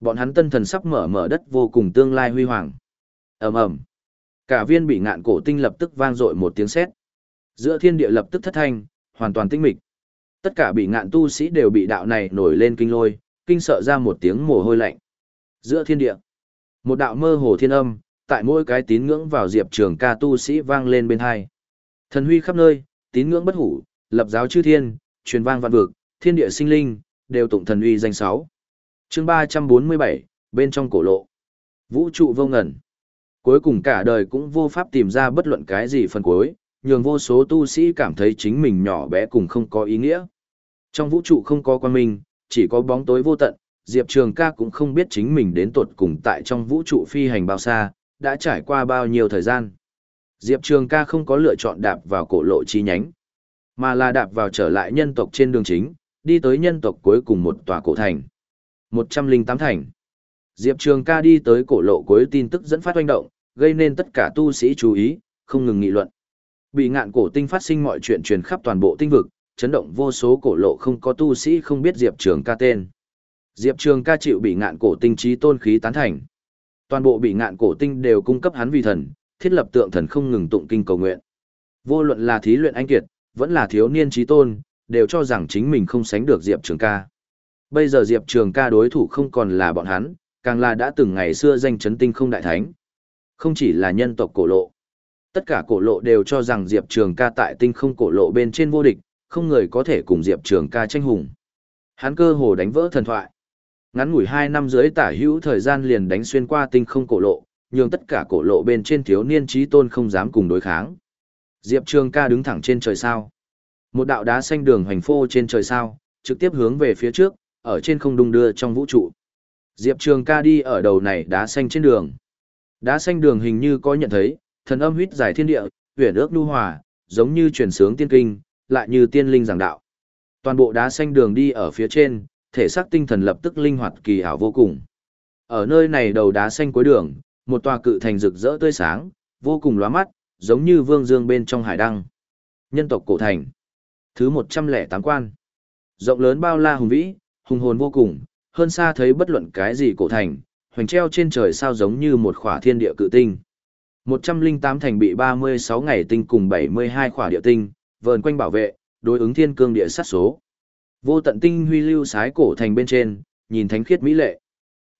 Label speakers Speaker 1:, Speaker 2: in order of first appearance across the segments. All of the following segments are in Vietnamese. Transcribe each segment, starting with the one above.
Speaker 1: Bọn hắn tân thần sắp mở mở đất vô cùng tương lai huy hoàng. ầm ầm, Cả viên bị ngạn cổ tinh lập tức vang dội một tiếng sét. Giữa thiên địa lập tức thất thanh, hoàn toàn tĩnh mịch. Tất cả bị ngạn tu sĩ đều bị đạo này nổi lên kinh lôi, kinh sợ ra một tiếng mồ hôi lạnh. Giữa thiên địa, một đạo mơ hồ thiên âm, tại mỗi cái tín ngưỡng vào diệp trường ca tu sĩ vang lên bên hai. Thần huy khắp nơi, tín ngưỡng bất hủ, lập giáo chư thiên, truyền vang vạn vực, thiên địa sinh linh, đều tụng thần uy danh sáu. Chương ba trăm bốn mươi bảy bên trong cổ lộ. Vũ trụ vô ngẩn. Cuối cùng cả đời cũng vô pháp tìm ra bất luận cái gì phần cuối, nhường vô số tu sĩ cảm thấy chính mình nhỏ bé cùng không có ý nghĩa. Trong vũ trụ không có quan minh, chỉ có bóng tối vô tận, Diệp Trường ca cũng không biết chính mình đến tột cùng tại trong vũ trụ phi hành bao xa, đã trải qua bao nhiêu thời gian. Diệp Trường ca không có lựa chọn đạp vào cổ lộ chi nhánh, mà là đạp vào trở lại nhân tộc trên đường chính, đi tới nhân tộc cuối cùng một tòa cổ thành. 108 thành. Diệp Trường ca đi tới cổ lộ cuối tin tức dẫn phát hoành động, gây nên tất cả tu sĩ chú ý, không ngừng nghị luận. Bị ngạn cổ tinh phát sinh mọi chuyện truyền khắp toàn bộ tinh vực, chấn động vô số cổ lộ không có tu sĩ không biết Diệp Trường ca tên. Diệp Trường ca chịu bị ngạn cổ tinh trí tôn khí tán thành. Toàn bộ bị ngạn cổ tinh đều cung cấp hắn vì thần, thiết lập tượng thần không ngừng tụng kinh cầu nguyện. Vô luận là thí luyện anh kiệt, vẫn là thiếu niên trí tôn, đều cho rằng chính mình không sánh được Diệp Trường ca. Bây giờ Diệp Trường ca đối thủ không còn là bọn hắn, càng là đã từng ngày xưa danh chấn tinh không đại thánh. Không chỉ là nhân tộc cổ lộ. Tất cả cổ lộ đều cho rằng Diệp Trường ca tại tinh không cổ lộ bên trên vô địch, không người có thể cùng Diệp Trường ca tranh hùng. Hắn cơ hồ đánh vỡ thần thoại. Ngắn ngủi hai năm dưới tả hữu thời gian liền đánh xuyên qua tinh không cổ lộ, nhường tất cả cổ lộ bên trên thiếu niên trí tôn không dám cùng đối kháng. Diệp Trường ca đứng thẳng trên trời sao. Một đạo đá xanh đường hoành phô trên trời sao, trực tiếp hướng về phía trước, ở trên không đung đưa trong vũ trụ. Diệp Trường ca đi ở đầu này đá xanh trên đường. Đá xanh đường hình như có nhận thấy, thần âm huyết giải thiên địa, huyền ước nhu hòa, giống như truyền sướng tiên kinh, lại như tiên linh giảng đạo. Toàn bộ đá xanh đường đi ở phía trên, thể xác tinh thần lập tức linh hoạt kỳ ảo vô cùng. Ở nơi này đầu đá xanh cuối đường, một tòa cự thành rực rỡ tươi sáng, vô cùng lóa mắt, giống như vương dương bên trong hải đăng. Nhân tộc cổ thành. Thứ 108 quan. Rộng lớn bao la hùng vĩ, hùng hồn vô cùng, hơn xa thấy bất luận cái gì cổ thành, hoành treo trên trời sao giống như một khỏa thiên địa cự tinh. 108 thành bị 36 ngày tinh cùng 72 khỏa địa tinh, vờn quanh bảo vệ, đối ứng thiên cương địa sát số. Vô tận tinh huy lưu sái cổ thành bên trên, nhìn thánh khiết mỹ lệ.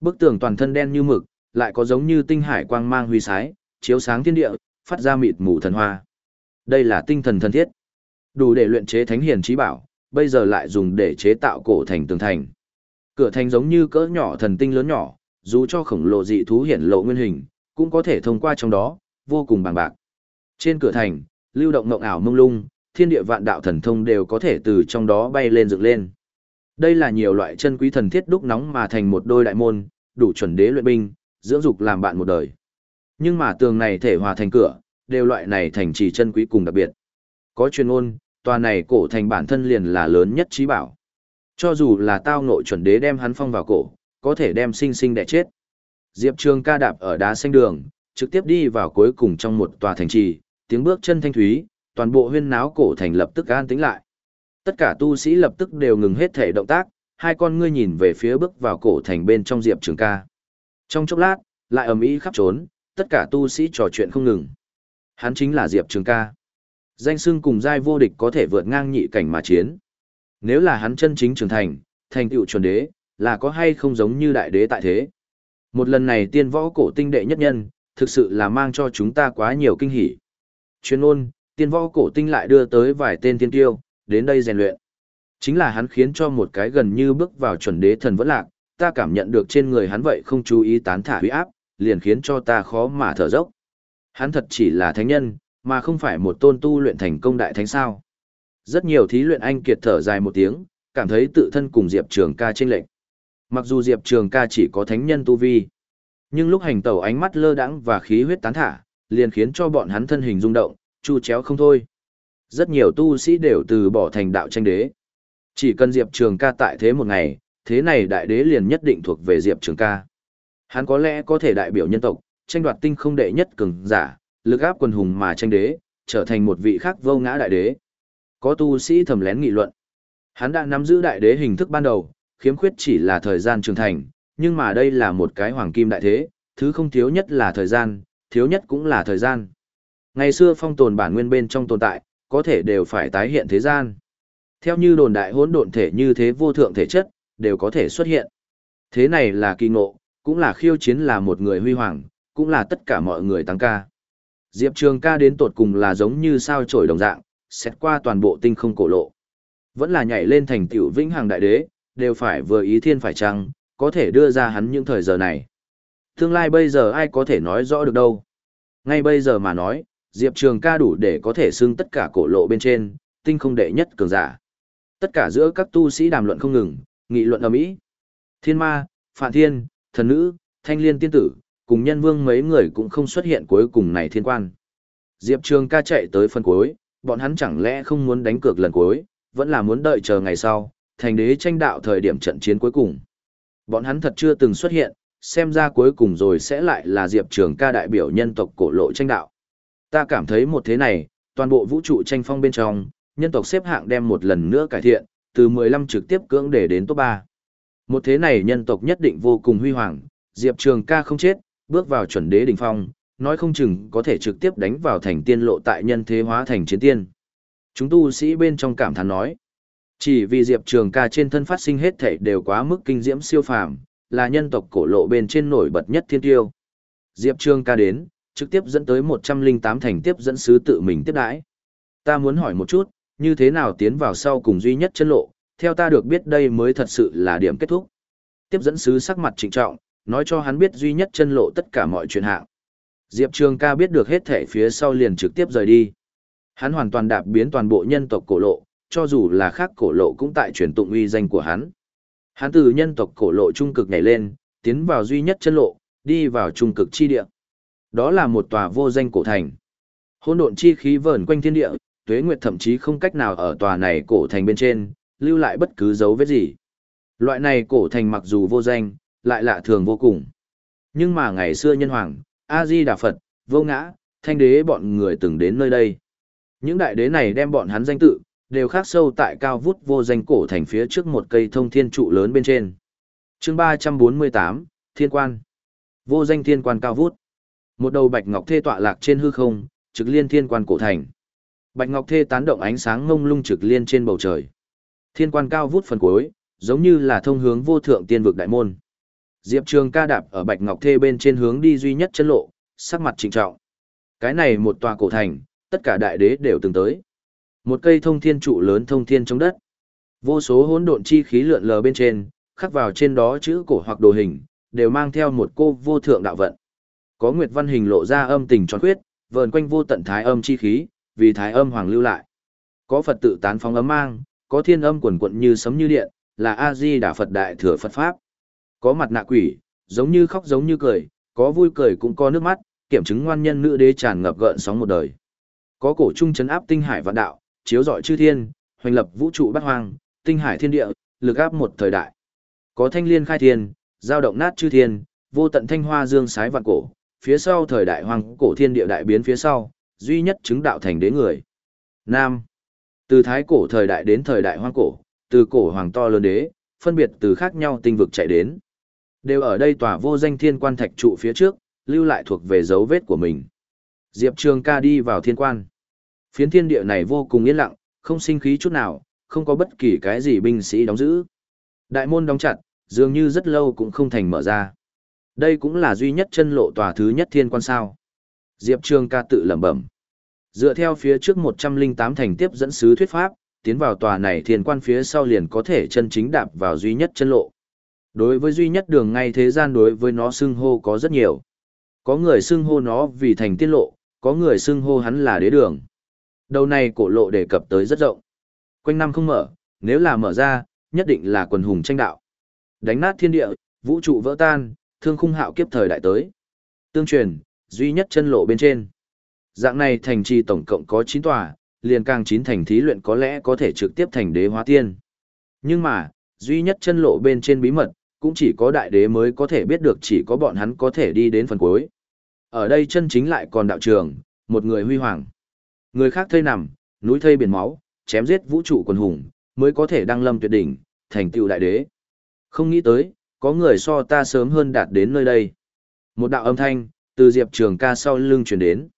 Speaker 1: Bức tường toàn thân đen như mực, lại có giống như tinh hải quang mang huy sái, chiếu sáng thiên địa, phát ra mịt mù thần hoa. Đây là tinh thần thân thiết. Đủ để luyện chế thánh hiền trí bảo, bây giờ lại dùng để chế tạo cổ thành tường thành. Cửa thành giống như cỡ nhỏ thần tinh lớn nhỏ, dù cho khổng lồ dị thú hiển lộ nguyên hình, cũng có thể thông qua trong đó, vô cùng bằng bạc. Trên cửa thành, lưu động mộng ảo mông lung, thiên địa vạn đạo thần thông đều có thể từ trong đó bay lên dựng lên. Đây là nhiều loại chân quý thần thiết đúc nóng mà thành một đôi đại môn, đủ chuẩn đế luyện binh, dưỡng dục làm bạn một đời. Nhưng mà tường này thể hòa thành cửa, đều loại này thành trì chân quý cùng đặc biệt. Có chuyên ôn, tòa này cổ thành bản thân liền là lớn nhất trí bảo. Cho dù là tao nội chuẩn đế đem hắn phong vào cổ, có thể đem sinh sinh đẻ chết. Diệp Trường ca đạp ở đá xanh đường, trực tiếp đi vào cuối cùng trong một tòa thành trì, tiếng bước chân thanh thúy, toàn bộ huyên náo cổ thành lập tức an tĩnh lại. Tất cả tu sĩ lập tức đều ngừng hết thể động tác, hai con ngươi nhìn về phía bước vào cổ thành bên trong Diệp Trường ca. Trong chốc lát, lại ầm ĩ khắp trốn, tất cả tu sĩ trò chuyện không ngừng. Hắn chính là Diệp Trường ca. Danh xưng cùng giai vô địch có thể vượt ngang nhị cảnh mà chiến. Nếu là hắn chân chính trưởng thành, thành tựu chuẩn đế, là có hay không giống như đại đế tại thế. Một lần này tiên võ cổ tinh đệ nhất nhân, thực sự là mang cho chúng ta quá nhiều kinh hỉ. Chuyên ôn, tiên võ cổ tinh lại đưa tới vài tên tiên tiêu, đến đây rèn luyện. Chính là hắn khiến cho một cái gần như bước vào chuẩn đế thần vẫn lạc, ta cảm nhận được trên người hắn vậy không chú ý tán thả huy áp, liền khiến cho ta khó mà thở dốc. Hắn thật chỉ là thánh nhân, mà không phải một tôn tu luyện thành công đại thánh sao. Rất nhiều thí luyện anh kiệt thở dài một tiếng, cảm thấy tự thân cùng Diệp Trường ca chênh lệnh. Mặc dù Diệp Trường ca chỉ có thánh nhân tu vi, nhưng lúc hành tẩu ánh mắt lơ đãng và khí huyết tán thả, liền khiến cho bọn hắn thân hình rung động, chu chéo không thôi. Rất nhiều tu sĩ đều từ bỏ thành đạo tranh đế. Chỉ cần Diệp Trường ca tại thế một ngày, thế này đại đế liền nhất định thuộc về Diệp Trường ca. Hắn có lẽ có thể đại biểu nhân tộc, tranh đoạt tinh không đệ nhất cường giả, lực áp quần hùng mà tranh đế, trở thành một vị khác vô ngã đại đế. Có tu sĩ thầm lén nghị luận. Hắn đã nắm giữ đại đế hình thức ban đầu, khiếm khuyết chỉ là thời gian trưởng thành, Nhưng mà đây là một cái hoàng kim đại thế, thứ không thiếu nhất là thời gian, thiếu nhất cũng là thời gian. Ngày xưa phong tồn bản nguyên bên trong tồn tại, có thể đều phải tái hiện thế gian. Theo như đồn đại hỗn độn thể như thế vô thượng thể chất, đều có thể xuất hiện. Thế này là kỳ ngộ, cũng là khiêu chiến là một người huy hoàng, cũng là tất cả mọi người tăng ca. Diệp Trường ca đến tột cùng là giống như sao trổi đồng dạng, xét qua toàn bộ tinh không cổ lộ. Vẫn là nhảy lên thành tiểu vĩnh hằng đại đế, đều phải vừa ý thiên phải chăng, có thể đưa ra hắn những thời giờ này. Tương lai bây giờ ai có thể nói rõ được đâu. Ngay bây giờ mà nói, Diệp Trường ca đủ để có thể xưng tất cả cổ lộ bên trên, tinh không đệ nhất cường giả. Tất cả giữa các tu sĩ đàm luận không ngừng, nghị luận ở ý, Thiên ma, Phạn Thiên, Thần Nữ, Thanh Liên Tiên Tử, cùng nhân vương mấy người cũng không xuất hiện cuối cùng này thiên quan. Diệp Trường ca chạy tới phân cuối, bọn hắn chẳng lẽ không muốn đánh cược lần cuối, vẫn là muốn đợi chờ ngày sau, thành đế tranh đạo thời điểm trận chiến cuối cùng. Bọn hắn thật chưa từng xuất hiện, xem ra cuối cùng rồi sẽ lại là Diệp Trường ca đại biểu nhân tộc cổ lộ tranh đạo. Ta cảm thấy một thế này, toàn bộ vũ trụ tranh phong bên trong, nhân tộc xếp hạng đem một lần nữa cải thiện, từ 15 trực tiếp cưỡng để đến top 3. Một thế này nhân tộc nhất định vô cùng huy hoàng, Diệp Trường ca không chết, bước vào chuẩn đế đỉnh phong, nói không chừng có thể trực tiếp đánh vào thành tiên lộ tại nhân thế hóa thành chiến tiên. Chúng tu sĩ bên trong cảm thán nói, chỉ vì Diệp Trường ca trên thân phát sinh hết thảy đều quá mức kinh diễm siêu phàm, là nhân tộc cổ lộ bên trên nổi bật nhất thiên tiêu. Diệp Trường ca đến, trực tiếp dẫn tới 108 thành tiếp dẫn sứ tự mình tiếp đãi. Ta muốn hỏi một chút, như thế nào tiến vào sau cùng duy nhất chân lộ, theo ta được biết đây mới thật sự là điểm kết thúc. Tiếp dẫn sứ sắc mặt trịnh trọng, nói cho hắn biết duy nhất chân lộ tất cả mọi chuyện hạng. Diệp Trường ca biết được hết thể phía sau liền trực tiếp rời đi. Hắn hoàn toàn đạp biến toàn bộ nhân tộc cổ lộ, cho dù là khác cổ lộ cũng tại truyền tụng uy danh của hắn. Hắn từ nhân tộc cổ lộ trung cực nhảy lên, tiến vào duy nhất chân lộ, đi vào trung cực chi địa. Đó là một tòa vô danh cổ thành. Hỗn độn chi khí vờn quanh thiên địa, Tuế Nguyệt thậm chí không cách nào ở tòa này cổ thành bên trên, lưu lại bất cứ dấu vết gì. Loại này cổ thành mặc dù vô danh, lại lạ thường vô cùng. Nhưng mà ngày xưa nhân hoàng, A-di Đà Phật, vô ngã, thanh đế bọn người từng đến nơi đây. Những đại đế này đem bọn hắn danh tự, đều khắc sâu tại cao vút vô danh cổ thành phía trước một cây thông thiên trụ lớn bên trên. chương 348, Thiên Quan. Vô danh thiên quan cao vút. Một đầu bạch ngọc thê tọa lạc trên hư không, trực liên thiên quan cổ thành. Bạch ngọc thê tán động ánh sáng ngông lung trực liên trên bầu trời. Thiên quan cao vút phần cuối, giống như là thông hướng vô thượng tiên vực đại môn. Diệp Trường ca đạp ở Bạch Ngọc Thê bên trên hướng đi duy nhất chân lộ, sắc mặt trịnh trọng. Cái này một tòa cổ thành, tất cả đại đế đều từng tới. Một cây thông thiên trụ lớn thông thiên trong đất. Vô số hỗn độn chi khí lượn lờ bên trên, khắc vào trên đó chữ cổ hoặc đồ hình, đều mang theo một cô vô thượng đạo vận. Có nguyệt văn hình lộ ra âm tình tròn khuyết, vờn quanh vô tận thái âm chi khí, vì thái âm hoàng lưu lại. Có Phật tự tán phóng ấm mang, có thiên âm quần quận như sấm như điện, là A Di Đà Phật đại thừa Phật pháp. Có mặt nạ quỷ, giống như khóc giống như cười, có vui cười cũng có nước mắt, kiểm chứng ngoan nhân nữ đế tràn ngập gợn sóng một đời. Có cổ trung chấn áp tinh hải vạn đạo, chiếu rọi chư thiên, hoành lập vũ trụ bát hoang, tinh hải thiên địa, lực áp một thời đại. Có thanh liên khai thiên, giao động nát chư thiên, vô tận thanh hoa dương sái vạn cổ, phía sau thời đại hoàng cổ thiên địa đại biến phía sau, duy nhất chứng đạo thành đế người. Nam. Từ thái cổ thời đại đến thời đại hoang cổ, từ cổ hoàng to lớn đế, phân biệt từ khác nhau tinh vực chạy đến. Đều ở đây tòa vô danh thiên quan thạch trụ phía trước, lưu lại thuộc về dấu vết của mình. Diệp Trường ca đi vào thiên quan. Phiến thiên địa này vô cùng yên lặng, không sinh khí chút nào, không có bất kỳ cái gì binh sĩ đóng giữ. Đại môn đóng chặt, dường như rất lâu cũng không thành mở ra. Đây cũng là duy nhất chân lộ tòa thứ nhất thiên quan sao. Diệp Trường ca tự lẩm bẩm. Dựa theo phía trước 108 thành tiếp dẫn sứ thuyết pháp, tiến vào tòa này thiên quan phía sau liền có thể chân chính đạp vào duy nhất chân lộ. Đối với duy nhất đường ngay thế gian đối với nó xưng hô có rất nhiều. Có người xưng hô nó vì thành tiên lộ, có người xưng hô hắn là đế đường. Đầu này cổ lộ đề cập tới rất rộng. Quanh năm không mở, nếu là mở ra, nhất định là quần hùng tranh đạo. Đánh nát thiên địa, vũ trụ vỡ tan, thương khung hạo kiếp thời đại tới. Tương truyền, duy nhất chân lộ bên trên. Dạng này thành trì tổng cộng có 9 tòa, liền càng chín thành thí luyện có lẽ có thể trực tiếp thành đế hóa tiên. Nhưng mà, duy nhất chân lộ bên trên bí mật, cũng chỉ có đại đế mới có thể biết được chỉ có bọn hắn có thể đi đến phần cuối. Ở đây chân chính lại còn đạo trường, một người huy hoàng. Người khác thây nằm, núi thây biển máu, chém giết vũ trụ quần hùng, mới có thể đăng lâm tuyệt đỉnh, thành tựu đại đế. Không nghĩ tới, Có người so ta sớm hơn đạt đến nơi đây. Một đạo âm thanh, từ Diệp Trường ca sau lưng chuyển đến.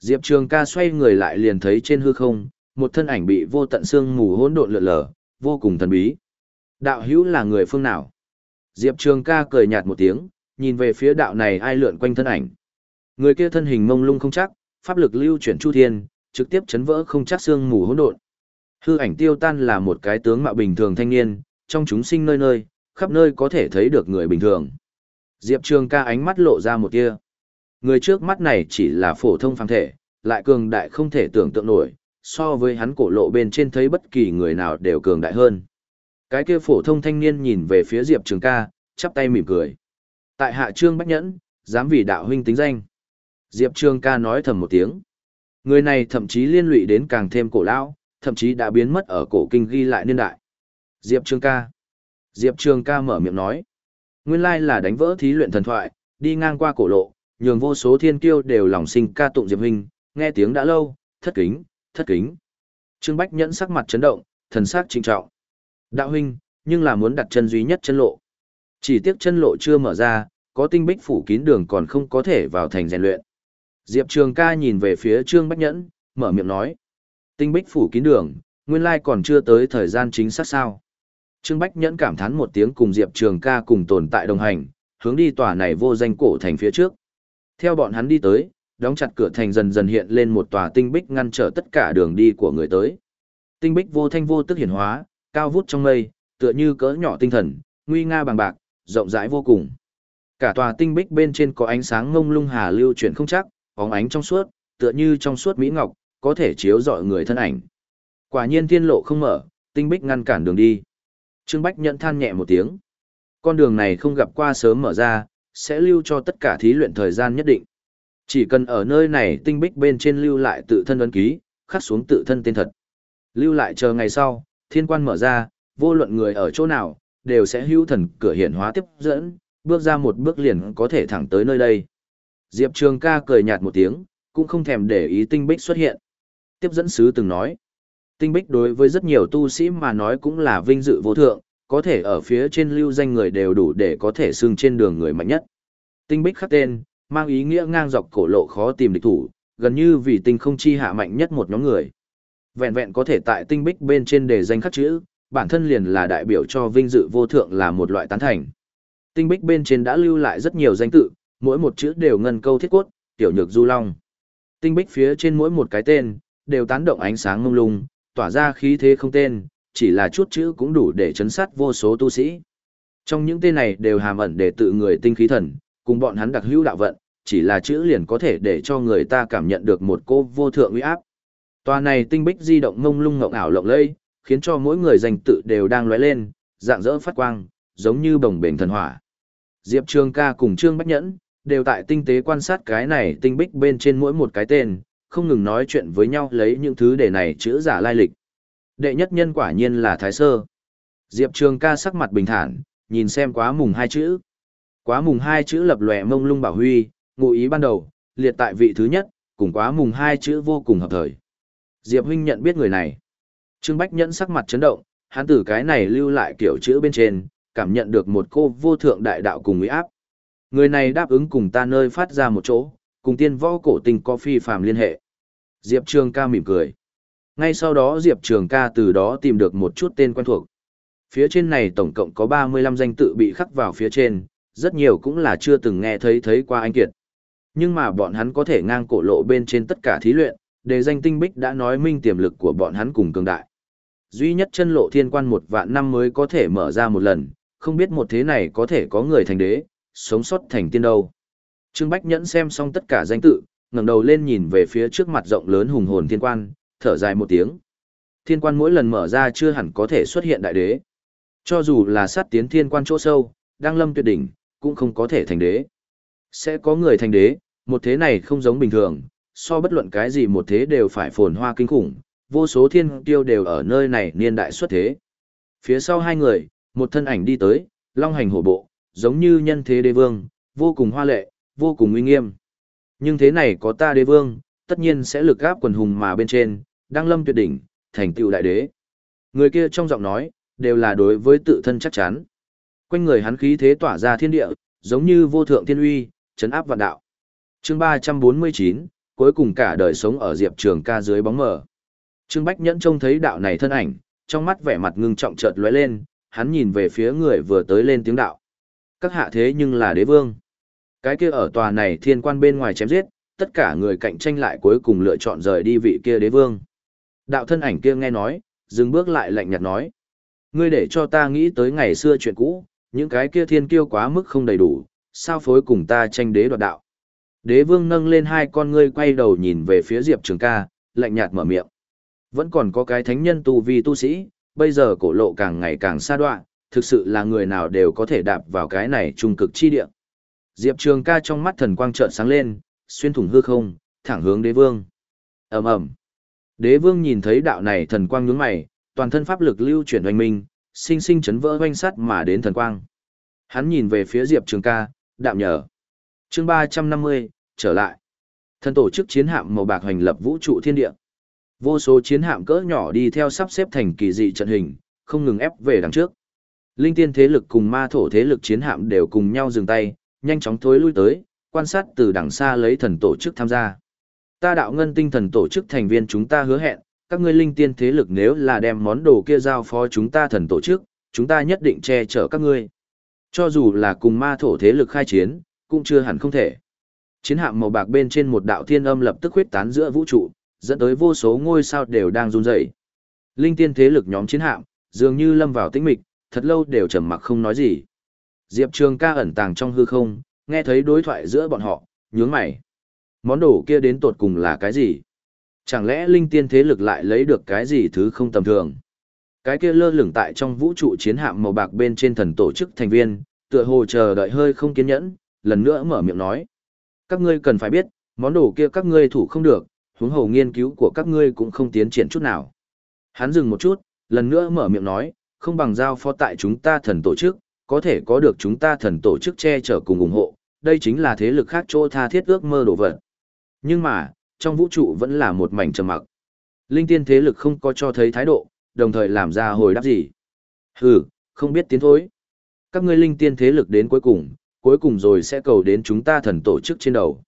Speaker 1: Diệp Trường ca xoay người lại liền thấy trên hư không, một thân ảnh bị vô tận xương mù hỗn độn lượn lờ, vô cùng thần bí. Đạo hữu là người phương nào? Diệp Trường ca cười nhạt một tiếng, nhìn về phía đạo này ai lượn quanh thân ảnh. Người kia thân hình mông lung không chắc, pháp lực lưu chuyển chu thiên, trực tiếp chấn vỡ không chắc xương mù hỗn độn. Hư ảnh tiêu tan là một cái tướng mạo bình thường thanh niên, trong chúng sinh nơi nơi, khắp nơi có thể thấy được người bình thường. Diệp Trường ca ánh mắt lộ ra một tia. Người trước mắt này chỉ là phổ thông phàm thể, lại cường đại không thể tưởng tượng nổi, so với hắn cổ lộ bên trên thấy bất kỳ người nào đều cường đại hơn. Cái kia phổ thông thanh niên nhìn về phía Diệp Trường ca, chắp tay mỉm cười. Tại hạ trương bách nhẫn, dám vì đạo huynh tính danh. Diệp Trường ca nói thầm một tiếng. Người này thậm chí liên lụy đến càng thêm cổ lão, thậm chí đã biến mất ở cổ kinh ghi lại niên đại. Diệp Trường ca. Diệp Trường ca mở miệng nói. Nguyên lai là đánh vỡ thí luyện thần thoại, đi ngang qua cổ lộ, nhường vô số thiên kiêu đều lòng sinh ca tụng Diệp huynh, nghe tiếng đã lâu, thất kính, thất kính. Trương Bách nhẫn sắc mặt chấn động, thần sắc trinh trọng. Đạo huynh, nhưng là muốn đặt chân duy nhất chân lộ. Chỉ tiếc chân lộ chưa mở ra, có tinh bích phủ kín đường còn không có thể vào thành rèn luyện. Diệp Trường ca nhìn về phía Trương Bách Nhẫn, mở miệng nói. Tinh bích phủ kín đường, nguyên lai còn chưa tới thời gian chính xác sao. Trương Bách Nhẫn cảm thán một tiếng cùng Diệp Trường ca cùng tồn tại đồng hành, hướng đi tòa này vô danh cổ thành phía trước. Theo bọn hắn đi tới, đóng chặt cửa thành dần dần hiện lên một tòa tinh bích ngăn trở tất cả đường đi của người tới. Tinh bích vô thanh vô tức hiển hóa, cao vút trong mây, tựa như cỡ nhỏ tinh thần, nguy nga bằng bạc, rộng rãi vô cùng. Cả tòa tinh bích bên trên có ánh sáng ngông lung hà lưu chuyển không chắc, bóng ánh trong suốt, tựa như trong suốt mỹ ngọc, có thể chiếu rọi người thân ảnh. Quả nhiên thiên lộ không mở, tinh bích ngăn cản đường đi. Trương Bách nhận than nhẹ một tiếng. Con đường này không gặp qua sớm mở ra, sẽ lưu cho tất cả thí luyện thời gian nhất định. Chỉ cần ở nơi này tinh bích bên trên lưu lại tự thân ấn ký, khắc xuống tự thân tên thật. Lưu lại chờ ngày sau, thiên quan mở ra, vô luận người ở chỗ nào, đều sẽ hữu thần cửa hiện hóa tiếp dẫn, bước ra một bước liền có thể thẳng tới nơi đây. Diệp Trường ca cười nhạt một tiếng, cũng không thèm để ý tinh bích xuất hiện. Tiếp dẫn sứ từng nói, tinh bích đối với rất nhiều tu sĩ mà nói cũng là vinh dự vô thượng, có thể ở phía trên lưu danh người đều đủ để có thể xưng trên đường người mạnh nhất. Tinh bích khắc tên, mang ý nghĩa ngang dọc cổ lộ khó tìm địch thủ, gần như vì tinh không chi hạ mạnh nhất một nhóm người. Vẹn vẹn có thể tại tinh bích bên trên đề danh khắc chữ, bản thân liền là đại biểu cho vinh dự vô thượng là một loại tán thành. Tinh bích bên trên đã lưu lại rất nhiều danh tự, mỗi một chữ đều ngân câu thiết cốt, tiểu nhược du long. Tinh bích phía trên mỗi một cái tên, đều tán động ánh sáng ngông lung, tỏa ra khí thế không tên, chỉ là chút chữ cũng đủ để chấn sát vô số tu sĩ. Trong những tên này đều hàm ẩn để tự người tinh khí thần, cùng bọn hắn đặc hữu đạo vận, chỉ là chữ liền có thể để cho người ta cảm nhận được một cô vô thượng uy áp. Tòa này tinh bích di động ngông lung ngộng ảo lộng lây, khiến cho mỗi người danh tự đều đang lóe lên, dạng dỡ phát quang, giống như bồng bềnh thần hỏa. Diệp Trường ca cùng Trương Bách Nhẫn, đều tại tinh tế quan sát cái này tinh bích bên trên mỗi một cái tên, không ngừng nói chuyện với nhau lấy những thứ để này chữ giả lai lịch. Đệ nhất nhân quả nhiên là Thái Sơ. Diệp Trường ca sắc mặt bình thản, nhìn xem quá mùng hai chữ. Quá mùng hai chữ lập lòe mông lung bảo huy, ngụ ý ban đầu, liệt tại vị thứ nhất, cùng quá mùng hai chữ vô cùng hợp thời. Diệp huynh nhận biết người này. Trương Bách Nhẫn sắc mặt chấn động, hắn từ cái này lưu lại kiểu chữ bên trên, cảm nhận được một cô vô thượng đại đạo cùng uy áp. Người này đáp ứng cùng ta nơi phát ra một chỗ, cùng tiên võ cổ tình có phi phàm liên hệ. Diệp Trường ca mỉm cười. Ngay sau đó Diệp Trường ca từ đó tìm được một chút tên quen thuộc. Phía trên này tổng cộng có 35 danh tự bị khắc vào phía trên, rất nhiều cũng là chưa từng nghe thấy thấy qua anh Kiệt. Nhưng mà bọn hắn có thể ngang cổ lộ bên trên tất cả thí luyện, đề danh tinh bích đã nói minh tiềm lực của bọn hắn cùng cường đại. Duy nhất chân lộ thiên quan một vạn năm mới có thể mở ra một lần, không biết một thế này có thể có người thành đế, sống sót thành tiên đâu. Trương Bách Nhẫn xem xong tất cả danh tự, ngẩng đầu lên nhìn về phía trước mặt rộng lớn hùng hồn thiên quan, thở dài một tiếng. Thiên quan mỗi lần mở ra chưa hẳn có thể xuất hiện đại đế. Cho dù là sát tiến thiên quan chỗ sâu, đang lâm tuyệt đỉnh, cũng không có thể thành đế. Sẽ có người thành đế, một thế này không giống bình thường, so bất luận cái gì một thế đều phải phồn hoa kinh khủng, vô số thiên tiêu đều ở nơi này niên đại xuất thế. Phía sau hai người, một thân ảnh đi tới, long hành hổ bộ, giống như nhân thế đế vương, vô cùng hoa lệ, vô cùng uy nghiêm. Nhưng thế này có ta đế vương, tất nhiên sẽ lực gáp quần hùng mà bên trên, đang lâm tuyệt đỉnh, thành tựu đại đế. Người kia trong giọng nói, đều là đối với tự thân chắc chắn. Quanh người hắn khí thế tỏa ra thiên địa, giống như vô thượng thiên uy, chấn áp vạn đạo. Chương 349, cuối cùng cả đời sống ở Diệp Trường Ca dưới bóng mờ. Trương Bách Nhẫn trông thấy đạo này thân ảnh, trong mắt vẻ mặt ngưng trọng chợt lóe lên, hắn nhìn về phía người vừa tới lên tiếng đạo. Các hạ thế nhưng là đế vương. Cái kia ở tòa này thiên quan bên ngoài chém giết, tất cả người cạnh tranh lại cuối cùng lựa chọn rời đi vị kia đế vương. Đạo thân ảnh kia nghe nói, dừng bước lại lạnh nhạt nói. Ngươi để cho ta nghĩ tới ngày xưa chuyện cũ, những cái kia thiên kiêu quá mức không đầy đủ, sao phối cùng ta tranh đế đoạt đạo. Đế vương nâng lên hai con ngươi quay đầu nhìn về phía Diệp Trường ca, lạnh nhạt mở miệng. Vẫn còn có cái thánh nhân tu vi tu sĩ, bây giờ cổ lộ càng ngày càng xa đoạn, thực sự là người nào đều có thể đạp vào cái này trung cực chi địa. Diệp Trường ca trong mắt thần quang trợn sáng lên, xuyên thủng hư không, thẳng hướng đế vương. ầm ầm Đế vương nhìn thấy đạo này thần quang nhướng mày, toàn thân pháp lực lưu chuyển oanh minh, sinh sinh chấn vỡ oanh sắt mà đến thần quang. Hắn nhìn về phía Diệp Trường ca, đạm nhở. chương 350, trở lại. Thần tổ chức chiến hạm màu bạc hành lập vũ trụ thiên địa. Vô số chiến hạm cỡ nhỏ đi theo sắp xếp thành kỳ dị trận hình, không ngừng ép về đằng trước. Linh tiên thế lực cùng ma thổ thế lực chiến hạm đều cùng nhau dừng tay, nhanh chóng thối lui tới, quan sát từ đằng xa lấy thần tổ chức tham gia. Ta đạo ngân tinh thần tổ chức thành viên chúng ta hứa hẹn, các ngươi linh tiên thế lực nếu là đem món đồ kia giao phó chúng ta thần tổ chức, chúng ta nhất định che chở các ngươi. Cho dù là cùng ma thổ thế lực khai chiến, cũng chưa hẳn không thể. Chiến hạm màu bạc bên trên một đạo thiên âm lập tức huyết tán giữa vũ trụ, dẫn tới vô số ngôi sao đều đang run rẩy. Linh tiên thế lực nhóm chiến hạm, dường như lâm vào tĩnh mịch, thật lâu đều trầm mặc không nói gì. Diệp Trường ca ẩn tàng trong hư không, nghe thấy đối thoại giữa bọn họ, nhướng mày. Món đồ kia đến tột cùng là cái gì? Chẳng lẽ linh tiên thế lực lại lấy được cái gì thứ không tầm thường? Cái kia lơ lửng tại trong vũ trụ chiến hạm màu bạc bên trên thần tổ chức thành viên, tựa hồ chờ đợi hơi không kiên nhẫn, lần nữa mở miệng nói. Các ngươi cần phải biết, món đồ kia các ngươi thủ không được, huống hồ nghiên cứu của các ngươi cũng không tiến triển chút nào. Hắn dừng một chút, lần nữa mở miệng nói, không bằng giao phó tại chúng ta thần tổ chức, có thể có được chúng ta thần tổ chức che chở cùng ủng hộ, đây chính là thế lực khác chỗ tha thiết ước mơ đổ vật. Nhưng mà, trong vũ trụ vẫn là một mảnh trầm mặc. Linh tiên thế lực không có cho thấy thái độ, đồng thời làm ra hồi đáp gì. Hừ, không biết tiến thối. Các ngươi linh tiên thế lực đến cuối cùng, cuối cùng rồi sẽ cầu đến chúng ta thần tổ chức trên đầu.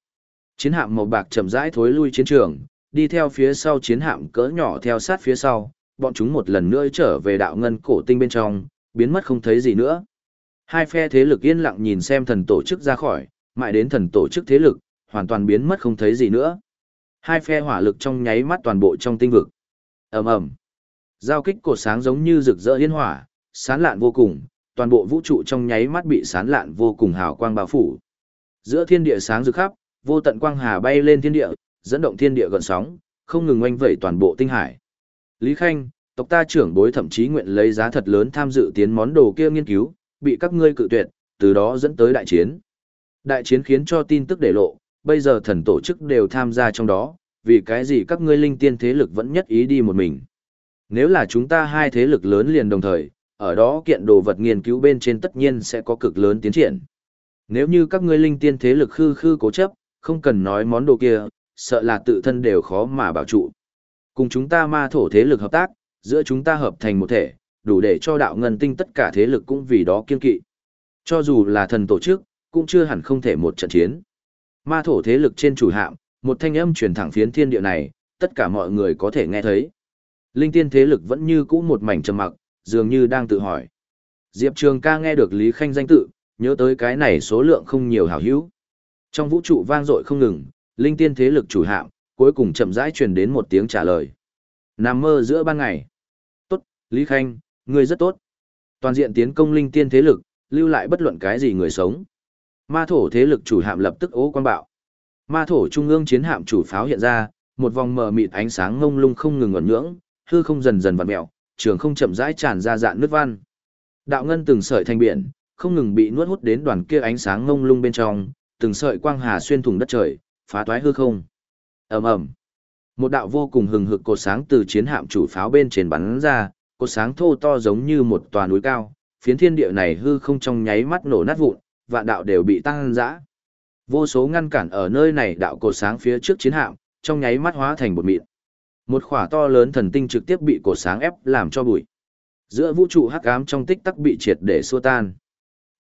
Speaker 1: Chiến hạm màu bạc chậm rãi thối lui chiến trường, đi theo phía sau chiến hạm cỡ nhỏ theo sát phía sau, bọn chúng một lần nữa trở về đạo ngân cổ tinh bên trong, biến mất không thấy gì nữa. Hai phe thế lực yên lặng nhìn xem thần tổ chức ra khỏi, mãi đến thần tổ chức thế lực, hoàn toàn biến mất không thấy gì nữa. Hai phe hỏa lực trong nháy mắt toàn bộ trong tinh vực. ầm ầm, Giao kích cột sáng giống như rực rỡ liên hỏa, sán lạn vô cùng, toàn bộ vũ trụ trong nháy mắt bị sán lạn vô cùng hào quang bao phủ. Giữa thiên địa sáng rực khắp, vô tận quang hà bay lên thiên địa, dẫn động thiên địa gần sóng, không ngừng oanh vẩy toàn bộ tinh hải. Lý Khanh, tộc ta trưởng bối thậm chí nguyện lấy giá thật lớn tham dự tiến món đồ kia nghiên cứu, bị các ngươi cự tuyệt, từ đó dẫn tới đại chiến. Đại chiến khiến cho tin tức để lộ, bây giờ thần tổ chức đều tham gia trong đó, vì cái gì các ngươi linh tiên thế lực vẫn nhất ý đi một mình. Nếu là chúng ta hai thế lực lớn liền đồng thời, ở đó kiện đồ vật nghiên cứu bên trên tất nhiên sẽ có cực lớn tiến triển. Nếu như các ngươi linh tiên thế lực khư khư cố chấp, không cần nói món đồ kia, sợ là tự thân đều khó mà bảo trụ. Cùng chúng ta ma thổ thế lực hợp tác, giữa chúng ta hợp thành một thể, đủ để cho đạo ngân tinh tất cả thế lực cũng vì đó kiên kỵ. Cho dù là thần tổ chức, cũng chưa hẳn không thể một trận chiến. Ma thổ thế lực trên chủ hạm, một thanh âm truyền thẳng phiến thiên địa này, tất cả mọi người có thể nghe thấy. Linh tiên thế lực vẫn như cũ một mảnh trầm mặc, dường như đang tự hỏi. Diệp Trường ca nghe được Lý Khanh danh tự, nhớ tới cái này số lượng không nhiều hảo hữu. Trong vũ trụ vang dội không ngừng, linh tiên thế lực chủ hạm, cuối cùng chậm rãi truyền đến một tiếng trả lời. Nằm mơ giữa ban ngày. Tốt, Lý Khanh, người rất tốt. Toàn diện tiến công linh tiên thế lực, lưu lại bất luận cái gì người sống. Ma thổ thế lực chủ hạm lập tức ố quan bạo. Ma thổ trung ương chiến hạm chủ pháo hiện ra, một vòng mờ mịt ánh sáng ngông lung không ngừng ngẩn nhưỡng, hư không dần dần vặn mèo, trường không chậm rãi tràn ra dạn nước văn. Đạo ngân từng sợi thành biển, không ngừng bị nuốt hút đến đoàn kia ánh sáng ngông lung bên trong, từng sợi quang hà xuyên thủng đất trời, phá toái hư không. Ầm ầm. Một đạo vô cùng hừng hực cột sáng từ chiến hạm chủ pháo bên trên bắn ra, cột sáng thô to giống như một tòa núi cao, phiến thiên địa này hư không trong nháy mắt nổ nát vụn, vạn đạo đều bị tăng dã. Vô số ngăn cản ở nơi này đạo cột sáng phía trước chiến hạm, trong nháy mắt hóa thành một mịn. Một khỏa to lớn thần tinh trực tiếp bị cổ sáng ép làm cho bụi. Giữa vũ trụ hắc ám trong tích tắc bị triệt để xua tan.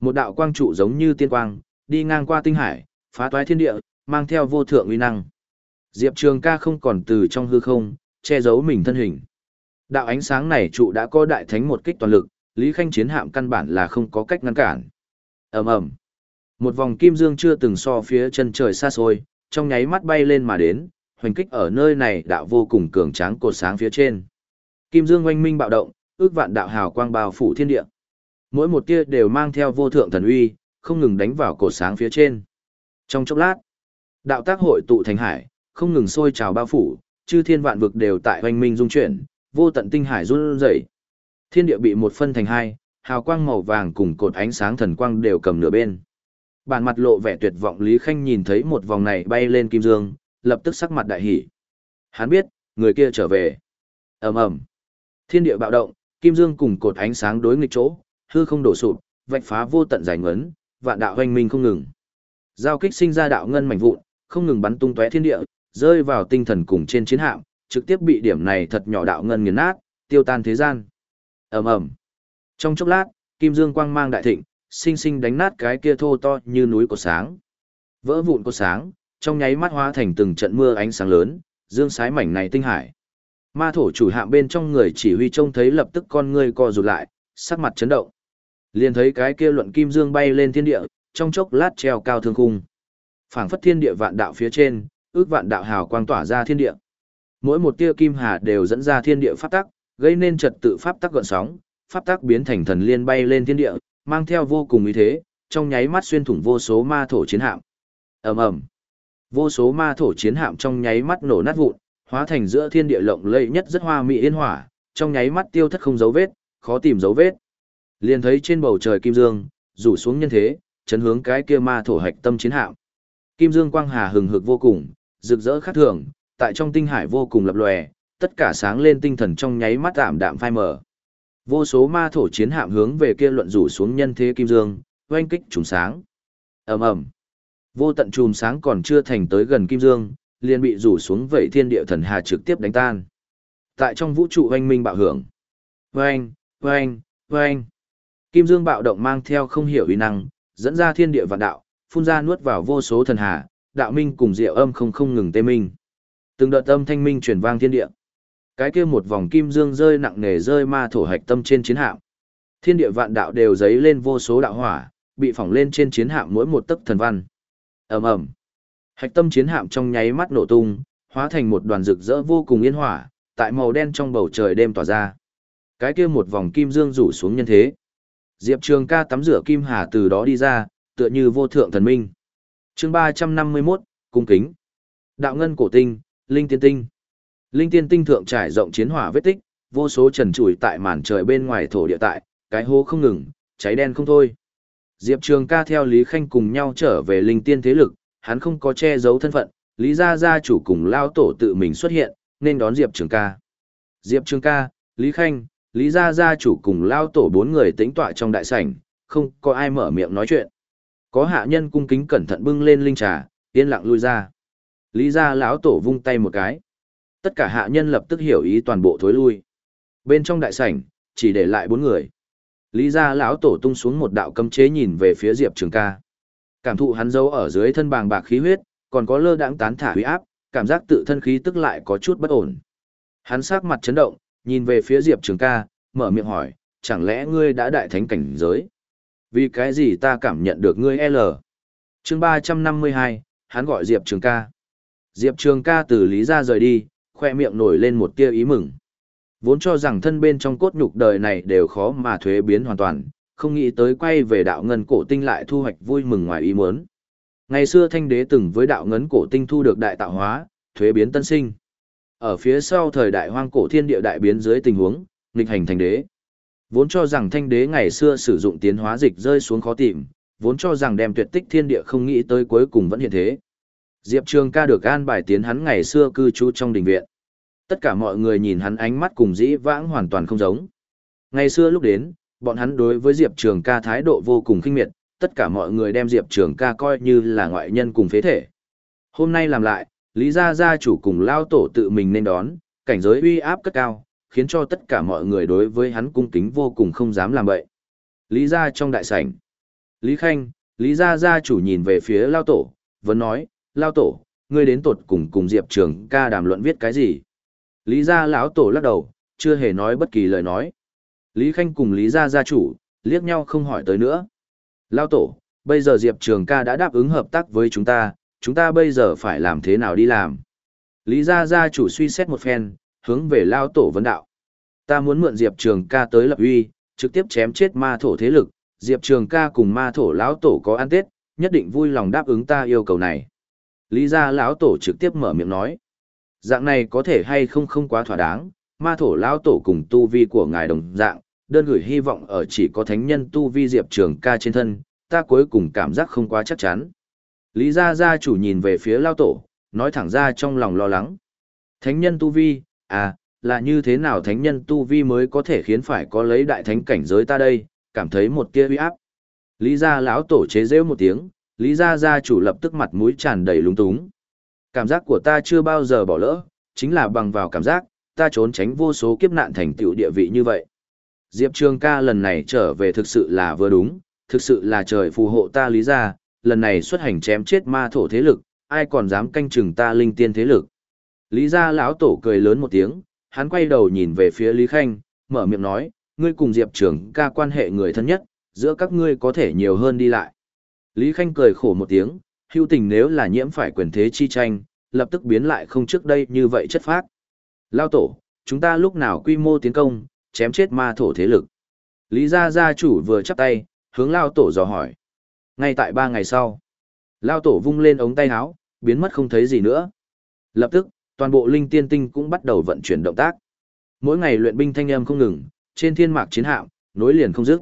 Speaker 1: Một đạo quang trụ giống như tiên quang, đi ngang qua tinh hải, phá toái thiên địa, mang theo vô thượng uy năng. Diệp Trường ca không còn từ trong hư không, che giấu mình thân hình. Đạo ánh sáng này trụ đã có đại thánh một kích toàn lực, Lý Khanh chiến hạm căn bản là không có cách ngăn cản. ầm ầm Một vòng kim dương chưa từng so phía chân trời xa xôi, trong nháy mắt bay lên mà đến, hoành kích ở nơi này đạo vô cùng cường tráng cột sáng phía trên. Kim dương oanh minh bạo động, ước vạn đạo hào quang bao phủ thiên địa. Mỗi một tia đều mang theo vô thượng thần uy, không ngừng đánh vào cột sáng phía trên. Trong chốc lát, đạo tác hội tụ thành hải, không ngừng sôi trào bao phủ, chư thiên vạn vực đều tại hoành minh dung chuyển, vô tận tinh hải run rẩy. Thiên địa bị một phân thành hai, hào quang màu vàng cùng cột ánh sáng thần quang đều cầm nửa bên. Bản mặt lộ vẻ tuyệt vọng Lý Khanh nhìn thấy một vòng này bay lên kim dương, lập tức sắc mặt đại hỉ. Hắn biết, người kia trở về. Ầm ầm. Thiên địa bạo động, kim dương cùng cột ánh sáng đối nghịch chỗ, hư không đổ sụp, vạch phá vô tận giải ngấn, vạn đạo hoành minh không ngừng. Giao kích sinh ra đạo ngân mảnh vụn, không ngừng bắn tung tóe thiên địa, rơi vào tinh thần cùng trên chiến hạm, trực tiếp bị điểm này thật nhỏ đạo ngân nghiền nát, tiêu tan thế gian. Ầm ầm. Trong chốc lát, kim dương quang mang đại thịnh, sinh sinh đánh nát cái kia thô to như núi của sáng. Vỡ vụn của sáng, trong nháy mắt hóa thành từng trận mưa ánh sáng lớn, dương sái mảnh này tinh hải. Ma thổ chủ hạm bên trong người chỉ huy trông thấy lập tức con ngươi co rụt lại, sắc mặt chấn động. Liền thấy cái kia luận kim dương bay lên thiên địa, trong chốc lát treo cao thương khung. Phảng phất thiên địa vạn đạo phía trên, ước vạn đạo hào quang tỏa ra thiên địa. Mỗi một tia kim hà đều dẫn ra thiên địa pháp tắc, gây nên trật tự pháp tắc gợn sóng, pháp tắc biến thành thần liên bay lên thiên địa, mang theo vô cùng ý thế, trong nháy mắt xuyên thủng vô số ma thổ chiến hạm. Ầm ầm. Vô số ma thổ chiến hạm trong nháy mắt nổ nát vụn, hóa thành giữa thiên địa lộng lẫy nhất rất hoa mỹ yên hỏa, trong nháy mắt tiêu thất không dấu vết, khó tìm dấu vết. Liền thấy trên bầu trời kim dương, rủ xuống nhân thế, chấn hướng cái kia ma thổ hạch tâm chiến hạm. Kim dương quang hà hừng hực vô cùng, rực rỡ khác thường, tại trong tinh hải vô cùng lập lòe, tất cả sáng lên tinh thần trong nháy mắt tạm đạm phai mờ. Vô số ma thổ chiến hạm hướng về kia luận rủ xuống nhân thế kim dương, oanh kích trùng sáng. Ầm ầm. Vô tận chùm sáng còn chưa thành tới gần kim dương, liền bị rủ xuống vậy thiên địa thần hà trực tiếp đánh tan. Tại trong vũ trụ oanh minh bạo hưởng. Oanh, oanh, oanh. Kim dương bạo động mang theo không hiểu uy năng, dẫn ra thiên địa vạn đạo, phun ra nuốt vào vô số thần hà, đạo minh cùng diệu âm không không ngừng tê minh. Từng đợt âm thanh minh truyền vang thiên địa. Cái kia một vòng kim dương rơi nặng nề rơi ma thổ hạch tâm trên chiến hạm. Thiên địa vạn đạo đều giấy lên vô số đạo hỏa, bị phỏng lên trên chiến hạm mỗi một tấc thần văn. Ầm ầm. Hạch tâm chiến hạm trong nháy mắt nổ tung, hóa thành một đoàn rực rỡ vô cùng yên hỏa, tại màu đen trong bầu trời đêm tỏa ra. Cái kia một vòng kim dương rủ xuống nhân thế. Diệp Trường ca tắm rửa kim hà từ đó đi ra, tựa như vô thượng thần minh. chương 351, Cung kính. Đạo ngân cổ tinh, linh tiên tinh. Linh tiên tinh thượng trải rộng chiến hỏa vết tích, vô số trần trụi tại màn trời bên ngoài thổ địa tại, cái hố không ngừng, cháy đen không thôi. Diệp Trường ca theo Lý Khanh cùng nhau trở về linh tiên thế lực, hắn không có che giấu thân phận, Lý gia gia chủ cùng lao tổ tự mình xuất hiện, nên đón Diệp Trường ca. Diệp Trường ca, Lý Khanh, Lý gia gia chủ cùng lao tổ bốn người tĩnh tọa trong đại sảnh, không có ai mở miệng nói chuyện. Có hạ nhân cung kính cẩn thận bưng lên linh trà, yên lặng lui ra. Lý gia lão tổ vung tay một cái. Tất cả hạ nhân lập tức hiểu ý toàn bộ thối lui. Bên trong đại sảnh, chỉ để lại bốn người. Lý gia lão tổ tung xuống một đạo cấm chế nhìn về phía Diệp Trường ca. Cảm thụ hắn dấu ở dưới thân bàng bạc khí huyết, còn có lơ đãng tán thả huy áp, cảm giác tự thân khí tức lại có chút bất ổn. Hắn sắc mặt chấn động, nhìn về phía Diệp Trường ca, mở miệng hỏi, chẳng lẽ ngươi đã đại thánh cảnh giới? Vì cái gì ta cảm nhận được ngươi L? chương 352, hắn gọi Diệp Trường ca. Diệp Trường ca từ Lý gia rời đi, khoe miệng nổi lên một tia ý mừng. Vốn cho rằng thân bên trong cốt nhục đời này đều khó mà thuế biến hoàn toàn, không nghĩ tới quay về đạo ngân cổ tinh lại thu hoạch vui mừng ngoài ý muốn. Ngày xưa thanh đế từng với đạo ngấn cổ tinh thu được đại tạo hóa, thuế biến tân sinh. Ở phía sau thời đại hoang cổ thiên địa đại biến dưới tình huống, nghịch hành thanh đế. Vốn cho rằng thanh đế ngày xưa sử dụng tiến hóa dịch rơi xuống khó tìm, vốn cho rằng đem tuyệt tích thiên địa không nghĩ tới cuối cùng vẫn hiện thế. Diệp Trường ca được an bài tiến hắn ngày xưa cư trú trong đình viện. Tất cả mọi người nhìn hắn ánh mắt cùng dĩ vãng hoàn toàn không giống. Ngày xưa lúc đến, bọn hắn đối với Diệp Trường ca thái độ vô cùng khinh miệt, tất cả mọi người đem Diệp Trường ca coi như là ngoại nhân cùng phế thể. Hôm nay làm lại, Lý Gia Gia chủ cùng lao tổ tự mình nên đón, cảnh giới uy áp cất cao, khiến cho tất cả mọi người đối với hắn cung kính vô cùng không dám làm vậy. Lý Gia trong đại sảnh, Lý Khanh, Lý Gia Gia chủ nhìn về phía Lao Tổ, vẫn nói, Lao Tổ, ngươi đến tột cùng cùng Diệp Trường ca đàm luận viết cái gì? Lý Gia lão Tổ lắc đầu, chưa hề nói bất kỳ lời nói. Lý Khanh cùng Lý Gia Gia chủ, liếc nhau không hỏi tới nữa. Lão Tổ, bây giờ Diệp Trường ca đã đáp ứng hợp tác với chúng ta, chúng ta bây giờ phải làm thế nào đi làm? Lý Gia Gia chủ suy xét một phen, hướng về lão Tổ vấn đạo. Ta muốn mượn Diệp Trường ca tới lập uy, trực tiếp chém chết ma thổ thế lực, Diệp Trường ca cùng ma thổ lão tổ có ăn tết, nhất định vui lòng đáp ứng ta yêu cầu này. Lý gia lão tổ trực tiếp mở miệng nói. Dạng này có thể hay không không quá thỏa đáng, ma thổ lão tổ cùng tu vi của ngài đồng dạng, đơn gửi hy vọng ở chỉ có thánh nhân tu vi Diệp Trường ca trên thân, ta cuối cùng cảm giác không quá chắc chắn. Lý gia gia chủ nhìn về phía lão tổ, nói thẳng ra trong lòng lo lắng. Thánh nhân tu vi, à, là như thế nào thánh nhân tu vi mới có thể khiến phải có lấy đại thánh cảnh giới ta đây, cảm thấy một tia uy áp. Lý gia lão tổ chế rêu một tiếng, Lý gia gia chủ lập tức mặt mũi tràn đầy lúng túng. Cảm giác của ta chưa bao giờ bỏ lỡ, chính là bằng vào cảm giác, ta trốn tránh vô số kiếp nạn thành tựu địa vị như vậy. Diệp Trường ca lần này trở về thực sự là vừa đúng, thực sự là trời phù hộ ta lý gia, lần này xuất hành chém chết ma thổ thế lực, ai còn dám canh chừng ta linh tiên thế lực. Lý gia lão tổ cười lớn một tiếng, hắn quay đầu nhìn về phía Lý Khanh, mở miệng nói, ngươi cùng Diệp Trường ca quan hệ người thân nhất, giữa các ngươi có thể nhiều hơn đi lại. Lý Khanh cười khổ một tiếng, hưu tình nếu là nhiễm phải quyền thế chi tranh, lập tức biến lại không trước đây như vậy chất phác. Lao tổ, chúng ta lúc nào quy mô tiến công, chém chết ma thổ thế lực. Lý gia gia chủ vừa chắp tay, hướng Lao tổ dò hỏi. Ngay tại ba ngày sau, Lao tổ vung lên ống tay áo, biến mất không thấy gì nữa. Lập tức, toàn bộ linh tiên tinh cũng bắt đầu vận chuyển động tác. Mỗi ngày luyện binh thanh âm không ngừng, trên thiên mạc chiến hạm, nối liền không dứt.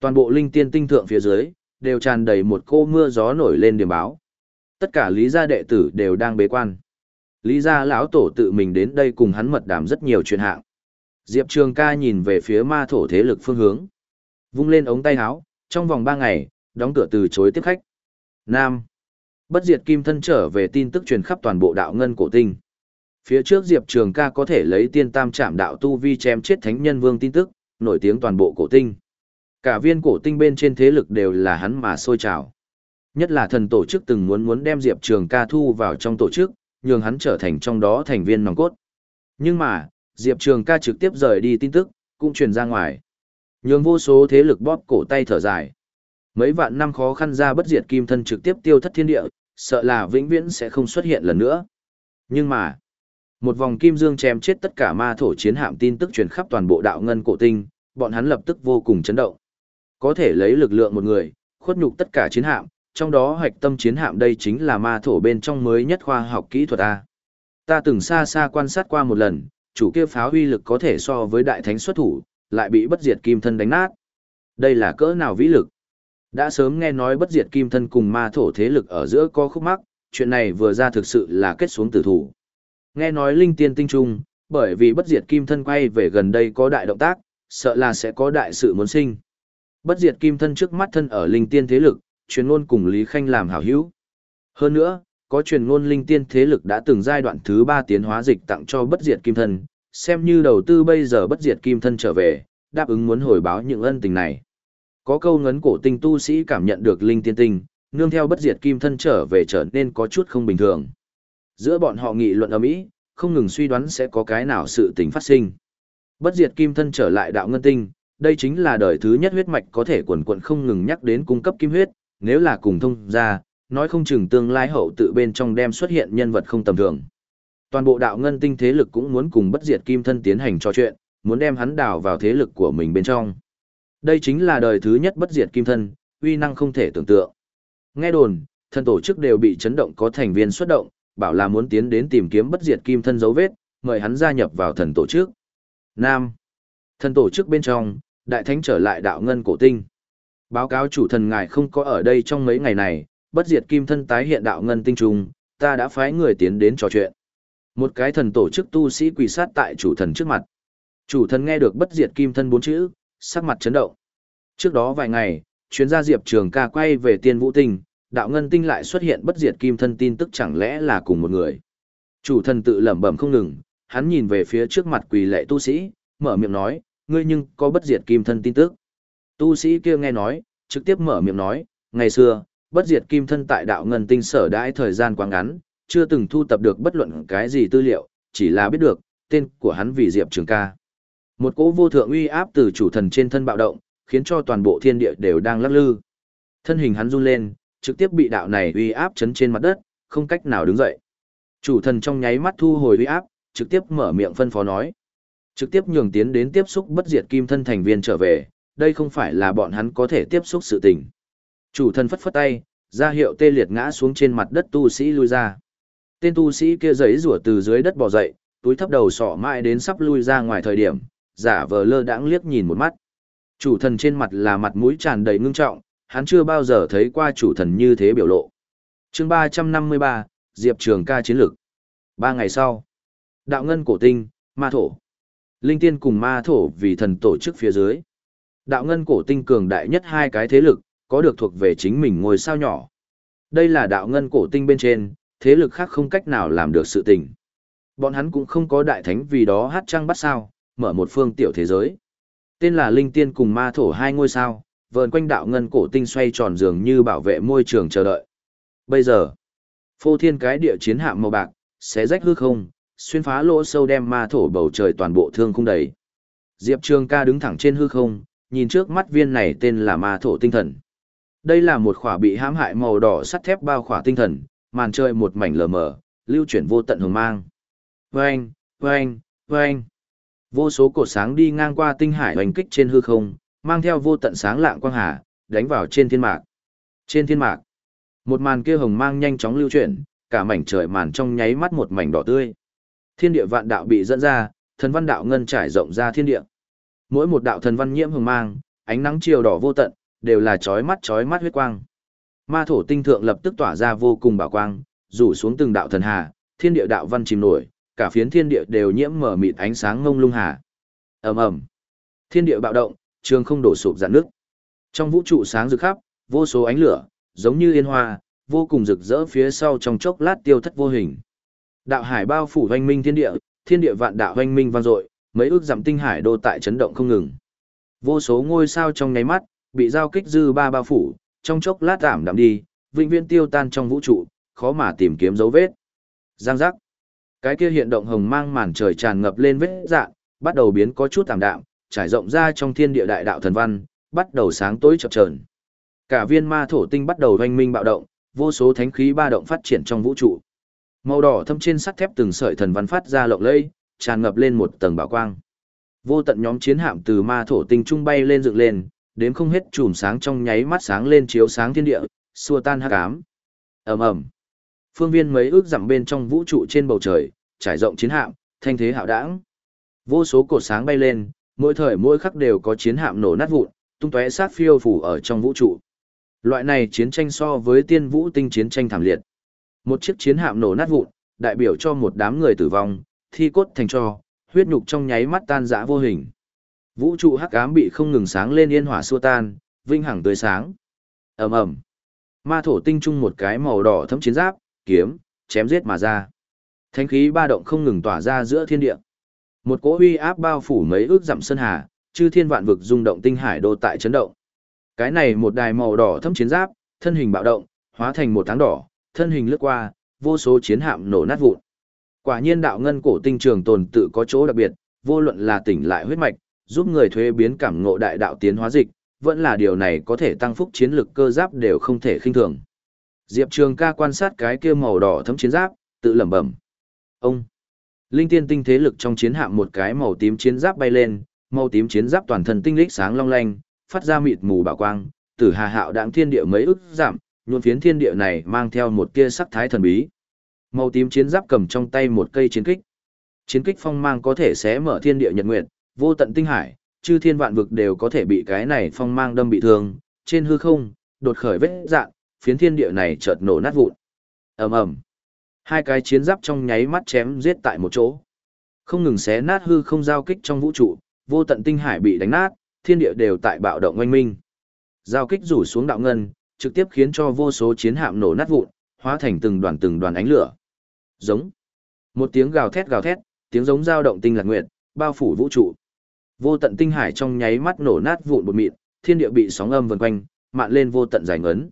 Speaker 1: Toàn bộ linh tiên tinh thượng phía dưới, đều tràn đầy một cô mưa gió nổi lên điểm báo. Tất cả lý gia đệ tử đều đang bế quan. Lý gia lão tổ tự mình đến đây cùng hắn mật đàm rất nhiều chuyện hạng. Diệp Trường ca nhìn về phía ma thổ thế lực phương hướng. Vung lên ống tay áo, trong vòng 3 ngày, đóng cửa từ chối tiếp khách. Nam. Bất diệt kim thân trở về tin tức truyền khắp toàn bộ đạo ngân cổ tinh. Phía trước Diệp Trường ca có thể lấy tiên tam trạm đạo tu vi chém chết thánh nhân vương tin tức, nổi tiếng toàn bộ cổ tinh. Cả viên cổ tinh bên trên thế lực đều là hắn mà sôi trào. Nhất là thần tổ chức từng muốn muốn đem Diệp Trường ca thu vào trong tổ chức, nhường hắn trở thành trong đó thành viên nòng cốt. Nhưng mà, Diệp Trường ca trực tiếp rời đi tin tức, cũng truyền ra ngoài. Nhường vô số thế lực bóp cổ tay thở dài. Mấy vạn năm khó khăn ra bất diệt kim thân trực tiếp tiêu thất thiên địa, sợ là vĩnh viễn sẽ không xuất hiện lần nữa. Nhưng mà, một vòng kim dương chém chết tất cả ma thổ chiến hạm tin tức truyền khắp toàn bộ đạo ngân cổ tinh, bọn hắn lập tức vô cùng chấn động. Có thể lấy lực lượng một người, khuất nhục tất cả chiến hạm, trong đó hạch tâm chiến hạm đây chính là ma thổ bên trong mới nhất khoa học kỹ thuật A. Ta từng xa xa quan sát qua một lần, chủ kia pháo uy lực có thể so với đại thánh xuất thủ, lại bị bất diệt kim thân đánh nát. Đây là cỡ nào vĩ lực? Đã sớm nghe nói bất diệt kim thân cùng ma thổ thế lực ở giữa có khúc mắc, chuyện này vừa ra thực sự là kết xuống tử thủ. Nghe nói linh tiên tinh trung, bởi vì bất diệt kim thân quay về gần đây có đại động tác, sợ là sẽ có đại sự muốn sinh. Bất diệt kim thân trước mắt thân ở linh tiên thế lực, truyền ngôn cùng Lý Khanh làm hảo hữu. Hơn nữa, có truyền ngôn linh tiên thế lực đã từng giai đoạn thứ 3 tiến hóa dịch tặng cho bất diệt kim thân, xem như đầu tư bây giờ bất diệt kim thân trở về, đáp ứng muốn hồi báo những ân tình này. Có câu ngấn cổ tinh tu sĩ cảm nhận được linh tiên tinh, nương theo bất diệt kim thân trở về trở nên có chút không bình thường. Giữa bọn họ nghị luận ầm ĩ, không ngừng suy đoán sẽ có cái nào sự tình phát sinh. Bất diệt kim thân trở lại đạo ngân tinh, đây chính là đời thứ nhất huyết mạch có thể quần quần không ngừng nhắc đến cung cấp kim huyết, nếu là cùng thông ra, nói không chừng tương lai hậu tự bên trong đem xuất hiện nhân vật không tầm thường. Toàn bộ đạo ngân tinh thế lực cũng muốn cùng bất diệt kim thân tiến hành trò chuyện, muốn đem hắn đào vào thế lực của mình bên trong. Đây chính là đời thứ nhất bất diệt kim thân, uy năng không thể tưởng tượng. Nghe đồn, thân tổ chức đều bị chấn động có thành viên xuất động, bảo là muốn tiến đến tìm kiếm bất diệt kim thân dấu vết, mời hắn gia nhập vào thần tổ chức. Nam. Thần tổ chức bên trong, đại thánh trở lại đạo ngân cổ tinh. Báo cáo chủ thần ngài không có ở đây trong mấy ngày này, bất diệt kim thân tái hiện đạo ngân tinh trùng, ta đã phái người tiến đến trò chuyện. Một cái thần tổ chức tu sĩ quỳ sát tại chủ thần trước mặt. Chủ thần nghe được bất diệt kim thân bốn chữ, sắc mặt chấn động. Trước đó vài ngày, chuyến gia diệp trường ca quay về tiên vũ tinh, đạo ngân tinh lại xuất hiện bất diệt kim thân tin tức chẳng lẽ là cùng một người. Chủ thần tự lẩm bẩm không ngừng, hắn nhìn về phía trước mặt quỳ lệ tu sĩ, mở miệng nói, ngươi nhưng có bất diệt kim thân tin tức. Tu sĩ kia nghe nói, trực tiếp mở miệng nói, ngày xưa, bất diệt kim thân tại đạo ngân tinh sở đãi thời gian quá ngắn, chưa từng thu tập được bất luận cái gì tư liệu, chỉ là biết được, tên của hắn vì Diệp Trường ca. Một cỗ vô thượng uy áp từ chủ thần trên thân bạo động, khiến cho toàn bộ thiên địa đều đang lắc lư. Thân hình hắn run lên, trực tiếp bị đạo này uy áp chấn trên mặt đất, không cách nào đứng dậy. Chủ thần trong nháy mắt thu hồi uy áp, trực tiếp mở miệng phân phó nói. Trực tiếp nhường tiến đến tiếp xúc bất diệt kim thân thành viên trở về, đây không phải là bọn hắn có thể tiếp xúc sự tình. Chủ thần phất phất tay, ra hiệu tê liệt ngã xuống trên mặt đất tu sĩ lui ra. Tên tu sĩ kia giấy rủa từ dưới đất bò dậy, túi thấp đầu sọ mãi đến sắp lui ra ngoài thời điểm, giả vờ lơ đãng liếc nhìn một mắt. Chủ thần trên mặt là mặt mũi tràn đầy ngưng trọng, hắn chưa bao giờ thấy qua chủ thần như thế biểu lộ. chương 353, Diệp Trường ca chiến lược. Ba ngày sau, đạo ngân cổ tinh, ma thổ. Linh tiên cùng ma thổ vì thần tổ chức phía dưới. Đạo ngân cổ tinh cường đại nhất hai cái thế lực, có được thuộc về chính mình ngôi sao nhỏ. Đây là đạo ngân cổ tinh bên trên, thế lực khác không cách nào làm được sự tình. Bọn hắn cũng không có đại thánh vì đó hát trăng bắt sao, mở một phương tiểu thế giới. Tên là Linh Tiên cùng ma thổ hai ngôi sao, vờn quanh đạo ngân cổ tinh xoay tròn dường như bảo vệ môi trường chờ đợi. Bây giờ, phô thiên cái địa chiến hạm màu bạc, xé rách hư không, xuyên phá lỗ sâu đem ma thổ bầu trời toàn bộ thương khung đầy. Diệp Trường ca đứng thẳng trên hư không, nhìn trước mắt viên này tên là ma thổ tinh thần. Đây là một khỏa bị hãm hại màu đỏ sắt thép bao khỏa tinh thần, màn trời một mảnh lờ mờ, lưu chuyển vô tận hồng mang. Vâng, vâng, vâng. Vô số cột sáng đi ngang qua tinh hải hoành kích trên hư không, mang theo vô tận sáng lạng quang hà, đánh vào trên thiên mạc. Trên thiên mạc, một màn kia hồng mang nhanh chóng lưu chuyển, cả mảnh trời màn trong nháy mắt một mảnh đỏ tươi. Thiên địa vạn đạo bị dẫn ra, thần văn đạo ngân trải rộng ra thiên địa. Mỗi một đạo thần văn nhiễm hồng mang, ánh nắng chiều đỏ vô tận, đều là chói mắt chói mắt huyết quang. Ma thổ tinh thượng lập tức tỏa ra vô cùng bảo quang, rủ xuống từng đạo thần hà, thiên địa đạo văn chìm nổi, cả phiến thiên địa đều nhiễm mở mịt ánh sáng ngông lung hà. Ầm ầm. Thiên địa bạo động, trường không đổ sụp dạn nước. Trong vũ trụ sáng rực khắp, vô số ánh lửa, giống như yên hoa, vô cùng rực rỡ phía sau trong chốc lát tiêu thất vô hình. Đạo hải bao phủ hoanh minh thiên địa, thiên địa vạn đạo hoanh minh vang dội, mấy ước giảm tinh hải đô tại chấn động không ngừng. Vô số ngôi sao trong nháy mắt, bị giao kích dư ba bao phủ, trong chốc lát giảm đạm đi, vĩnh viễn tiêu tan trong vũ trụ, khó mà tìm kiếm dấu vết. Giang giác. Cái kia hiện động hồng mang màn trời tràn ngập lên vết dạng, bắt đầu biến có chút tạm đạm, trải rộng ra trong thiên địa đại đạo thần văn, bắt đầu sáng tối chập chờn. Cả viên ma thổ tinh bắt đầu hoanh minh bạo động, vô số thánh khí ba động phát triển trong vũ trụ. Màu đỏ thâm trên sắt thép từng sợi thần văn phát ra lộng lẫy, tràn ngập lên một tầng bảo quang. Vô tận nhóm chiến hạm từ ma thổ tinh trung bay lên dựng lên, đến không hết chùm sáng trong nháy mắt sáng lên chiếu sáng thiên địa, xua tan hắc ám. Ầm ầm. Phương viên mấy ước dặm bên trong vũ trụ trên bầu trời, trải rộng chiến hạm, thanh thế hạo đãng. Vô số cột sáng bay lên, mỗi thời mỗi khắc đều có chiến hạm nổ nát vụn, tung tóe sát phiêu phủ ở trong vũ trụ. Loại này chiến tranh so với tiên vũ tinh chiến tranh thảm liệt. Một chiếc chiến hạm nổ nát vụn, đại biểu cho một đám người tử vong, thi cốt thành cho, huyết nhục trong nháy mắt tan rã vô hình. Vũ trụ hắc ám bị không ngừng sáng lên yên hỏa xua tan, vinh hằng tươi sáng. Ầm ầm. Ma thổ tinh trung một cái màu đỏ thấm chiến giáp, kiếm, chém giết mà ra. Thánh khí ba động không ngừng tỏa ra giữa thiên địa. Một cỗ uy áp bao phủ mấy ước dặm sơn hà, chư thiên vạn vực rung động tinh hải đô tại chấn động. Cái này một đài màu đỏ thấm chiến giáp, thân hình bạo động, hóa thành một tháng đỏ, thân hình lướt qua, vô số chiến hạm nổ nát vụn. Quả nhiên đạo ngân cổ tinh trường tồn tự có chỗ đặc biệt, vô luận là tỉnh lại huyết mạch, giúp người thuế biến cảm ngộ đại đạo tiến hóa dịch, vẫn là điều này có thể tăng phúc chiến lực cơ giáp đều không thể khinh thường. Diệp Trường ca quan sát cái kia màu đỏ thấm chiến giáp, tự lẩm bẩm. Ông! Linh tiên tinh thế lực trong chiến hạm một cái màu tím chiến giáp bay lên, màu tím chiến giáp toàn thân tinh lích sáng long lanh, phát ra mịt mù bảo quang, tử hà hạo đãng thiên địa mấy ức giảm, nhuộm phiến thiên địa này mang theo một tia sắc thái thần bí. Màu tím chiến giáp cầm trong tay một cây chiến kích. Chiến kích phong mang có thể xé mở thiên địa nhật nguyệt, vô tận tinh hải, chư thiên vạn vực đều có thể bị cái này phong mang đâm bị thương, trên hư không, đột khởi vết dạn, phiến thiên địa này chợt nổ nát vụn. Ầm ầm. Hai cái chiến giáp trong nháy mắt chém giết tại một chỗ. Không ngừng xé nát hư không giao kích trong vũ trụ, vô tận tinh hải bị đánh nát, thiên địa đều tại bạo động oanh minh. Giao kích rủ xuống đạo ngân, trực tiếp khiến cho vô số chiến hạm nổ nát vụn, hóa thành từng đoàn từng đoàn ánh lửa. Giống. Một tiếng gào thét gào thét, tiếng giống dao động tinh lạc nguyệt, bao phủ vũ trụ. Vô tận tinh hải trong nháy mắt nổ nát vụn bột mịn, thiên địa bị sóng âm vần quanh, mạn lên vô tận giải ngấn.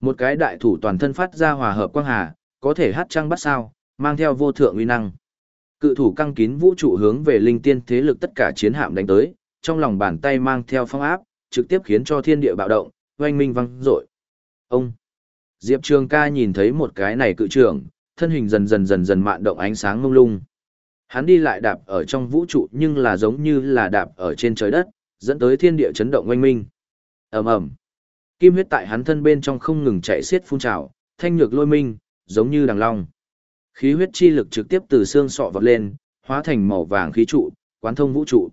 Speaker 1: Một cái đại thủ toàn thân phát ra hòa hợp quang hà, có thể hát trăng bắt sao, mang theo vô thượng uy năng. Cự thủ căng kín vũ trụ hướng về linh tiên thế lực tất cả chiến hạm đánh tới, trong lòng bàn tay mang theo phong áp, trực tiếp khiến cho thiên địa bạo động, oanh minh vang dội. Ông Diệp Trường ca nhìn thấy một cái này cự trưởng, thân hình dần dần dần dần mạn động ánh sáng mông lung. Hắn đi lại đạp ở trong vũ trụ nhưng là giống như là đạp ở trên trời đất, dẫn tới thiên địa chấn động oanh minh. ầm ầm Kim huyết tại hắn thân bên trong không ngừng chạy xiết phun trào, thanh nhược lôi minh, giống như đằng long. Khí huyết chi lực trực tiếp từ xương sọ vọt lên, hóa thành màu vàng khí trụ, quán thông vũ trụ.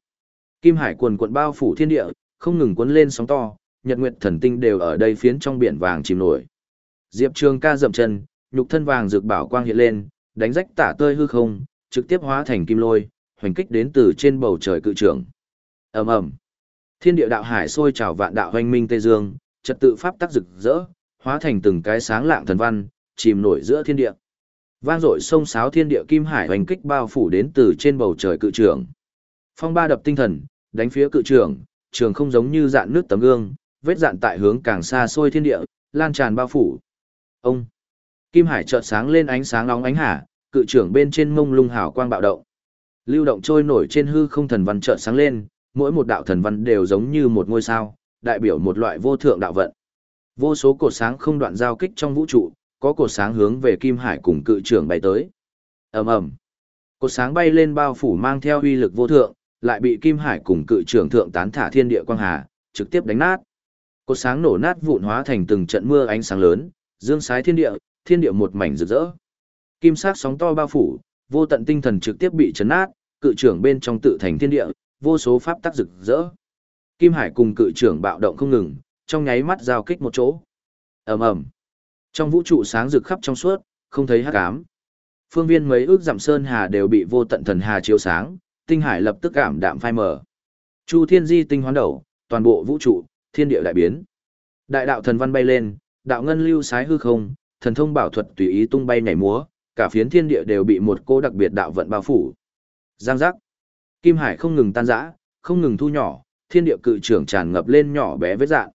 Speaker 1: Kim hải quần quận bao phủ thiên địa, không ngừng cuốn lên sóng to, nhật nguyệt thần tinh đều ở đây phiến trong biển vàng chìm nổi. Diệp Trường ca dậm chân, nhục thân vàng rực bảo quang hiện lên, đánh rách tả tơi hư không, trực tiếp hóa thành kim lôi, hoành kích đến từ trên bầu trời cự trưởng. Ầm ầm. Thiên địa đạo hải sôi trào vạn đạo hoành minh tây dương, trật tự pháp tác rực rỡ, hóa thành từng cái sáng lạng thần văn, chìm nổi giữa thiên địa. Vang dội sông sáo thiên địa kim hải hoành kích bao phủ đến từ trên bầu trời cự trưởng. Phong ba đập tinh thần, đánh phía cự trưởng, trường không giống như dạn nước tấm gương, vết dạn tại hướng càng xa xôi thiên địa, lan tràn bao phủ. Ông Kim hải chợt sáng lên ánh sáng nóng ánh hả, cự trưởng bên trên mông lung hào quang bạo động. Lưu động trôi nổi trên hư không thần văn chợt sáng lên, mỗi một đạo thần văn đều giống như một ngôi sao, đại biểu một loại vô thượng đạo vận. Vô số cột sáng không đoạn giao kích trong vũ trụ, có cột sáng hướng về Kim Hải cùng cự trưởng bay tới. Ầm ầm. Cột sáng bay lên bao phủ mang theo uy lực vô thượng, lại bị Kim Hải cùng cự trưởng thượng tán thả thiên địa quang hà, trực tiếp đánh nát. Cột sáng nổ nát vụn hóa thành từng trận mưa ánh sáng lớn, dương sái thiên địa, thiên địa một mảnh rực rỡ. Kim sắc sóng to bao phủ, vô tận tinh thần trực tiếp bị chấn nát, cự trưởng bên trong tự thành thiên địa, vô số pháp tắc rực rỡ. Kim Hải cùng cự trưởng bạo động không ngừng, trong nháy mắt giao kích một chỗ. Ầm ầm. Trong vũ trụ sáng rực khắp trong suốt, không thấy hắc ám. Phương viên mấy ước dặm sơn hà đều bị vô tận thần hà chiếu sáng, tinh hải lập tức cảm đạm phai mờ. Chu Thiên Di tinh hoán đầu, toàn bộ vũ trụ, thiên địa đại biến. Đại đạo thần văn bay lên, đạo ngân lưu sái hư không, thần thông bảo thuật tùy ý tung bay nhảy múa, cả phiến thiên địa đều bị một cô đặc biệt đạo vận bao phủ. Giang giác. Kim hải không ngừng tan rã, không ngừng thu nhỏ, thiên địa cự trưởng tràn ngập lên nhỏ bé vết dạng.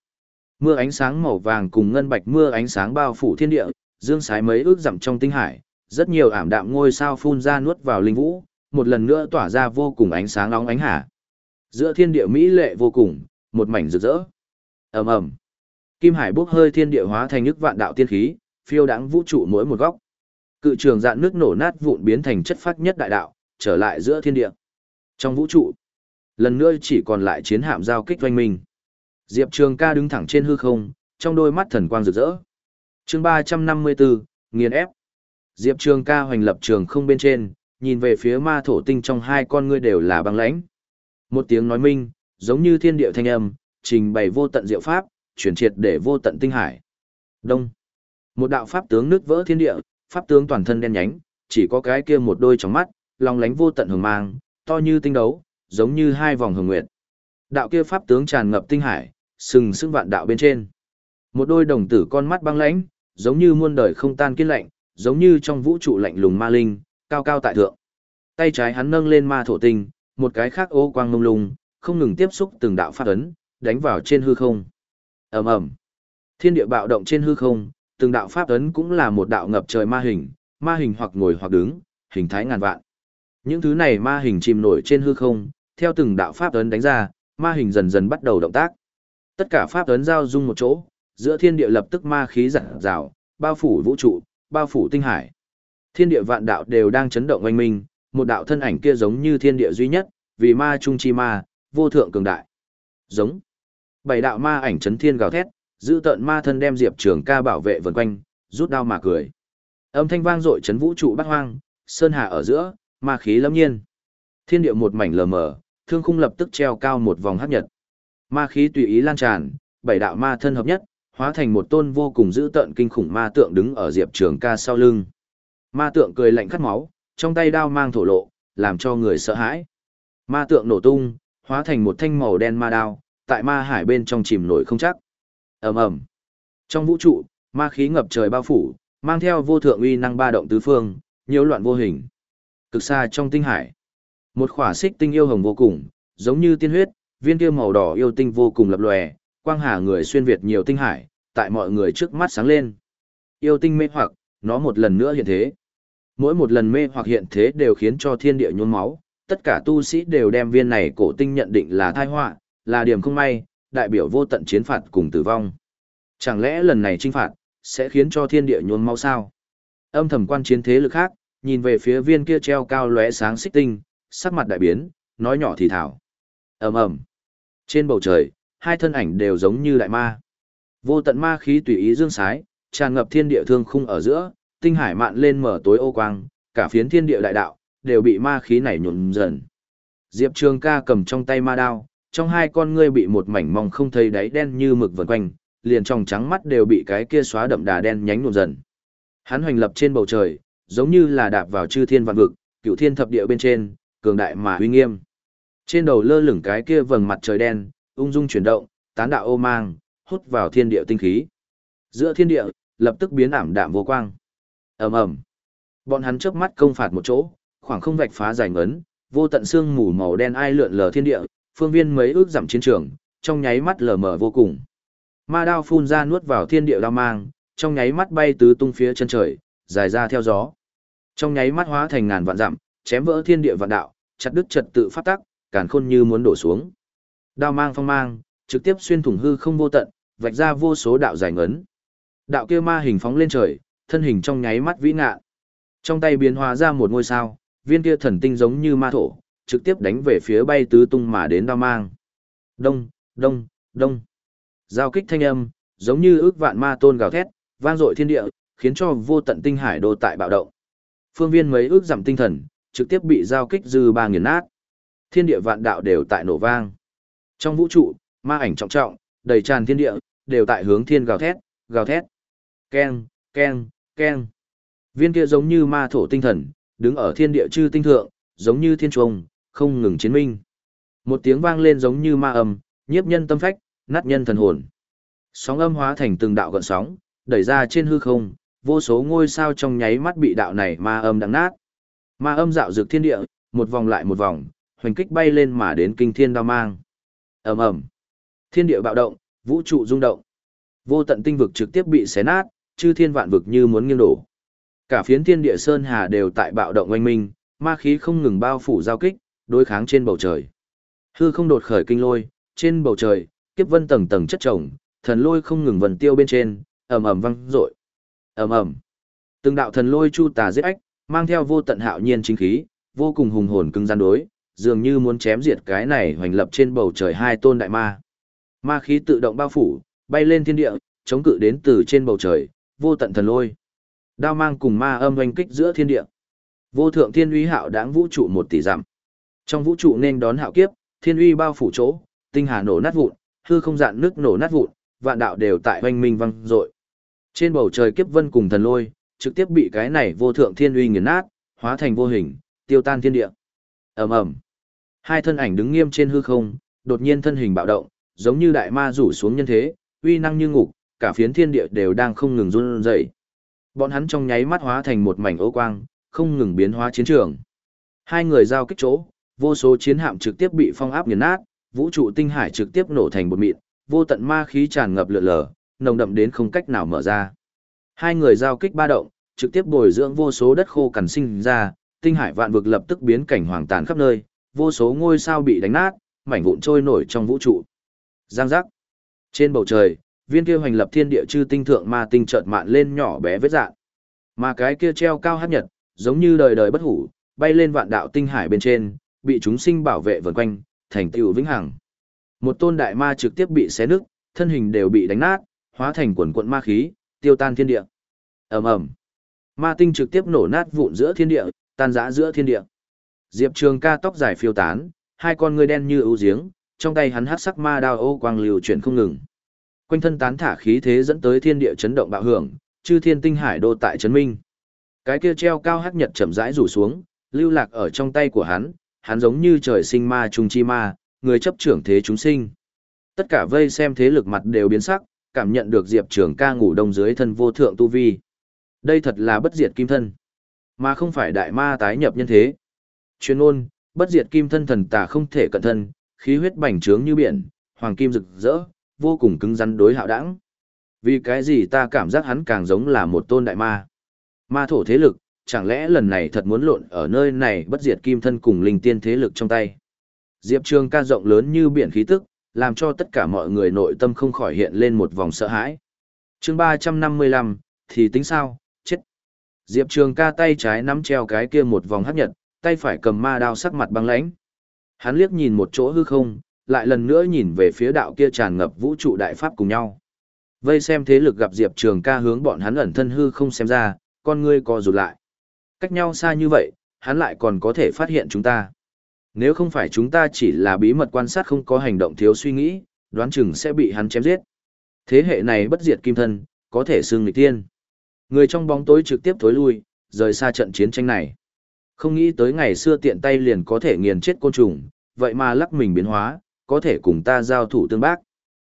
Speaker 1: Mưa ánh sáng màu vàng cùng ngân bạch mưa ánh sáng bao phủ thiên địa, dương sái mấy ước dặm trong tinh hải, rất nhiều ảm đạm ngôi sao phun ra nuốt vào linh vũ, một lần nữa tỏa ra vô cùng ánh sáng nóng ánh hạ Giữa thiên địa mỹ lệ vô cùng, một mảnh rực rỡ. Ầm ầm. Kim hải bốc hơi thiên địa hóa thành nước vạn đạo tiên khí, phiêu đãng vũ trụ mỗi một góc. Cự trường dạn nước nổ nát vụn biến thành chất phát nhất đại đạo, trở lại giữa thiên địa. Trong vũ trụ, lần nữa chỉ còn lại chiến hạm giao kích doanh minh. Diệp Trường ca đứng thẳng trên hư không, trong đôi mắt thần quang rực rỡ. chương 354, nghiền ép. Diệp Trường ca hoành lập trường không bên trên, nhìn về phía ma thổ tinh trong hai con ngươi đều là băng lãnh. Một tiếng nói minh, giống như thiên địa thanh âm, trình bày vô tận diệu pháp, chuyển triệt để vô tận tinh hải. Đông. Một đạo pháp tướng nứt vỡ thiên địa, pháp tướng toàn thân đen nhánh, chỉ có cái kia một đôi trong mắt, long lánh vô tận hường mang, to như tinh đấu, giống như hai vòng hường nguyệt. Đạo kia pháp tướng tràn ngập tinh hải, sừng sững vạn đạo bên trên. Một đôi đồng tử con mắt băng lãnh, giống như muôn đời không tan kiên lạnh, giống như trong vũ trụ lạnh lùng ma linh, cao cao tại thượng. Tay trái hắn nâng lên ma thổ tinh, một cái khác ô quang mông lung, không ngừng tiếp xúc từng đạo pháp ấn, đánh vào trên hư không. Ầm ầm. Thiên địa bạo động trên hư không, từng đạo pháp ấn cũng là một đạo ngập trời ma hình, ma hình hoặc ngồi hoặc đứng, hình thái ngàn vạn. Những thứ này ma hình chìm nổi trên hư không, theo từng đạo pháp ấn đánh ra, ma hình dần dần bắt đầu động tác. Tất cả pháp ấn giao dung một chỗ, giữa thiên địa lập tức ma khí rạng rào, bao phủ vũ trụ, bao phủ tinh hải. Thiên địa vạn đạo đều đang chấn động oanh minh, một đạo thân ảnh kia giống như thiên địa duy nhất, vì ma trung chi ma, vô thượng cường đại. Giống. Bảy đạo ma ảnh chấn thiên gào thét, giữ tợn ma thân đem Diệp Trường ca bảo vệ vần quanh, rút đao mà cười. Âm thanh vang dội chấn vũ trụ bát hoang, sơn hà ở giữa, ma khí lâm nhiên. Thiên địa một mảnh lờ mờ, thương khung lập tức treo cao một vòng hấp nhật. Ma khí tùy ý lan tràn, bảy đạo ma thân hợp nhất, hóa thành một tôn vô cùng dữ tợn kinh khủng ma tượng đứng ở Diệp Trường ca sau lưng. Ma tượng cười lạnh cắt máu, trong tay đao mang thổ lộ, làm cho người sợ hãi. Ma tượng nổ tung, hóa thành một thanh màu đen ma đao, tại ma hải bên trong chìm nổi không chắc. ầm ầm Trong vũ trụ, ma khí ngập trời bao phủ, mang theo vô thượng uy năng ba động tứ phương, nhiều loạn vô hình. Cực xa trong tinh hải, một khỏa xích tinh yêu hồng vô cùng, giống như tiên huyết, viên kia màu đỏ yêu tinh vô cùng lập lòe, quang hà người xuyên việt nhiều tinh hải, tại mọi người trước mắt sáng lên. Yêu tinh mê hoặc, nó một lần nữa hiện thế. Mỗi một lần mê hoặc hiện thế đều khiến cho thiên địa nhuốm máu, tất cả tu sĩ đều đem viên này cổ tinh nhận định là tai họa, là điểm không may, đại biểu vô tận chiến phạt cùng tử vong. Chẳng lẽ lần này trinh phạt, sẽ khiến cho thiên địa nhuốm máu sao? Âm thầm quan chiến thế lực khác, nhìn về phía viên kia treo cao lóe sáng xích tinh, sắc mặt đại biến, nói nhỏ thì thảo. ầm ầm Trên bầu trời, hai thân ảnh đều giống như đại ma. Vô tận ma khí tùy ý dương sái, tràn ngập thiên địa thương khung ở giữa, tinh hải mạn lên mở tối ô quang, cả phiến thiên địa đại đạo, đều bị ma khí này nhuộm dần. Diệp Trường ca cầm trong tay ma đao, trong hai con ngươi bị một mảnh mong không thấy đáy đen như mực vần quanh, liền trong trắng mắt đều bị cái kia xóa đậm đà đen nhánh nhuộm dần. Hắn hoành lập trên bầu trời, giống như là đạp vào chư thiên vạn vực, cựu thiên thập địa bên trên, cường đại mà uy nghiêm. Trên đầu lơ lửng cái kia vầng mặt trời đen, ung dung chuyển động, tán đạo ô mang, hút vào thiên địa tinh khí. Giữa thiên địa, lập tức biến ảm đạm vô quang. Ầm ầm. Bọn hắn chớp mắt công phạt một chỗ, khoảng không vạch phá dài ngấn, vô tận xương mù màu đen ai lượn lờ thiên địa, phương viên mấy ước giảm chiến trường, trong nháy mắt lờ mờ vô cùng. Ma đao phun ra nuốt vào thiên địa đao mang, trong nháy mắt bay tứ tung phía chân trời, dài ra theo gió. Trong nháy mắt hóa thành ngàn vạn dặm, chém vỡ thiên địa vạn đạo, chặt đứt trật tự pháp tắc, càn khôn như muốn đổ xuống. Đao mang phong mang, trực tiếp xuyên thủng hư không vô tận, vạch ra vô số đạo dài ngấn. Đạo kia ma hình phóng lên trời, thân hình trong nháy mắt vĩ ngạ. Trong tay biến hóa ra một ngôi sao, viên kia thần tinh giống như ma thổ, trực tiếp đánh về phía bay tứ tung mà đến đao mang. Đông, đông, đông. Giao kích thanh âm, giống như ước vạn ma tôn gào thét, vang dội thiên địa, khiến cho vô tận tinh hải đô tại bạo động. Phương viên mấy ước giảm tinh thần, trực tiếp bị giao kích dư ba nghiền nát. Thiên địa vạn đạo đều tại nổ vang. Trong vũ trụ, ma ảnh trọng trọng, đầy tràn thiên địa, đều tại hướng thiên gào thét, gào thét. Keng, keng, keng. Viên kia giống như ma thổ tinh thần, đứng ở thiên địa chư tinh thượng, giống như thiên trung, không ngừng chiến minh. Một tiếng vang lên giống như ma âm, nhiếp nhân tâm phách, nát nhân thần hồn. Sóng âm hóa thành từng đạo gợn sóng, đẩy ra trên hư không, vô số ngôi sao trong nháy mắt bị đạo này ma âm đắng nát. Ma âm dạo dược thiên địa, một vòng lại một vòng, hoành kích bay lên mà đến kinh thiên đao mang. ầm ầm, thiên địa bạo động, vũ trụ rung động, vô tận tinh vực trực tiếp bị xé nát, chư thiên vạn vực như muốn nghiêng đổ. Cả phiến thiên địa sơn hà đều tại bạo động oanh minh, ma khí không ngừng bao phủ giao kích, đối kháng trên bầu trời. Hư không đột khởi kinh lôi, trên bầu trời, kiếp vân tầng tầng chất chồng, thần lôi không ngừng vần tiêu bên trên, ầm ầm vang dội. Ầm ầm. Từng đạo thần lôi chu tà giết ách, mang theo vô tận hạo nhiên chính khí, vô cùng hùng hồn cứng gian đối, dường như muốn chém diệt cái này hoành lập trên bầu trời hai tôn đại ma. Ma khí tự động bao phủ, bay lên thiên địa, chống cự đến từ trên bầu trời, vô tận thần lôi. Đao mang cùng ma âm oanh kích giữa thiên địa. Vô thượng thiên uy hạo đáng vũ trụ một tỷ dặm. Trong vũ trụ nên đón hạo kiếp, thiên uy bao phủ chỗ, tinh hà nổ nát vụn, hư không dạn nước nổ nát vụn, vạn đạo đều tại hoanh minh văng rội. Trên bầu trời kiếp vân cùng thần lôi, trực tiếp bị cái này vô thượng thiên uy nghiền nát, hóa thành vô hình, tiêu tan thiên địa. Ầm ầm. Hai thân ảnh đứng nghiêm trên hư không, đột nhiên thân hình bạo động, giống như đại ma rủ xuống nhân thế, uy năng như ngục, cả phiến thiên địa đều đang không ngừng run rẩy. Bọn hắn trong nháy mắt hóa thành một mảnh ô quang, không ngừng biến hóa chiến trường. Hai người giao kích chỗ, vô số chiến hạm trực tiếp bị phong áp nghiền nát, vũ trụ tinh hải trực tiếp nổ thành bột mịn, vô tận ma khí tràn ngập lượn lờ, nồng đậm đến không cách nào mở ra. Hai người giao kích ba động, trực tiếp bồi dưỡng vô số đất khô cằn sinh ra, tinh hải vạn vực lập tức biến cảnh hoàng tàn khắp nơi, vô số ngôi sao bị đánh nát, mảnh vụn trôi nổi trong vũ trụ. Giang giác. Trên bầu trời, viên kia hoành lập thiên địa chư tinh thượng ma tinh chợt mạn lên nhỏ bé vết dạng. Mà cái kia treo cao hát nhật, giống như đời đời bất hủ, bay lên vạn đạo tinh hải bên trên, bị chúng sinh bảo vệ vần quanh, thành tựu vĩnh hằng. Một tôn đại ma trực tiếp bị xé nứt, thân hình đều bị đánh nát, hóa thành quần quận ma khí, tiêu tan thiên địa. Ầm ầm. Ma tinh trực tiếp nổ nát vụn giữa thiên địa, tan rã giữa thiên địa. Diệp Trường Ca tóc dài phiêu tán, hai con ngươi đen như ưu giếng, trong tay hắn hắc sắc ma đao ô quang liều chuyển không ngừng. Quanh thân tán thả khí thế dẫn tới thiên địa chấn động bạo hưởng, chư thiên tinh hải đô tại chấn minh. Cái kia treo cao hắc nhật chậm rãi rủ xuống, lưu lạc ở trong tay của hắn, hắn giống như trời sinh ma trung chi ma, người chấp trưởng thế chúng sinh. Tất cả vây xem thế lực mặt đều biến sắc, cảm nhận được Diệp Trường ca ngủ đông dưới thân vô thượng tu vi. Đây thật là bất diệt kim thân, mà không phải đại ma tái nhập nhân thế. Chuyên ôn, bất diệt kim thân thần tà không thể cận thân, khí huyết bành trướng như biển, hoàng kim rực rỡ, vô cùng cứng rắn đối hạo đẳng. Vì cái gì ta cảm giác hắn càng giống là một tôn đại ma. Ma thổ thế lực, chẳng lẽ lần này thật muốn lộn ở nơi này bất diệt kim thân cùng linh tiên thế lực trong tay. Diệp Trường ca rộng lớn như biển khí tức, làm cho tất cả mọi người nội tâm không khỏi hiện lên một vòng sợ hãi. chương 355, thì tính sao, chết. Diệp Trường ca tay trái nắm treo cái kia một vòng hấp nhật, tay phải cầm ma đao sắc mặt băng lãnh. Hắn liếc nhìn một chỗ hư không, lại lần nữa nhìn về phía đạo kia tràn ngập vũ trụ đại pháp cùng nhau. Vây xem thế lực gặp Diệp Trường ca hướng bọn hắn ẩn thân hư không xem ra, con ngươi co rụt lại. Cách nhau xa như vậy, hắn lại còn có thể phát hiện chúng ta. Nếu không phải chúng ta chỉ là bí mật quan sát không có hành động thiếu suy nghĩ, đoán chừng sẽ bị hắn chém giết. Thế hệ này bất diệt kim thân, có thể xương nghịch tiên. Người trong bóng tối trực tiếp thối lui, rời xa trận chiến tranh này. Không nghĩ tới ngày xưa tiện tay liền có thể nghiền chết côn trùng, vậy mà lắc mình biến hóa, có thể cùng ta giao thủ tương bác.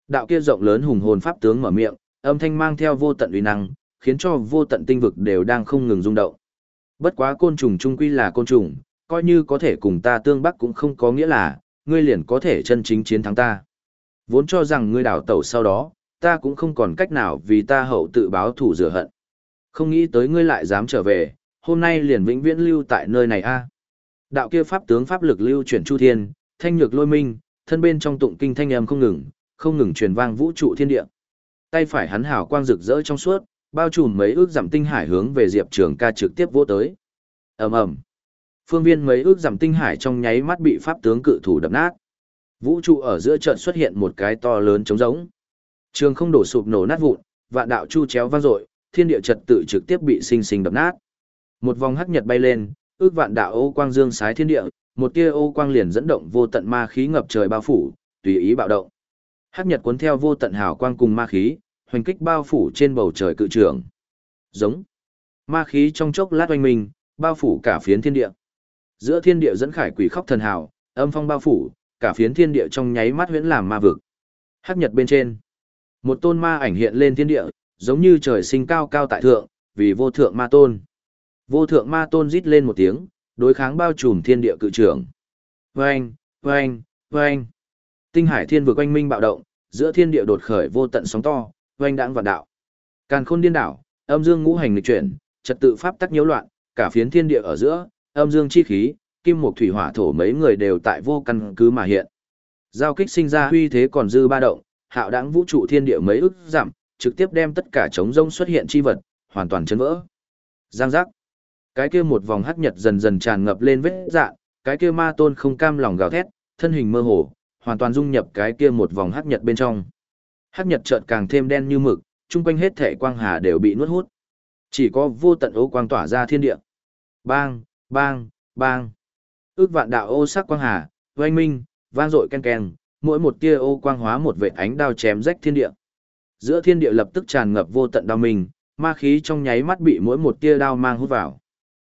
Speaker 1: Đạo kia rộng lớn hùng hồn pháp tướng mở miệng, âm thanh mang theo vô tận uy năng, khiến cho vô tận tinh vực đều đang không ngừng rung động. Bất quá côn trùng trung quy là côn trùng, coi như có thể cùng ta tương bắc cũng không có nghĩa là, ngươi liền có thể chân chính chiến thắng ta. Vốn cho rằng ngươi đảo tẩu sau đó, ta cũng không còn cách nào vì ta hậu tự báo thủ rửa hận. Không nghĩ tới ngươi lại dám trở về, hôm nay liền vĩnh viễn lưu tại nơi này a. Đạo kia pháp tướng pháp lực lưu chuyển chu thiên, thanh nhược lôi minh, thân bên trong tụng kinh thanh âm không ngừng, không ngừng truyền vang vũ trụ thiên địa. Tay phải hắn hào quang rực rỡ trong suốt, bao trùm mấy ước giảm tinh hải hướng về Diệp Trường Ca trực tiếp vô tới. Ầm ầm. Phương viên mấy ước giảm tinh hải trong nháy mắt bị pháp tướng cự thủ đập nát. Vũ trụ ở giữa trận xuất hiện một cái to lớn trống rỗng. Trường không đổ sụp nổ nát vụn, vạn đạo chu chéo vang dội, thiên địa trật tự trực tiếp bị sinh sinh đập nát. Một vòng hắc nhật bay lên, ước vạn đạo ô quang dương sái thiên địa, một tia ô quang liền dẫn động vô tận ma khí ngập trời bao phủ, tùy ý bạo động. Hắc nhật cuốn theo vô tận hào quang cùng ma khí, hoành kích bao phủ trên bầu trời cự trường. Giống. Ma khí trong chốc lát oanh minh, bao phủ cả phiến thiên địa. Giữa thiên địa dẫn khải quỷ khóc thần hào, âm phong bao phủ, cả phiến thiên địa trong nháy mắt huyễn làm ma vực. Hắc nhật bên trên, một tôn ma ảnh hiện lên thiên địa, giống như trời sinh cao cao tại thượng, vì vô thượng ma tôn. Vô thượng ma tôn rít lên một tiếng, đối kháng bao trùm thiên địa cự trưởng. Vâng, vâng, vâng. Tinh hải thiên vực oanh minh bạo động, giữa thiên địa đột khởi vô tận sóng to, oanh đãng vạn đạo. Càn khôn điên đảo, âm dương ngũ hành lịch chuyển, trật tự pháp tắc nhiễu loạn, cả phiến thiên địa ở giữa, âm dương chi khí, kim mộc thủy hỏa thổ mấy người đều tại vô căn cứ mà hiện. Giao kích sinh ra huy thế còn dư ba động, hạo đãng vũ trụ thiên địa mấy ức giảm, trực tiếp đem tất cả trống rông xuất hiện chi vật, hoàn toàn chấn vỡ. Giang giác. Cái kia một vòng hắc nhật dần dần tràn ngập lên vết dạ, cái kia ma tôn không cam lòng gào thét, thân hình mơ hồ, hoàn toàn dung nhập cái kia một vòng hắc nhật bên trong. Hắc nhật chợt càng thêm đen như mực, chung quanh hết thể quang hà đều bị nuốt hút. Chỉ có vô tận ố quang tỏa ra thiên địa. Bang, bang, bang. Ước vạn đạo ô sắc quang hà, oanh minh, vang dội ken ken, mỗi một tia ô quang hóa một vệt ánh đao chém rách thiên địa. Giữa thiên địa lập tức tràn ngập vô tận đao minh, ma khí trong nháy mắt bị mỗi một tia đao mang hút vào.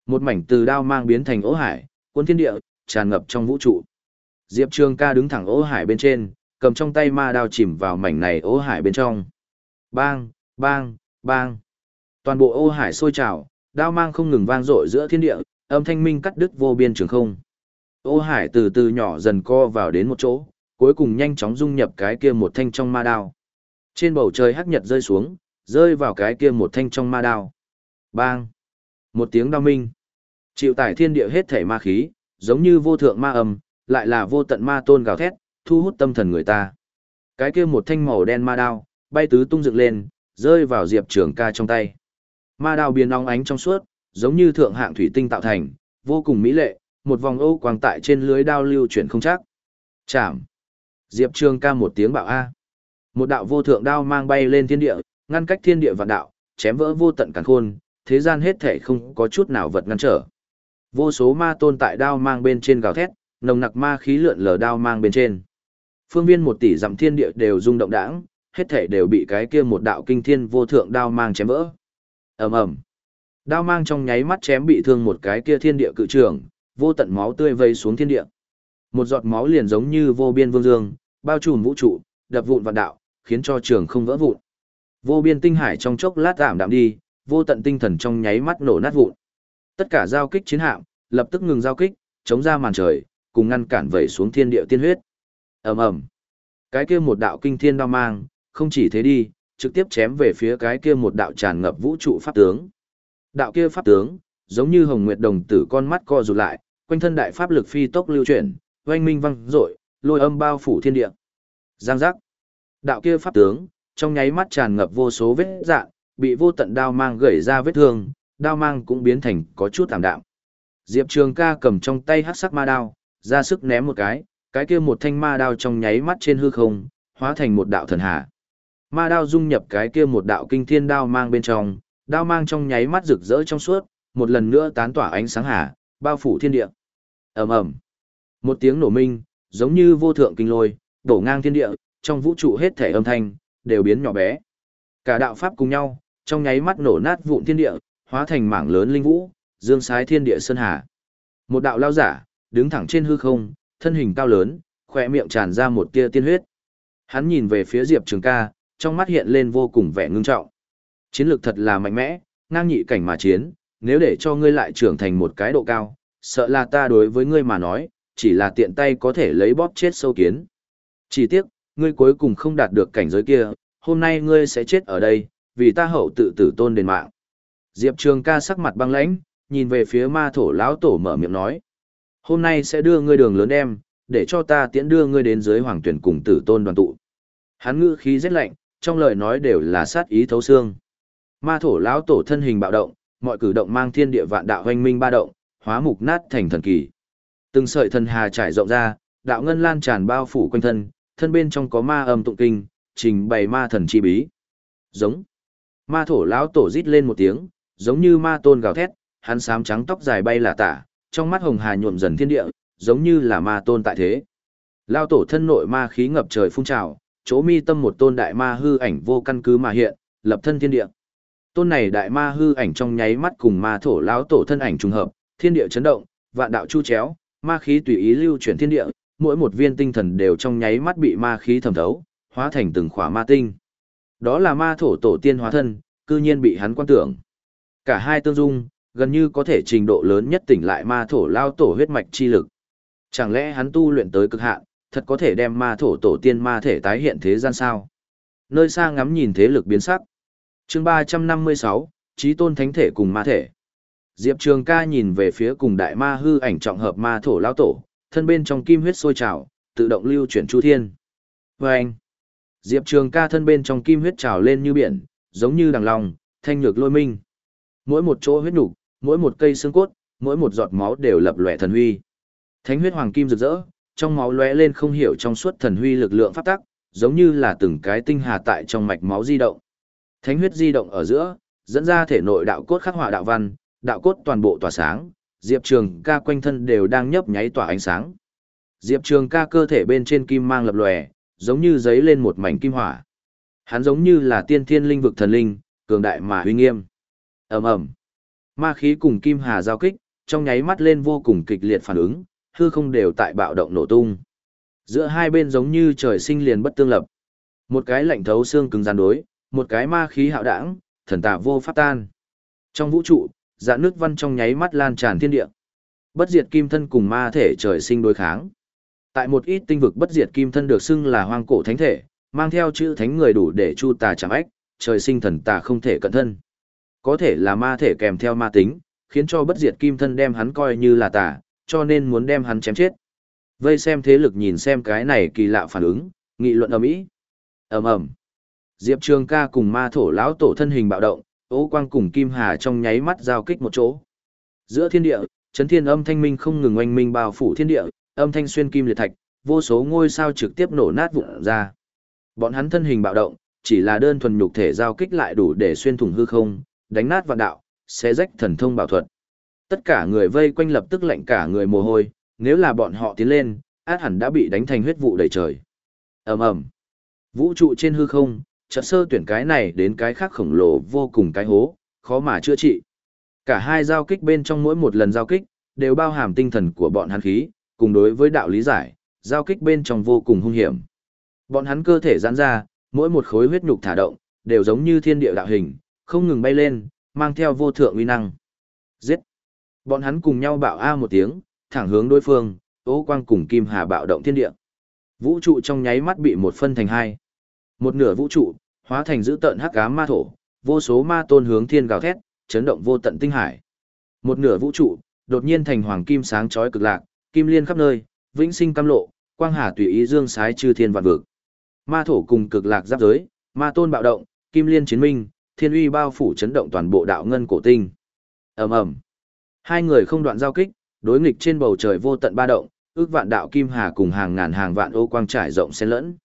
Speaker 1: Một mảnh từ đao mang biến thành ố hải, cuốn thiên địa, tràn ngập trong vũ trụ. Diệp Trường ca đứng thẳng ố hải bên trên, cầm trong tay ma đao chìm vào mảnh này ố hải bên trong. Bang, bang, bang. Toàn bộ ô hải sôi trào, đao mang không ngừng vang dội giữa thiên địa, âm thanh minh cắt đứt vô biên trường không. Ô hải từ từ nhỏ dần co vào đến một chỗ, cuối cùng nhanh chóng dung nhập cái kia một thanh trong ma đao. Trên bầu trời hắc nhật rơi xuống, rơi vào cái kia một thanh trong ma đao. Bang! Một tiếng đao minh. Chịu tải thiên địa hết thể ma khí, giống như vô thượng ma âm, lại là vô tận ma tôn gào thét, thu hút tâm thần người ta. Cái kia một thanh màu đen ma đao, bay tứ tung dựng lên, rơi vào Diệp Trường ca trong tay. Ma đao biến óng ánh trong suốt, giống như thượng hạng thủy tinh tạo thành, vô cùng mỹ lệ, một vòng ô quang tại trên lưới đao lưu chuyển không chắc. Chạm. Diệp Trường ca một tiếng bạo A. Một đạo vô thượng đao mang bay lên thiên địa, ngăn cách thiên địa vạn đạo, chém vỡ vô tận càn khôn, thế gian hết thể không có chút nào vật ngăn trở. Vô số ma tôn tại đao mang bên trên gào thét, nồng nặc ma khí lượn lờ đao mang bên trên. Phương viên một tỷ dặm thiên địa đều rung động đãng, hết thể đều bị cái kia một đạo kinh thiên vô thượng đao mang chém vỡ. Ầm ầm. Đao mang trong nháy mắt chém bị thương một cái kia thiên địa cự trường, vô tận máu tươi vây xuống thiên địa. Một giọt máu liền giống như vô biên vương dương, bao trùm vũ trụ, đập vụn vạn đạo, khiến cho trường không vỡ vụn. Vô biên tinh hải trong chốc lát giảm đạm đi, vô tận tinh thần trong nháy mắt nổ nát vụn. Tất cả giao kích chiến hạm, lập tức ngừng giao kích, chống ra màn trời, cùng ngăn cản vẩy xuống thiên địa tiên huyết. Ầm ầm. Cái kia một đạo kinh thiên đao mang, không chỉ thế đi, trực tiếp chém về phía cái kia một đạo tràn ngập vũ trụ pháp tướng. Đạo kia pháp tướng, giống như hồng nguyệt đồng tử con mắt co rụt lại, quanh thân đại pháp lực phi tốc lưu chuyển, oanh minh vang dội, lôi âm bao phủ thiên địa. Giang giác. Đạo kia pháp tướng, trong nháy mắt tràn ngập vô số vết dạn, bị vô tận đao mang gãy ra vết thương, đao mang cũng biến thành có chút tạm đạm. Diệp Trường ca cầm trong tay hắc sắc ma đao, ra sức ném một cái, cái kia một thanh ma đao trong nháy mắt trên hư không, hóa thành một đạo thần hạ. Ma đao dung nhập cái kia một đạo kinh thiên đao mang bên trong, đao mang trong nháy mắt rực rỡ trong suốt, một lần nữa tán tỏa ánh sáng hạ bao phủ thiên địa. Ầm ầm. Một tiếng nổ minh, giống như vô thượng kinh lôi, đổ ngang thiên địa, trong vũ trụ hết thể âm thanh đều biến nhỏ bé. Cả đạo pháp cùng nhau, trong nháy mắt nổ nát vụn thiên địa, hóa thành mảng lớn linh vũ, dương sái thiên địa sơn hà. Một đạo lao giả, đứng thẳng trên hư không, thân hình cao lớn, khỏe miệng tràn ra một tia tiên huyết. Hắn nhìn về phía Diệp Trường ca, trong mắt hiện lên vô cùng vẻ ngưng trọng. Chiến lược thật là mạnh mẽ, ngang nhị cảnh mà chiến, nếu để cho ngươi lại trưởng thành một cái độ cao, sợ là ta đối với ngươi mà nói, chỉ là tiện tay có thể lấy bóp chết sâu kiến. Chỉ tiếc, ngươi cuối cùng không đạt được cảnh giới kia, hôm nay ngươi sẽ chết ở đây, vì ta hậu tự tử tôn đền mạng. Diệp Trường ca sắc mặt băng lãnh, nhìn về phía ma thổ lão tổ mở miệng nói. Hôm nay sẽ đưa ngươi đường lớn đem, để cho ta tiễn đưa ngươi đến dưới hoàng tuyển cùng tử tôn đoàn tụ. Hắn ngữ khí rất lạnh, trong lời nói đều là sát ý thấu xương. Ma thổ lão tổ thân hình bạo động, mọi cử động mang thiên địa vạn đạo hoanh minh ba động, hóa mục nát thành thần kỳ. Từng sợi thần hà trải rộng ra, đạo ngân lan tràn bao phủ quanh thân, thân bên trong có ma âm tụng kinh, trình bày ma thần chi bí. Giống. Ma thổ lão tổ rít lên một tiếng, giống như ma tôn gào thét, hắn sám trắng tóc dài bay là tả, trong mắt hồng hà nhuộm dần thiên địa, giống như là ma tôn tại thế. Lão tổ thân nội ma khí ngập trời phun trào, chỗ mi tâm một tôn đại ma hư ảnh vô căn cứ mà hiện, lập thân thiên địa. Tôn này đại ma hư ảnh trong nháy mắt cùng ma thổ lão tổ thân ảnh trùng hợp, thiên địa chấn động, vạn đạo chu chéo, ma khí tùy ý lưu chuyển thiên địa, mỗi một viên tinh thần đều trong nháy mắt bị ma khí thẩm thấu, hóa thành từng khỏa ma tinh. Đó là ma thổ tổ tiên hóa thân, cư nhiên bị hắn quan tưởng. Cả hai tương dung, gần như có thể trình độ lớn nhất tỉnh lại ma thổ lao tổ huyết mạch chi lực. Chẳng lẽ hắn tu luyện tới cực hạn, thật có thể đem ma thổ tổ tiên ma thể tái hiện thế gian sao? Nơi xa ngắm nhìn thế lực biến sắc. Chương 356, Chí tôn thánh thể cùng ma thể. Diệp Trường ca nhìn về phía cùng đại ma hư ảnh trọng hợp ma thổ lao tổ, thân bên trong kim huyết sôi trào, tự động lưu chuyển chu thiên. Và anh, Diệp Trường ca thân bên trong kim huyết trào lên như biển, giống như đằng lòng, thanh nhược lôi minh. Mỗi một chỗ huyết nục, mỗi một cây xương cốt, mỗi một giọt máu đều lập lòe thần huy. Thánh huyết hoàng kim rực rỡ, trong máu lóe lên không hiểu trong suốt thần huy lực lượng pháp tắc, giống như là từng cái tinh hà tại trong mạch máu di động. Thánh huyết di động ở giữa, dẫn ra thể nội đạo cốt khắc họa đạo văn, đạo cốt toàn bộ tỏa sáng, Diệp Trường ca quanh thân đều đang nhấp nháy tỏa ánh sáng. Diệp Trường ca cơ thể bên trên kim mang lập lòe, giống như giấy lên một mảnh kim hỏa. Hắn giống như là tiên thiên linh vực thần linh, cường đại mà uy nghiêm. Ầm ầm. Ma khí cùng kim hà giao kích, trong nháy mắt lên vô cùng kịch liệt phản ứng, hư không đều tại bạo động nổ tung. Giữa hai bên giống như trời sinh liền bất tương lập. Một cái lạnh thấu xương cứng rắn đối, một cái ma khí hạo đảng, thần tà vô pháp tan. Trong vũ trụ, dạ nước văn trong nháy mắt lan tràn thiên địa. Bất diệt kim thân cùng ma thể trời sinh đối kháng. Tại một ít tinh vực bất diệt kim thân được xưng là hoang cổ thánh thể, mang theo chữ thánh người đủ để chu tà chẳng ách, trời sinh thần tà không thể cận thân. Có thể là ma thể kèm theo ma tính, khiến cho bất diệt kim thân đem hắn coi như là tà, cho nên muốn đem hắn chém chết. Vây xem thế lực nhìn xem cái này kỳ lạ phản ứng, nghị luận ầm ĩ. Ầm ầm. Diệp Trường Ca cùng ma thổ lão tổ thân hình bạo động, Ô Quang cùng Kim Hà trong nháy mắt giao kích một chỗ. Giữa thiên địa, chấn thiên âm thanh minh không ngừng oanh minh bao phủ thiên địa, âm thanh xuyên kim liệt thạch, vô số ngôi sao trực tiếp nổ nát vụn ra. Bọn hắn thân hình bạo động, chỉ là đơn thuần nhục thể giao kích lại đủ để xuyên thủng hư không, đánh nát vạn đạo, xé rách thần thông bảo thuật. Tất cả người vây quanh lập tức lạnh cả người mồ hôi, nếu là bọn họ tiến lên, át hẳn đã bị đánh thành huyết vụ đầy trời. Ầm ầm. Vũ trụ trên hư không, chợt sơ tuyển cái này đến cái khác khổng lồ vô cùng cái hố, khó mà chữa trị. Cả hai giao kích bên trong mỗi một lần giao kích, đều bao hàm tinh thần của bọn hắn khí, cùng đối với đạo lý giải, giao kích bên trong vô cùng hung hiểm. Bọn hắn cơ thể giãn ra, mỗi một khối huyết nhục thả động, đều giống như thiên địa đạo hình, không ngừng bay lên, mang theo vô thượng uy năng. Giết! Bọn hắn cùng nhau bạo A một tiếng, thẳng hướng đối phương, ố quang cùng kim hà bạo động thiên địa. Vũ trụ trong nháy mắt bị một phân thành hai. Một nửa vũ trụ, hóa thành dữ tợn hắc ám ma thổ, vô số ma tôn hướng thiên gào thét, chấn động vô tận tinh hải. Một nửa vũ trụ, đột nhiên thành hoàng kim sáng chói cực lạc, kim liên khắp nơi, vĩnh sinh cam lộ, quang hà tùy ý dương sái chư thiên vạn vực. Ma thổ cùng cực lạc giáp giới, ma tôn bạo động, kim liên chiến minh, thiên uy bao phủ chấn động toàn bộ đạo ngân cổ tinh. Ầm ầm. Hai người không đoạn giao kích, đối nghịch trên bầu trời vô tận ba động, ước vạn đạo kim hà cùng hàng ngàn hàng vạn ô quang trải rộng xen lẫn.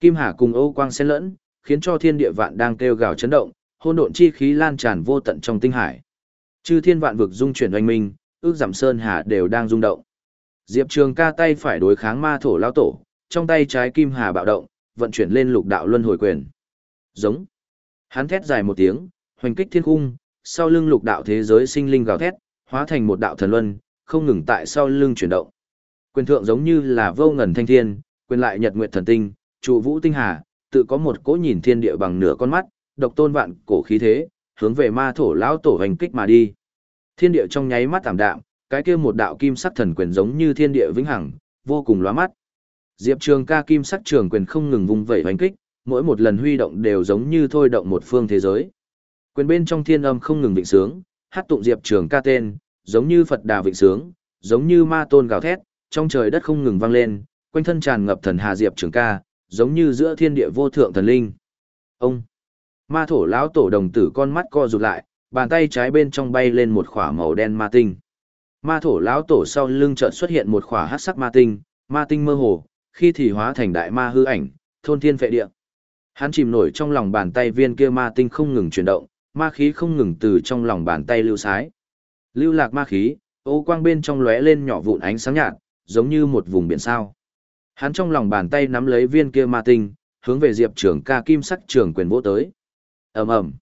Speaker 1: Kim hà cùng ô quang xen lẫn, khiến cho thiên địa vạn đang kêu gào chấn động, hỗn độn chi khí lan tràn vô tận trong tinh hải. Chư thiên vạn vực dung chuyển oanh minh, ước giảm sơn hà đều đang rung động. Diệp Trường ca tay phải đối kháng ma thổ lao tổ, trong tay trái kim hà bạo động, vận chuyển lên lục đạo luân hồi quyền. Giống. Hắn thét dài một tiếng, hoành kích thiên khung sau lưng lục đạo thế giới sinh linh gào thét, hóa thành một đạo thần luân, không ngừng tại sau lưng chuyển động. Quyền thượng giống như là vô ngần thanh thiên, quyền lại nhật nguyệt thần tinh, trụ vũ tinh hà, tự có một cỗ nhìn thiên địa bằng nửa con mắt, độc tôn vạn cổ khí thế, hướng về ma thổ lão tổ hành kích mà đi. Thiên địa trong nháy mắt tạm đạm, cái kia một đạo kim sắc thần quyền giống như thiên địa vĩnh hằng, vô cùng lóa mắt. Diệp Trường Ca kim sắc trường quyền không ngừng vung vẩy hoành kích, mỗi một lần huy động đều giống như thôi động một phương thế giới. Quyền bên trong thiên âm không ngừng vịnh sướng, hát tụng Diệp Trường Ca tên, giống như Phật Đà vịnh sướng, giống như ma tôn gào thét, trong trời đất không ngừng vang lên, quanh thân tràn ngập thần hà Diệp Trường Ca, giống như giữa thiên địa vô thượng thần linh. Ông Ma thổ lão tổ đồng tử con mắt co rụt lại, bàn tay trái bên trong bay lên một khỏa màu đen ma tinh. Ma thổ lão tổ sau lưng chợt xuất hiện một khỏa hắc sắc ma tinh, ma tinh mơ hồ, khi thì hóa thành đại ma hư ảnh, thôn thiên phệ địa. Hắn chìm nổi trong lòng bàn tay viên kia ma tinh không ngừng chuyển động, ma khí không ngừng từ trong lòng bàn tay lưu sái. Lưu lạc ma khí, ô quang bên trong lóe lên nhỏ vụn ánh sáng nhạt, giống như một vùng biển sao. Hắn trong lòng bàn tay nắm lấy viên kia ma tinh, hướng về Diệp Trường Ca kim sắc trường quyền vỗ tới. Ầm ầm.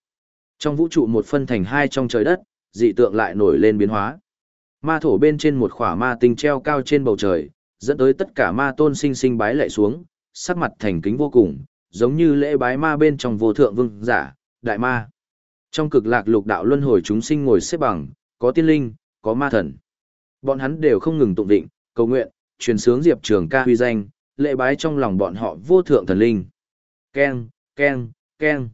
Speaker 1: Trong vũ trụ một phân thành hai trong trời đất, dị tượng lại nổi lên biến hóa. Ma thổ bên trên một khỏa ma tinh treo cao trên bầu trời, dẫn tới tất cả ma tôn sinh sinh bái lạy xuống, sắc mặt thành kính vô cùng, giống như lễ bái ma bên trong vô thượng vương giả, đại ma. Trong cực lạc lục đạo luân hồi chúng sinh ngồi xếp bằng, có tiên linh, có ma thần. Bọn hắn đều không ngừng tụng định, cầu nguyện, truyền sướng diệp trường ca huy danh, lễ bái trong lòng bọn họ vô thượng thần linh. Keng, keng, keng.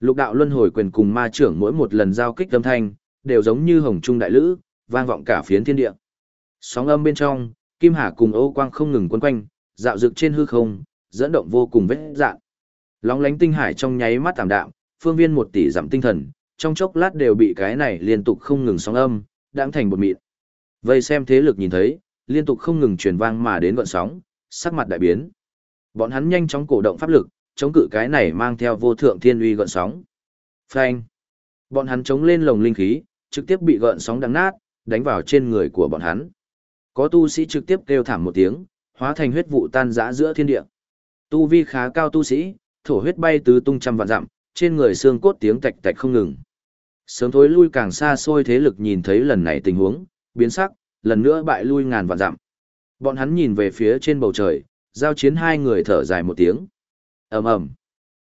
Speaker 1: Lục đạo luân hồi quyền cùng ma trưởng mỗi một lần giao kích âm thanh, đều giống như hồng trung đại lữ, vang vọng cả phiến thiên địa. Sóng âm bên trong, Kim Hà cùng Âu Quang không ngừng quấn quanh, dạo dực trên hư không, dẫn động vô cùng vết dạn. Lóng lánh tinh hải trong nháy mắt tạm đạm, phương viên một tỷ giảm tinh thần, trong chốc lát đều bị cái này liên tục không ngừng sóng âm, đãng thành bột mịn. Vây xem thế lực nhìn thấy, liên tục không ngừng truyền vang mà đến gọn sóng, sắc mặt đại biến. Bọn hắn nhanh chóng cổ động pháp lực, chống cự cái này mang theo vô thượng thiên uy gọn sóng. Phanh. Bọn hắn chống lên lồng linh khí, trực tiếp bị gợn sóng đắng nát, đánh vào trên người của bọn hắn. Có tu sĩ trực tiếp kêu thảm một tiếng, hóa thành huyết vụ tan rã giữa thiên địa. Tu vi khá cao tu sĩ, thổ huyết bay tứ tung trăm vạn dặm, trên người xương cốt tiếng tạch tạch không ngừng. Sớm thối lui càng xa xôi thế lực nhìn thấy lần này tình huống, biến sắc, lần nữa bại lui ngàn vạn dặm. Bọn hắn nhìn về phía trên bầu trời, giao chiến hai người thở dài một tiếng ầm ầm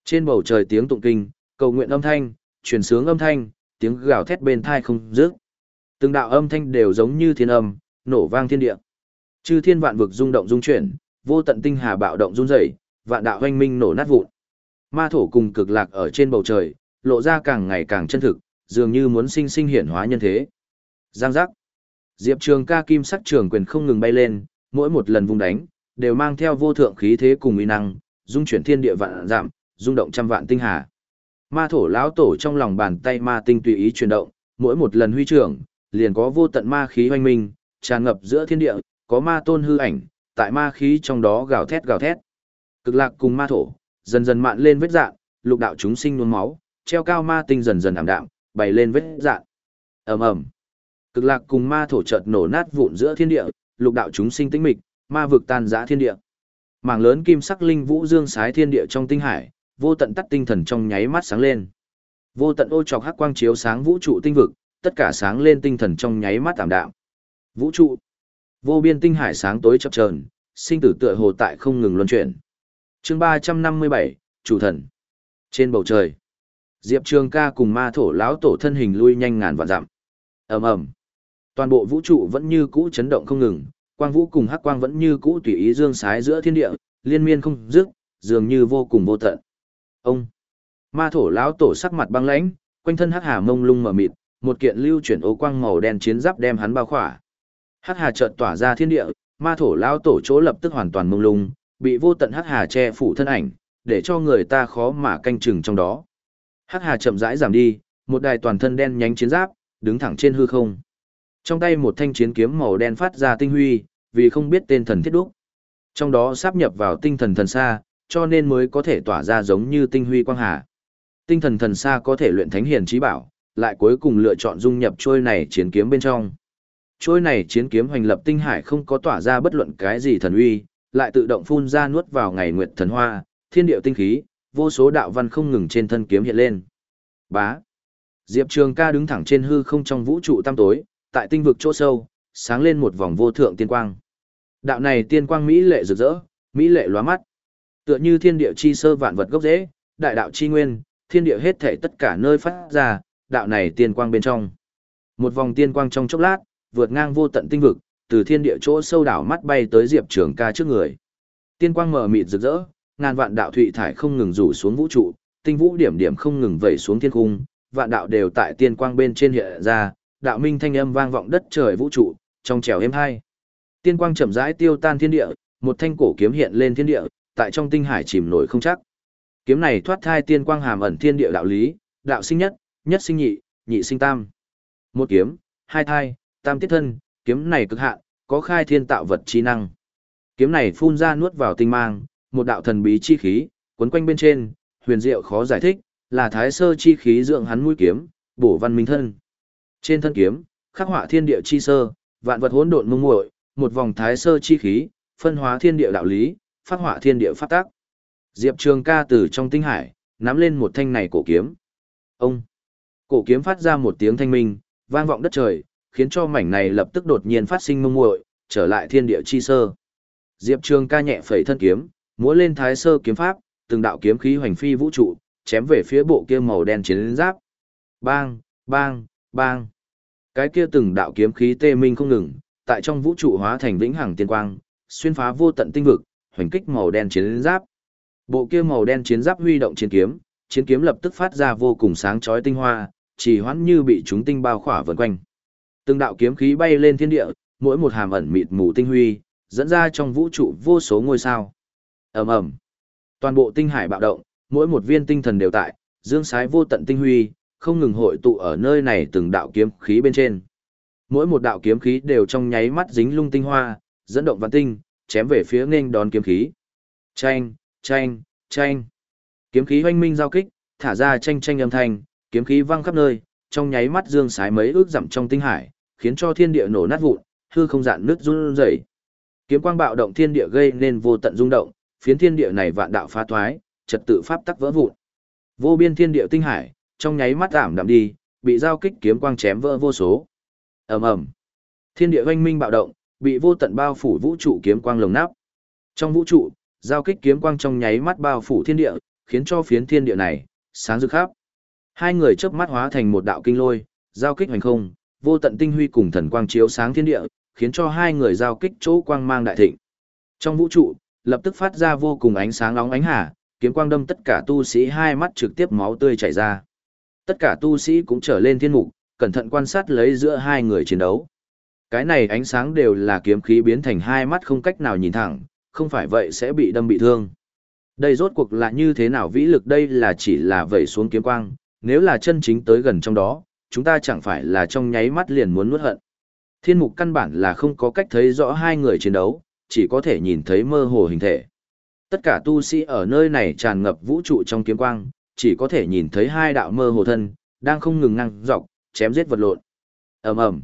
Speaker 1: trên bầu trời tiếng tụng kinh cầu nguyện âm thanh truyền sướng âm thanh tiếng gào thét bên thai không dứt từng đạo âm thanh đều giống như thiên âm nổ vang thiên địa. Chư thiên vạn vực rung động rung chuyển vô tận tinh hà bạo động run rẩy vạn đạo hoanh minh nổ nát vụn. Ma thổ cùng cực lạc ở trên bầu trời lộ ra càng ngày càng chân thực dường như muốn sinh sinh hiển hóa nhân thế. Giang giác. Diệp trường ca kim sắc trường quyền không ngừng bay lên mỗi một lần vung đánh đều mang theo vô thượng khí thế cùng uy năng dung chuyển thiên địa vạn giảm, rung động trăm vạn tinh hà. Ma thổ lão tổ trong lòng bàn tay ma tinh tùy ý chuyển động, mỗi một lần huy trưởng, liền có vô tận ma khí hoành minh, tràn ngập giữa thiên địa, có ma tôn hư ảnh, tại ma khí trong đó gào thét gào thét. Cực lạc cùng ma thổ, dần dần mạn lên vết dạng, lục đạo chúng sinh nuốt máu, treo cao ma tinh dần dần ảm đạm, bày lên vết dạng. Ầm ầm. Cực lạc cùng ma thổ chợt nổ nát vụn giữa thiên địa, lục đạo chúng sinh tĩnh mịch, ma vực tan rã thiên địa. Mảng lớn kim sắc linh vũ dương sái thiên địa trong tinh hải, vô tận tắt tinh thần trong nháy mắt sáng lên. Vô tận ô trọc hắc quang chiếu sáng vũ trụ tinh vực, tất cả sáng lên tinh thần trong nháy mắt tạm đạm. Vũ trụ, vô biên tinh hải sáng tối chập chờn, sinh tử tựa hồ tại không ngừng luân chuyển. Chương ba trăm năm mươi bảy chủ thần. Trên bầu trời, Diệp Trường Ca cùng ma thổ lão tổ thân hình lui nhanh ngàn vạn dặm. Ầm ầm. Toàn bộ vũ trụ vẫn như cũ chấn động không ngừng, quang vũ cùng hắc quang vẫn như cũ tùy ý dương sái giữa thiên địa, liên miên không dứt, dường như vô cùng vô tận. Ông, ma thổ lão tổ sắc mặt băng lãnh, quanh thân hắc hà mông lung mở mịt, một kiện lưu chuyển ô quang màu đen chiến giáp đem hắn bao khỏa. Hắc hà chợt tỏa ra thiên địa, ma thổ lão tổ chỗ lập tức hoàn toàn mông lung, bị vô tận hắc hà che phủ thân ảnh, để cho người ta khó mà canh chừng trong đó. Hắc hà chậm rãi giảm đi, một đài toàn thân đen nhánh chiến giáp, đứng thẳng trên hư không. Trong tay một thanh chiến kiếm màu đen phát ra tinh huy, vì không biết tên thần thiết đúc. Trong đó sáp nhập vào tinh thần thần xa, cho nên mới có thể tỏa ra giống như tinh huy quang hà. Tinh thần thần xa có thể luyện thánh hiền trí bảo, lại cuối cùng lựa chọn dung nhập trôi này chiến kiếm bên trong. Trôi này chiến kiếm hoành lập tinh hải không có tỏa ra bất luận cái gì thần uy, lại tự động phun ra nuốt vào ngày nguyệt thần hoa, thiên điệu tinh khí, vô số đạo văn không ngừng trên thân kiếm hiện lên. Bá. Diệp Trường ca đứng thẳng trên hư không trong vũ trụ tam tối, tại tinh vực chỗ sâu, sáng lên một vòng vô thượng tiên quang. Đạo này tiên quang mỹ lệ rực rỡ, mỹ lệ lóa mắt. Tựa như thiên địa chi sơ vạn vật gốc rễ, đại đạo chi nguyên, thiên địa hết thể tất cả nơi phát ra, đạo này tiên quang bên trong. Một vòng tiên quang trong chốc lát, vượt ngang vô tận tinh vực, từ thiên địa chỗ sâu đảo mắt bay tới Diệp Trường ca trước người. Tiên quang mở mịt rực rỡ, ngàn vạn đạo thụy thải không ngừng rủ xuống vũ trụ, tinh vũ điểm điểm không ngừng vẩy xuống thiên cung, vạn đạo đều tại tiên quang bên trên hiện ra, đạo minh thanh âm vang vọng đất trời vũ trụ, trong trèo êm hai. Tiên quang chậm rãi tiêu tan thiên địa, một thanh cổ kiếm hiện lên thiên địa, tại trong tinh hải chìm nổi không chắc. Kiếm này thoát thai tiên quang hàm ẩn thiên địa đạo lý, đạo sinh nhất, nhất sinh nhị, nhị sinh tam. Một kiếm, hai thai, tam tiết thân, kiếm này cực hạn, có khai thiên tạo vật chi năng. Kiếm này phun ra nuốt vào tinh mang, một đạo thần bí chi khí, quấn quanh bên trên, huyền diệu khó giải thích, là thái sơ chi khí dưỡng hắn mũi kiếm, bổ văn minh thân. Trên thân kiếm, khắc họa thiên địa chi sơ, vạn vật hỗn độn mông muội, một vòng thái sơ chi khí, phân hóa thiên địa đạo lý, phát họa thiên địa pháp tác. Diệp Trường Ca từ trong tinh hải, nắm lên một thanh này cổ kiếm. Ông! Cổ kiếm phát ra một tiếng thanh minh, vang vọng đất trời, khiến cho mảnh này lập tức đột nhiên phát sinh mông muội, trở lại thiên địa chi sơ. Diệp Trường Ca nhẹ phẩy thân kiếm, múa lên thái sơ kiếm pháp, từng đạo kiếm khí hoành phi vũ trụ, chém về phía bộ kia màu đen chiến giáp. Bang, bang, bang. Cái kia từng đạo kiếm khí tê minh không ngừng, tại trong vũ trụ hóa thành vĩnh hằng tiên quang, xuyên phá vô tận tinh vực, hoành kích màu đen chiến giáp. Bộ kia màu đen chiến giáp huy động chiến kiếm, chiến kiếm lập tức phát ra vô cùng sáng chói tinh hoa, chỉ hoãn như bị chúng tinh bao khỏa vần quanh. Từng đạo kiếm khí bay lên thiên địa, mỗi một hàm ẩn mịt mù tinh huy, dẫn ra trong vũ trụ vô số ngôi sao. Ầm ầm. Toàn bộ tinh hải bạo động, mỗi một viên tinh thần đều tại, dương sái vô tận tinh huy, không ngừng hội tụ ở nơi này từng đạo kiếm khí bên trên. Mỗi một đạo kiếm khí đều trong nháy mắt dính lung tinh hoa, dẫn động văn tinh, chém về phía nghênh đón kiếm khí. Chanh, chanh, chanh. Kiếm khí hoanh minh giao kích, thả ra chanh chanh âm thanh, kiếm khí văng khắp nơi, trong nháy mắt dương sái mấy ước dặm trong tinh hải, khiến cho thiên địa nổ nát vụn, hư không dạn nước run rẩy. Kiếm quang bạo động thiên địa gây nên vô tận rung động, phiến thiên địa này vạn đạo phá thoái, trật tự pháp tắc vỡ vụn. Vô biên thiên địa tinh hải, trong nháy mắt giảm đạm đi, bị giao kích kiếm quang chém vỡ vô số. Ầm ầm. Thiên địa oanh minh bạo động, bị vô tận bao phủ vũ trụ kiếm quang lồng nắp. Trong vũ trụ, giao kích kiếm quang trong nháy mắt bao phủ thiên địa, khiến cho phiến thiên địa này sáng rực khắp. Hai người chớp mắt hóa thành một đạo kinh lôi, giao kích hành không, vô tận tinh huy cùng thần quang chiếu sáng thiên địa, khiến cho hai người giao kích chỗ quang mang đại thịnh. Trong vũ trụ, lập tức phát ra vô cùng ánh sáng nóng ánh hà, kiếm quang đâm tất cả tu sĩ hai mắt trực tiếp máu tươi chảy ra. Tất cả tu sĩ cũng trở lên thiên mục, cẩn thận quan sát lấy giữa hai người chiến đấu. Cái này ánh sáng đều là kiếm khí biến thành hai mắt không cách nào nhìn thẳng, không phải vậy sẽ bị đâm bị thương. Đây rốt cuộc là như thế nào vĩ lực đây là chỉ là vẩy xuống kiếm quang, nếu là chân chính tới gần trong đó, chúng ta chẳng phải là trong nháy mắt liền muốn nuốt hận. Thiên mục căn bản là không có cách thấy rõ hai người chiến đấu, chỉ có thể nhìn thấy mơ hồ hình thể. Tất cả tu sĩ ở nơi này tràn ngập vũ trụ trong kiếm quang, chỉ có thể nhìn thấy hai đạo mơ hồ thân, đang không ngừng năng dọc, chém giết vật lộn. ầm ầm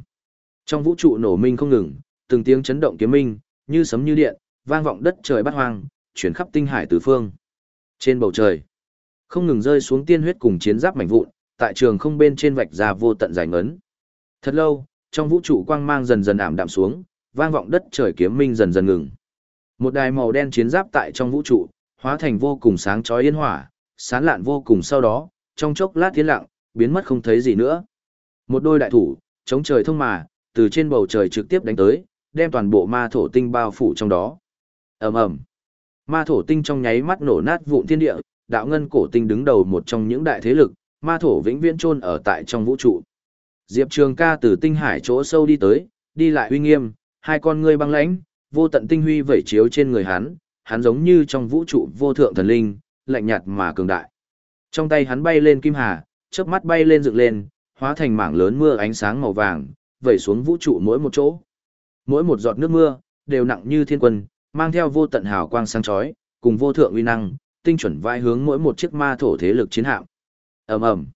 Speaker 1: Trong vũ trụ nổ minh không ngừng, từng tiếng chấn động kiếm minh, như sấm như điện, vang vọng đất trời bát hoang, chuyển khắp tinh hải tứ phương. Trên bầu trời, không ngừng rơi xuống tiên huyết cùng chiến giáp mảnh vụn, tại trường không bên trên vạch ra vô tận dài ngấn. Thật lâu, trong vũ trụ quang mang dần dần ảm đạm xuống, vang vọng đất trời kiếm minh dần dần ngừng. Một đài màu đen chiến giáp tại trong vũ trụ, hóa thành vô cùng sáng chói yên hỏa, sán lạn vô cùng sau đó, trong chốc lát tiến lặng, biến mất không thấy gì nữa. Một đôi đại thủ, chống trời thông mà, từ trên bầu trời trực tiếp đánh tới, đem toàn bộ ma thổ tinh bao phủ trong đó. Ầm ầm. Ma thổ tinh trong nháy mắt nổ nát vụn thiên địa, đạo ngân cổ tinh đứng đầu một trong những đại thế lực, ma thổ vĩnh viễn chôn ở tại trong vũ trụ. Diệp Trường ca từ tinh hải chỗ sâu đi tới, đi lại uy nghiêm, hai con ngươi băng lãnh, vô tận tinh huy vẩy chiếu trên người hắn, hắn giống như trong vũ trụ vô thượng thần linh, lạnh nhạt mà cường đại. Trong tay hắn bay lên kim hà, chớp mắt bay lên dựng lên, hóa thành mảng lớn mưa ánh sáng màu vàng, vẩy xuống vũ trụ mỗi một chỗ. Mỗi một giọt nước mưa đều nặng như thiên quân, mang theo vô tận hào quang sáng chói, cùng vô thượng uy năng, tinh chuẩn vai hướng mỗi một chiếc ma thổ thế lực chiến hạm. Ầm ầm.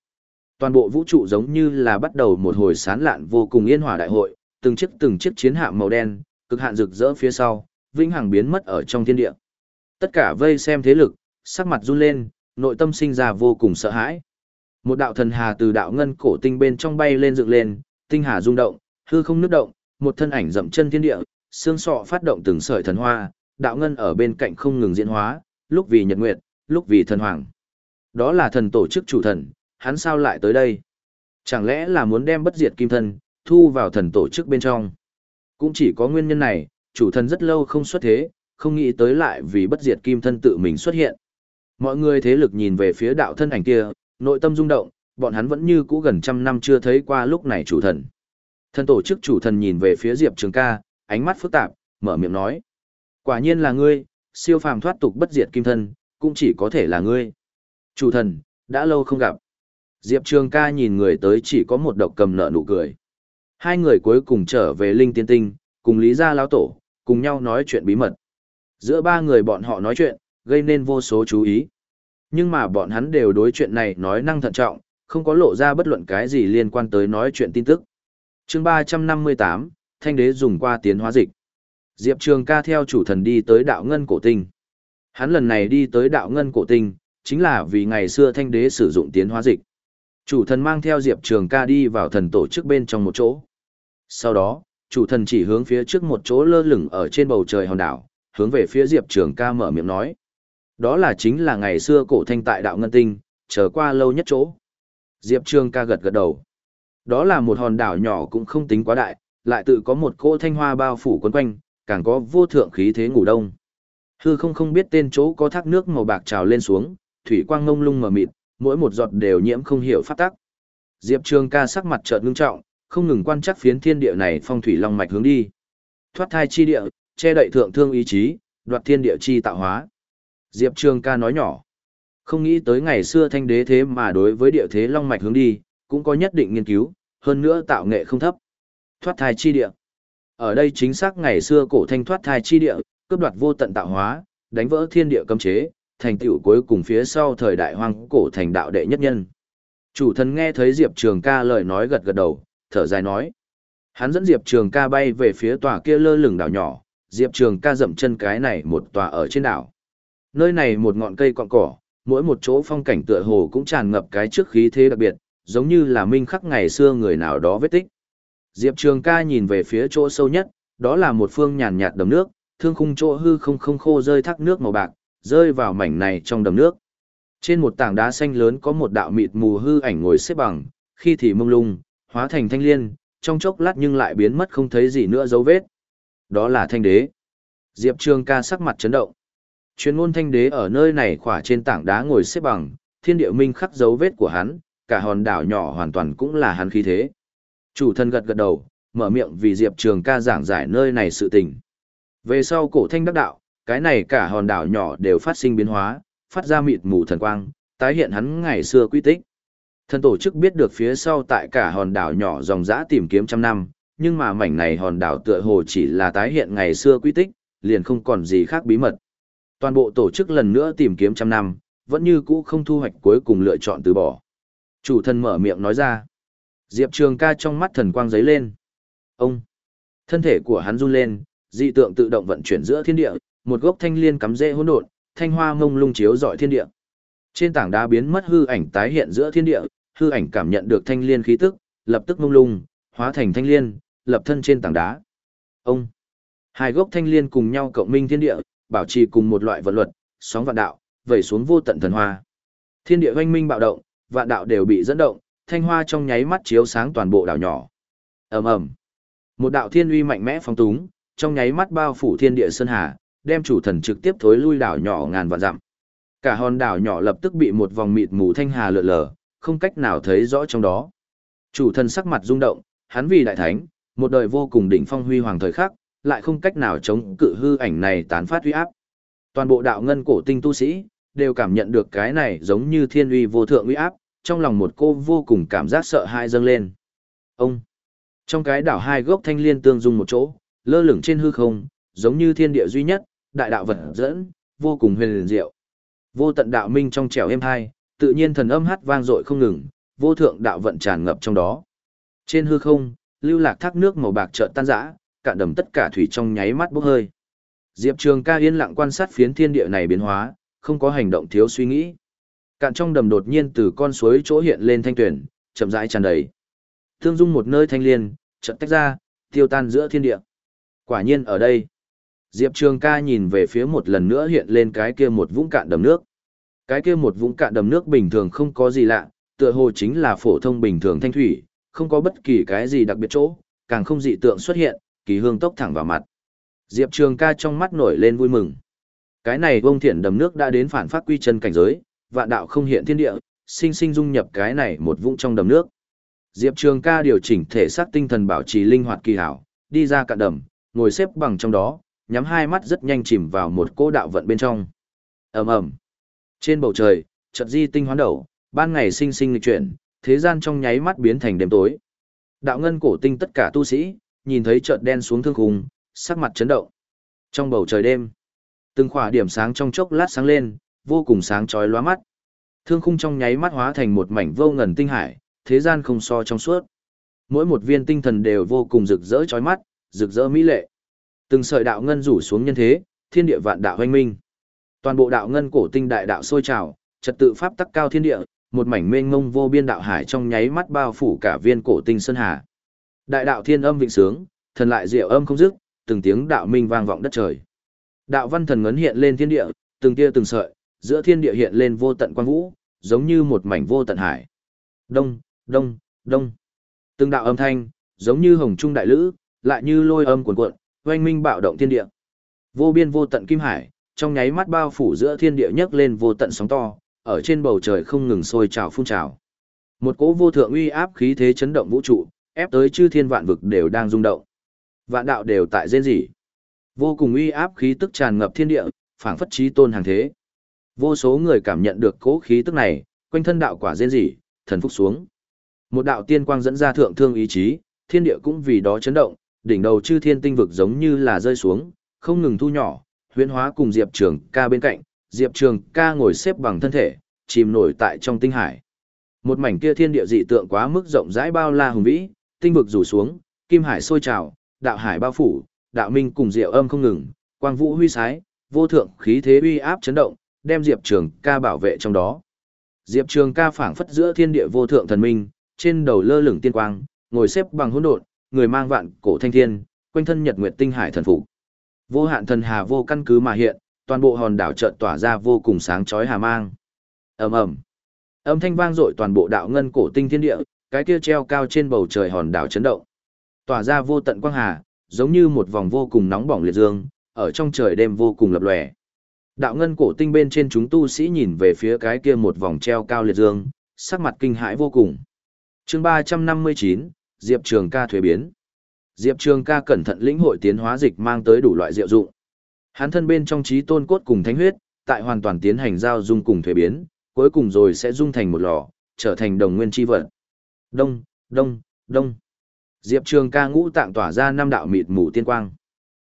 Speaker 1: Toàn bộ vũ trụ giống như là bắt đầu một hồi sán lạn vô cùng yên hòa đại hội, từng chiếc từng chiếc chiến hạm màu đen, cực hạn rực rỡ phía sau, vĩnh hằng biến mất ở trong thiên địa. Tất cả vây xem thế lực, sắc mặt run lên, nội tâm sinh ra vô cùng sợ hãi. Một đạo thần hà từ đạo ngân cổ tinh bên trong bay lên dựng lên, tinh hà rung động, hư không nước động, một thân ảnh dậm chân thiên địa, xương sọ phát động từng sợi thần hoa, đạo ngân ở bên cạnh không ngừng diễn hóa, lúc vì nhật nguyệt, lúc vì thần hoàng. Đó là thần tổ chức chủ thần, hắn sao lại tới đây? Chẳng lẽ là muốn đem bất diệt kim thân, thu vào thần tổ chức bên trong? Cũng chỉ có nguyên nhân này, chủ thần rất lâu không xuất thế, không nghĩ tới lại vì bất diệt kim thân tự mình xuất hiện. Mọi người thế lực nhìn về phía đạo thân ảnh kia, nội tâm rung động, bọn hắn vẫn như cũ gần trăm năm chưa thấy qua lúc này chủ thần. Thần tổ chức chủ thần nhìn về phía Diệp Trường ca, ánh mắt phức tạp, mở miệng nói. Quả nhiên là ngươi, siêu phàm thoát tục bất diệt kim thân, cũng chỉ có thể là ngươi. Chủ thần, đã lâu không gặp. Diệp Trường ca nhìn người tới chỉ có một độc cầm nợ nụ cười. Hai người cuối cùng trở về Linh Tiên Tinh, cùng Lý Gia Lão Tổ, cùng nhau nói chuyện bí mật. Giữa ba người bọn họ nói chuyện, gây nên vô số chú ý. Nhưng mà bọn hắn đều đối chuyện này nói năng thận trọng, không có lộ ra bất luận cái gì liên quan tới nói chuyện tin tức. chương 358, Thanh Đế dùng qua tiến hóa dịch. Diệp Trường ca theo chủ thần đi tới đạo ngân cổ tinh. Hắn lần này đi tới đạo ngân cổ tinh, chính là vì ngày xưa Thanh Đế sử dụng tiến hóa dịch. Chủ thần mang theo Diệp Trường ca đi vào thần tổ chức bên trong một chỗ. Sau đó, chủ thần chỉ hướng phía trước một chỗ lơ lửng ở trên bầu trời hòn đảo, hướng về phía Diệp Trường ca mở miệng nói. Đó là chính là ngày xưa cổ thanh tại đạo ngân tinh, chờ qua lâu nhất chỗ. Diệp Trường ca gật gật đầu. Đó là một hòn đảo nhỏ cũng không tính quá đại, lại tự có một cỗ thanh hoa bao phủ quấn quanh, càng có vô thượng khí thế ngủ đông. Hư không không biết tên chỗ có thác nước màu bạc trào lên xuống, thủy quang ngông lung mờ mịt, mỗi một giọt đều nhiễm không hiểu pháp tắc. Diệp Trường ca sắc mặt chợt ngưng trọng, không ngừng quan trắc phiến thiên địa này phong thủy long mạch hướng đi. Thoát thai chi địa, che đậy thượng thương ý chí, đoạt thiên địa chi tạo hóa. Diệp Trường ca nói nhỏ. Không nghĩ tới ngày xưa thanh đế thế mà đối với địa thế long mạch hướng đi, cũng có nhất định nghiên cứu, hơn nữa tạo nghệ không thấp. Thoát thai chi địa. Ở đây chính xác ngày xưa cổ thanh thoát thai chi địa, cướp đoạt vô tận tạo hóa, đánh vỡ thiên địa cấm chế, thành tựu cuối cùng phía sau thời đại hoang cổ thành đạo đệ nhất nhân. Chủ thần nghe thấy Diệp Trường ca lời nói gật gật đầu, thở dài nói. Hắn dẫn Diệp Trường ca bay về phía tòa kia lơ lửng đảo nhỏ, Diệp Trường ca dậm chân cái này một tòa ở trên đảo. Nơi này một ngọn cây cọn cỏ, mỗi một chỗ phong cảnh tựa hồ cũng tràn ngập cái trước khí thế đặc biệt, giống như là minh khắc ngày xưa người nào đó vết tích. Diệp Trường ca nhìn về phía chỗ sâu nhất, đó là một phương nhàn nhạt đầm nước, thương khung chỗ hư không không khô rơi thác nước màu bạc, rơi vào mảnh này trong đầm nước. Trên một tảng đá xanh lớn có một đạo mịt mù hư ảnh ngồi xếp bằng, khi thì mông lung, hóa thành thanh liên, trong chốc lát nhưng lại biến mất không thấy gì nữa dấu vết. Đó là thanh đế. Diệp Trường ca sắc mặt chấn động. Chuyên môn thanh đế ở nơi này khỏa trên tảng đá ngồi xếp bằng, thiên địa minh khắc dấu vết của hắn, cả hòn đảo nhỏ hoàn toàn cũng là hắn khí thế. Chủ thân gật gật đầu, mở miệng vì Diệp Trường ca giảng giải nơi này sự tình. Về sau cổ thanh đắc đạo, cái này cả hòn đảo nhỏ đều phát sinh biến hóa, phát ra mịt mù thần quang, tái hiện hắn ngày xưa quy tích. Thần tổ chức biết được phía sau tại cả hòn đảo nhỏ dòng dã tìm kiếm trăm năm, nhưng mà mảnh này hòn đảo tựa hồ chỉ là tái hiện ngày xưa quy tích, liền không còn gì khác bí mật. Toàn bộ tổ chức lần nữa tìm kiếm trăm năm, vẫn như cũ không thu hoạch cuối cùng lựa chọn từ bỏ. Chủ thần mở miệng nói ra. Diệp Trường ca trong mắt thần quang giấy lên. Ông! Thân thể của hắn run lên, dị tượng tự động vận chuyển giữa thiên địa, một gốc thanh liên cắm rễ hỗn độn, thanh hoa mông lung chiếu rọi thiên địa. Trên tảng đá biến mất hư ảnh tái hiện giữa thiên địa, hư ảnh cảm nhận được thanh liên khí tức, lập tức mông lung, hóa thành thanh liên, lập thân trên tảng đá. Ông! Hai gốc thanh liên cùng nhau cộng minh thiên địa, bảo trì cùng một loại vận luật, sóng vạn đạo, vẩy xuống vô tận thần hoa. Thiên địa hoanh minh bạo động, vạn đạo đều bị dẫn động, thanh hoa trong nháy mắt chiếu sáng toàn bộ đảo nhỏ. Ầm ầm. Một đạo thiên uy mạnh mẽ phóng túng, trong nháy mắt bao phủ thiên địa sơn hà, đem chủ thần trực tiếp thối lui đảo nhỏ ngàn vạn dặm. Cả hòn đảo nhỏ lập tức bị một vòng mịt mù thanh hà lượn lờ, không cách nào thấy rõ trong đó. Chủ thần sắc mặt rung động, hắn vì đại thánh, một đời vô cùng đỉnh phong huy hoàng thời khắc, lại không cách nào chống cự hư ảnh này tán phát uy áp. Toàn bộ đạo ngân cổ tinh tu sĩ đều cảm nhận được cái này giống như thiên uy vô thượng uy áp, trong lòng một cô vô cùng cảm giác sợ hãi dâng lên. Ông trong cái đảo hai gốc thanh liên tương dung một chỗ, lơ lửng trên hư không, giống như thiên địa duy nhất, đại đạo vật dẫn, vô cùng huyền liền diệu. Vô tận đạo minh trong trẻo êm hai, tự nhiên thần âm hát vang dội không ngừng, vô thượng đạo vận tràn ngập trong đó. Trên hư không, lưu lạc thác nước màu bạc chợt tan rã, cạn đầm tất cả thủy trong nháy mắt bốc hơi. Diệp Trường Ca yên lặng quan sát phiến thiên địa này biến hóa, không có hành động thiếu suy nghĩ. Cạn trong đầm đột nhiên từ con suối chỗ hiện lên thanh tuyển, chậm rãi tràn đầy. Thương dung một nơi thanh liên, chợt tách ra, tiêu tan giữa thiên địa. Quả nhiên ở đây. Diệp Trường ca nhìn về phía một lần nữa hiện lên cái kia một vũng cạn đầm nước. Cái kia một vũng cạn đầm nước bình thường không có gì lạ, tựa hồ chính là phổ thông bình thường thanh thủy, không có bất kỳ cái gì đặc biệt chỗ, càng không dị tượng xuất hiện, kỳ hương tốc thẳng vào mặt. Diệp Trường ca trong mắt nổi lên vui mừng. Cái này vông thiện đầm nước đã đến phản phát quy chân cảnh giới, vạn đạo không hiện thiên địa, sinh sinh dung nhập cái này một vũng trong đầm nước. Diệp Trường ca điều chỉnh thể xác tinh thần bảo trì linh hoạt kỳ hảo, đi ra cạn đầm, ngồi xếp bằng trong đó, nhắm hai mắt rất nhanh chìm vào một cô đạo vận bên trong. ầm ầm Trên bầu trời, chợt di tinh hoán đầu, ban ngày sinh sinh lịch chuyển, thế gian trong nháy mắt biến thành đêm tối. Đạo ngân cổ tinh tất cả tu sĩ, nhìn thấy chợt đen xuống thương khung, sắc mặt chấn động. Trong bầu trời đêm, từng khỏa điểm sáng trong chốc lát sáng lên, vô cùng sáng chói lóa mắt. Thương khung trong nháy mắt hóa thành một mảnh vô ngần tinh hải, thế gian không so trong suốt. Mỗi một viên tinh thần đều vô cùng rực rỡ chói mắt, rực rỡ mỹ lệ. Từng sợi đạo ngân rủ xuống nhân thế, thiên địa vạn đạo hoanh minh. Toàn bộ đạo ngân cổ tinh đại đạo sôi trào, trật tự pháp tắc cao thiên địa, một mảnh mênh mông vô biên đạo hải trong nháy mắt bao phủ cả viên cổ tinh sơn hà. Đại đạo thiên âm vịnh sướng, thần lại diệu âm không dứt, từng tiếng đạo minh vang vọng đất trời. Đạo văn thần ngấn hiện lên thiên địa, từng tia từng sợi, giữa thiên địa hiện lên vô tận quang vũ, giống như một mảnh vô tận hải. Đông, đông, đông. Từng đạo âm thanh, giống như hồng trung đại lữ, lại như lôi âm cuồn cuộn, oanh minh bạo động thiên địa. Vô biên vô tận kim hải, trong nháy mắt bao phủ giữa thiên địa nhấc lên vô tận sóng to, ở trên bầu trời không ngừng sôi trào phun trào. Một cỗ vô thượng uy áp khí thế chấn động vũ trụ, ép tới chư thiên vạn vực đều đang rung động. Vạn đạo đều tại rên rỉ. Vô cùng uy áp khí tức tràn ngập thiên địa, phảng phất chí tôn hàng thế. Vô số người cảm nhận được cố khí tức này, quanh thân đạo quả rên rỉ, thần phúc xuống. Một đạo tiên quang dẫn ra thượng thương ý chí, thiên địa cũng vì đó chấn động, đỉnh đầu chư thiên tinh vực giống như là rơi xuống, không ngừng thu nhỏ, huyễn hóa cùng Diệp Trường ca bên cạnh, Diệp Trường ca ngồi xếp bằng thân thể, chìm nổi tại trong tinh hải. Một mảnh kia thiên địa dị tượng quá mức rộng rãi bao la hùng vĩ, tinh vực rủ xuống, kim hải sôi trào, đạo hải bao phủ, đạo minh cùng diệu âm không ngừng, quang vũ huy sái, vô thượng khí thế uy áp chấn động, đem Diệp Trường ca bảo vệ trong đó. Diệp Trường ca phảng phất giữa thiên địa vô thượng thần minh, trên đầu lơ lửng tiên quang, ngồi xếp bằng hỗn độn, người mang vạn cổ thanh thiên, quanh thân nhật nguyệt tinh hải thần phục. Vô hạn thần hà vô căn cứ mà hiện, toàn bộ hòn đảo chợt tỏa ra vô cùng sáng chói hà mang. Ầm ầm. Âm thanh vang dội toàn bộ đạo ngân cổ tinh thiên địa, cái kia treo cao trên bầu trời hòn đảo chấn động. Tỏa ra vô tận quang hà, giống như một vòng vô cùng nóng bỏng liệt dương, ở trong trời đêm vô cùng lập lòe. Đạo ngân cổ tinh bên trên chúng tu sĩ nhìn về phía cái kia một vòng treo cao liệt dương, sắc mặt kinh hãi vô cùng. Chương 359, Diệp Trường ca thuế biến. Diệp Trường ca cẩn thận lĩnh hội tiến hóa dịch mang tới đủ loại diệu dụng. Hắn thân bên trong trí tôn cốt cùng thánh huyết, tại hoàn toàn tiến hành giao dung cùng thuế biến, cuối cùng rồi sẽ dung thành một lò, trở thành đồng nguyên chi vật. Đông, đông, đông. Diệp Trường ca ngũ tạng tỏa ra năm đạo mịt mù tiên quang.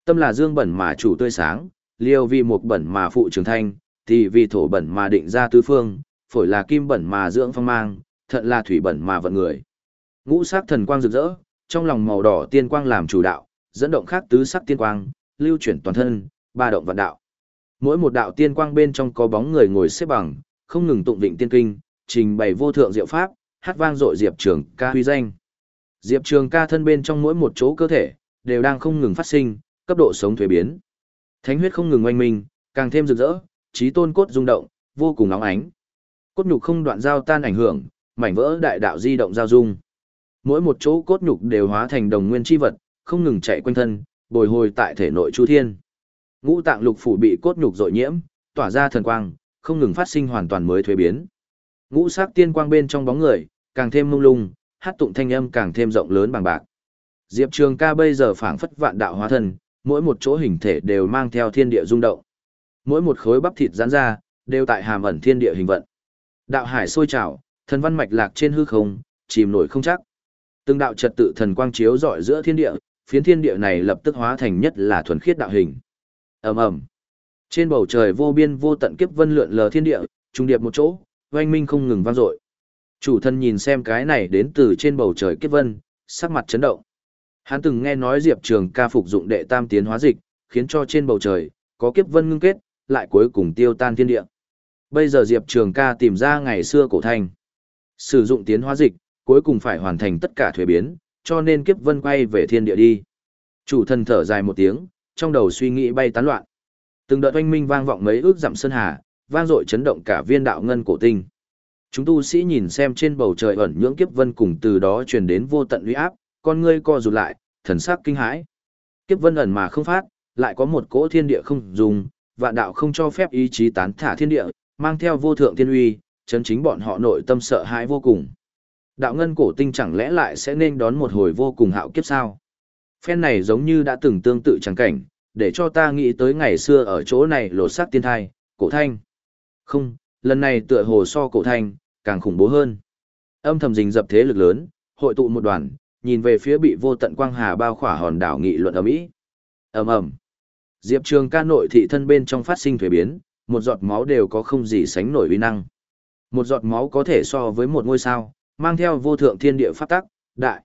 Speaker 1: Tâm là dương bẩn mà chủ tươi sáng, liêu vì một bẩn mà phụ trường thanh, thì vì thổ bẩn mà định ra tứ phương, phổi là kim bẩn mà dưỡng phong mang, thận là thủy bẩn mà vận người. Ngũ sắc thần quang rực rỡ, trong lòng màu đỏ tiên quang làm chủ đạo, dẫn động khác tứ sắc tiên quang, lưu chuyển toàn thân, ba động vạn đạo. Mỗi một đạo tiên quang bên trong có bóng người ngồi xếp bằng, không ngừng tụng vịnh tiên kinh, trình bày vô thượng diệu pháp, hát vang dội Diệp Trường ca huy danh. Diệp Trường ca thân bên trong mỗi một chỗ cơ thể, đều đang không ngừng phát sinh, cấp độ sống thuế biến. Thánh huyết không ngừng oanh minh, càng thêm rực rỡ, trí tôn cốt rung động, vô cùng nóng ánh. Cốt nhục không đoạn giao tan ảnh hưởng, mảnh vỡ đại đạo di động giao dung. Mỗi một chỗ cốt nhục đều hóa thành đồng nguyên chi vật, không ngừng chạy quanh thân, bồi hồi tại thể nội chu thiên. Ngũ tạng lục phủ bị cốt nhục dội nhiễm, tỏa ra thần quang, không ngừng phát sinh hoàn toàn mới thuế biến. Ngũ sắc tiên quang bên trong bóng người, càng thêm mông lung, hát tụng thanh âm càng thêm rộng lớn bằng bạc. Diệp Trường ca bây giờ phảng phất vạn đạo hóa thân, mỗi một chỗ hình thể đều mang theo thiên địa rung động. Mỗi một khối bắp thịt giãn ra, đều tại hàm ẩn thiên địa hình vận. Đạo hải sôi trào, thần văn mạch lạc trên hư không, chìm nổi không chắc. Từng đạo trật tự thần quang chiếu rọi giữa thiên địa, phiến thiên địa này lập tức hóa thành nhất là thuần khiết đạo hình. Ầm ầm. Trên bầu trời vô biên vô tận kiếp vân lượn lờ thiên địa, trung điệp một chỗ, oanh minh không ngừng vang dội. Chủ thân nhìn xem cái này đến từ trên bầu trời kiếp vân, sắc mặt chấn động. Hắn từng nghe nói Diệp Trường ca phục dụng đệ tam tiến hóa dịch, khiến cho trên bầu trời có kiếp vân ngưng kết, lại cuối cùng tiêu tan thiên địa. Bây giờ Diệp Trường ca tìm ra ngày xưa cổ thanh. Sử dụng tiến hóa dịch, cuối cùng phải hoàn thành tất cả thuế biến, cho nên kiếp vân quay về thiên địa đi. Chủ thần thở dài một tiếng, trong đầu suy nghĩ bay tán loạn. Từng đợt oanh minh vang vọng mấy ước dặm sơn hà, vang dội chấn động cả viên đạo ngân cổ tinh. Chúng tu sĩ nhìn xem trên bầu trời ẩn nhưỡng kiếp vân cùng từ đó truyền đến vô tận uy áp, con ngươi co rụt lại, thần sắc kinh hãi. Kiếp vân ẩn mà không phát, lại có một cỗ thiên địa không dùng, vạn đạo không cho phép ý chí tán thả thiên địa, mang theo vô thượng thiên uy, chấn chính bọn họ nội tâm sợ hãi vô cùng. Đạo ngân cổ tinh chẳng lẽ lại sẽ nên đón một hồi vô cùng hạo kiếp sao? Phen này giống như đã từng tương tự chẳng cảnh, để cho ta nghĩ tới ngày xưa ở chỗ này lột xác tiên thai, cổ thanh. Không, lần này tựa hồ so cổ thanh, càng khủng bố hơn. Âm thầm rình dập thế lực lớn, hội tụ một đoàn, nhìn về phía bị vô tận quang hà bao khỏa hòn đảo nghị luận ở mỹ. Ầm ầm. Diệp Trường ca nội thị thân bên trong phát sinh thuế biến, một giọt máu đều có không gì sánh nổi uy năng. Một giọt máu có thể so với một ngôi sao, mang theo vô thượng thiên địa phát tắc, đại.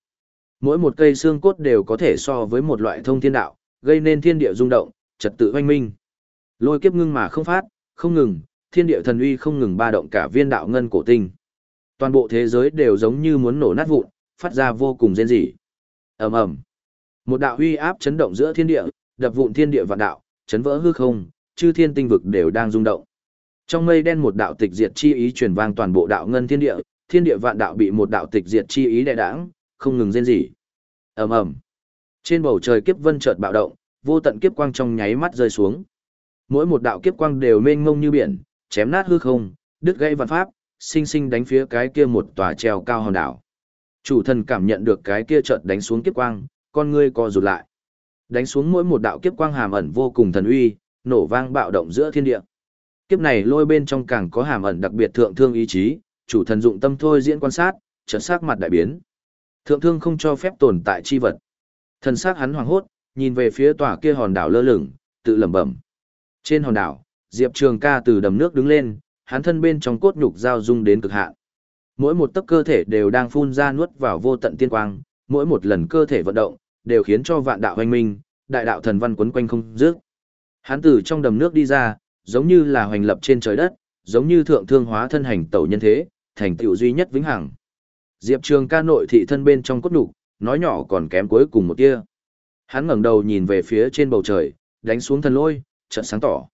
Speaker 1: Mỗi một cây xương cốt đều có thể so với một loại thông thiên đạo, gây nên thiên địa rung động, trật tự oanh minh. Lôi kiếp ngưng mà không phát, không ngừng, thiên địa thần uy không ngừng ba động cả viên đạo ngân cổ tinh. Toàn bộ thế giới đều giống như muốn nổ nát vụn, phát ra vô cùng rên rỉ. Ầm ầm. Một đạo uy áp chấn động giữa thiên địa, đập vụn thiên địa vạn đạo, chấn vỡ hư không, chư thiên tinh vực đều đang rung động. Trong mây đen một đạo tịch diệt chi ý truyền vang toàn bộ đạo ngân thiên địa, thiên địa vạn đạo bị một đạo tịch diệt chi ý đè đãng, không ngừng rên rỉ. Ầm ầm. Trên bầu trời kiếp vân chợt bạo động, vô tận kiếp quang trong nháy mắt rơi xuống. Mỗi một đạo kiếp quang đều mênh mông như biển, chém nát hư không, đứt gãy vạn pháp, sinh sinh đánh phía cái kia một tòa treo cao hòn đảo. Chủ thần cảm nhận được cái kia chợt đánh xuống kiếp quang, con ngươi co rụt lại. Đánh xuống mỗi một đạo kiếp quang hàm ẩn vô cùng thần uy, nổ vang bạo động giữa thiên địa. Kiếp này lôi bên trong càng có hàm ẩn đặc biệt thượng thương ý chí, chủ thần dụng tâm thôi diễn quan sát, chợt sắc mặt đại biến. Thượng thương không cho phép tồn tại chi vật. Thần sắc hắn hoàng hốt, nhìn về phía tòa kia hòn đảo lơ lửng, tự lẩm bẩm. Trên hòn đảo, Diệp Trường Ca từ đầm nước đứng lên, hắn thân bên trong cốt nhục giao dung đến cực hạn. Mỗi một tấc cơ thể đều đang phun ra nuốt vào vô tận tiên quang, mỗi một lần cơ thể vận động đều khiến cho vạn đạo hoành minh, đại đạo thần văn quấn quanh không dứt. Hắn từ trong đầm nước đi ra, giống như là hoành lập trên trời đất, giống như thượng thương hóa thân hành tẩu nhân thế, thành tựu duy nhất vĩnh hằng. Diệp Trường Ca nội thị thân bên trong cốt nhục, nói nhỏ còn kém cuối cùng một tia. Hắn ngẩng đầu nhìn về phía trên bầu trời, đánh xuống thần lôi, chợt sáng tỏ.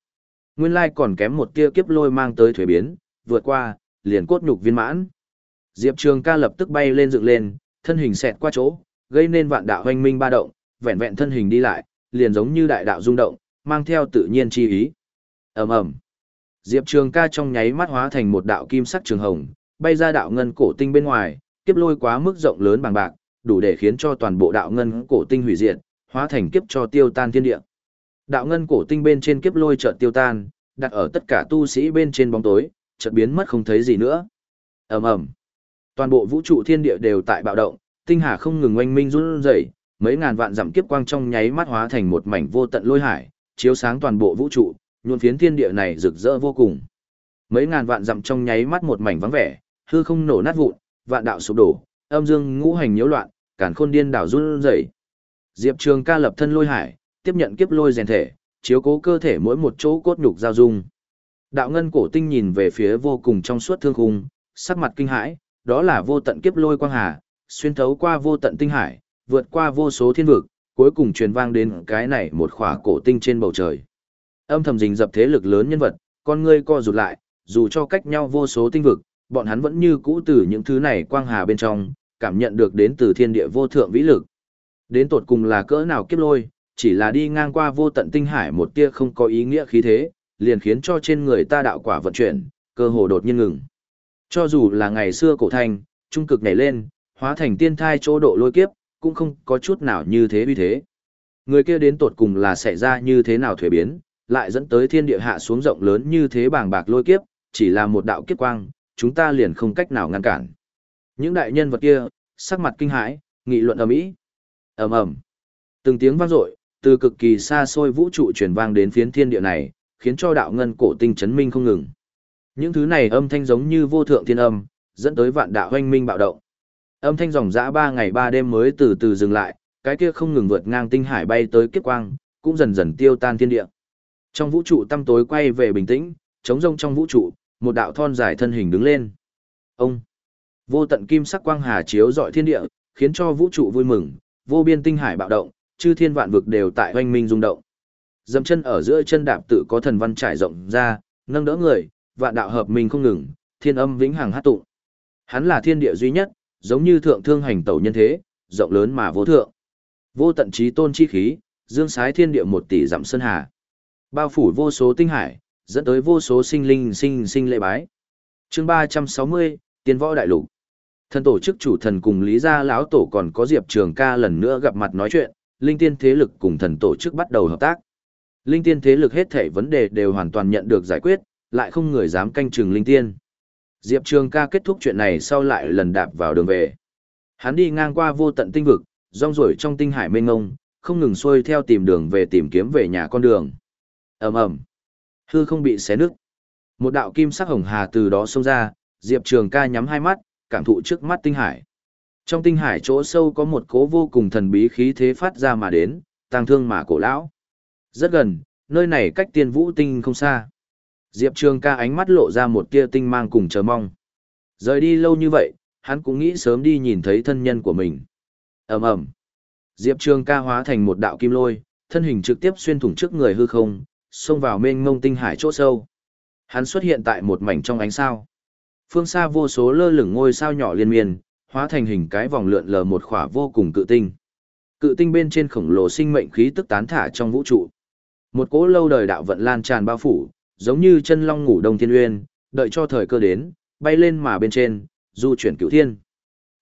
Speaker 1: Nguyên lai còn kém một tia kiếp lôi mang tới thuế biến, vượt qua, liền cốt nhục viên mãn. Diệp Trường ca lập tức bay lên dựng lên, thân hình xẹt qua chỗ, gây nên vạn đạo hoanh minh ba động, vẹn vẹn thân hình đi lại, liền giống như đại đạo rung động, mang theo tự nhiên chi ý. ầm ầm Diệp Trường ca trong nháy mắt hóa thành một đạo kim sắc trường hồng, bay ra đạo ngân cổ tinh bên ngoài, kiếp lôi quá mức rộng lớn bằng bạc, đủ để khiến cho toàn bộ đạo ngân cổ tinh hủy diệt, hóa thành kiếp cho tiêu tan thiên địa. Đạo ngân cổ tinh bên trên kiếp lôi chợt tiêu tan, đặt ở tất cả tu sĩ bên trên bóng tối, chợt biến mất không thấy gì nữa. Ầm ầm. Toàn bộ vũ trụ thiên địa đều tại bạo động, tinh hà không ngừng oanh minh run rẩy, mấy ngàn vạn dặm kiếp quang trong nháy mắt hóa thành một mảnh vô tận lôi hải, chiếu sáng toàn bộ vũ trụ, nhuộm phiến thiên địa này rực rỡ vô cùng. Mấy ngàn vạn dặm trong nháy mắt một mảnh vắng vẻ, hư không nổ nát vụn, vạn đạo sụp đổ, âm dương ngũ hành nhiễu loạn, càn khôn điên đảo run rẩy. Diệp Trường ca lập thân lôi hải, tiếp nhận kiếp lôi rèn thể, chiếu cố cơ thể mỗi một chỗ cốt nhục giao dung. Đạo ngân cổ tinh nhìn về phía vô cùng trong suốt thương khung, sắc mặt kinh hãi, đó là vô tận kiếp lôi quang hà, xuyên thấu qua vô tận tinh hải, vượt qua vô số thiên vực, cuối cùng truyền vang đến cái này một khỏa cổ tinh trên bầu trời. Âm thầm rình dập thế lực lớn nhân vật, con ngươi co rụt lại, dù cho cách nhau vô số tinh vực, bọn hắn vẫn như cũ từ những thứ này quang hà bên trong, cảm nhận được đến từ thiên địa vô thượng vĩ lực. Đến tột cùng là cỡ nào kiếp lôi, Chỉ là đi ngang qua vô tận tinh hải một tia không có ý nghĩa khí thế, liền khiến cho trên người ta đạo quả vận chuyển, cơ hồ đột nhiên ngừng. Cho dù là ngày xưa cổ thành, trung cực nhảy lên, hóa thành tiên thai chỗ độ lôi kiếp, cũng không có chút nào như thế uy thế. Người kia đến tột cùng là xảy ra như thế nào thuế biến, lại dẫn tới thiên địa hạ xuống rộng lớn như thế bàng bạc lôi kiếp, chỉ là một đạo kiếp quang, chúng ta liền không cách nào ngăn cản. Những đại nhân vật kia, sắc mặt kinh hãi, nghị luận ầm ĩ. Ầm ầm. Từng tiếng vang dội, từ cực kỳ xa xôi vũ trụ truyền vang đến phiến thiên địa này, khiến cho đạo ngân cổ tinh chấn minh không ngừng. Những thứ này âm thanh giống như vô thượng thiên âm, dẫn tới vạn đạo hoanh minh bạo động. Âm thanh dòng dã ba ngày ba đêm mới từ từ dừng lại, cái kia không ngừng vượt ngang tinh hải bay tới kiếp quang, cũng dần dần tiêu tan thiên địa. Trong vũ trụ tăm tối quay về bình tĩnh, trống rông trong vũ trụ, một đạo thon dài thân hình đứng lên. Ông vô tận kim sắc quang hà chiếu rọi thiên địa, khiến cho vũ trụ vui mừng, vô biên tinh hải bạo động, chư thiên vạn vực đều tại hoanh minh rung động. Dậm chân ở giữa chân đạp tự có thần văn trải rộng ra, nâng đỡ người, vạn đạo hợp minh không ngừng, thiên âm vĩnh hằng hát tụng. Hắn là thiên địa duy nhất, giống như thượng thương hành tẩu nhân thế, rộng lớn mà vô thượng. Vô tận trí tôn chi khí, dương sái thiên địa một tỷ dặm sơn hà. Bao phủ vô số tinh hải, dẫn tới vô số sinh linh sinh sinh lễ bái. Chương ba trăm sáu mươi Tiên võ đại lục. Thần tổ chức chủ thần cùng Lý gia lão tổ còn có Diệp Trường Ca lần nữa gặp mặt nói chuyện, linh tiên thế lực cùng thần tổ chức bắt đầu hợp tác. Linh tiên thế lực hết thảy vấn đề đều hoàn toàn nhận được giải quyết, lại không người dám canh chừng linh tiên. Diệp Trường ca kết thúc chuyện này sau lại lần đạp vào đường về. Hắn đi ngang qua vô tận tinh vực, rong rổi trong tinh hải mênh ngông, không ngừng xuôi theo tìm đường về tìm kiếm về nhà con đường. ầm ầm, hư không bị xé nứt. Một đạo kim sắc hồng hà từ đó xông ra, Diệp Trường ca nhắm hai mắt, cảm thụ trước mắt tinh hải. Trong tinh hải chỗ sâu có một cố vô cùng thần bí khí thế phát ra mà đến, tang thương mà cổ lão. Rất gần, nơi này cách tiên vũ tinh không xa. Diệp Trường ca ánh mắt lộ ra một tia tinh mang cùng chờ mong. Rời đi lâu như vậy, hắn cũng nghĩ sớm đi nhìn thấy thân nhân của mình. ầm ầm Diệp Trường ca hóa thành một đạo kim lôi, thân hình trực tiếp xuyên thủng trước người hư không, xông vào mênh mông tinh hải chỗ sâu. Hắn xuất hiện tại một mảnh trong ánh sao. Phương xa vô số lơ lửng ngôi sao nhỏ liên miên, hóa thành hình cái vòng lượn lờ một khỏa vô cùng cự tinh. Cự tinh bên trên khổng lồ sinh mệnh khí tức tán thả trong vũ trụ. Một cỗ lâu đời đạo vận lan tràn bao phủ, giống như chân long ngủ đông thiên uyên, đợi cho thời cơ đến, bay lên mà bên trên, du chuyển cửu thiên.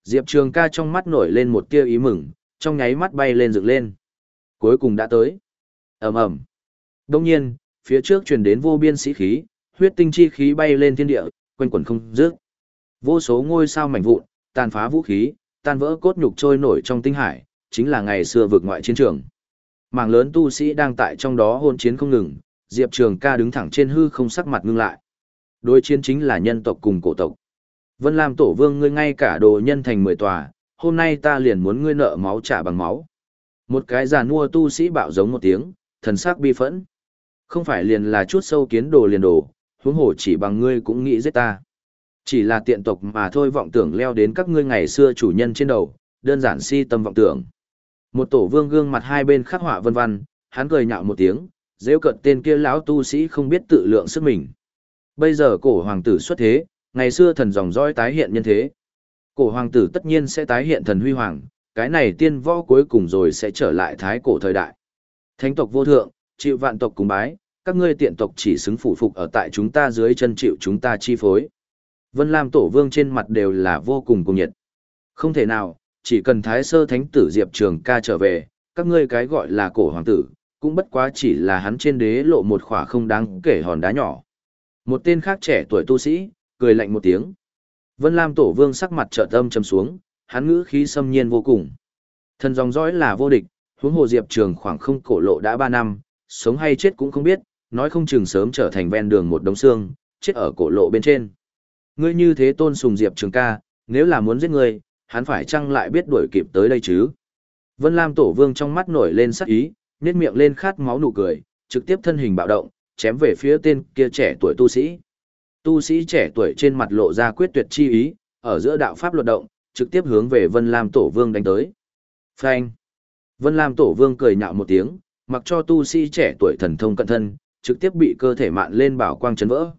Speaker 1: Diệp Trường ca trong mắt nổi lên một tia ý mừng, trong nháy mắt bay lên dựng lên. Cuối cùng đã tới. ầm ầm Đông nhiên, phía trước truyền đến vô biên sĩ khí, huyết tinh chi khí bay lên thiên địa, quanh quẩn không dứt. Vô số ngôi sao mảnh vụn, tàn phá vũ khí, tan vỡ cốt nhục trôi nổi trong tinh hải, chính là ngày xưa vực ngoại chiến trường. Mảng lớn tu sĩ đang tại trong đó hôn chiến không ngừng, Diệp Trường ca đứng thẳng trên hư không sắc mặt ngưng lại. Đối chiến chính là nhân tộc cùng cổ tộc. Vân Lam Tổ Vương ngươi ngay cả đồ nhân thành mười tòa, hôm nay ta liền muốn ngươi nợ máu trả bằng máu. Một cái già nua tu sĩ bạo giống một tiếng, thần sắc bi phẫn. Không phải liền là chút sâu kiến đồ liền đồ, huống hổ chỉ bằng ngươi cũng nghĩ giết ta. Chỉ là tiện tộc mà thôi vọng tưởng leo đến các ngươi ngày xưa chủ nhân trên đầu, đơn giản si tâm vọng tưởng. Một tổ vương gương mặt hai bên khắc họa vân vân, hắn cười nhạo một tiếng, rêu cận tên kia lão tu sĩ không biết tự lượng sức mình. Bây giờ cổ hoàng tử xuất thế, ngày xưa thần dòng dõi tái hiện nhân thế. Cổ hoàng tử tất nhiên sẽ tái hiện thần huy hoàng, cái này tiên võ cuối cùng rồi sẽ trở lại thái cổ thời đại. Thánh tộc vô thượng, chịu vạn tộc cùng bái, các ngươi tiện tộc chỉ xứng phụ phục ở tại chúng ta dưới chân chịu chúng ta chi phối. Vân Lam tổ vương trên mặt đều là vô cùng cùng nhiệt. Không thể nào, chỉ cần thái sơ thánh tử Diệp Trường ca trở về, các ngươi cái gọi là cổ hoàng tử, cũng bất quá chỉ là hắn trên đế lộ một khỏa không đáng kể hòn đá nhỏ. Một tên khác trẻ tuổi tu sĩ, cười lạnh một tiếng. Vân Lam Tổ Vương sắc mặt trợ tâm trầm xuống, hắn ngữ khí xâm nhiên vô cùng. Thần dòng dõi là vô địch, huống hồ Diệp Trường khoảng không cổ lộ đã 3 năm, sống hay chết cũng không biết, nói không chừng sớm trở thành ven đường một đống xương, chết ở cổ lộ bên trên. Ngươi như thế tôn sùng Diệp Trường ca, nếu là muốn giết ngươi, hắn phải chăng lại biết đuổi kịp tới đây chứ? Vân Lam Tổ Vương trong mắt nổi lên sắc ý, nhét miệng lên khát máu nụ cười, trực tiếp thân hình bạo động, chém về phía tên kia trẻ tuổi tu sĩ. Tu sĩ trẻ tuổi trên mặt lộ ra quyết tuyệt chi ý, ở giữa đạo pháp luật động, trực tiếp hướng về Vân Lam Tổ Vương đánh tới. Phanh! Vân Lam Tổ Vương cười nhạo một tiếng, mặc cho tu sĩ trẻ tuổi thần thông cận thân, trực tiếp bị cơ thể mạn lên bảo quang chấn vỡ.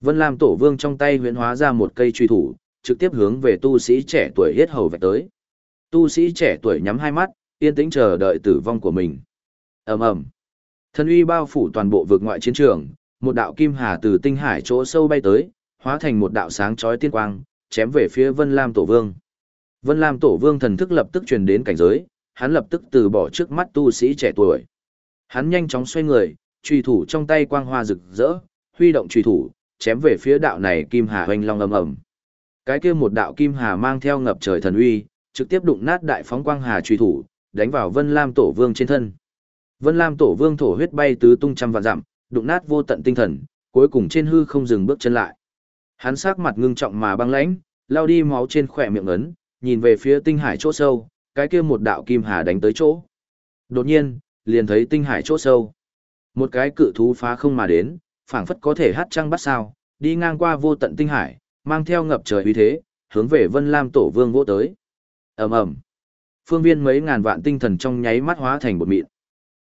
Speaker 1: Vân Lam Tổ Vương trong tay huyễn hóa ra một cây truy thủ, trực tiếp hướng về tu sĩ trẻ tuổi hết hầu vạch tới. Tu sĩ trẻ tuổi nhắm hai mắt, yên tĩnh chờ đợi tử vong của mình ầm ầm Thần uy bao phủ toàn bộ vực ngoại chiến trường, một đạo kim hà từ tinh hải chỗ sâu bay tới, hóa thành một đạo sáng chói tiên quang, chém về phía Vân Lam Tổ Vương. Vân Lam Tổ Vương thần thức lập tức truyền đến cảnh giới, hắn lập tức từ bỏ trước mắt tu sĩ trẻ tuổi. Hắn nhanh chóng xoay người, truy thủ trong tay quang hoa rực rỡ, huy động truy thủ, chém về phía đạo này kim hà hoành long ầm ầm. Cái kia một đạo kim hà mang theo ngập trời thần uy, trực tiếp đụng nát đại phóng quang hà truy thủ, đánh vào Vân Lam Tổ Vương trên thân. Vân Lam Tổ Vương thổ huyết bay tứ tung trăm vạn dặm, đụng nát vô tận tinh thần, cuối cùng trên hư không dừng bước chân lại. Hắn sắc mặt ngưng trọng mà băng lãnh, lao đi máu trên khỏe miệng ấn, nhìn về phía tinh hải chỗ sâu, cái kia một đạo kim hà đánh tới chỗ. Đột nhiên, liền thấy tinh hải chỗ sâu. Một cái cự thú phá không mà đến, phảng phất có thể hát trăng bắt sao, đi ngang qua vô tận tinh hải, mang theo ngập trời uy thế, hướng về Vân Lam Tổ Vương vô tới. Ầm ầm. Phương viên mấy ngàn vạn tinh thần trong nháy mắt hóa thành một mịn.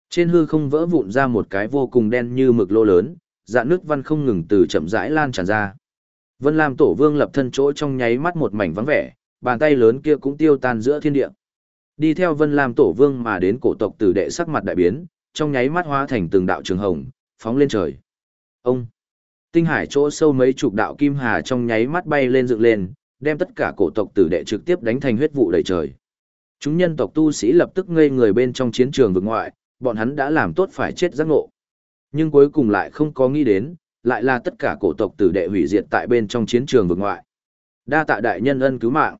Speaker 1: Trên hư không vỡ vụn ra một cái vô cùng đen như mực lô lớn, dạng nước văn không ngừng từ chậm rãi lan tràn ra. Vân Lam Tổ Vương lập thân chỗ trong nháy mắt một mảnh vắng vẻ, bàn tay lớn kia cũng tiêu tan giữa thiên địa. Đi theo Vân Lam Tổ Vương mà đến cổ tộc tử đệ sắc mặt đại biến, trong nháy mắt hóa thành từng đạo trường hồng, phóng lên trời. Ông! Tinh hải chỗ sâu mấy chục đạo kim hà trong nháy mắt bay lên dựng lên, đem tất cả cổ tộc tử đệ trực tiếp đánh thành huyết vụ đầy trời. Chúng nhân tộc tu sĩ lập tức ngây người bên trong chiến trường vực ngoại, bọn hắn đã làm tốt phải chết giác ngộ. Nhưng cuối cùng lại không có nghĩ đến, lại là tất cả cổ tộc tử đệ hủy diệt tại bên trong chiến trường vực ngoại. Đa tạ đại nhân ân cứu mạng.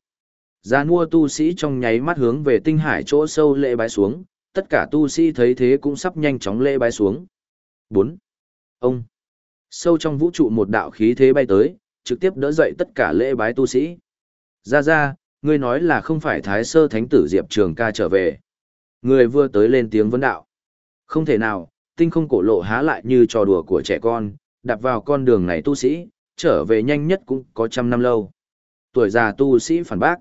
Speaker 1: Gia nua tu sĩ trong nháy mắt hướng về tinh hải chỗ sâu lễ bái xuống, tất cả tu sĩ thấy thế cũng sắp nhanh chóng lễ bái xuống. 4. Ông. Sâu trong vũ trụ một đạo khí thế bay tới, trực tiếp đỡ dậy tất cả lễ bái tu sĩ. Ra ra, ngươi nói là không phải thái sơ thánh tử Diệp Trường ca trở về. Người vừa tới lên tiếng vấn đạo. Không thể nào, tinh không cổ lộ há lại như trò đùa của trẻ con, đạp vào con đường này tu sĩ, trở về nhanh nhất cũng có trăm năm lâu. Tuổi già tu sĩ phản bác.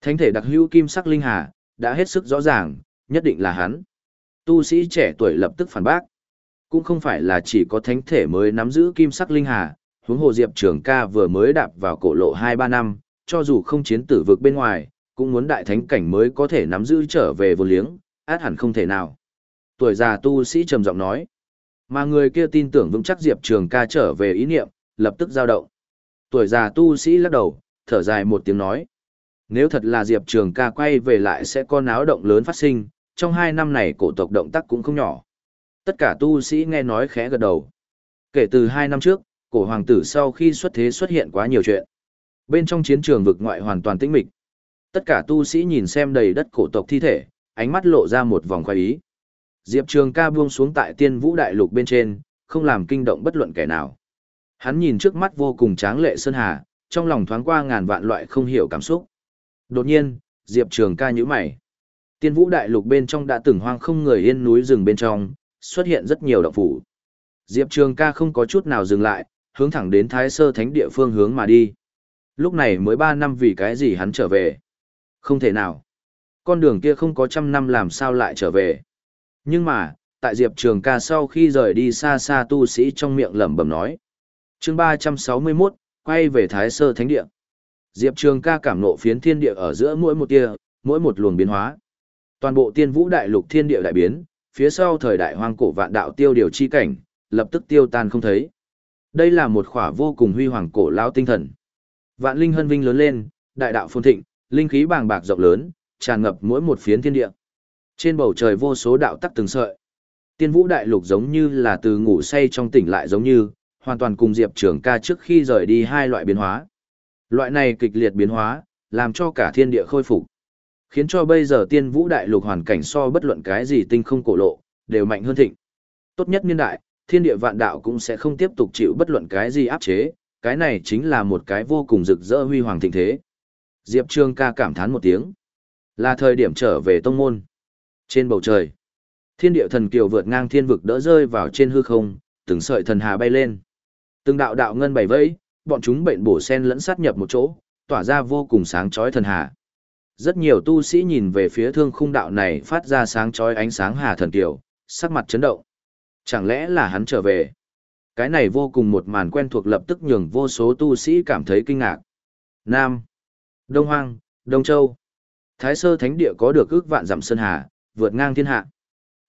Speaker 1: Thánh thể đặc hữu kim sắc linh hà, đã hết sức rõ ràng, nhất định là hắn. Tu sĩ trẻ tuổi lập tức phản bác. Cũng không phải là chỉ có thánh thể mới nắm giữ kim sắc linh hà, huống hồ Diệp Trường ca vừa mới đạp vào cổ lộ 2-3 năm, cho dù không chiến tử vực bên ngoài, cũng muốn đại thánh cảnh mới có thể nắm giữ trở về vô liếng, át hẳn không thể nào. Tuổi già tu sĩ trầm giọng nói. Mà người kia tin tưởng vững chắc Diệp Trường ca trở về ý niệm, lập tức giao động. Tuổi già tu sĩ lắc đầu, thở dài một tiếng nói. Nếu thật là Diệp Trường ca quay về lại sẽ có náo động lớn phát sinh, trong hai năm này cổ tộc động tác cũng không nhỏ. Tất cả tu sĩ nghe nói khẽ gật đầu. Kể từ hai năm trước, cổ hoàng tử sau khi xuất thế xuất hiện quá nhiều chuyện. Bên trong chiến trường vực ngoại hoàn toàn tĩnh mịch. Tất cả tu sĩ nhìn xem đầy đất cổ tộc thi thể, ánh mắt lộ ra một vòng khoái ý. Diệp Trường ca buông xuống tại tiên vũ đại lục bên trên, không làm kinh động bất luận kẻ nào. Hắn nhìn trước mắt vô cùng tráng lệ sơn hà, trong lòng thoáng qua ngàn vạn loại không hiểu cảm xúc. Đột nhiên, Diệp Trường ca nhíu mày. Tiên vũ đại lục bên trong đã từng hoang không người yên núi rừng bên trong, xuất hiện rất nhiều động phủ. Diệp Trường ca không có chút nào dừng lại, hướng thẳng đến Thái Sơ Thánh địa phương hướng mà đi. Lúc này mới 3 năm vì cái gì hắn trở về. Không thể nào. Con đường kia không có trăm năm làm sao lại trở về. Nhưng mà, tại Diệp Trường ca sau khi rời đi xa xa tu sĩ trong miệng lẩm bẩm nói. chương 361, quay về Thái Sơ Thánh địa. Diệp Trường ca cảm nộ phiến thiên địa ở giữa mỗi một tia, mỗi một luồng biến hóa. Toàn bộ tiên vũ đại lục thiên địa đại biến, phía sau thời đại hoang cổ vạn đạo tiêu điều chi cảnh, lập tức tiêu tan không thấy. Đây là một khỏa vô cùng huy hoàng cổ lão tinh thần. Vạn linh hân vinh lớn lên, đại đạo phồn thịnh, linh khí bàng bạc rộng lớn, tràn ngập mỗi một phiến thiên địa. Trên bầu trời vô số đạo tắc từng sợi. Tiên vũ đại lục giống như là từ ngủ say trong tỉnh lại giống như, hoàn toàn cùng Diệp Trường ca trước khi rời đi hai loại biến hóa. Loại này kịch liệt biến hóa, làm cho cả thiên địa khôi phục. Khiến cho bây giờ tiên vũ đại lục hoàn cảnh so bất luận cái gì tinh không cổ lộ, đều mạnh hơn thịnh. Tốt nhất niên đại, thiên địa vạn đạo cũng sẽ không tiếp tục chịu bất luận cái gì áp chế, cái này chính là một cái vô cùng rực rỡ huy hoàng thịnh thế. Diệp Trương ca cảm thán một tiếng. Là thời điểm trở về tông môn. Trên bầu trời, thiên địa thần kiều vượt ngang thiên vực đỡ rơi vào trên hư không, từng sợi thần hà bay lên. Từng đạo đạo ngân bảy vẫy, bọn chúng bệnh bổ sen lẫn sát nhập một chỗ, tỏa ra vô cùng sáng chói thần hà. Rất nhiều tu sĩ nhìn về phía thương khung đạo này phát ra sáng chói ánh sáng hà thần kiều, sắc mặt chấn động. Chẳng lẽ là hắn trở về? Cái này vô cùng một màn quen thuộc lập tức nhường vô số tu sĩ cảm thấy kinh ngạc. Nam, Đông Hoang, Đông Châu. Thái sơ thánh địa có được ước vạn dặm sơn hà, vượt ngang thiên hạ.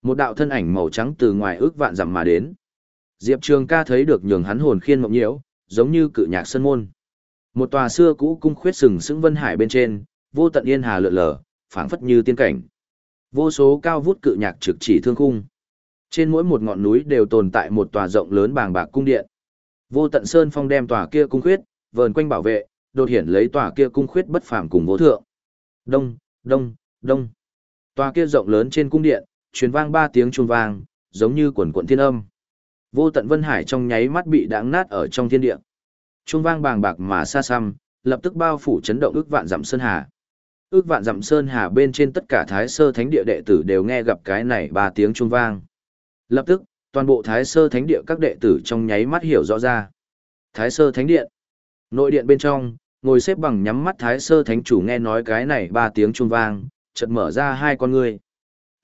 Speaker 1: Một đạo thân ảnh màu trắng từ ngoài ước vạn dặm mà đến. Diệp Trường ca thấy được nhường hắn hồn khiên mộng nhiễu, giống như cự nhạc sân môn. Một tòa xưa cũ cung khuyết sừng sững vân hải bên trên, vô tận yên hà lượn lờ, phảng phất như tiên cảnh. Vô số cao vút cự nhạc trực chỉ thương khung. Trên mỗi một ngọn núi đều tồn tại một tòa rộng lớn bàng bạc cung điện. Vô tận sơn phong đem tòa kia cung khuyết, vờn quanh bảo vệ, đột hiển lấy tòa kia cung khuyết bất phàm cùng vô thượng. Đông, đông, đông. Tòa kia rộng lớn trên cung điện, truyền vang ba tiếng chuông vang, giống như quần quần thiên âm. Vô tận vân hải trong nháy mắt bị đãng nát ở trong thiên địa. Chuông vang bàng bạc mà xa xăm, lập tức bao phủ chấn động ước vạn dặm sơn hà. Ước vạn dặm sơn hà bên trên tất cả thái sơ thánh địa đệ tử đều nghe gặp cái này ba tiếng chuông vang. Lập tức, toàn bộ thái sơ thánh địa các đệ tử trong nháy mắt hiểu rõ ra. Thái sơ thánh điện. Nội điện bên trong, ngồi xếp bằng nhắm mắt thái sơ thánh chủ nghe nói cái này ba tiếng chuông vang, chợt mở ra hai con ngươi.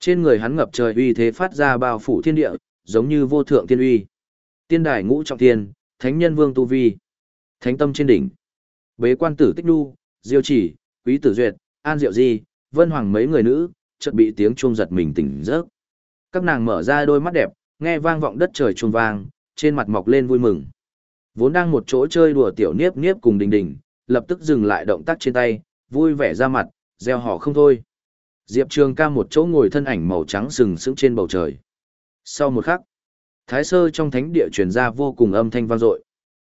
Speaker 1: Trên người hắn ngập trời uy thế phát ra bao phủ thiên địa, giống như vô thượng thiên uy. Tiên đài ngũ trọng thiên, thánh nhân vương tu vi, thánh tâm trên đỉnh. Bế quan tử tích đu, diêu chỉ, quý tử duyệt, an diệu di, vân hoàng mấy người nữ, chợt bị tiếng chuông giật mình tỉnh giấc. Các nàng mở ra đôi mắt đẹp, nghe vang vọng đất trời chuông vang, trên mặt mọc lên vui mừng. Vốn đang một chỗ chơi đùa tiểu niếp niếp cùng đình đình, lập tức dừng lại động tác trên tay, vui vẻ ra mặt, gieo họ không thôi. Diệp Trường ca một chỗ ngồi thân ảnh màu trắng sừng sững trên bầu trời. Sau một khắc, thái sơ trong thánh địa truyền ra vô cùng âm thanh vang dội.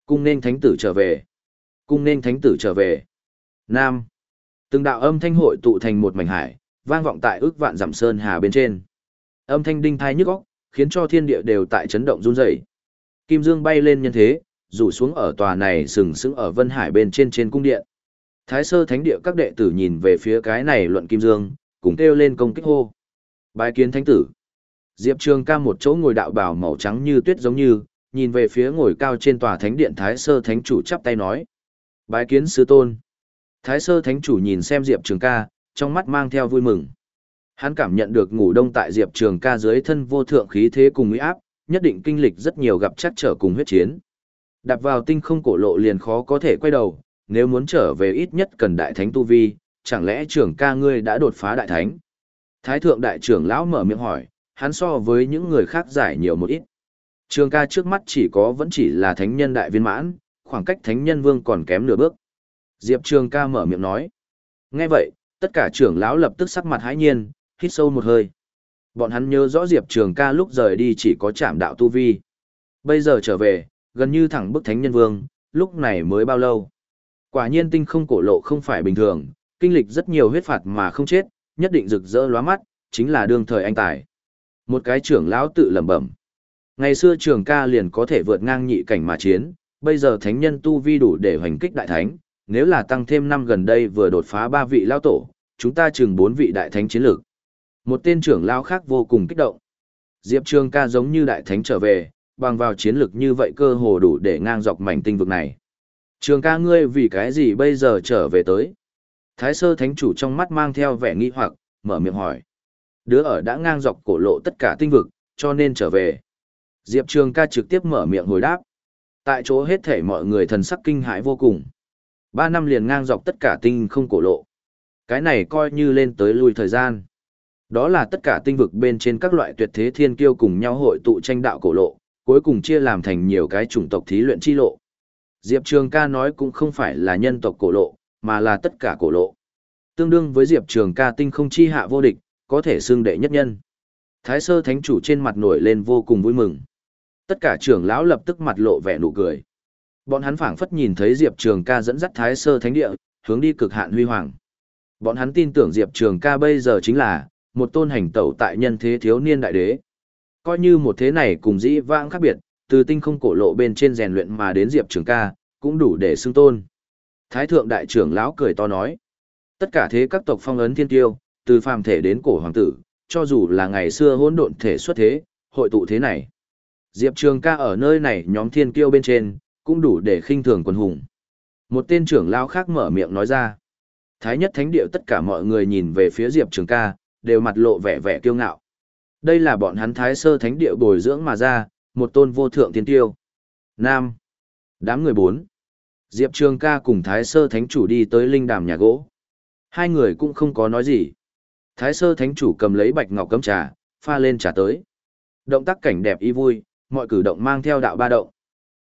Speaker 1: Cung nên thánh tử trở về. Cung nên thánh tử trở về. Nam. Từng đạo âm thanh hội tụ thành một mảnh hải, vang vọng tại ước vạn giảm sơn hà bên trên. Âm thanh đinh thai nhức óc, khiến cho thiên địa đều tại chấn động run rẩy. Kim Dương bay lên nhân thế, rủ xuống ở tòa này sừng sững ở Vân Hải bên trên trên cung điện. Thái sơ thánh địa các đệ tử nhìn về phía cái này luận Kim Dương, cùng kêu lên công kích hô. Bái kiến thánh tử. Diệp Trường ca một chỗ ngồi đạo bào màu trắng như tuyết giống như, nhìn về phía ngồi cao trên tòa thánh điện Thái sơ thánh chủ chắp tay nói. Bái kiến sư tôn. Thái sơ thánh chủ nhìn xem Diệp Trường ca, trong mắt mang theo vui mừng. Hắn cảm nhận được ngủ đông tại Diệp Trường ca dưới thân vô thượng khí thế cùng uy áp, nhất định kinh lịch rất nhiều gặp chắc trở cùng huyết chiến. Đạp vào tinh không cổ lộ liền khó có thể quay đầu, nếu muốn trở về ít nhất cần đại thánh tu vi, chẳng lẽ trưởng ca ngươi đã đột phá đại thánh? Thái thượng đại trưởng lão mở miệng hỏi, hắn so với những người khác giải nhiều một ít. Trường ca trước mắt chỉ có vẫn chỉ là thánh nhân đại viên mãn, khoảng cách thánh nhân vương còn kém nửa bước. Diệp trường ca mở miệng nói. Nghe vậy, tất cả trưởng lão lập tức sắc mặt hãi nhiên, hít sâu một hơi. Bọn hắn nhớ rõ Diệp trường ca lúc rời đi chỉ có chạm đạo tu vi. Bây giờ trở về, gần như thẳng bức thánh nhân vương, lúc này mới bao lâu. Quả nhiên tinh không cổ lộ không phải bình thường, kinh lịch rất nhiều huyết phạt mà không chết, nhất định rực rỡ lóa mắt, chính là đương thời anh tài. Một cái trưởng lão tự lẩm bẩm. Ngày xưa trường ca liền có thể vượt ngang nhị cảnh mà chiến, bây giờ thánh nhân tu vi đủ để hoành kích đại thánh, nếu là tăng thêm năm gần đây vừa đột phá ba vị lão tổ, chúng ta chừng bốn vị đại thánh chiến lược. Một tên trưởng lão khác vô cùng kích động. Diệp Trường ca giống như đại thánh trở về, bằng vào chiến lược như vậy cơ hồ đủ để ngang dọc mảnh tinh vực này. Trường ca ngươi vì cái gì bây giờ trở về tới? Thái sơ thánh chủ trong mắt mang theo vẻ nghi hoặc, mở miệng hỏi. Đứa ở đã ngang dọc cổ lộ tất cả tinh vực, cho nên trở về. Diệp Trường ca trực tiếp mở miệng hồi đáp. Tại chỗ hết thể mọi người thần sắc kinh hãi vô cùng. Ba năm liền ngang dọc tất cả tinh không cổ lộ. Cái này coi như lên tới lui thời gian. Đó là tất cả tinh vực bên trên các loại tuyệt thế thiên kiêu cùng nhau hội tụ tranh đạo cổ lộ, cuối cùng chia làm thành nhiều cái chủng tộc thí luyện chi lộ. Diệp Trường ca nói cũng không phải là nhân tộc cổ lộ, mà là tất cả cổ lộ. Tương đương với Diệp Trường ca tinh không chi hạ vô địch, có thể xưng đệ nhất nhân. Thái sơ thánh chủ trên mặt nổi lên vô cùng vui mừng. Tất cả trưởng lão lập tức mặt lộ vẻ nụ cười. Bọn hắn phảng phất nhìn thấy Diệp Trường ca dẫn dắt Thái sơ thánh địa, hướng đi cực hạn huy hoàng. Bọn hắn tin tưởng Diệp Trường ca bây giờ chính là một tôn hành tẩu tại nhân thế thiếu niên đại đế. Coi như một thế này cùng dĩ vãng khác biệt, từ tinh không cổ lộ bên trên rèn luyện mà đến Diệp Trường ca, cũng đủ để xưng tôn. Thái thượng đại trưởng lão cười to nói. Tất cả thế các tộc phong ấn thiên tiêu, từ phàm thể đến cổ hoàng tử, cho dù là ngày xưa hỗn độn thể xuất thế, hội tụ thế này. Diệp Trường ca ở nơi này nhóm thiên kiêu bên trên, cũng đủ để khinh thường quần hùng. Một tên trưởng lão khác mở miệng nói ra. Thái nhất thánh điệu tất cả mọi người nhìn về phía Diệp Trường ca, đều mặt lộ vẻ vẻ kiêu ngạo. Đây là bọn hắn thái sơ thánh điệu bồi dưỡng mà ra, một tôn vô thượng thiên tiêu. Nam. Đám người bốn. Diệp Trường ca cùng Thái Sơ Thánh Chủ đi tới linh đàm nhà gỗ. Hai người cũng không có nói gì. Thái Sơ Thánh Chủ cầm lấy bạch ngọc cấm trà, pha lên trà tới. Động tác cảnh đẹp y vui, mọi cử động mang theo đạo ba động.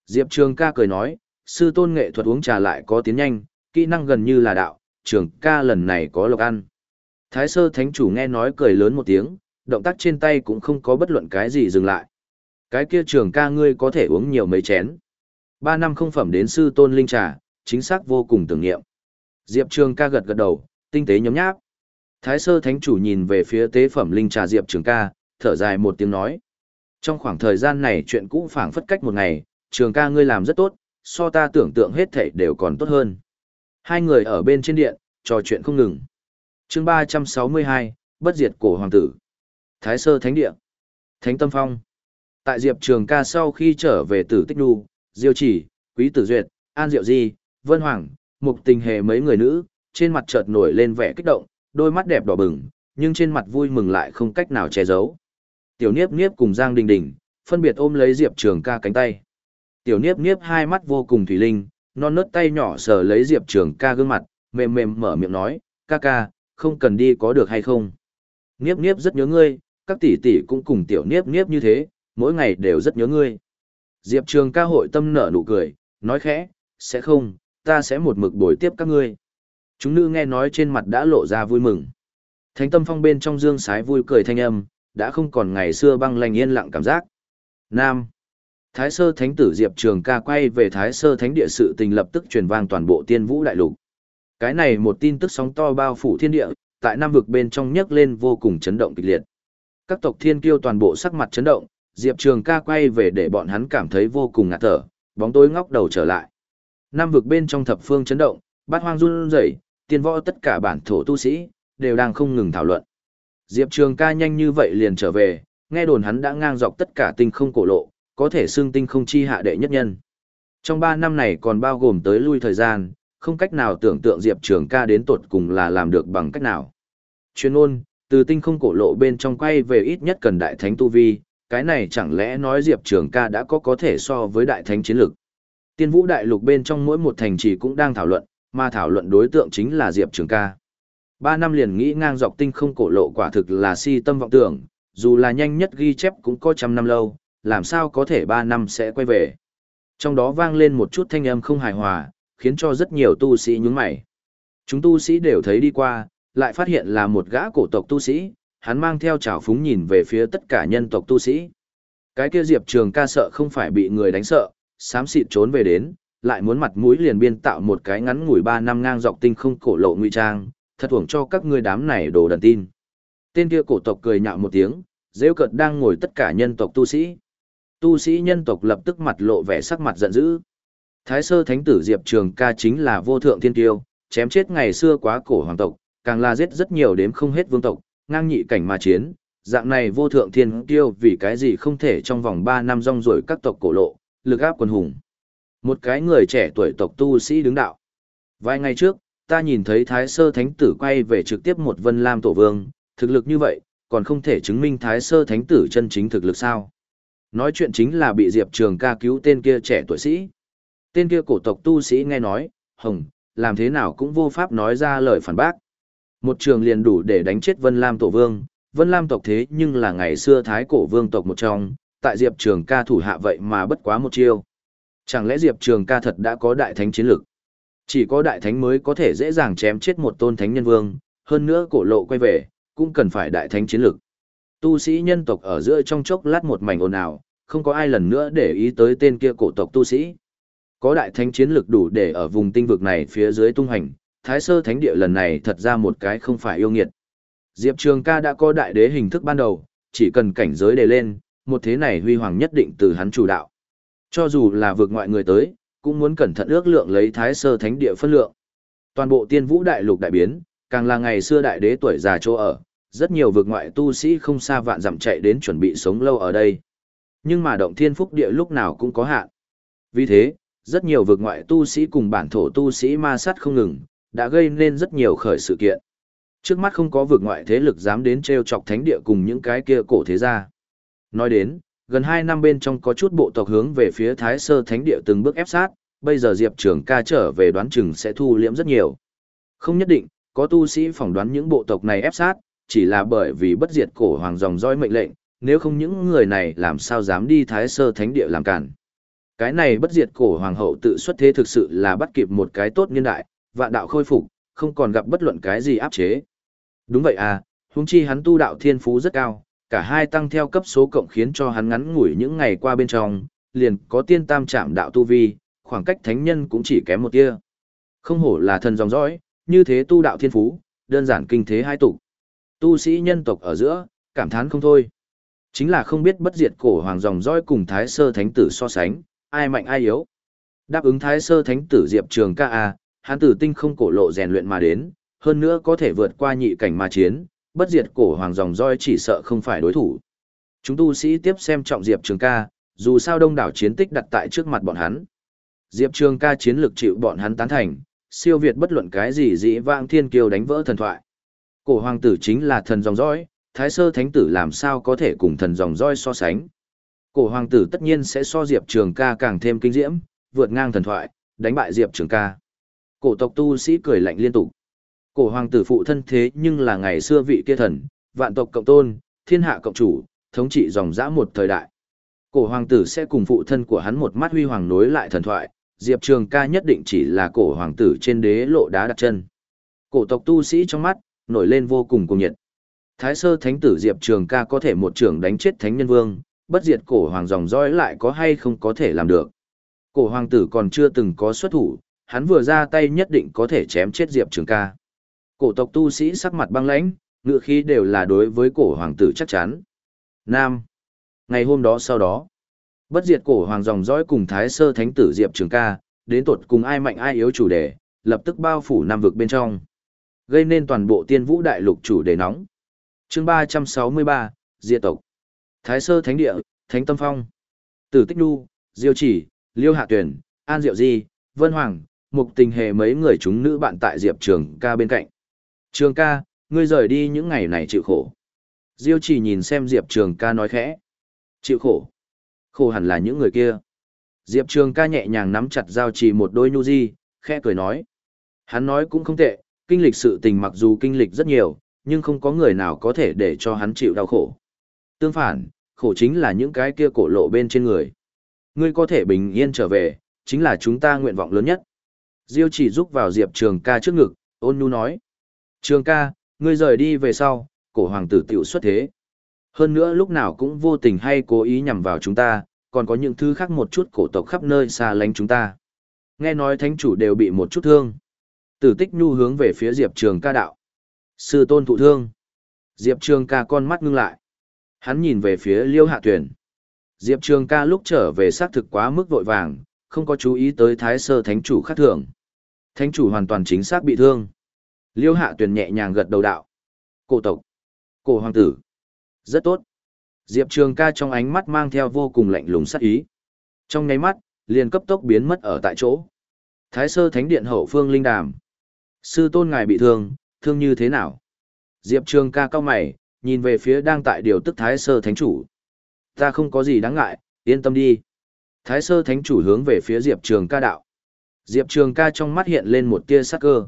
Speaker 1: Diệp Trường ca cười nói, sư tôn nghệ thuật uống trà lại có tiến nhanh, kỹ năng gần như là đạo, trường ca lần này có lộc ăn. Thái sơ thánh chủ nghe nói cười lớn một tiếng, động tác trên tay cũng không có bất luận cái gì dừng lại. Cái kia trường ca ngươi có thể uống nhiều mấy chén. Ba năm không phẩm đến sư tôn linh trà, chính xác vô cùng tưởng niệm. Diệp Trường ca gật gật đầu, tinh tế nhấm nháp. Thái sơ thánh chủ nhìn về phía tế phẩm linh trà Diệp Trường ca, thở dài một tiếng nói. Trong khoảng thời gian này chuyện cũ phảng phất cách một ngày, trường ca ngươi làm rất tốt, so ta tưởng tượng hết thảy đều còn tốt hơn. Hai người ở bên trên điện, trò chuyện không ngừng. chương 362, bất diệt cổ hoàng tử. Thái sơ thánh địa. Thánh tâm phong. Tại Diệp Trường ca sau khi trở về tử tích đu, Diêu chỉ, Quý Tử Duyệt, An Diệu Di, Vân Hoàng, Mục Tình Hề mấy người nữ, trên mặt chợt nổi lên vẻ kích động, đôi mắt đẹp đỏ bừng, nhưng trên mặt vui mừng lại không cách nào che giấu. Tiểu Niếp Niếp cùng Giang Đình Đình, phân biệt ôm lấy Diệp Trường ca cánh tay. Tiểu Niếp Niếp hai mắt vô cùng thủy linh, non nớt tay nhỏ sờ lấy Diệp Trường ca gương mặt, mềm mềm mở miệng nói, ca ca, không cần đi có được hay không. Niếp Niếp rất nhớ ngươi, các tỷ tỷ cũng cùng Tiểu Niếp Niếp như thế, mỗi ngày đều rất nhớ ngươi. Diệp Trường ca hội tâm nở nụ cười, nói khẽ, sẽ không, ta sẽ một mực bồi tiếp các ngươi. Chúng nữ nghe nói trên mặt đã lộ ra vui mừng. Thánh tâm phong bên trong dương sái vui cười thanh âm, đã không còn ngày xưa băng lành yên lặng cảm giác. Nam. Thái sơ thánh tử Diệp Trường ca quay về Thái sơ thánh địa sự tình lập tức truyền vang toàn bộ tiên vũ đại lục. Cái này một tin tức sóng to bao phủ thiên địa, tại nam vực bên trong nhấc lên vô cùng chấn động kịch liệt. Các tộc thiên kiêu toàn bộ sắc mặt chấn động, Diệp Trường ca quay về để bọn hắn cảm thấy vô cùng ngạt thở, bóng tối ngóc đầu trở lại. Nam vực bên trong thập phương chấn động, bát hoang run rẩy, tiên võ tất cả bản thổ tu sĩ, đều đang không ngừng thảo luận. Diệp Trường ca nhanh như vậy liền trở về, nghe đồn hắn đã ngang dọc tất cả tinh không cổ lộ, có thể xưng tinh không chi hạ đệ nhất nhân. Trong 3 năm này còn bao gồm tới lui thời gian, không cách nào tưởng tượng Diệp Trường ca đến tột cùng là làm được bằng cách nào. Chuyên ôn, từ tinh không cổ lộ bên trong quay về ít nhất cần đại thánh tu vi, cái này chẳng lẽ nói Diệp Trường ca đã có có thể so với đại thánh chiến lực. Tiên vũ đại lục bên trong mỗi một thành trì cũng đang thảo luận, mà thảo luận đối tượng chính là Diệp Trường ca. Ba năm liền nghĩ ngang dọc tinh không cổ lộ quả thực là si tâm vọng tưởng, dù là nhanh nhất ghi chép cũng có trăm năm lâu, làm sao có thể ba năm sẽ quay về. Trong đó vang lên một chút thanh âm không hài hòa, khiến cho rất nhiều tu sĩ nhướng mày. Chúng tu sĩ đều thấy đi qua, lại phát hiện là một gã cổ tộc tu sĩ, hắn mang theo trào phúng nhìn về phía tất cả nhân tộc tu sĩ. Cái kia Diệp Trường ca sợ không phải bị người đánh sợ, sám xịt trốn về đến, lại muốn mặt mũi liền biên tạo một cái ngắn ngủi ba năm ngang dọc tinh không cổ lộ nguy trang, thật uổng cho các ngươi đám này đồ đần tin. Tên kia cổ tộc cười nhạo một tiếng, rêu cợt đang ngồi tất cả nhân tộc tu sĩ. Tu sĩ nhân tộc lập tức mặt lộ vẻ sắc mặt giận dữ. Thái sơ thánh tử Diệp Trường ca chính là vô thượng thiên tiêu, chém chết ngày xưa quá cổ hoàng tộc, càng là giết rất nhiều đếm không hết vương tộc, ngang nhị cảnh mà chiến. Dạng này vô thượng thiên tiêu vì cái gì không thể trong vòng 3 năm rong rồi các tộc cổ lộ, lực áp quân hùng. Một cái người trẻ tuổi tộc tu sĩ đứng đạo. Vài ngày trước, ta nhìn thấy Thái Sơ Thánh Tử quay về trực tiếp một Vân Lam Tổ Vương, thực lực như vậy, còn không thể chứng minh Thái Sơ Thánh Tử chân chính thực lực sao. Nói chuyện chính là bị Diệp Trường ca cứu tên kia trẻ tuổi sĩ. Tên kia cổ tộc tu sĩ nghe nói, hồng, làm thế nào cũng vô pháp nói ra lời phản bác. Một trường liền đủ để đánh chết Vân Lam Tổ Vương, Vân Lam tộc thế nhưng là ngày xưa Thái cổ vương tộc một trong, tại Diệp Trường ca thủ hạ vậy mà bất quá một chiêu. Chẳng lẽ Diệp Trường ca thật đã có đại thánh chiến lực? Chỉ có đại thánh mới có thể dễ dàng chém chết một tôn thánh nhân vương, hơn nữa cổ lộ quay về, cũng cần phải đại thánh chiến lực. Tu sĩ nhân tộc ở giữa trong chốc lát một mảnh ồn ào, không có ai lần nữa để ý tới tên kia cổ tộc tu sĩ. Có đại thánh chiến lực đủ để ở vùng tinh vực này phía dưới tung hành, thái sơ thánh địa lần này thật ra một cái không phải yêu nghiệt. Diệp Trường ca đã có đại đế hình thức ban đầu, chỉ cần cảnh giới đề lên, một thế này huy hoàng nhất định từ hắn chủ đạo. Cho dù là vượt ngoại người tới, cũng muốn cẩn thận ước lượng lấy thái sơ thánh địa phân lượng. Toàn bộ tiên vũ đại lục đại biến, càng là ngày xưa đại đế tuổi già chỗ ở, rất nhiều vượt ngoại tu sĩ không xa vạn dặm chạy đến chuẩn bị sống lâu ở đây. Nhưng mà động thiên phúc địa lúc nào cũng có hạn. Vì thế, rất nhiều vượt ngoại tu sĩ cùng bản thổ tu sĩ ma sát không ngừng, đã gây nên rất nhiều khởi sự kiện. Trước mắt không có vượt ngoại thế lực dám đến treo chọc thánh địa cùng những cái kia cổ thế gia. Nói đến, gần 2 năm bên trong có chút bộ tộc hướng về phía Thái Sơ Thánh Địa từng bước ép sát, bây giờ Diệp Trường ca trở về đoán chừng sẽ thu liễm rất nhiều. Không nhất định, có tu sĩ phỏng đoán những bộ tộc này ép sát, chỉ là bởi vì bất diệt cổ hoàng dòng dõi mệnh lệnh, nếu không những người này làm sao dám đi thái sơ thánh địa làm cản. Cái này bất diệt cổ hoàng hậu tự xuất thế thực sự là bắt kịp một cái tốt niên đại, vạn đạo khôi phục, không còn gặp bất luận cái gì áp chế. Đúng vậy à, huống chi hắn tu đạo thiên phú rất cao, cả hai tăng theo cấp số cộng khiến cho hắn ngắn ngủi những ngày qua bên trong, liền có tiên tam trạm đạo tu vi, khoảng cách thánh nhân cũng chỉ kém một tia. Không hổ là thần dòng dõi, như thế tu đạo thiên phú, đơn giản kinh thế hai tục. Tu sĩ nhân tộc ở giữa, cảm thán không thôi. Chính là không biết bất diệt cổ hoàng dòng dõi cùng thái sơ thánh tử so sánh, ai mạnh ai yếu. Đáp ứng thái sơ thánh tử Diệp Trường ca a, hắn tử tinh không cổ lộ rèn luyện mà đến, hơn nữa có thể vượt qua nhị cảnh ma chiến, bất diệt cổ hoàng dòng roi chỉ sợ không phải đối thủ. Chúng tu sĩ tiếp xem trọng Diệp Trường ca, dù sao đông đảo chiến tích đặt tại trước mặt bọn hắn. Diệp Trường ca chiến lược chịu bọn hắn tán thành, siêu việt bất luận cái gì dĩ vãng thiên kiêu đánh vỡ thần thoại. Cổ hoàng tử chính là thần dòng dõi, thái sơ thánh tử làm sao có thể cùng thần dòng dõi so sánh. Cổ hoàng tử tất nhiên sẽ so Diệp Trường ca càng thêm kinh diễm, vượt ngang thần thoại, đánh bại Diệp Trường ca. Cổ tộc tu sĩ cười lạnh liên tục. Cổ hoàng tử phụ thân thế nhưng là ngày xưa vị kia thần, vạn tộc cộng tôn, thiên hạ cộng chủ, thống trị dòng dã một thời đại. Cổ hoàng tử sẽ cùng phụ thân của hắn một mắt huy hoàng nối lại thần thoại, Diệp Trường ca nhất định chỉ là cổ hoàng tử trên đế lộ đá đặt chân. Cổ tộc tu sĩ trong mắt, nổi lên vô cùng cuồng nhiệt. Thái sơ thánh tử Diệp Trường ca có thể một trường đánh chết thánh nhân vương, bất diệt cổ hoàng dòng dõi lại có hay không có thể làm được. Cổ hoàng tử còn chưa từng có xuất thủ, hắn vừa ra tay nhất định có thể chém chết Diệp Trường ca. Cổ tộc tu sĩ sắc mặt băng lãnh, ngựa khí đều là đối với cổ hoàng tử chắc chắn. Nam. Ngày hôm đó sau đó, bất diệt cổ hoàng dòng dõi cùng thái sơ thánh tử Diệp Trường ca, đến tột cùng ai mạnh ai yếu chủ đề, lập tức bao phủ nam vực bên trong. Gây nên toàn bộ tiên vũ đại lục chủ đề nóng. chương 363, Diệt tộc. Thái sơ thánh địa, thánh tâm phong. Tử tích đu, diêu chỉ, liêu hạ tuyển, an diệu di, vân hoàng, mục tình hề mấy người chúng nữ bạn tại Diệp Trường ca bên cạnh. Trường ca, ngươi rời đi những ngày này chịu khổ. Diêu chỉ nhìn xem Diệp Trường ca nói khẽ. Chịu khổ. Khổ hẳn là những người kia. Diệp Trường ca nhẹ nhàng nắm chặt giao chỉ một đôi nhu di, khẽ cười nói. Hắn nói cũng không tệ, kinh lịch sự tình mặc dù kinh lịch rất nhiều, nhưng không có người nào có thể để cho hắn chịu đau khổ. Tương phản, khổ chính là những cái kia cổ lộ bên trên người. Ngươi có thể bình yên trở về, chính là chúng ta nguyện vọng lớn nhất. Diêu chỉ giúp vào Diệp Trường ca trước ngực, ôn nhu nói. Trường ca, ngươi rời đi về sau, cổ hoàng tử tiểu xuất thế. Hơn nữa lúc nào cũng vô tình hay cố ý nhằm vào chúng ta, còn có những thứ khác một chút cổ tộc khắp nơi xa lánh chúng ta. Nghe nói thánh chủ đều bị một chút thương. Tử tích nhu hướng về phía Diệp Trường ca đạo. Sư tôn thụ thương. Diệp Trường ca con mắt ngưng lại. Hắn nhìn về phía liêu hạ tuyển. Diệp Trường ca lúc trở về xác thực quá mức vội vàng, không có chú ý tới thái sơ thánh chủ khác thường. Thánh chủ hoàn toàn chính xác bị thương. Liêu hạ tuyển nhẹ nhàng gật đầu đạo. Cổ tộc. Cổ hoàng tử. Rất tốt. Diệp Trường ca trong ánh mắt mang theo vô cùng lạnh lùng sắc ý. Trong nháy mắt, liền cấp tốc biến mất ở tại chỗ. Thái sơ thánh điện hậu phương linh đàm. Sư tôn ngài bị thương, thương như thế nào? Diệp Trường ca cao mày, nhìn về phía đang tại điều tức Thái sơ thánh chủ. Ta không có gì đáng ngại, yên tâm đi. Thái sơ thánh chủ hướng về phía Diệp Trường ca đạo. Diệp Trường ca trong mắt hiện lên một tia sắc cơ.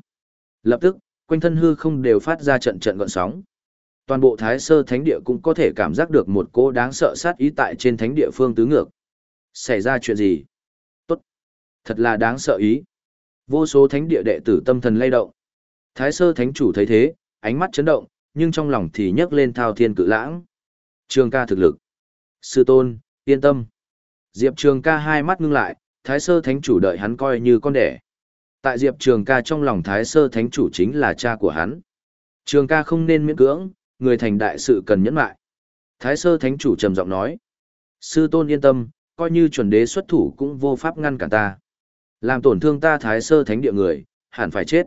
Speaker 1: Lập tức, quanh thân hư không đều phát ra trận trận gọn sóng. Toàn bộ Thái Sơ Thánh Địa cũng có thể cảm giác được một cỗ đáng sợ sát ý tại trên thánh địa phương tứ ngược. Xảy ra chuyện gì? Tốt. Thật là đáng sợ ý. Vô số thánh địa đệ tử tâm thần lay động. Thái Sơ Thánh chủ thấy thế, ánh mắt chấn động, nhưng trong lòng thì nhấc lên thao thiên cự lãng. Trường ca thực lực. Sư tôn, yên tâm. Diệp Trường ca hai mắt ngưng lại, Thái Sơ Thánh chủ đợi hắn coi như con đẻ. Tại Diệp Trường ca trong lòng Thái Sơ Thánh chủ chính là cha của hắn. Trường ca không nên miễn cưỡng, người thành đại sự cần nhẫn lại. Thái Sơ Thánh chủ trầm giọng nói. Sư tôn yên tâm, coi như chuẩn đế xuất thủ cũng vô pháp ngăn cản ta. Làm tổn thương ta Thái Sơ Thánh địa người, hẳn phải chết.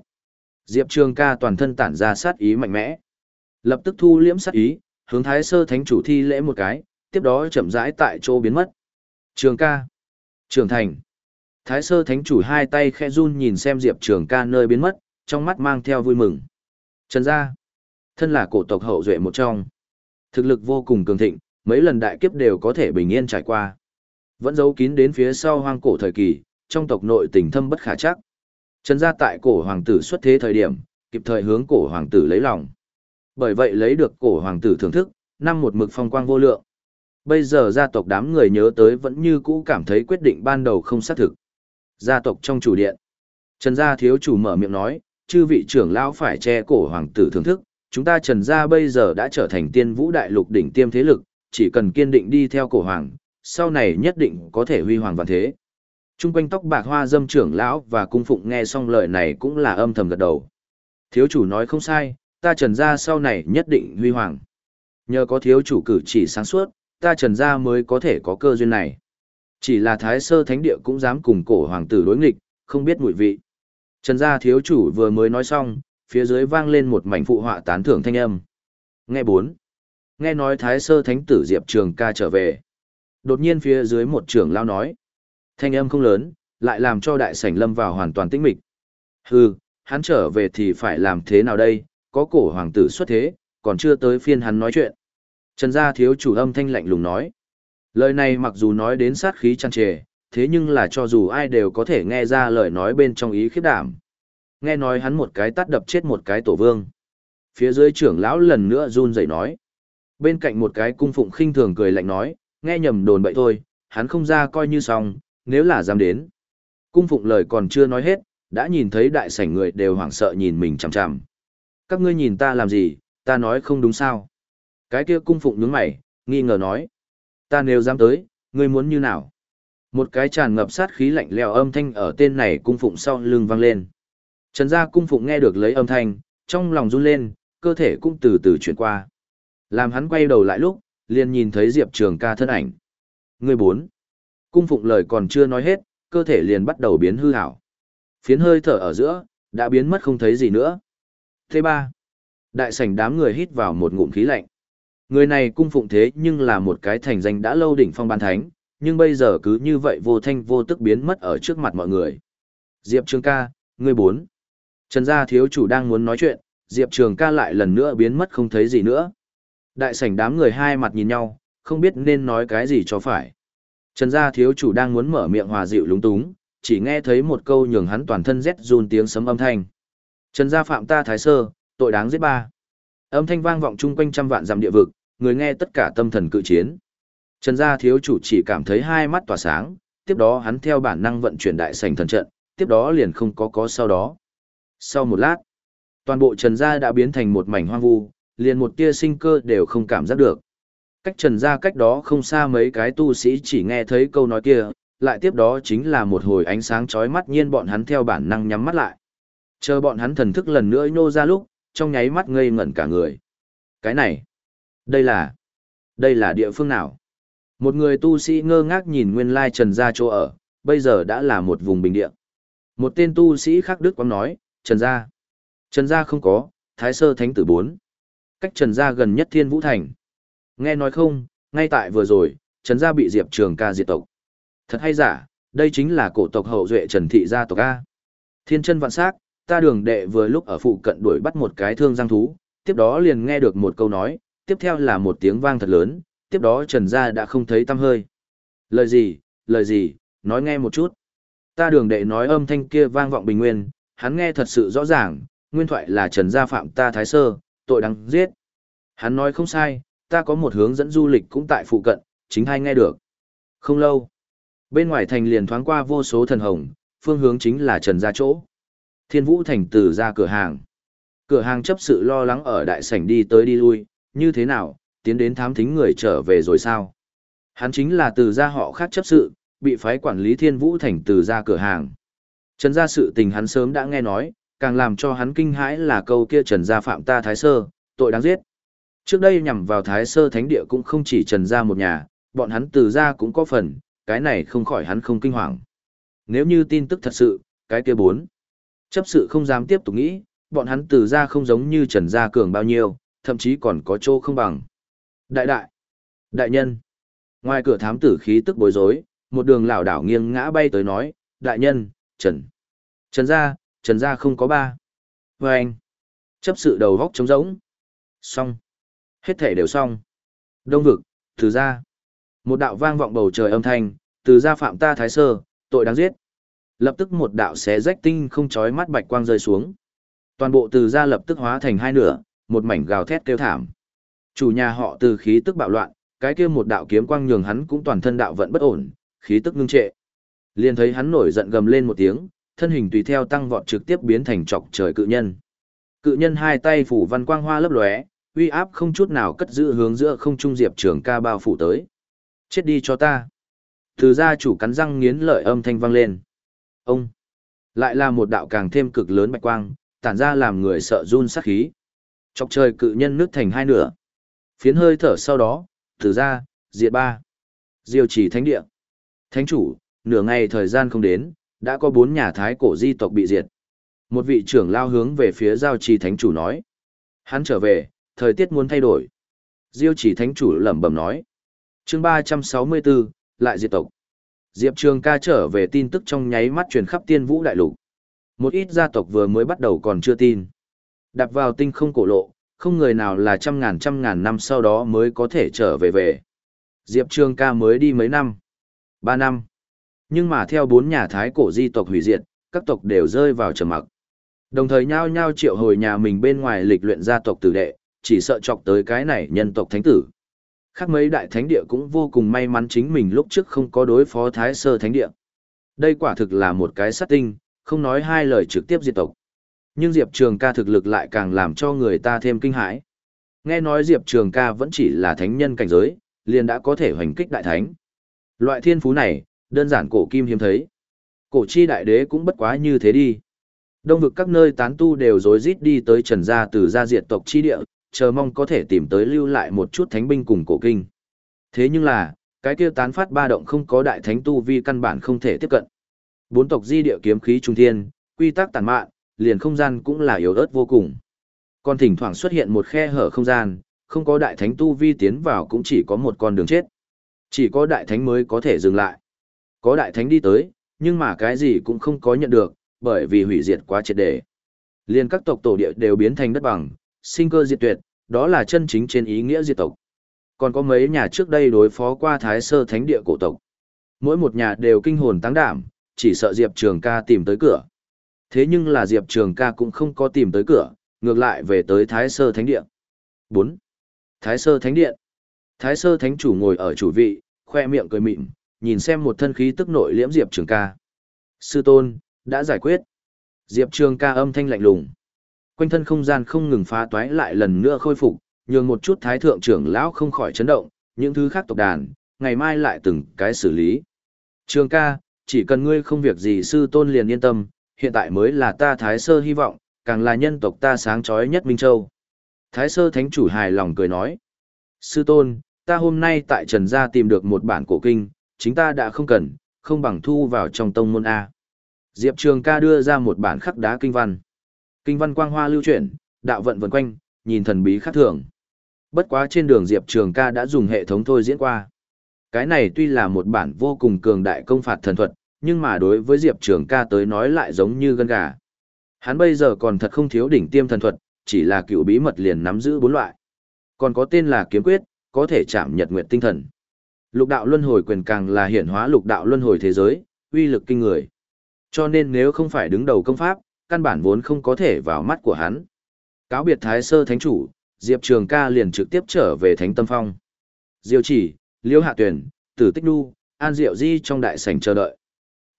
Speaker 1: Diệp Trường ca toàn thân tản ra sát ý mạnh mẽ. Lập tức thu liễm sát ý, hướng Thái Sơ Thánh chủ thi lễ một cái, tiếp đó chậm rãi tại chỗ biến mất. Trường ca. Trường thành. Thái sơ thánh chủ hai tay khẽ run nhìn xem Diệp Trường ca nơi biến mất, trong mắt mang theo vui mừng. Trần gia, thân là cổ tộc hậu duệ một trong. Thực lực vô cùng cường thịnh, mấy lần đại kiếp đều có thể bình yên trải qua. Vẫn giấu kín đến phía sau hoang cổ thời kỳ, trong tộc nội tình thâm bất khả chắc. Trần gia tại cổ hoàng tử xuất thế thời điểm, kịp thời hướng cổ hoàng tử lấy lòng. Bởi vậy lấy được cổ hoàng tử thưởng thức, năm một mực phong quang vô lượng. Bây giờ gia tộc đám người nhớ tới vẫn như cũ cảm thấy quyết định ban đầu không xác thực. Gia tộc trong chủ điện. Trần gia thiếu chủ mở miệng nói, chư vị trưởng lão phải che cổ hoàng tử thưởng thức, chúng ta trần gia bây giờ đã trở thành tiên vũ đại lục đỉnh tiêm thế lực, chỉ cần kiên định đi theo cổ hoàng, sau này nhất định có thể huy hoàng vạn thế. Trung quanh tóc bạc hoa dâm trưởng lão và cung phụng nghe xong lời này cũng là âm thầm gật đầu. Thiếu chủ nói không sai, ta trần gia sau này nhất định huy hoàng. Nhờ có thiếu chủ cử chỉ sáng suốt, ta trần gia mới có thể có cơ duyên này. Chỉ là thái sơ thánh địa cũng dám cùng cổ hoàng tử đối nghịch, không biết mùi vị. Trần gia thiếu chủ vừa mới nói xong, phía dưới vang lên một mảnh phụ họa tán thưởng thanh âm. Nghe bốn. Nghe nói thái sơ thánh tử Diệp Trường ca trở về. Đột nhiên phía dưới một trưởng lao nói. Thanh âm không lớn, lại làm cho đại sảnh lâm vào hoàn toàn tĩnh mịch. Hừ, hắn trở về thì phải làm thế nào đây, có cổ hoàng tử xuất thế, còn chưa tới phiên hắn nói chuyện. Trần gia thiếu chủ âm thanh lạnh lùng nói. Lời này mặc dù nói đến sát khí chăn trề, thế nhưng là cho dù ai đều có thể nghe ra lời nói bên trong ý khiếp đảm. Nghe nói hắn một cái tắt đập chết một cái tổ vương. Phía dưới trưởng lão lần nữa run rẩy nói. Bên cạnh một cái cung phụng khinh thường cười lạnh nói, nghe nhầm đồn bậy thôi, hắn không ra coi như xong, nếu là dám đến. Cung phụng lời còn chưa nói hết, đã nhìn thấy đại sảnh người đều hoảng sợ nhìn mình chằm chằm. Các ngươi nhìn ta làm gì, ta nói không đúng sao. Cái kia cung phụng nhướng mày, nghi ngờ nói. Ta nếu dám tới, ngươi muốn như nào? Một cái tràn ngập sát khí lạnh lẽo âm thanh ở tên này cung phụng sau lưng vang lên. Trần gia cung phụng nghe được lấy âm thanh, trong lòng run lên, cơ thể cũng từ từ chuyển qua. Làm hắn quay đầu lại lúc, liền nhìn thấy Diệp Trường ca thân ảnh. Người bốn. Cung phụng lời còn chưa nói hết, cơ thể liền bắt đầu biến hư hảo. Phiến hơi thở ở giữa, đã biến mất không thấy gì nữa. Thứ ba. Đại sảnh đám người hít vào một ngụm khí lạnh. Người này cung phụng thế nhưng là một cái thành danh đã lâu đỉnh phong ban thánh, nhưng bây giờ cứ như vậy vô thanh vô tức biến mất ở trước mặt mọi người. Diệp Trường ca, người bốn. Trần gia thiếu chủ đang muốn nói chuyện, Diệp Trường ca lại lần nữa biến mất không thấy gì nữa. Đại sảnh đám người hai mặt nhìn nhau, không biết nên nói cái gì cho phải. Trần gia thiếu chủ đang muốn mở miệng hòa dịu lúng túng, chỉ nghe thấy một câu nhường hắn toàn thân rét run tiếng sấm âm thanh. Trần gia phạm ta thái sơ, tội đáng giết ba. Âm thanh vang vọng chung quanh trăm vạn dặm địa vực, người nghe tất cả tâm thần cự chiến. Trần gia thiếu chủ chỉ cảm thấy hai mắt tỏa sáng, tiếp đó hắn theo bản năng vận chuyển đại sảnh thần trận, tiếp đó liền không có có sau đó. Sau một lát, toàn bộ Trần gia đã biến thành một mảnh hoang vu, liền một tia sinh cơ đều không cảm giác được. Cách Trần gia cách đó không xa mấy cái tu sĩ chỉ nghe thấy câu nói kia, lại tiếp đó chính là một hồi ánh sáng chói mắt nhiên bọn hắn theo bản năng nhắm mắt lại. Chờ bọn hắn thần thức lần nữa nhô ra lúc, trong nháy mắt ngây ngẩn cả người. Cái này, đây là, đây là địa phương nào? Một người tu sĩ ngơ ngác nhìn nguyên lai trần gia chỗ ở, bây giờ đã là một vùng bình địa. Một tên tu sĩ khác đức quang nói, trần gia. Trần gia không có, thái sơ thánh tử bốn. Cách trần gia gần nhất thiên vũ thành. Nghe nói không, ngay tại vừa rồi, trần gia bị diệp trường ca diệt tộc. Thật hay giả, đây chính là cổ tộc hậu duệ trần thị gia tộc A. Thiên chân vạn sắc, ta đường đệ vừa lúc ở phụ cận đuổi bắt một cái thương giang thú, tiếp đó liền nghe được một câu nói, tiếp theo là một tiếng vang thật lớn, tiếp đó Trần Gia đã không thấy tâm hơi. Lời gì, lời gì, nói nghe một chút. Ta đường đệ nói âm thanh kia vang vọng bình nguyên, hắn nghe thật sự rõ ràng, nguyên thoại là Trần Gia phạm ta thái sơ, tội đáng giết. Hắn nói không sai, ta có một hướng dẫn du lịch cũng tại phụ cận, chính hay nghe được. Không lâu, bên ngoài thành liền thoáng qua vô số thần hồng, phương hướng chính là Trần Gia chỗ. Thiên Vũ Thành từ ra cửa hàng. Cửa hàng chấp sự lo lắng ở đại sảnh đi tới đi lui, như thế nào, tiến đến thám thính người trở về rồi sao? Hắn chính là từ gia họ khác chấp sự, bị phái quản lý Thiên Vũ Thành từ gia cửa hàng. Trần gia sự tình hắn sớm đã nghe nói, càng làm cho hắn kinh hãi là câu kia Trần gia phạm ta Thái Sơ, tội đáng giết. Trước đây nhằm vào Thái Sơ Thánh Địa cũng không chỉ Trần gia một nhà, bọn hắn từ gia cũng có phần, cái này không khỏi hắn không kinh hoàng. Nếu như tin tức thật sự, cái kia bốn. Chấp sự không dám tiếp tục nghĩ, bọn hắn từ gia không giống như Trần gia cường bao nhiêu, thậm chí còn có chỗ không bằng. Đại đại, đại nhân. Ngoài cửa thám tử khí tức bối rối, một đường lảo đảo nghiêng ngã bay tới nói, đại nhân, Trần. Trần gia, Trần gia không có ba. Và anh, chấp sự đầu góc trống rỗng. Xong. Hết thể đều xong. Đông vực, từ gia. Một đạo vang vọng bầu trời âm thanh, từ gia phạm ta thái sơ, tội đáng giết. Lập tức một đạo xé rách tinh không chói mắt bạch quang rơi xuống. Toàn bộ từ gia lập tức hóa thành hai nửa, một mảnh gào thét kêu thảm. Chủ nhà họ từ khí tức bạo loạn, cái kia một đạo kiếm quang nhường hắn cũng toàn thân đạo vận bất ổn, khí tức ngưng trệ. Liền thấy hắn nổi giận gầm lên một tiếng, thân hình tùy theo tăng vọt trực tiếp biến thành trọc trời cự nhân. Cự nhân hai tay phủ văn quang hoa lấp lóe, uy áp không chút nào cất giữ hướng giữa không trung diệp trường ca bao phủ tới. Chết đi cho ta. Từ gia chủ cắn răng nghiến lợi âm thanh vang lên. Ông. Lại là một đạo càng thêm cực lớn bạch quang, tản ra làm người sợ run sát khí. Chọc trời cự nhân nước thành hai nửa. Phiến hơi thở sau đó, từ ra, diệt ba. Diêu chỉ thánh địa. Thánh chủ, nửa ngày thời gian không đến, đã có bốn nhà thái cổ di tộc bị diệt. Một vị trưởng lao hướng về phía giao trì thánh chủ nói. Hắn trở về, thời tiết muốn thay đổi. Diêu chỉ thánh chủ lẩm bẩm nói. chương ba trăm sáu mươi 364, lại diệt tộc. Diệp Trường ca trở về tin tức trong nháy mắt truyền khắp tiên vũ đại lục. Một ít gia tộc vừa mới bắt đầu còn chưa tin. Đạp vào tinh không cổ lộ, không người nào là trăm ngàn trăm ngàn năm sau đó mới có thể trở về về. Diệp Trường ca mới đi mấy năm? Ba năm. Nhưng mà theo bốn nhà thái cổ di tộc hủy diệt, các tộc đều rơi vào trầm mặc. Đồng thời nhao nhao triệu hồi nhà mình bên ngoài lịch luyện gia tộc tử đệ, chỉ sợ chọc tới cái này nhân tộc thánh tử. Khác mấy đại thánh địa cũng vô cùng may mắn chính mình lúc trước không có đối phó thái sơ thánh địa. Đây quả thực là một cái sát tinh, không nói hai lời trực tiếp diệt tộc. Nhưng Diệp Trường ca thực lực lại càng làm cho người ta thêm kinh hãi. Nghe nói Diệp Trường ca vẫn chỉ là thánh nhân cảnh giới, liền đã có thể hoành kích đại thánh. Loại thiên phú này, đơn giản cổ kim hiếm thấy. Cổ chi đại đế cũng bất quá như thế đi. Đông vực các nơi tán tu đều rối rít đi tới trần gia từ gia diệt tộc chi địa, chờ mong có thể tìm tới lưu lại một chút thánh binh cùng cổ kinh. Thế nhưng là, cái kia tán phát ba động không có đại thánh tu vi căn bản không thể tiếp cận. Bốn tộc di địa kiếm khí trung thiên, quy tắc tàn mạn, liền không gian cũng là yếu ớt vô cùng. Còn thỉnh thoảng xuất hiện một khe hở không gian, không có đại thánh tu vi tiến vào cũng chỉ có một con đường chết. Chỉ có đại thánh mới có thể dừng lại. Có đại thánh đi tới, nhưng mà cái gì cũng không có nhận được, bởi vì hủy diệt quá triệt để. Liên các tộc tổ địa đều biến thành đất bằng, sinh cơ diệt tuyệt, đó là chân chính trên ý nghĩa diệt tộc. Còn có mấy nhà trước đây đối phó qua Thái Sơ Thánh địa cổ tộc. Mỗi một nhà đều kinh hồn tăng đảm, chỉ sợ Diệp Trường ca tìm tới cửa. Thế nhưng là Diệp Trường ca cũng không có tìm tới cửa, ngược lại về tới Thái Sơ Thánh Điện. 4. Thái Sơ Thánh Điện. Thái Sơ Thánh chủ ngồi ở chủ vị, khoe miệng cười mịn, nhìn xem một thân khí tức nội liễm Diệp Trường ca. Sư tôn, đã giải quyết. Diệp Trường ca âm thanh lạnh lùng. Quanh thân không gian không ngừng phá toái lại lần nữa khôi phục, nhường một chút thái thượng trưởng lão không khỏi chấn động, những thứ khác tộc đàn, ngày mai lại từng cái xử lý. Trường ca, chỉ cần ngươi không việc gì sư tôn liền yên tâm, hiện tại mới là ta Thái Sơ hy vọng, càng là nhân tộc ta sáng chói nhất Minh Châu. Thái Sơ Thánh Chủ hài lòng cười nói. Sư tôn, ta hôm nay tại Trần Gia tìm được một bản cổ kinh, chính ta đã không cần, không bằng thu vào trong tông môn A. Diệp Trường ca đưa ra một bản khắc đá kinh văn. Kinh văn quang hoa lưu chuyển, đạo vận vần quanh, nhìn thần bí khác thường. Bất quá trên đường Diệp Trường ca đã dùng hệ thống thôi diễn qua. Cái này tuy là một bản vô cùng cường đại công phạt thần thuật, nhưng mà đối với Diệp Trường ca tới nói lại giống như gân gà. Hắn bây giờ còn thật không thiếu đỉnh tiêm thần thuật, chỉ là cựu bí mật liền nắm giữ bốn loại. Còn có tên là kiếm quyết, có thể chạm nhật nguyệt tinh thần. Lục đạo luân hồi quyền càng là hiển hóa lục đạo luân hồi thế giới, uy lực kinh người. Cho nên nếu không phải đứng đầu công pháp, căn bản vốn không có thể vào mắt của hắn. Cáo biệt Thái Sơ Thánh Chủ, Diệp Trường ca liền trực tiếp trở về Thánh Tâm Phong. Diêu chỉ, Liêu Hạ Tuyển, Tử Tích Đu, An Diệu Di trong đại sảnh chờ đợi.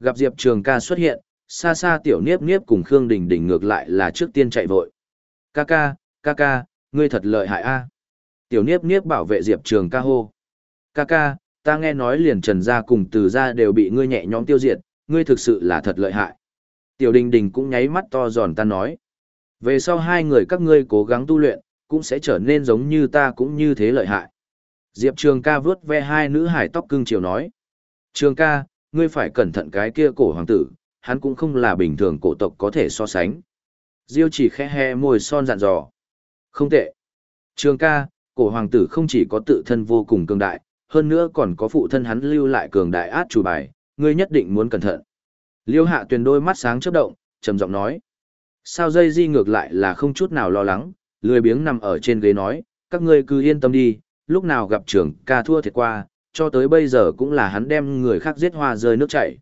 Speaker 1: Gặp Diệp Trường ca xuất hiện, xa xa tiểu niếp niếp cùng Khương Đình Đình ngược lại là trước tiên chạy vội. Ca ca, ca ca, ngươi thật lợi hại a Tiểu niếp niếp bảo vệ Diệp Trường ca hô. Ca ca, ta nghe nói liền trần gia cùng từ gia đều bị ngươi nhẹ nhõm tiêu diệt, ngươi thực sự là thật lợi hại. Tiểu Đình Đình cũng nháy mắt to giòn ta nói. Về sau hai người các ngươi cố gắng tu luyện, cũng sẽ trở nên giống như ta cũng như thế lợi hại. Diệp Trường ca vướt ve hai nữ hải tóc cưng chiều nói. Trường ca, ngươi phải cẩn thận cái kia cổ hoàng tử, hắn cũng không là bình thường cổ tộc có thể so sánh. Diêu chỉ khẽ he môi son dặn dò. Không tệ. Trường ca, cổ hoàng tử không chỉ có tự thân vô cùng cường đại, hơn nữa còn có phụ thân hắn lưu lại cường đại át chủ bài, ngươi nhất định muốn cẩn thận. Liêu hạ tuyền đôi mắt sáng chớp động, trầm giọng nói. Sao dây di ngược lại là không chút nào lo lắng, lười biếng nằm ở trên ghế nói, các ngươi cứ yên tâm đi, lúc nào gặp trường ca thua thiệt qua, cho tới bây giờ cũng là hắn đem người khác giết hoa rơi nước chảy.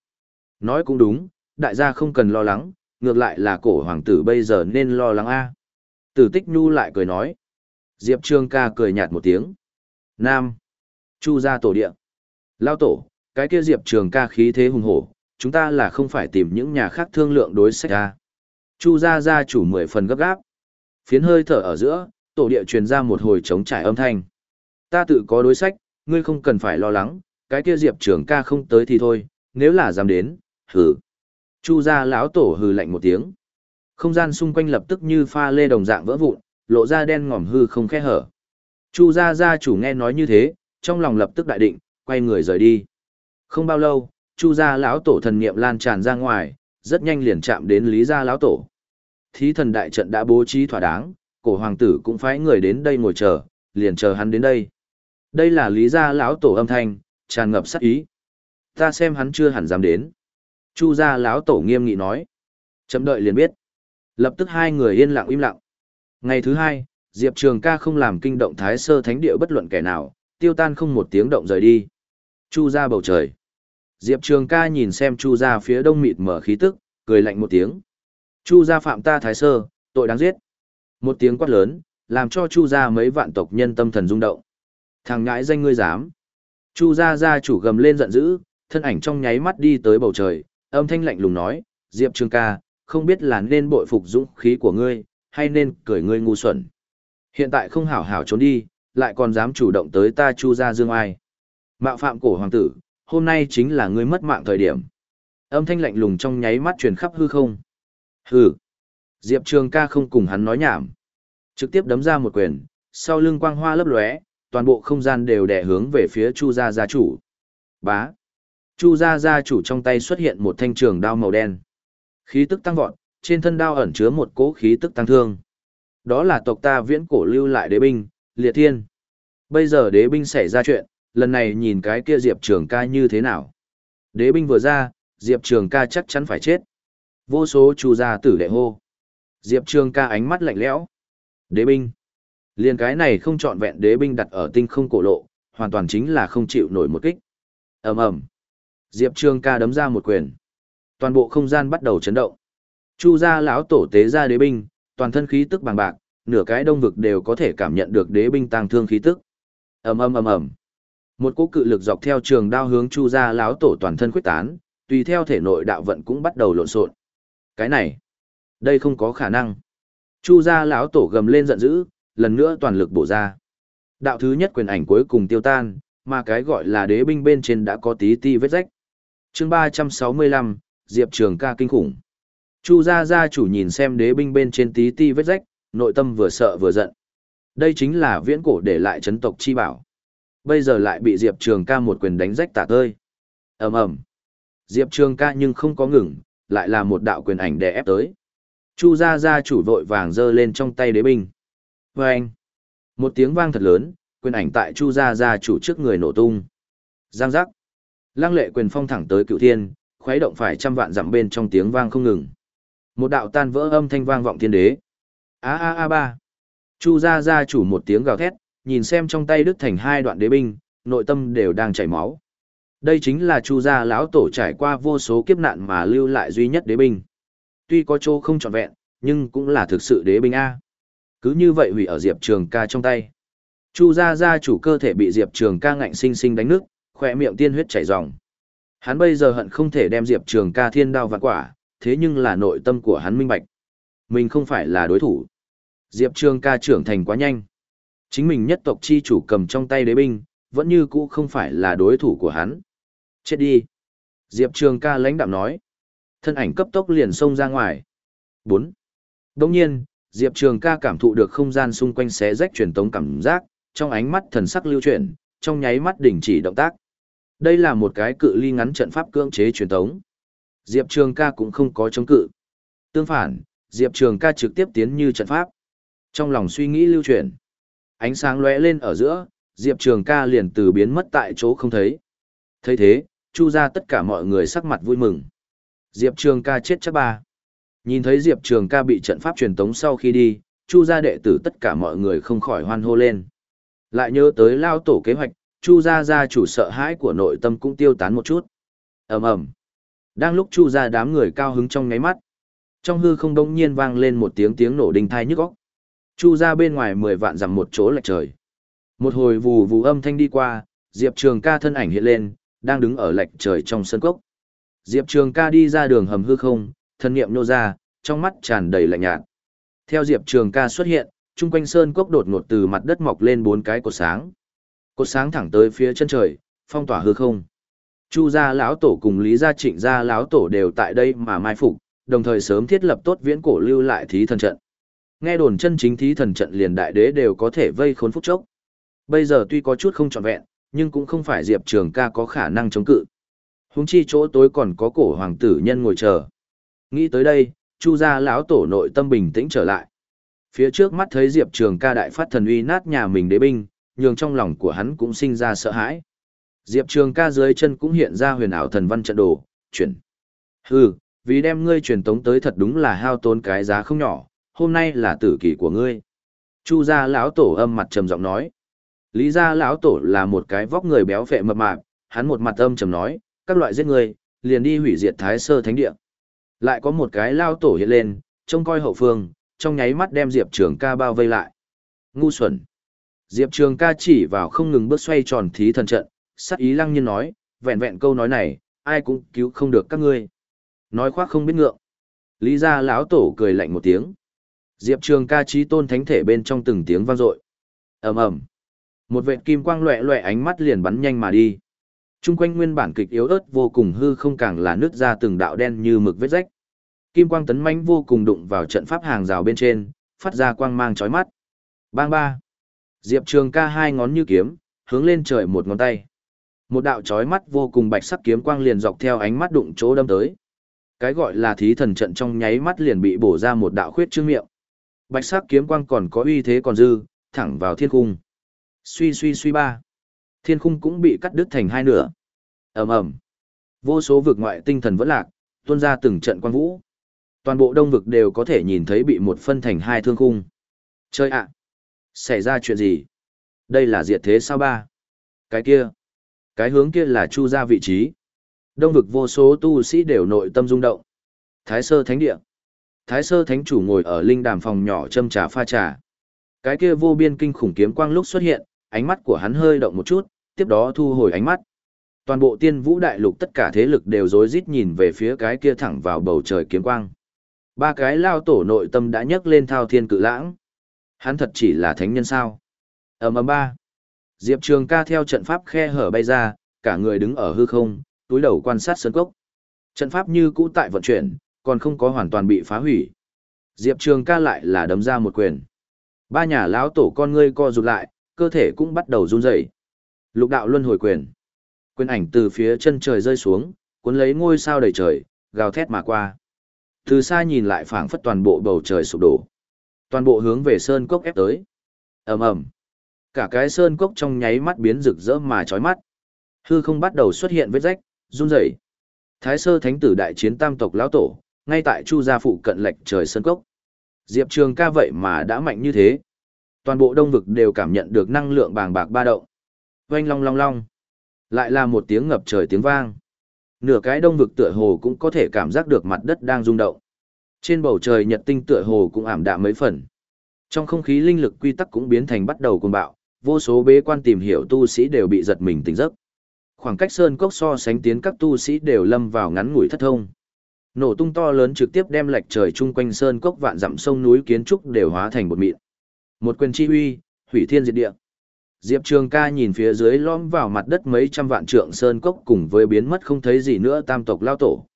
Speaker 1: Nói cũng đúng, đại gia không cần lo lắng, ngược lại là cổ hoàng tử bây giờ nên lo lắng a. Tử tích nhu lại cười nói. Diệp Trường ca cười nhạt một tiếng. Nam. Chu gia tổ địa. Lao tổ, cái kia Diệp Trường ca khí thế hùng hổ, chúng ta là không phải tìm những nhà khác thương lượng đối sách ra. Chu gia gia chủ mười phần gấp gáp. Phiến hơi thở ở giữa, tổ địa truyền ra một hồi trống trải âm thanh. Ta tự có đối sách, ngươi không cần phải lo lắng, cái kia Diệp Trường ca không tới thì thôi, nếu là dám đến, hừ. Chu gia lão tổ hừ lạnh một tiếng. Không gian xung quanh lập tức như pha lê đồng dạng vỡ vụn, lộ ra đen ngòm hư không khe hở. Chu gia gia chủ nghe nói như thế, trong lòng lập tức đại định, quay người rời đi. Không bao lâu, Chu gia lão tổ thần niệm lan tràn ra ngoài, rất nhanh liền chạm đến Lý gia lão tổ. Thí thần đại trận đã bố trí thỏa đáng, cổ hoàng tử cũng phái người đến đây ngồi chờ, liền chờ hắn đến đây. Đây là Lý gia lão tổ âm thanh, tràn ngập sát ý. Ta xem hắn chưa hẳn dám đến. Chu gia lão tổ nghiêm nghị nói. Chậm đợi liền biết. Lập tức hai người yên lặng im lặng. Ngày thứ hai, Diệp Trường ca không làm kinh động thái sơ thánh địa bất luận kẻ nào, tiêu tan không một tiếng động rời đi. Chu ra bầu trời. Diệp Trường ca nhìn xem Chu ra phía đông mịt mở khí tức, cười lạnh một tiếng. Chu ra phạm ta thái sơ, tội đáng giết. Một tiếng quát lớn, làm cho Chu ra mấy vạn tộc nhân tâm thần rung động. Thằng ngãi danh ngươi dám. Chu Gia Gia chủ gầm lên giận dữ, thân ảnh trong nháy mắt đi tới bầu trời, âm thanh lạnh lùng nói, Diệp Trường ca, không biết là nên bội phục dũng khí của ngươi, hay nên cười ngươi ngu xuẩn. Hiện tại không hảo hảo trốn đi, lại còn dám chủ động tới ta chu Gia dương ai. Mạo phạm cổ hoàng tử, hôm nay chính là ngươi mất mạng thời điểm. Âm thanh lạnh lùng trong nháy mắt truyền khắp hư không. Hừ. Diệp Trường ca không cùng hắn nói nhảm. Trực tiếp đấm ra một quyền, sau lưng quang hoa lấp lóe, toàn bộ không gian đều đè hướng về phía Chu gia gia chủ. Bá. Chu gia gia chủ trong tay xuất hiện một thanh trường đao màu đen. Khí tức tăng vọt, trên thân đao ẩn chứa một cỗ khí tức tăng thương. Đó là tộc ta viễn cổ lưu lại đế binh, liệt thiên. Bây giờ đế binh xảy ra chuyện, lần này nhìn cái kia Diệp Trường ca như thế nào. Đế binh vừa ra, Diệp Trường ca chắc chắn phải chết. Vô số chu gia tử đệ hô. Diệp Trường ca ánh mắt lạnh lẽo. Đế binh. Liên cái này không chọn vẹn đế binh đặt ở tinh không cổ lộ, hoàn toàn chính là không chịu nổi một kích. ầm ầm Diệp trương ca đấm ra một quyền. Toàn bộ không gian bắt đầu chấn động. Chu gia lão tổ tế ra đế binh, toàn thân khí tức bằng bạc, nửa cái đông vực đều có thể cảm nhận được đế binh tăng thương khí tức. Ầm ầm ầm ầm. Một cỗ cự lực dọc theo trường đao hướng Chu gia lão tổ toàn thân quyết tán, tùy theo thể nội đạo vận cũng bắt đầu lộn xộn. Cái này, đây không có khả năng. Chu gia lão tổ gầm lên giận dữ, lần nữa toàn lực bổ ra. Đạo thứ nhất quyền ảnh cuối cùng tiêu tan, mà cái gọi là đế binh bên trên đã có tí ti vết rách. Chương 365, Diệp Trường ca kinh khủng. Chu gia gia chủ nhìn xem đế binh bên trên tí ti vết rách, nội tâm vừa sợ vừa giận. Đây chính là viễn cổ để lại chấn tộc chi bảo. Bây giờ lại bị Diệp Trường ca một quyền đánh rách tả tơi. ầm ầm Diệp Trường ca nhưng không có ngừng, lại là một đạo quyền ảnh đè ép tới. Chu gia gia chủ vội vàng giơ lên trong tay đế binh. Và anh, một tiếng vang thật lớn, quyền ảnh tại Chu gia gia chủ trước người nổ tung. Giang giác. Lăng lệ quyền phong thẳng tới cựu thiên, khuấy động phải trăm vạn dặm bên trong tiếng vang không ngừng. Một đạo tan vỡ âm thanh vang vọng thiên đế. A a a ba. Chu gia gia chủ một tiếng gào thét, nhìn xem trong tay đứt thành hai đoạn đế binh, nội tâm đều đang chảy máu. Đây chính là Chu gia lão tổ trải qua vô số kiếp nạn mà lưu lại duy nhất đế binh. Tuy có chỗ không trọn vẹn, nhưng cũng là thực sự đế binh a. Cứ như vậy hủy ở Diệp Trường Ca trong tay. Chu gia gia chủ cơ thể bị Diệp Trường Ca ngạnh sinh sinh đánh nước, khỏe miệng tiên huyết chảy ròng. Hắn bây giờ hận không thể đem Diệp Trường Ca thiên đao vạn quả, thế nhưng là nội tâm của hắn minh bạch. Mình không phải là đối thủ. Diệp Trường ca trưởng thành quá nhanh. Chính mình nhất tộc chi chủ cầm trong tay đế binh, vẫn như cũ không phải là đối thủ của hắn. Chết đi. Diệp Trường ca lãnh đạm nói. Thân ảnh cấp tốc liền xông ra ngoài. 4. Đồng nhiên, Diệp Trường ca cảm thụ được không gian xung quanh xé rách truyền tống cảm giác, trong ánh mắt thần sắc lưu chuyển, trong nháy mắt đình chỉ động tác. Đây là một cái cự ly ngắn trận pháp cưỡng chế truyền tống. Diệp Trường ca cũng không có chống cự. Tương phản, Diệp Trường ca trực tiếp tiến như trận pháp. Trong lòng suy nghĩ lưu chuyển. Ánh sáng lóe lên ở giữa, Diệp Trường ca liền từ biến mất tại chỗ không thấy. thấy thế, chu ra tất cả mọi người sắc mặt vui mừng. Diệp Trường ca chết chắc ba. Nhìn thấy Diệp Trường ca bị trận pháp truyền tống sau khi đi, chu gia đệ tử tất cả mọi người không khỏi hoan hô lên. Lại nhớ tới lao tổ kế hoạch, chu gia gia chủ sợ hãi của nội tâm cũng tiêu tán một chút. ầm ầm đang lúc chu gia đám người cao hứng trong ngáy mắt, trong hư không đông nhiên vang lên một tiếng tiếng nổ đinh thai nhức óc. Chu gia bên ngoài mười vạn dặm một chỗ lệch trời. Một hồi vù vù âm thanh đi qua, Diệp Trường ca thân ảnh hiện lên, đang đứng ở lệch trời trong sân cốc. Diệp Trường ca đi ra đường hầm hư không, thân niệm nô ra, trong mắt tràn đầy lạnh nhạt. Theo Diệp Trường ca xuất hiện, chung quanh sơn cốc đột ngột từ mặt đất mọc lên bốn cái cột sáng. Cột sáng thẳng tới phía chân trời, phong tỏa hư không. Chu gia lão tổ cùng Lý gia Trịnh gia lão tổ đều tại đây mà mai phục, đồng thời sớm thiết lập tốt viễn cổ lưu lại thí thần trận. Nghe đồn chân chính thí thần trận liền đại đế đều có thể vây khốn phúc chốc. Bây giờ tuy có chút không trọn vẹn, nhưng cũng không phải Diệp Trường ca có khả năng chống cự. huống chi chỗ tối còn có cổ hoàng tử nhân ngồi chờ. Nghĩ tới đây, Chu gia lão tổ nội tâm bình tĩnh trở lại. Phía trước mắt thấy Diệp Trường ca đại phát thần uy nát nhà mình đế binh, nhường trong lòng của hắn cũng sinh ra sợ hãi. Diệp Trường ca dưới chân cũng hiện ra huyền ảo thần văn trận đồ, chuyển. Hừ, vì đem ngươi truyền tống tới thật đúng là hao tốn cái giá không nhỏ, hôm nay là tử kỷ của ngươi. Chu gia lão tổ âm mặt trầm giọng nói. Lý gia lão tổ là một cái vóc người béo phệ mập mạp, hắn một mặt âm trầm nói, các loại giết người, liền đi hủy diệt Thái Sơ Thánh Địa. Lại có một cái lao tổ hiện lên, trông coi hậu phương, trong nháy mắt đem Diệp Trường ca bao vây lại. Ngu xuẩn. Diệp Trường ca chỉ vào không ngừng bước xoay tròn thí thần trận, sắc ý lăng nhiên nói, vẹn vẹn câu nói này, ai cũng cứu không được các ngươi. Nói khoác không biết ngượng. Lý gia lão tổ cười lạnh một tiếng. Diệp Trường ca trí tôn thánh thể bên trong từng tiếng vang dội. ầm ầm Một vệt kim quang loẹ loẹ ánh mắt liền bắn nhanh mà đi. Trung quanh nguyên bản kịch yếu ớt vô cùng hư không càng là nứt ra từng đạo đen như mực vết rách. Kim quang tấn mãnh vô cùng đụng vào trận pháp hàng rào bên trên, phát ra quang mang chói mắt. Bang ba. Diệp Trường ca hai ngón như kiếm, hướng lên trời một ngón tay. Một đạo chói mắt vô cùng bạch sắc kiếm quang liền dọc theo ánh mắt đụng chỗ đâm tới. Cái gọi là thí thần trận trong nháy mắt liền bị bổ ra một đạo khuyết trương miệng. Bạch sắc kiếm quang còn có uy thế còn dư, thẳng vào thiên cung. Suy suy suy ba. Thiên khung cũng bị cắt đứt thành hai nửa. Ầm ầm. Vô số vực ngoại tinh thần vẫn lạc, tuôn ra từng trận quang vũ. Toàn bộ đông vực đều có thể nhìn thấy bị một phân thành hai thương khung. Chơi ạ! Xảy ra chuyện gì? Đây là diệt thế sao ba? Cái kia! Cái hướng kia là chu ra vị trí. Đông vực vô số tu sĩ đều nội tâm rung động. Thái sơ thánh địa. Thái sơ thánh chủ ngồi ở linh đàm phòng nhỏ châm trà pha trà. Cái kia vô biên kinh khủng kiếm quang lúc xuất hiện, ánh mắt của hắn hơi động một chút, tiếp đó thu hồi ánh mắt. Toàn bộ tiên vũ đại lục tất cả thế lực đều rối rít nhìn về phía cái kia thẳng vào bầu trời kiếm quang. Ba cái lao tổ nội tâm đã nhấc lên thao thiên cự lãng. Hắn thật chỉ là thánh nhân sao? Ầm ầm ba. Diệp Trường ca theo trận pháp khe hở bay ra, cả người đứng ở hư không, túi đầu quan sát sơn cốc. Trận pháp như cũ tại vận chuyển, còn không có hoàn toàn bị phá hủy. Diệp Trường ca lại là đấm ra một quyền. Ba nhà lão tổ con ngươi co rụt lại, cơ thể cũng bắt đầu run rẩy. Lục đạo luân hồi quyền. Quyền ảnh từ phía chân trời rơi xuống, cuốn lấy ngôi sao đầy trời, gào thét mà qua. Từ xa nhìn lại phảng phất toàn bộ bầu trời sụp đổ. Toàn bộ hướng về sơn cốc ép tới. Ầm ầm. Cả cái sơn cốc trong nháy mắt biến rực rỡ mà chói mắt. Hư không bắt đầu xuất hiện vết rách, run rẩy. Thái sơ thánh tử đại chiến tam tộc lão tổ, ngay tại Chu gia phụ cận lệch trời sơn cốc. Diệp Trường ca vậy mà đã mạnh như thế. Toàn bộ đông vực đều cảm nhận được năng lượng bàng bạc ba động. Oanh long long long. Lại là một tiếng ngập trời tiếng vang. Nửa cái đông vực tựa hồ cũng có thể cảm giác được mặt đất đang rung động. Trên bầu trời nhật tinh tựa hồ cũng ảm đạm mấy phần. Trong không khí linh lực quy tắc cũng biến thành bắt đầu cuồng bạo, vô số bế quan tìm hiểu tu sĩ đều bị giật mình tỉnh giấc. Khoảng cách sơn cốc so sánh tiến các tu sĩ đều lâm vào ngắn ngủi thất thông. Nổ tung to lớn trực tiếp đem lệch trời chung quanh sơn cốc vạn dặm sông núi kiến trúc đều hóa thành một mịn. Một quyền chi huy, hủy thiên diệt địa. Diệp Trường ca nhìn phía dưới lõm vào mặt đất mấy trăm vạn trượng sơn cốc cùng với biến mất không thấy gì nữa tam tộc lao tổ.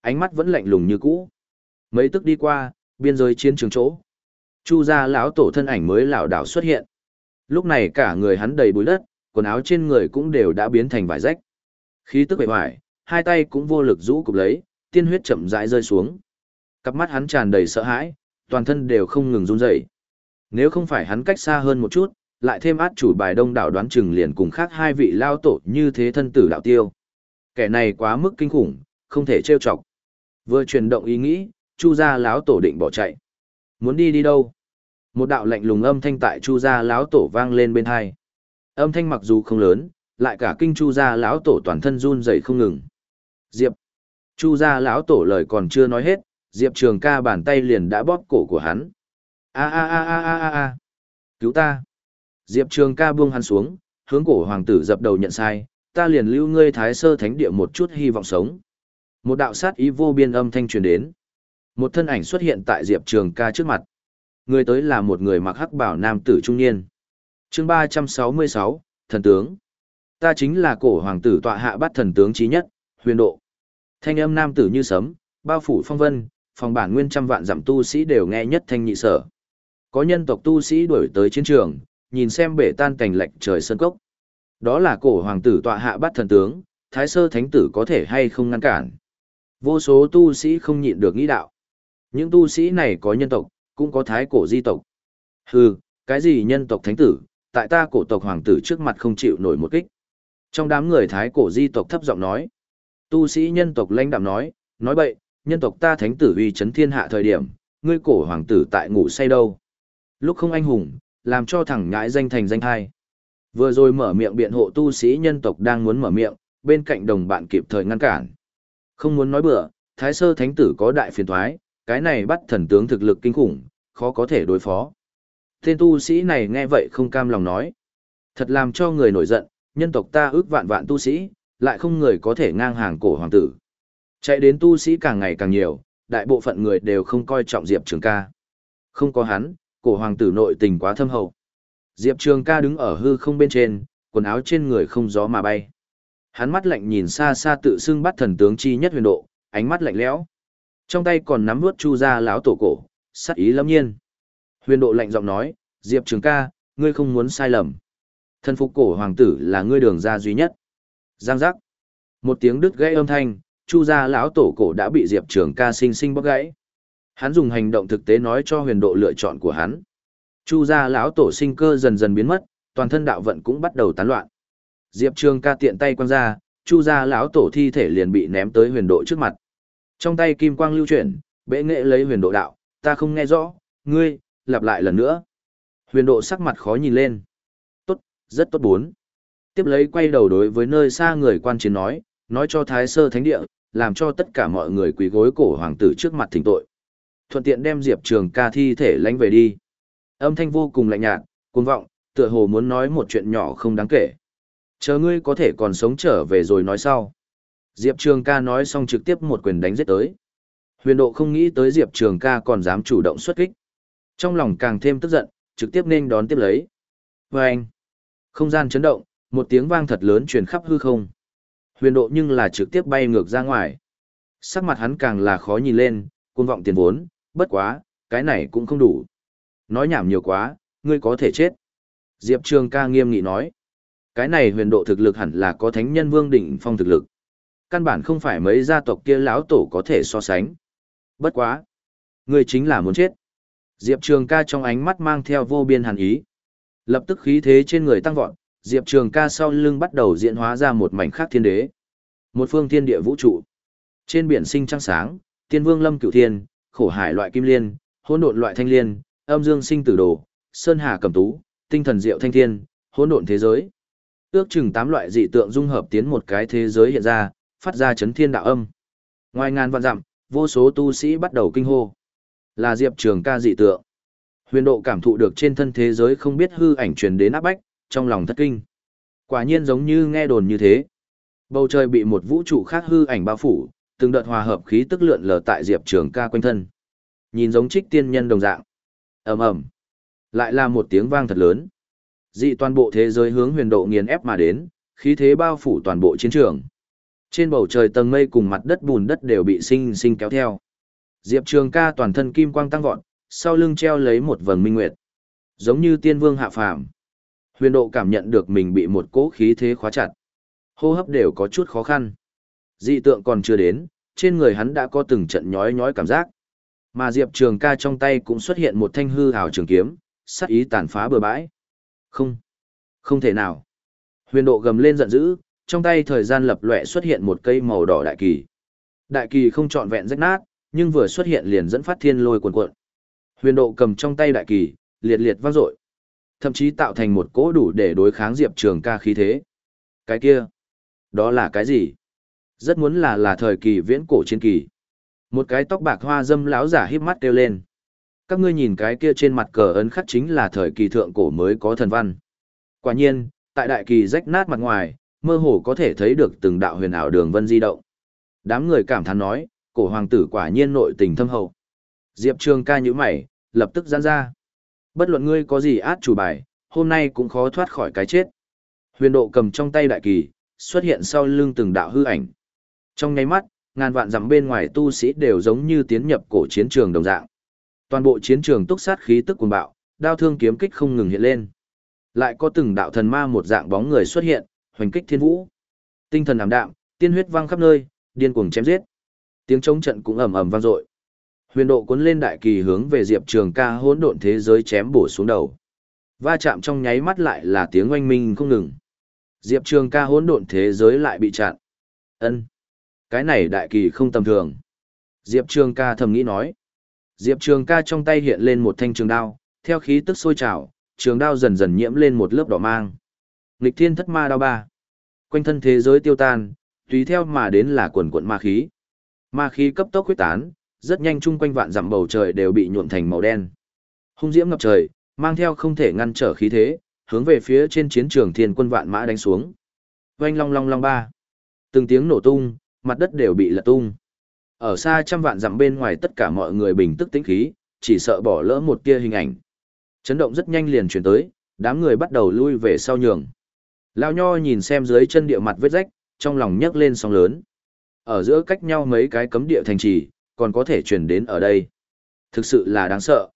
Speaker 1: Ánh mắt vẫn lạnh lùng như cũ. Mấy tức đi qua, biên giới chiến trường chỗ. Chu gia lão tổ thân ảnh mới lão đảo xuất hiện. Lúc này cả người hắn đầy bụi đất, quần áo trên người cũng đều đã biến thành vải rách. Khí tức bề hoài, hai tay cũng vô lực rũ cục lấy, tiên huyết chậm rãi rơi xuống. Cặp mắt hắn tràn đầy sợ hãi, toàn thân đều không ngừng run rẩy. Nếu không phải hắn cách xa hơn một chút, lại thêm át chủ bài đông đảo đoán chừng liền cùng khác hai vị lao tổ như thế thân tử đạo tiêu. Kẻ này quá mức kinh khủng, không thể trêu chọc. Vừa chuyển động ý nghĩ, Chu gia lão tổ định bỏ chạy. Muốn đi đi đâu? Một đạo lạnh lùng âm thanh tại Chu gia lão tổ vang lên bên hai. Âm thanh mặc dù không lớn, lại cả kinh Chu gia lão tổ toàn thân run rẩy không ngừng. Diệp. Chu gia lão tổ lời còn chưa nói hết, Diệp Trường Ca bàn tay liền đã bóp cổ của hắn. A a a a a a a. Cứu ta. Diệp Trường ca buông hắn xuống, hướng cổ hoàng tử dập đầu nhận sai, ta liền lưu ngươi thái sơ thánh địa một chút hy vọng sống. Một đạo sát ý vô biên âm thanh truyền đến. Một thân ảnh xuất hiện tại Diệp Trường ca trước mặt. Người tới là một người mặc hắc bảo nam tử trung niên. chương 366, thần tướng. Ta chính là cổ hoàng tử tọa hạ bắt thần tướng trí nhất, huyền độ. Thanh âm nam tử như sấm, bao phủ phong vân, phòng bản nguyên trăm vạn giảm tu sĩ đều nghe nhất thanh nhị sở. Có nhân tộc tu sĩ đuổi tới chiến trường, nhìn xem bể tan cảnh lạnh trời sơn cốc. Đó là cổ hoàng tử tọa hạ bắt thần tướng, thái sơ thánh tử có thể hay không ngăn cản. Vô số tu sĩ không nhịn được nghĩ đạo. Những tu sĩ này có nhân tộc, cũng có thái cổ di tộc. Hừ, cái gì nhân tộc thánh tử, tại ta cổ tộc hoàng tử trước mặt không chịu nổi một kích. Trong đám người thái cổ di tộc thấp giọng nói. Tu sĩ nhân tộc lãnh đạm nói, nói bậy, nhân tộc ta thánh tử uy chấn thiên hạ thời điểm, ngươi cổ hoàng tử tại ngủ say đâu. Lúc không anh hùng, làm cho thẳng nhãi danh thành danh hai. Vừa rồi mở miệng biện hộ tu sĩ nhân tộc đang muốn mở miệng, bên cạnh đồng bạn kịp thời ngăn cản. Không muốn nói bừa, thái sơ thánh tử có đại phiền thoái, cái này bắt thần tướng thực lực kinh khủng, khó có thể đối phó. Tên tu sĩ này nghe vậy không cam lòng nói. Thật làm cho người nổi giận, nhân tộc ta ước vạn vạn tu sĩ, lại không người có thể ngang hàng cổ hoàng tử. Chạy đến tu sĩ càng ngày càng nhiều, đại bộ phận người đều không coi trọng Diệp Trường ca. Không có hắn, cổ hoàng tử nội tình quá thâm hậu. Diệp Trường ca đứng ở hư không bên trên, quần áo trên người không gió mà bay. Hắn mắt lạnh nhìn xa xa tự xưng bắt thần tướng chi nhất huyền độ, ánh mắt lạnh lẽo. Trong tay còn nắm nuốt chu ra Lão tổ cổ, sắc ý lâm nhiên. Huyền độ lạnh giọng nói, Diệp Trường ca, ngươi không muốn sai lầm. Thân phục cổ hoàng tử là ngươi đường ra duy nhất. Giang giác. Một tiếng đứt gãy âm thanh, chu ra lão tổ cổ đã bị Diệp Trường ca sinh sinh bóc gãy. Hắn dùng hành động thực tế nói cho huyền độ lựa chọn của hắn. Chu Gia lão tổ sinh cơ dần dần biến mất, toàn thân đạo vận cũng bắt đầu tán loạn. Diệp Trường ca tiện tay quăng ra, chu Gia lão tổ thi thể liền bị ném tới huyền độ trước mặt. Trong tay kim quang lưu chuyển, bệ nghệ lấy huyền độ đạo, ta không nghe rõ, ngươi, lặp lại lần nữa. Huyền độ sắc mặt khó nhìn lên. Tốt, rất tốt bốn. Tiếp lấy quay đầu đối với nơi xa người quan chiến nói, nói cho Thái Sơ Thánh Địa, làm cho tất cả mọi người quỳ gối cổ hoàng tử trước mặt thỉnh tội. Thuận tiện đem Diệp Trường ca thi thể lánh về đi. Âm thanh vô cùng lạnh nhạt, cuồng vọng, tựa hồ muốn nói một chuyện nhỏ không đáng kể. Chờ ngươi có thể còn sống trở về rồi nói sau. Diệp Trường ca nói xong trực tiếp một quyền đánh giết tới. Huyền độ không nghĩ tới Diệp Trường ca còn dám chủ động xuất kích. Trong lòng càng thêm tức giận, trực tiếp nên đón tiếp lấy. vê anh, không gian chấn động, một tiếng vang thật lớn truyền khắp hư không. Huyền độ nhưng là trực tiếp bay ngược ra ngoài. Sắc mặt hắn càng là khó nhìn lên, cuồng vọng tiền vốn, bất quá, cái này cũng không đủ. Nói nhảm nhiều quá, ngươi có thể chết. Diệp Trường ca nghiêm nghị nói. Cái này huyền độ thực lực hẳn là có thánh nhân vương đỉnh phong thực lực. Căn bản không phải mấy gia tộc kia lão tổ có thể so sánh. Bất quá. Ngươi chính là muốn chết. Diệp Trường ca trong ánh mắt mang theo vô biên hàn ý. Lập tức khí thế trên người tăng vọt, Diệp Trường ca sau lưng bắt đầu diễn hóa ra một mảnh khác thiên đế. Một phương thiên địa vũ trụ. Trên biển sinh trăng sáng, tiên vương lâm cửu thiên, khổ hải loại kim liên, hỗn độn loại thanh liên, âm dương sinh tử đồ, sơn hà cầm tú, tinh thần diệu thanh thiên, hỗn độn thế giới. Ước chừng tám loại dị tượng dung hợp tiến một cái thế giới hiện ra, phát ra chấn thiên đạo âm. Ngoài ngàn vạn dặm, vô số tu sĩ bắt đầu kinh hô. Là Diệp Trường ca dị tượng. Huyền độ cảm thụ được trên thân thế giới không biết hư ảnh truyền đến áp bách, trong lòng thất kinh. Quả nhiên giống như nghe đồn như thế. Bầu trời bị một vũ trụ khác hư ảnh bao phủ, từng đợt hòa hợp khí tức lượn lờ tại Diệp Trường ca quanh thân. Nhìn giống trích tiên nhân đồng dạng. ầm ầm Lại là một tiếng vang thật lớn. Dị toàn bộ thế giới hướng huyền độ nghiền ép mà đến, khí thế bao phủ toàn bộ chiến trường. Trên bầu trời tầng mây cùng mặt đất bùn đất đều bị sinh sinh kéo theo. Diệp Trường ca toàn thân kim quang tăng vọt, sau lưng treo lấy một vầng minh nguyệt. Giống như tiên vương hạ phàm. Huyền độ cảm nhận được mình bị một cỗ khí thế khóa chặt. Hô hấp đều có chút khó khăn. Dị tượng còn chưa đến, trên người hắn đã có từng trận nhói nhói cảm giác. Mà Diệp Trường ca trong tay cũng xuất hiện một thanh hư hào trường kiếm, sắc ý tàn phá bừa bãi. Không, không thể nào. Huyền độ gầm lên giận dữ, trong tay thời gian lập lệ xuất hiện một cây màu đỏ đại kỳ. Đại kỳ không trọn vẹn rách nát, nhưng vừa xuất hiện liền dẫn phát thiên lôi cuồn cuộn. Huyền độ cầm trong tay đại kỳ, liệt liệt vang dội, thậm chí tạo thành một cỗ đủ để đối kháng Diệp Trường ca khí thế. Cái kia, đó là cái gì? Rất muốn là là thời kỳ viễn cổ chiến kỳ. Một cái tóc bạc hoa dâm lão giả híp mắt kêu lên. Các ngươi nhìn cái kia trên mặt cờ ấn khắc chính là thời kỳ thượng cổ mới có thần văn. Quả nhiên, tại đại kỳ rách nát mặt ngoài, mơ hồ có thể thấy được từng đạo huyền ảo đường vân di động. Đám người cảm thán nói, cổ hoàng tử quả nhiên nội tình thâm hậu. Diệp Trường ca nhíu mày, lập tức giãn ra. Bất luận ngươi có gì át chủ bài, hôm nay cũng khó thoát khỏi cái chết. Huyền độ cầm trong tay đại kỳ, xuất hiện sau lưng từng đạo hư ảnh. Trong nháy mắt, ngàn vạn dặm bên ngoài tu sĩ đều giống như tiến nhập cổ chiến trường đồng dạng. Toàn bộ chiến trường túc sát khí tức cuồng bạo, đao thương kiếm kích không ngừng hiện lên. Lại có từng đạo thần ma một dạng bóng người xuất hiện, hoành kích thiên vũ. Tinh thần ảm đạm, tiên huyết vang khắp nơi, điên cuồng chém giết. Tiếng chống trận cũng ầm ầm vang dội. Huyền độ cuốn lên đại kỳ hướng về Diệp Trường Ca hỗn độn thế giới chém bổ xuống đầu. Va chạm trong nháy mắt lại là tiếng oanh minh không ngừng. Diệp Trường Ca hỗn độn thế giới lại bị chặn. Ân, cái này đại kỳ không tầm thường. Diệp Trường Ca thầm nghĩ nói. Diệp Trường Ca trong tay hiện lên một thanh trường đao, theo khí tức sôi trào, trường đao dần dần nhiễm lên một lớp đỏ mang. Nghịch Thiên Thất Ma đao ba. Quanh thân thế giới tiêu tan, tùy theo mà đến là quần quận ma khí. Ma khí cấp tốc huyết tán, rất nhanh chung quanh vạn dặm bầu trời đều bị nhuộm thành màu đen. Hung diễm ngập trời, mang theo không thể ngăn trở khí thế, hướng về phía trên chiến trường thiên quân vạn mã đánh xuống. Oanh long long long ba. Từng tiếng nổ tung, mặt đất đều bị lật tung. Ở xa trăm vạn dặm bên ngoài tất cả mọi người bình tức tĩnh khí, chỉ sợ bỏ lỡ một tia hình ảnh. Chấn động rất nhanh liền chuyển tới, đám người bắt đầu lui về sau nhường. Lao nho nhìn xem dưới chân địa mặt vết rách, trong lòng nhấc lên sóng lớn. Ở giữa cách nhau mấy cái cấm địa thành trì, còn có thể truyền đến ở đây. Thực sự là đáng sợ.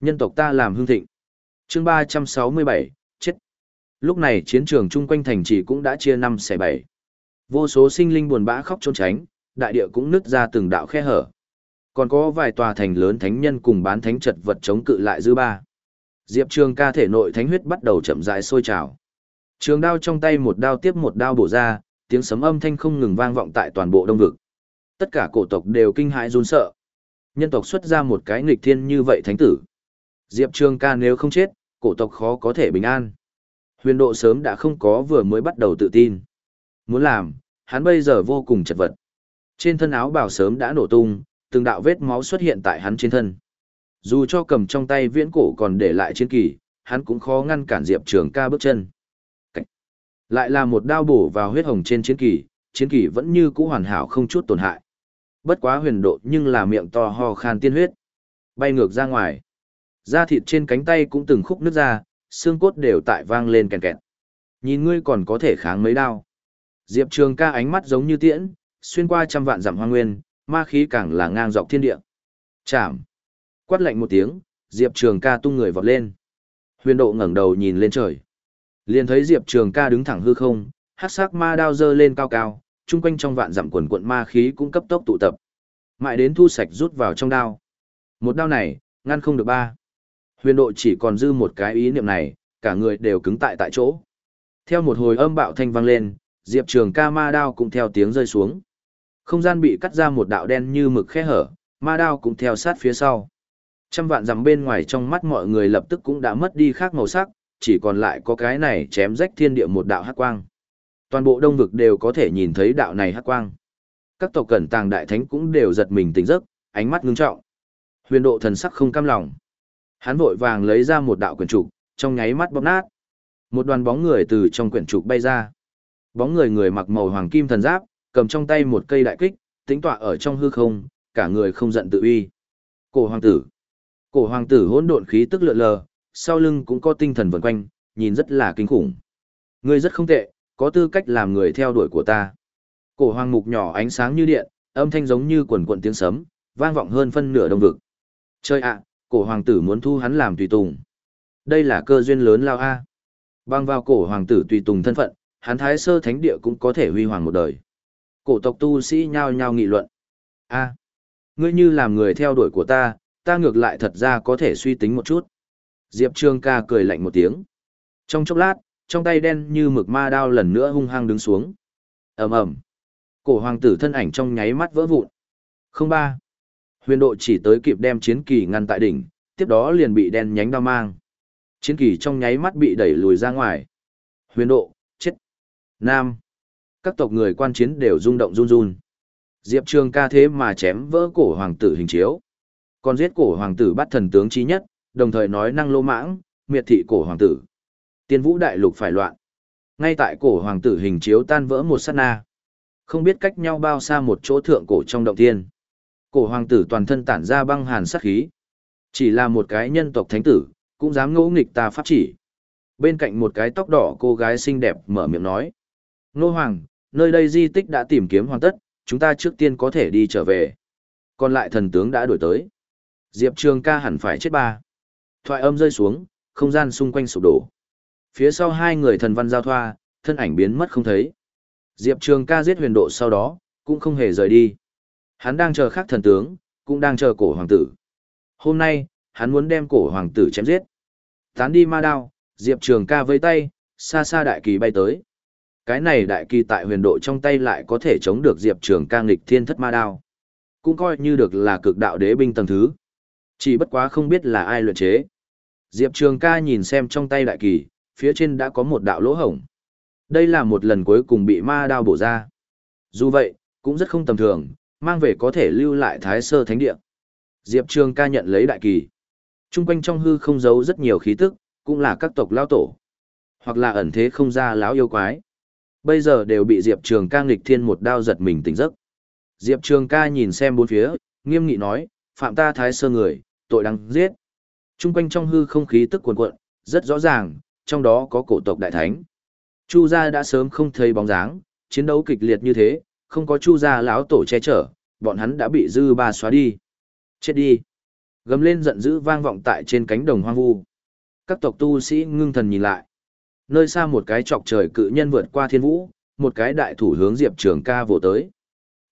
Speaker 1: Nhân tộc ta làm hương thịnh. chương 367, chết. Lúc này chiến trường chung quanh thành trì cũng đã chia năm xẻ bảy. Vô số sinh linh buồn bã khóc trốn tránh, đại địa cũng nứt ra từng đạo khe hở. Còn có vài tòa thành lớn thánh nhân cùng bán thánh chật vật chống cự lại dư ba. Diệp Trường ca thể nội thánh huyết bắt đầu chậm rãi sôi trào. Trường đao trong tay một đao tiếp một đao bổ ra, tiếng sấm âm thanh không ngừng vang vọng tại toàn bộ đông vực. Tất cả cổ tộc đều kinh hãi run sợ. Nhân tộc xuất ra một cái nghịch thiên như vậy thánh tử. Diệp Trường ca nếu không chết, cổ tộc khó có thể bình an. Huyền độ sớm đã không có vừa mới bắt đầu tự tin. Muốn làm, hắn bây giờ vô cùng chật vật. Trên thân áo bào sớm đã nổ tung, từng đạo vết máu xuất hiện tại hắn trên thân. Dù cho cầm trong tay viễn cổ còn để lại chiến kỳ, hắn cũng khó ngăn cản Diệp Trường ca bước chân. Cách. Lại là một đao bổ vào huyết hồng trên chiến kỳ, chiến kỳ vẫn như cũ hoàn hảo không chút tổn hại. Bất quá huyền độ nhưng là miệng to ho khan tiên huyết. Bay ngược ra ngoài. Da thịt trên cánh tay cũng từng khúc nứt ra, xương cốt đều tại vang lên kèn kẹt. Nhìn ngươi còn có thể kháng mấy đao. Diệp Trường ca ánh mắt giống như tiễn, xuyên qua trăm vạn dặm hoang nguyên, ma khí càng là ngang dọc thiên địa. Chạm. Quát lạnh một tiếng, Diệp Trường ca tung người vọt lên. Huyền độ ngẩng đầu nhìn lên trời. Liền thấy Diệp Trường ca đứng thẳng hư không, hát sắc ma đao dơ lên cao cao, chung quanh trong vạn dặm quần quận ma khí cũng cấp tốc tụ tập. Mãi đến thu sạch rút vào trong đao. Một đao này, ngăn không được ba. Huyền độ chỉ còn dư một cái ý niệm này, cả người đều cứng tại tại chỗ. Theo một hồi âm bạo thanh vang lên, Diệp Trường ca ma đao cũng theo tiếng rơi xuống. Không gian bị cắt ra một đạo đen như mực khe hở, ma đao cũng theo sát phía sau. Trăm vạn dặm bên ngoài trong mắt mọi người lập tức cũng đã mất đi khác màu sắc, chỉ còn lại có cái này chém rách thiên địa một đạo hắc quang. Toàn bộ đông vực đều có thể nhìn thấy đạo này hắc quang. Các tộc cẩn tàng đại thánh cũng đều giật mình tỉnh giấc, ánh mắt ngưng trọng. Huyền độ thần sắc không cam lòng. Hắn vội vàng lấy ra một đạo quyển trục, trong nháy mắt bóp nát. Một đoàn bóng người từ trong quyển trục bay ra. Bóng người người mặc màu hoàng kim thần giáp, cầm trong tay một cây đại kích, tính tọa ở trong hư không, cả người không giận tự uy. Cổ hoàng tử. Cổ hoàng tử hỗn độn khí tức lượn lờ, sau lưng cũng có tinh thần vần quanh, nhìn rất là kinh khủng. Ngươi rất không tệ, có tư cách làm người theo đuổi của ta. Cổ hoàng mục nhỏ ánh sáng như điện, âm thanh giống như quần quần tiếng sấm, vang vọng hơn phân nửa đông vực. Chơi ạ, cổ hoàng tử muốn thu hắn làm tùy tùng. Đây là cơ duyên lớn lao a. Bang vào cổ hoàng tử tùy tùng thân phận, hắn thái sơ thánh địa cũng có thể huy hoàng một đời. Cổ tộc tu sĩ nhao nhao nghị luận. A, ngươi như làm người theo đuổi của ta, ta ngược lại thật ra có thể suy tính một chút. Diệp Trương ca cười lạnh một tiếng. Trong chốc lát, trong tay đen như mực ma đao lần nữa hung hăng đứng xuống. ầm ầm, cổ hoàng tử thân ảnh trong nháy mắt vỡ vụn. Không ba, huyền độ chỉ tới kịp đem chiến kỳ ngăn tại đỉnh, tiếp đó liền bị đen nhánh đao mang. Chiến kỳ trong nháy mắt bị đẩy lùi ra ngoài. Huyền độ. Nam. Các tộc người quan chiến đều rung động run run. Diệp Trường ca thế mà chém vỡ cổ hoàng tử hình chiếu. Còn giết cổ hoàng tử bắt thần tướng trí nhất, đồng thời nói năng lô mãng, miệt thị cổ hoàng tử. Tiên vũ đại lục phải loạn. Ngay tại cổ hoàng tử hình chiếu tan vỡ một sát na. Không biết cách nhau bao xa một chỗ thượng cổ trong động thiên. Cổ hoàng tử toàn thân tản ra băng hàn sát khí. Chỉ là một cái nhân tộc thánh tử, cũng dám ngỗ nghịch ta pháp chỉ. Bên cạnh một cái tóc đỏ cô gái xinh đẹp mở miệng nói. Nô hoàng, nơi đây di tích đã tìm kiếm hoàn tất, chúng ta trước tiên có thể đi trở về. Còn lại thần tướng đã đổi tới. Diệp Trường ca hẳn phải chết ba. Thoại âm rơi xuống, không gian xung quanh sụp đổ. Phía sau hai người thần văn giao thoa, thân ảnh biến mất không thấy. Diệp Trường ca giết huyền độ sau đó, cũng không hề rời đi. Hắn đang chờ khác thần tướng, cũng đang chờ cổ hoàng tử. Hôm nay, hắn muốn đem cổ hoàng tử chém giết. Tán đi ma đao, Diệp Trường ca với tay, xa xa đại kỳ bay tới. Cái này đại kỳ tại huyền độ trong tay lại có thể chống được Diệp Trường ca nghịch thiên thất ma đao. Cũng coi như được là cực đạo đế binh tầng thứ. Chỉ bất quá không biết là ai luyện chế. Diệp Trường ca nhìn xem trong tay đại kỳ, phía trên đã có một đạo lỗ hổng. Đây là một lần cuối cùng bị ma đao bổ ra. Dù vậy, cũng rất không tầm thường, mang về có thể lưu lại thái sơ thánh địa. Diệp Trường ca nhận lấy đại kỳ. Trung quanh trong hư không giấu rất nhiều khí tức, cũng là các tộc lao tổ. Hoặc là ẩn thế không ra lão yêu quái. Bây giờ đều bị Diệp Trường ca nghịch thiên một đao giật mình tỉnh giấc. Diệp Trường ca nhìn xem bốn phía, nghiêm nghị nói, phạm ta thái sơ người, tội đáng giết. Trung quanh trong hư không khí tức cuồn cuộn, rất rõ ràng, trong đó có cổ tộc đại thánh. Chu gia đã sớm không thấy bóng dáng, chiến đấu kịch liệt như thế, không có Chu gia lão tổ che chở, bọn hắn đã bị dư ba xóa đi. Chết đi. Gầm lên giận dữ vang vọng tại trên cánh đồng hoang vu. Các tộc tu sĩ ngưng thần nhìn lại. Nơi xa một cái chọc trời cự nhân vượt qua thiên vũ, một cái đại thủ hướng Diệp Trường ca vỗ tới.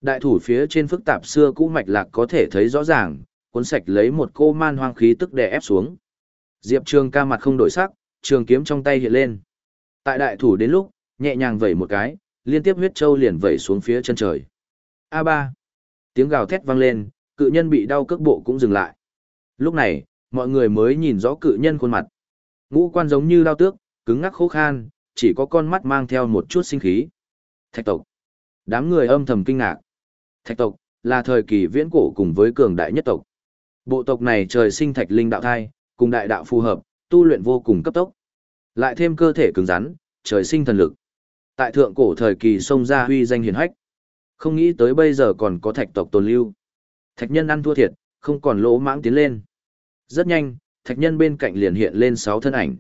Speaker 1: Đại thủ phía trên phức tạp xưa cũ mạch lạc có thể thấy rõ ràng, cuốn sạch lấy một cô man hoang khí tức đè ép xuống. Diệp Trường ca mặt không đổi sắc, trường kiếm trong tay hiện lên. Tại đại thủ đến lúc, nhẹ nhàng vẩy một cái, liên tiếp huyết châu liền vẩy xuống phía chân trời. A ba! Tiếng gào thét vang lên, cự nhân bị đau cước bộ cũng dừng lại. Lúc này, mọi người mới nhìn rõ cự nhân khuôn mặt. Ngũ quan giống như đao tước, cứng ngắc khô khan, chỉ có con mắt mang theo một chút sinh khí. Thạch tộc. Đám người âm thầm kinh ngạc. Thạch tộc, là thời kỳ viễn cổ cùng với cường đại nhất tộc. Bộ tộc này trời sinh thạch linh đạo thai, cùng đại đạo phù hợp, tu luyện vô cùng cấp tốc. Lại thêm cơ thể cứng rắn, trời sinh thần lực. Tại thượng cổ thời kỳ sông ra huy danh hiển hách. Không nghĩ tới bây giờ còn có thạch tộc tồn lưu. Thạch nhân ăn thua thiệt, không còn lỗ mãng tiến lên. Rất nhanh, thạch nhân bên cạnh liền hiện lên sáu thân ảnh.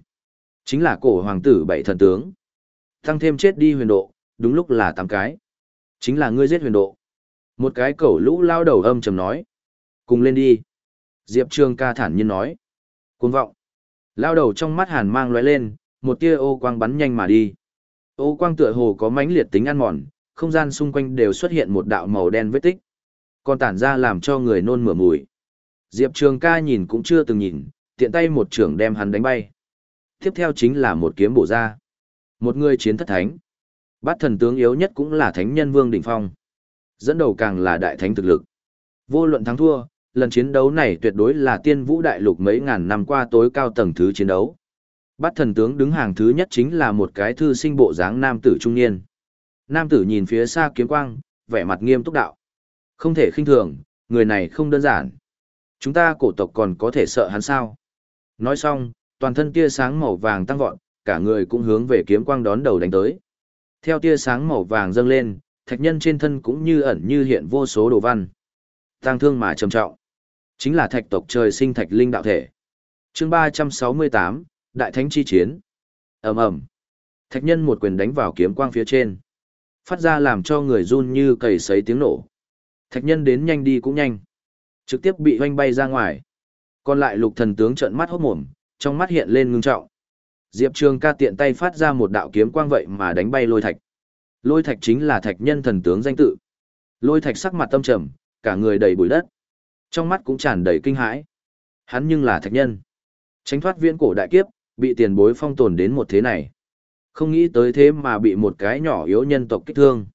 Speaker 1: Chính là cổ hoàng tử bảy thần tướng. Tăng thêm chết đi huyền độ, đúng lúc là tám cái. Chính là ngươi giết huyền độ. Một cái cẩu lũ lao đầu âm trầm nói. Cùng lên đi. Diệp Trường ca thản nhiên nói. Cuồng vọng. Lao đầu trong mắt hàn mang lóe lên, một tia ô quang bắn nhanh mà đi. Ô quang tựa hồ có mãnh liệt tính ăn mòn, không gian xung quanh đều xuất hiện một đạo màu đen vết tích. Còn tản ra làm cho người nôn mửa mùi. Diệp Trường ca nhìn cũng chưa từng nhìn, tiện tay một trưởng đem hắn đánh bay. Tiếp theo chính là một kiếm bổ ra. Một người chiến thất thánh. Bát thần tướng yếu nhất cũng là thánh nhân vương đỉnh phong. Dẫn đầu càng là đại thánh thực lực. Vô luận thắng thua, lần chiến đấu này tuyệt đối là tiên vũ đại lục mấy ngàn năm qua tối cao tầng thứ chiến đấu. Bát thần tướng đứng hàng thứ nhất chính là một cái thư sinh bộ dáng nam tử trung niên. Nam tử nhìn phía xa kiếm quang, vẻ mặt nghiêm túc đạo. Không thể khinh thường, người này không đơn giản. Chúng ta cổ tộc còn có thể sợ hắn sao? Nói xong, toàn thân tia sáng màu vàng tăng vọt, cả người cũng hướng về kiếm quang đón đầu đánh tới. Theo tia sáng màu vàng dâng lên, thạch nhân trên thân cũng như ẩn như hiện vô số đồ văn. Tăng thương mà trầm trọng. Chính là thạch tộc trời sinh thạch linh đạo thể. chương 368, Đại Thánh Chi Chiến. ầm ầm Thạch nhân một quyền đánh vào kiếm quang phía trên. Phát ra làm cho người run như cầy sấy tiếng nổ. Thạch nhân đến nhanh đi cũng nhanh. Trực tiếp bị hoanh bay ra ngoài. Còn lại lục thần tướng trợn mắt hốt mồm, trong mắt hiện lên ngưng trọng. Diệp Trường ca tiện tay phát ra một đạo kiếm quang vậy mà đánh bay lôi thạch. Lôi thạch chính là thạch nhân thần tướng danh tự. Lôi thạch sắc mặt tâm trầm, cả người đầy bụi đất. Trong mắt cũng tràn đầy kinh hãi. Hắn nhưng là thạch nhân. Tránh thoát viễn cổ đại kiếp, bị tiền bối phong tồn đến một thế này. Không nghĩ tới thế mà bị một cái nhỏ yếu nhân tộc kích thương.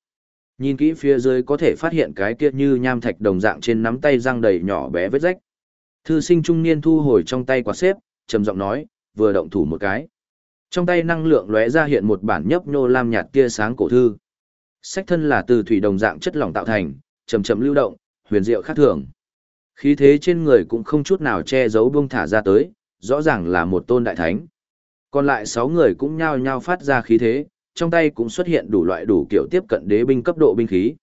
Speaker 1: Nhìn kỹ phía dưới có thể phát hiện cái kia như nham thạch đồng dạng trên nắm tay răng đầy nhỏ bé vết rách. Thư sinh trung niên thu hồi trong tay quạt xếp, trầm giọng nói, vừa động thủ một cái. Trong tay năng lượng lóe ra hiện một bản nhấp nhô lam nhạt tia sáng cổ thư. Sách thân là từ thủy đồng dạng chất lỏng tạo thành, chậm chậm lưu động, huyền diệu khác thường. Khí thế trên người cũng không chút nào che giấu buông thả ra tới, rõ ràng là một tôn đại thánh. Còn lại 6 người cũng nhao nhao phát ra khí thế, trong tay cũng xuất hiện đủ loại đủ kiểu tiếp cận đế binh cấp độ binh khí.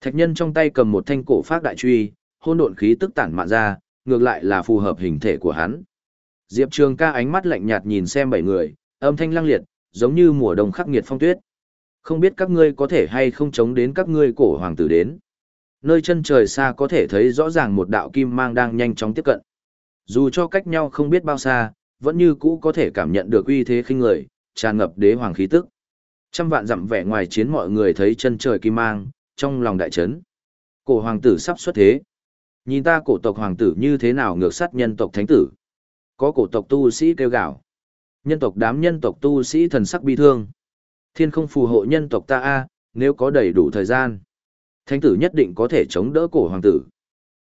Speaker 1: Thạch nhân trong tay cầm một thanh cổ pháp đại truy, hôn độn khí tức tản mạn ra, ngược lại là phù hợp hình thể của hắn. Diệp Trường ca ánh mắt lạnh nhạt nhìn xem bảy người, âm thanh lăng liệt, giống như mùa đông khắc nghiệt phong tuyết. Không biết các ngươi có thể hay không chống đến các ngươi cổ hoàng tử đến. Nơi chân trời xa có thể thấy rõ ràng một đạo kim mang đang nhanh chóng tiếp cận. Dù cho cách nhau không biết bao xa, vẫn như cũ có thể cảm nhận được uy thế khinh người, tràn ngập đế hoàng khí tức. Trăm vạn dặm vẻ ngoài chiến mọi người thấy chân trời kim mang, trong lòng đại chấn. Cổ hoàng tử sắp xuất thế. Nhìn ta cổ tộc hoàng tử như thế nào ngược sát nhân tộc thánh tử. Có cổ tộc tu sĩ kêu gào. Nhân tộc đám nhân tộc tu sĩ thần sắc bi thương. Thiên không phù hộ nhân tộc ta a, nếu có đầy đủ thời gian. Thánh tử nhất định có thể chống đỡ cổ hoàng tử.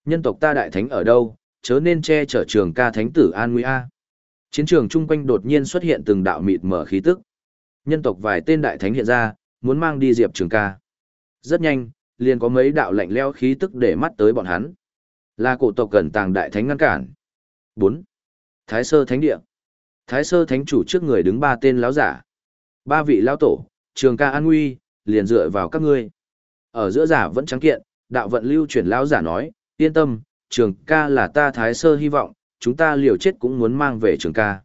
Speaker 1: Nhân tộc ta đại thánh ở đâu, chớ nên che chở trường ca thánh tử an nguy a. Chiến trường chung quanh đột nhiên xuất hiện từng đạo mịt mở khí tức. Nhân tộc vài tên đại thánh hiện ra, muốn mang đi Diệp Trường ca. Rất nhanh, liền có mấy đạo lạnh leo khí tức để mắt tới bọn hắn. Là cổ tộc cẩn tàng đại thánh ngăn cản. 4. Thái sơ thánh địa. Thái sơ thánh chủ trước người đứng ba tên lão giả. Ba vị lão tổ, trường ca an nguy, liền dựa vào các ngươi. Ở giữa giả vẫn trắng kiện, đạo vận lưu chuyển lão giả nói, yên tâm, trường ca là ta thái sơ hy vọng, chúng ta liều chết cũng muốn mang về trường ca.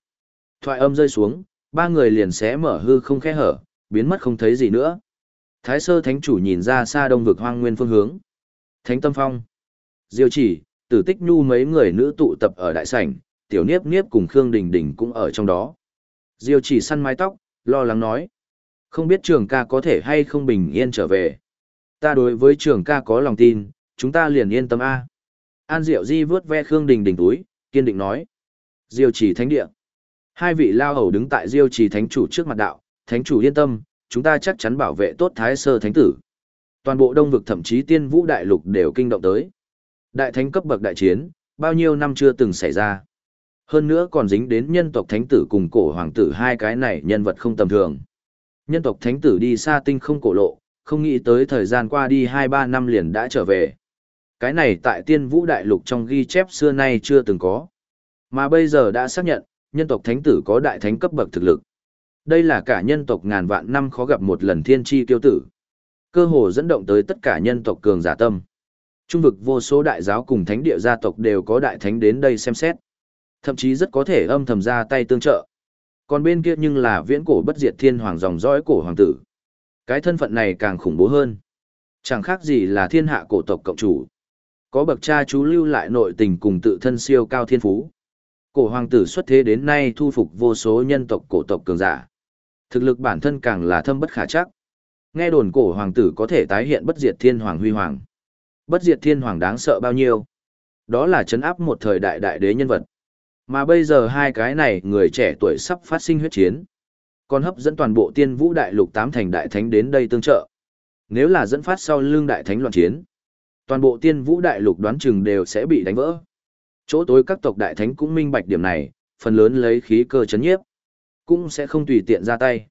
Speaker 1: Thoại âm rơi xuống, ba người liền xé mở hư không khe hở, biến mất không thấy gì nữa. Thái sơ thánh chủ nhìn ra xa đông vực hoang nguyên phương hướng. Thánh tâm phong. Diêu chỉ, tử tích nhu mấy người nữ tụ tập ở đại sảnh, tiểu niếp niếp cùng Khương Đình Đình cũng ở trong đó. Diêu chỉ săn mái tóc, lo lắng nói. Không biết trường ca có thể hay không bình yên trở về. Ta đối với trường ca có lòng tin, chúng ta liền yên tâm A. An Diệu Di vướt ve Khương Đình Đình túi, kiên định nói. Diêu chỉ thánh địa. Hai vị lao hầu đứng tại Diêu chỉ thánh chủ trước mặt đạo, thánh chủ yên tâm, chúng ta chắc chắn bảo vệ tốt thái sơ thánh tử. Toàn bộ đông vực thậm chí tiên vũ đại lục đều kinh động tới. Đại thánh cấp bậc đại chiến, bao nhiêu năm chưa từng xảy ra. Hơn nữa còn dính đến nhân tộc thánh tử cùng cổ hoàng tử hai cái này nhân vật không tầm thường. Nhân tộc thánh tử đi xa tinh không cổ lộ, không nghĩ tới thời gian qua đi 2-3 năm liền đã trở về. Cái này tại tiên vũ đại lục trong ghi chép xưa nay chưa từng có. Mà bây giờ đã xác nhận, nhân tộc thánh tử có đại thánh cấp bậc thực lực. Đây là cả nhân tộc ngàn vạn năm khó gặp một lần thiên tri tiêu tử. Cơ hồ dẫn động tới tất cả nhân tộc cường giả tâm. Trung vực vô số đại giáo cùng thánh địa gia tộc đều có đại thánh đến đây xem xét. Thậm chí rất có thể âm thầm ra tay tương trợ. Còn bên kia nhưng là viễn cổ bất diệt thiên hoàng dòng dõi cổ hoàng tử. Cái thân phận này càng khủng bố hơn. Chẳng khác gì là thiên hạ cổ tộc cộng chủ. Có bậc cha chú lưu lại nội tình cùng tự thân siêu cao thiên phú. Cổ hoàng tử xuất thế đến nay thu phục vô số nhân tộc cổ tộc cường giả. Thực lực bản thân càng là thâm bất khả chắc. Nghe đồn cổ hoàng tử có thể tái hiện bất diệt thiên hoàng huy hoàng. Bất diệt thiên hoàng đáng sợ bao nhiêu? Đó là chấn áp một thời đại đại đế nhân vật. Mà bây giờ hai cái này người trẻ tuổi sắp phát sinh huyết chiến. Còn hấp dẫn toàn bộ tiên vũ đại lục tám thành đại thánh đến đây tương trợ. Nếu là dẫn phát sau lưng đại thánh loạn chiến, toàn bộ tiên vũ đại lục đoán chừng đều sẽ bị đánh vỡ. Chỗ tối các tộc đại thánh cũng minh bạch điểm này, phần lớn lấy khí cơ chấn nhiếp, cũng sẽ không tùy tiện ra tay.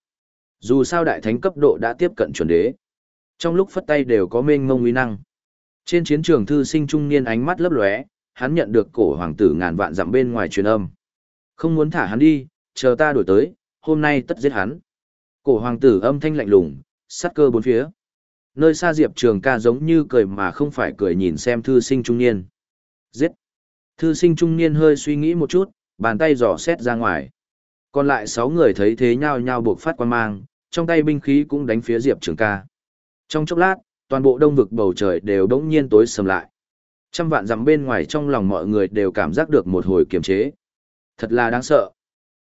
Speaker 1: Dù sao đại thánh cấp độ đã tiếp cận chuẩn đế. Trong lúc phất tay đều có mênh mông uy năng. Trên chiến trường thư sinh trung niên ánh mắt lấp lóe, hắn nhận được cổ hoàng tử ngàn vạn dặm bên ngoài truyền âm. Không muốn thả hắn đi, chờ ta đổi tới, hôm nay tất giết hắn. Cổ hoàng tử âm thanh lạnh lùng, sát cơ bốn phía. Nơi xa Diệp Trường ca giống như cười mà không phải cười nhìn xem thư sinh trung niên. Giết. Thư sinh trung niên hơi suy nghĩ một chút, bàn tay giỏ xét ra ngoài. Còn lại sáu người thấy thế nhau nhau buộc phát quan mang, trong tay binh khí cũng đánh phía Diệp Trường ca. Trong chốc lát, toàn bộ đông vực bầu trời đều đống nhiên tối sầm lại. Trăm vạn dặm bên ngoài trong lòng mọi người đều cảm giác được một hồi kiềm chế. Thật là đáng sợ.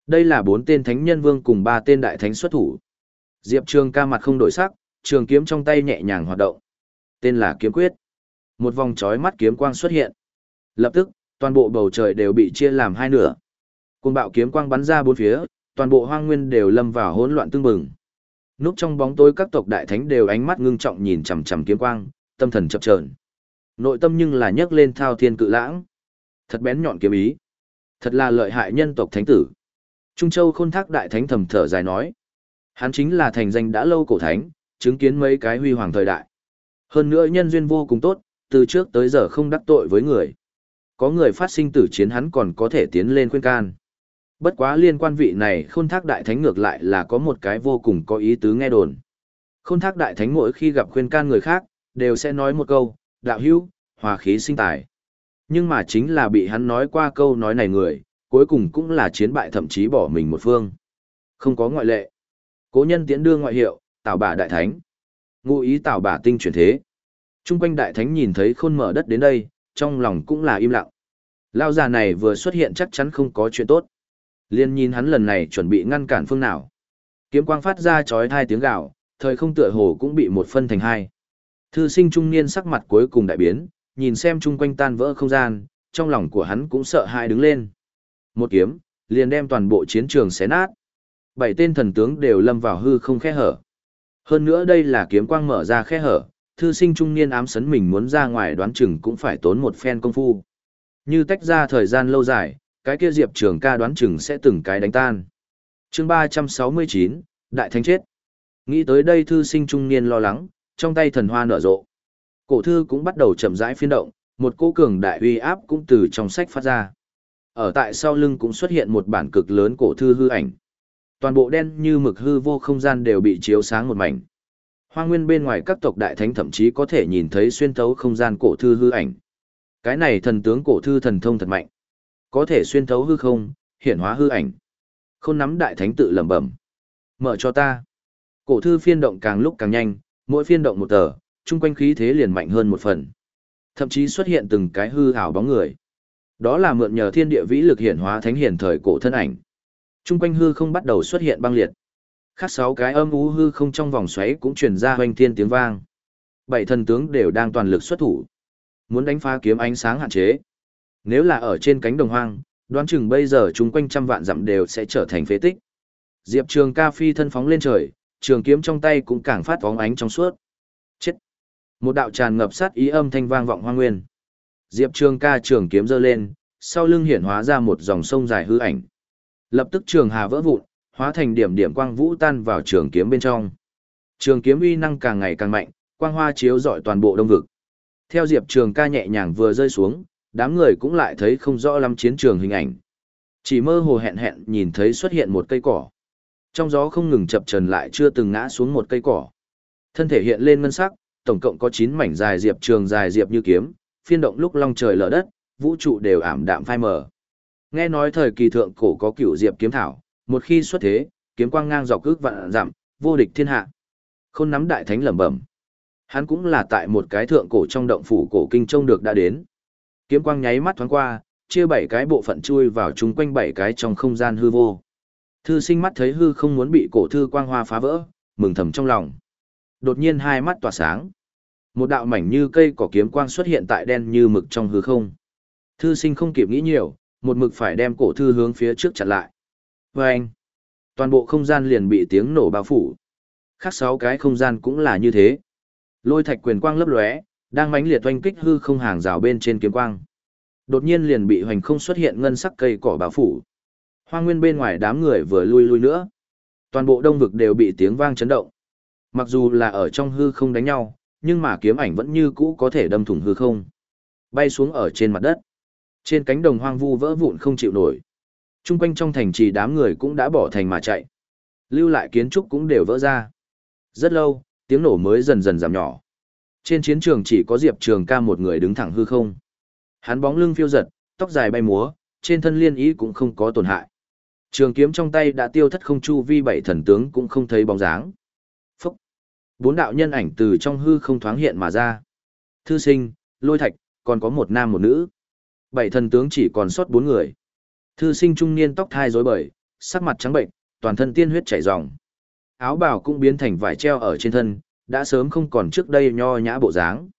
Speaker 1: Đây là bốn tên thánh nhân vương cùng ba tên đại thánh xuất thủ. Diệp Trường ca mặt không đổi sắc, trường kiếm trong tay nhẹ nhàng hoạt động. Tên là kiếm quyết. Một vòng chói mắt kiếm quang xuất hiện. Lập tức, toàn bộ bầu trời đều bị chia làm hai nửa. Côn bạo kiếm quang bắn ra bốn phía, toàn bộ hoang nguyên đều lâm vào hỗn loạn tương bừng. Núp trong bóng tối các tộc đại thánh đều ánh mắt ngưng trọng nhìn chằm chằm kiếm quang, tâm thần chập chờn. Nội tâm nhưng là nhấc lên thao thiên cự lãng. Thật bén nhọn kiếm ý. Thật là lợi hại nhân tộc thánh tử. Trung Châu Khôn Thác đại thánh thầm thở dài nói, hắn chính là thành danh đã lâu cổ thánh, chứng kiến mấy cái huy hoàng thời đại. Hơn nữa nhân duyên vô cùng tốt, từ trước tới giờ không đắc tội với người. Có người phát sinh tử chiến hắn còn có thể tiến lên khuyên can. Bất quá liên quan vị này khôn thác đại thánh ngược lại là có một cái vô cùng có ý tứ nghe đồn. Khôn thác đại thánh mỗi khi gặp khuyên can người khác, đều sẽ nói một câu, đạo hữu, hòa khí sinh tài. Nhưng mà chính là bị hắn nói qua câu nói này người, cuối cùng cũng là chiến bại thậm chí bỏ mình một phương. Không có ngoại lệ. Cố nhân tiễn đưa ngoại hiệu, tạo bà đại thánh. Ngụ ý tạo bà tinh chuyển thế. Trung quanh đại thánh nhìn thấy khôn mở đất đến đây, trong lòng cũng là im lặng. Lao già này vừa xuất hiện chắc chắn không có chuyện tốt. Liên nhìn hắn lần này chuẩn bị ngăn cản phương nào. Kiếm quang phát ra chói thai tiếng gạo, thời không tựa hồ cũng bị một phân thành hai. Thư sinh trung niên sắc mặt cuối cùng đại biến, nhìn xem chung quanh tan vỡ không gian, trong lòng của hắn cũng sợ hãi đứng lên. Một kiếm, liền đem toàn bộ chiến trường xé nát. Bảy tên thần tướng đều lâm vào hư không khe hở. Hơn nữa đây là kiếm quang mở ra khe hở, thư sinh trung niên ám sấn mình muốn ra ngoài đoán chừng cũng phải tốn một phen công phu. Như tách ra thời gian lâu dài, cái kia Diệp Trường ca đoán chừng sẽ từng cái đánh tan. chương 369, Đại Thánh chết. Nghĩ tới đây thư sinh trung niên lo lắng, trong tay thần hoa nở rộ. Cổ thư cũng bắt đầu chậm rãi phiên động, một cỗ cường đại uy áp cũng từ trong sách phát ra. Ở tại sau lưng cũng xuất hiện một bản cực lớn cổ thư hư ảnh. Toàn bộ đen như mực hư vô không gian đều bị chiếu sáng một mảnh. Hoa nguyên bên ngoài các tộc đại thánh thậm chí có thể nhìn thấy xuyên thấu không gian cổ thư hư ảnh. Cái này thần tướng cổ thư thần thông thật mạnh. Có thể xuyên thấu hư không, hiển hóa hư ảnh. Không nắm đại thánh tự lẩm bẩm. Mở cho ta. Cổ thư phiên động càng lúc càng nhanh, mỗi phiên động một tờ, chung quanh khí thế liền mạnh hơn một phần. Thậm chí xuất hiện từng cái hư ảo bóng người. Đó là mượn nhờ thiên địa vĩ lực hiển hóa thánh hiển thời cổ thân ảnh. Trung quanh hư không bắt đầu xuất hiện băng liệt. Khác sáu cái âm u hư không trong vòng xoáy cũng truyền ra hoành thiên tiếng vang. Bảy thần tướng đều đang toàn lực xuất thủ. Muốn đánh phá kiếm ánh sáng hạn chế. Nếu là ở trên cánh đồng hoang, đoán chừng bây giờ chúng quanh trăm vạn dặm đều sẽ trở thành phế tích. Diệp Trường ca phi thân phóng lên trời, trường kiếm trong tay cũng càng phát vóng ánh trong suốt. Chết! Một đạo tràn ngập sát ý âm thanh vang vọng hoang nguyên. Diệp Trường ca trường kiếm giơ lên, sau lưng hiển hóa ra một dòng sông dài hư ảnh. Lập tức trường hà vỡ vụn, hóa thành điểm điểm quang vũ tan vào trường kiếm bên trong. Trường kiếm uy năng càng ngày càng mạnh, quang hoa chiếu rọi toàn bộ đông vực. Theo Diệp Trường ca nhẹ nhàng vừa rơi xuống, đám người cũng lại thấy không rõ lắm chiến trường hình ảnh. Chỉ mơ hồ hẹn hẹn nhìn thấy xuất hiện một cây cỏ. Trong gió không ngừng chập trần lại chưa từng ngã xuống một cây cỏ. Thân thể hiện lên ngân sắc, tổng cộng có 9 mảnh dài diệp trường dài diệp như kiếm, phiên động lúc long trời lở đất, vũ trụ đều ảm đạm phai mờ. Nghe nói thời kỳ thượng cổ có cửu diệp kiếm thảo, một khi xuất thế, kiếm quang ngang dọc ước vạn dặm, vô địch thiên hạ. Khôn nắm đại thánh lẩm bẩm. Hắn cũng là tại một cái thượng cổ trong động phủ cổ kinh trông được đã đến. Kiếm quang nháy mắt thoáng qua, chia bảy cái bộ phận chui vào chúng quanh bảy cái trong không gian hư vô. Thư sinh mắt thấy hư không muốn bị cổ thư quang hoa phá vỡ, mừng thầm trong lòng. Đột nhiên hai mắt tỏa sáng. Một đạo mảnh như cây cỏ kiếm quang xuất hiện tại đen như mực trong hư không. Thư sinh không kịp nghĩ nhiều, một mực phải đem cổ thư hướng phía trước chặn lại. Và anh, toàn bộ không gian liền bị tiếng nổ bao phủ. Khác sáu cái không gian cũng là như thế. Lôi thạch quyền quang lấp lóe, đang mãnh liệt oanh kích hư không hàng rào bên trên kiếm quang. Đột nhiên liền bị hoành không xuất hiện ngân sắc cây cỏ bao phủ. Hoa nguyên bên ngoài đám người vừa lui lui nữa. Toàn bộ đông vực đều bị tiếng vang chấn động. Mặc dù là ở trong hư không đánh nhau, nhưng mà kiếm ảnh vẫn như cũ có thể đâm thủng hư không. Bay xuống ở trên mặt đất. Trên cánh đồng hoang vu vỡ vụn không chịu nổi. Trung quanh trong thành trì đám người cũng đã bỏ thành mà chạy. Lưu lại kiến trúc cũng đều vỡ ra. Rất lâu, tiếng nổ mới dần dần giảm nhỏ. Trên chiến trường chỉ có Diệp Trường ca một người đứng thẳng hư không. Hắn bóng lưng phiêu giật, tóc dài bay múa, trên thân liên ý cũng không có tổn hại. Trường kiếm trong tay đã tiêu thất không chu vi bảy thần tướng cũng không thấy bóng dáng. Phúc! Bốn đạo nhân ảnh từ trong hư không thoáng hiện mà ra. Thư sinh, lôi thạch, còn có một nam một nữ. Bảy thần tướng chỉ còn sót bốn người. Thư sinh trung niên tóc thai rối bời, sắc mặt trắng bệnh, toàn thân tiên huyết chảy ròng. Áo bào cũng biến thành vải treo ở trên thân, đã sớm không còn trước đây nho nhã bộ dáng.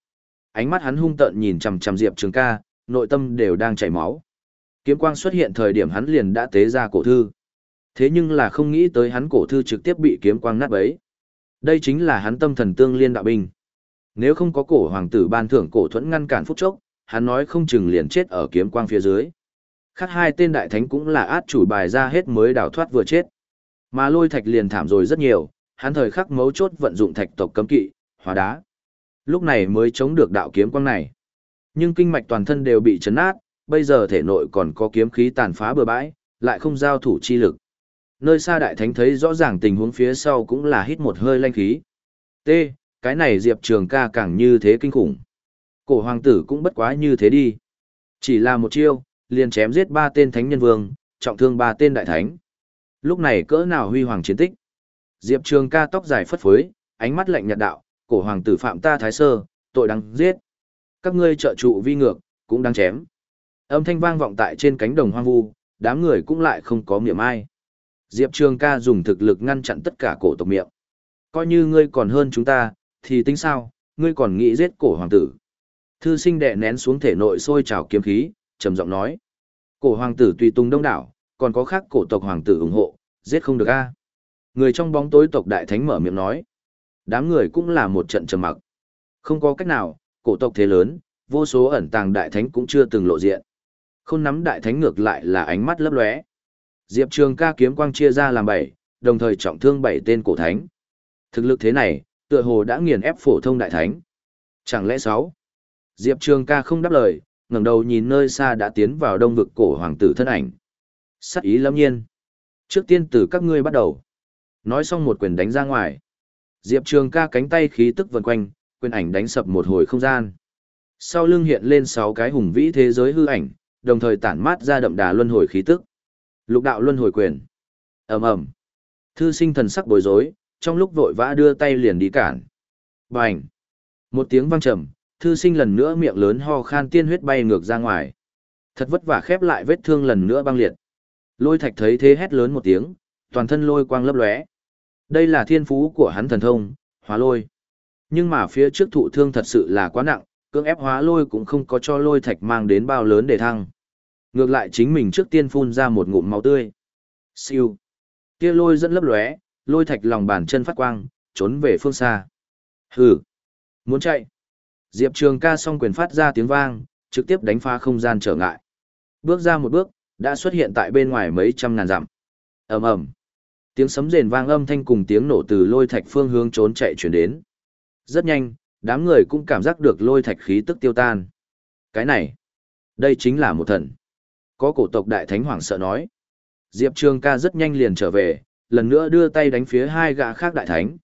Speaker 1: Ánh mắt hắn hung tợn nhìn chằm chằm Diệp Trường Ca, nội tâm đều đang chảy máu. Kiếm quang xuất hiện thời điểm hắn liền đã tế ra cổ thư. Thế nhưng là không nghĩ tới hắn cổ thư trực tiếp bị kiếm quang nát bấy. Đây chính là hắn tâm thần tương liên đạo binh. Nếu không có cổ hoàng tử ban thưởng cổ thuẫn ngăn cản phút chốc, hắn nói không chừng liền chết ở kiếm quang phía dưới. Khác hai tên đại thánh cũng là át chủ bài ra hết mới đào thoát vừa chết. Mà lôi thạch liền thảm rồi rất nhiều, hắn thời khắc mấu chốt vận dụng thạch tộc cấm kỵ, hóa đá. Lúc này mới chống được đạo kiếm quang này. Nhưng kinh mạch toàn thân đều bị chấn nát, bây giờ thể nội còn có kiếm khí tàn phá bừa bãi, lại không giao thủ chi lực. Nơi xa đại thánh thấy rõ ràng tình huống phía sau cũng là hít một hơi lanh khí. T, cái này Diệp Trường ca càng như thế kinh khủng. Cổ hoàng tử cũng bất quá như thế đi. Chỉ là một chiêu, liền chém giết ba tên thánh nhân vương, trọng thương ba tên đại thánh. Lúc này cỡ nào huy hoàng chiến tích. Diệp Trường ca tóc dài phất phới, ánh mắt lạnh nhạt đạo, cổ hoàng tử phạm ta thái sơ, tội đáng giết. Các ngươi trợ trụ vi ngược, cũng đáng chém. Âm thanh vang vọng tại trên cánh đồng hoang vu, đám người cũng lại không có miệng ai. Diệp Trường ca dùng thực lực ngăn chặn tất cả cổ tộc miệng. Coi như ngươi còn hơn chúng ta, thì tính sao, ngươi còn nghĩ giết cổ hoàng tử. Thư sinh đệ nén xuống thể nội sôi trào kiếm khí, trầm giọng nói. Cổ hoàng tử tùy tung đông đảo, còn có khác cổ tộc hoàng tử ủng hộ, giết không được a. Người trong bóng tối tộc đại thánh mở miệng nói. Đám người cũng là một trận trầm mặc. Không có cách nào, cổ tộc thế lớn, vô số ẩn tàng đại thánh cũng chưa từng lộ diện. Không nắm đại thánh ngược lại là ánh mắt lấp lóe. Diệp Trường ca kiếm quang chia ra làm bảy, đồng thời trọng thương bảy tên cổ thánh. Thực lực thế này, tựa hồ đã nghiền ép phổ thông đại thánh. Chẳng lẽ sáu? Diệp Trường ca không đáp lời, ngẩng đầu nhìn nơi xa đã tiến vào đông vực cổ hoàng tử thân ảnh. Sắc ý lâm nhiên. Trước tiên từ các ngươi bắt đầu. Nói xong một quyền đánh ra ngoài. Diệp Trường ca cánh tay khí tức vần quanh, quyền ảnh đánh sập một hồi không gian. Sau lưng hiện lên sáu cái hùng vĩ thế giới hư ảnh, đồng thời tản mát ra đậm đà luân hồi khí tức. Lục đạo luân hồi quyền. Ầm ầm. Thư sinh thần sắc bối rối, trong lúc vội vã đưa tay liền đi cản. Bành. Một tiếng vang trầm, thư sinh lần nữa miệng lớn ho khan tiên huyết bay ngược ra ngoài. Thật vất vả khép lại vết thương lần nữa băng liệt. Lôi thạch thấy thế hét lớn một tiếng, toàn thân lôi quang lấp lóe. Đây là thiên phú của hắn thần thông, hóa lôi. Nhưng mà phía trước thụ thương thật sự là quá nặng, cưỡng ép hóa lôi cũng không có cho lôi thạch mang đến bao lớn để thăng. Ngược lại chính mình trước tiên phun ra một ngụm máu tươi. Siêu. Kia lôi dẫn lấp lóe, lôi thạch lòng bàn chân phát quang, trốn về phương xa. Hừ. Muốn chạy. Diệp Trường ca song quyền phát ra tiếng vang, trực tiếp đánh phá không gian trở ngại. Bước ra một bước, đã xuất hiện tại bên ngoài mấy trăm ngàn dặm. ầm ầm, tiếng sấm rền vang âm thanh cùng tiếng nổ từ lôi thạch phương hướng trốn chạy chuyển đến. Rất nhanh, đám người cũng cảm giác được lôi thạch khí tức tiêu tan. Cái này, đây chính là một thần. Có cổ tộc đại thánh hoàng sợ nói. Diệp Trường ca rất nhanh liền trở về, lần nữa đưa tay đánh phía hai gã khác đại thánh.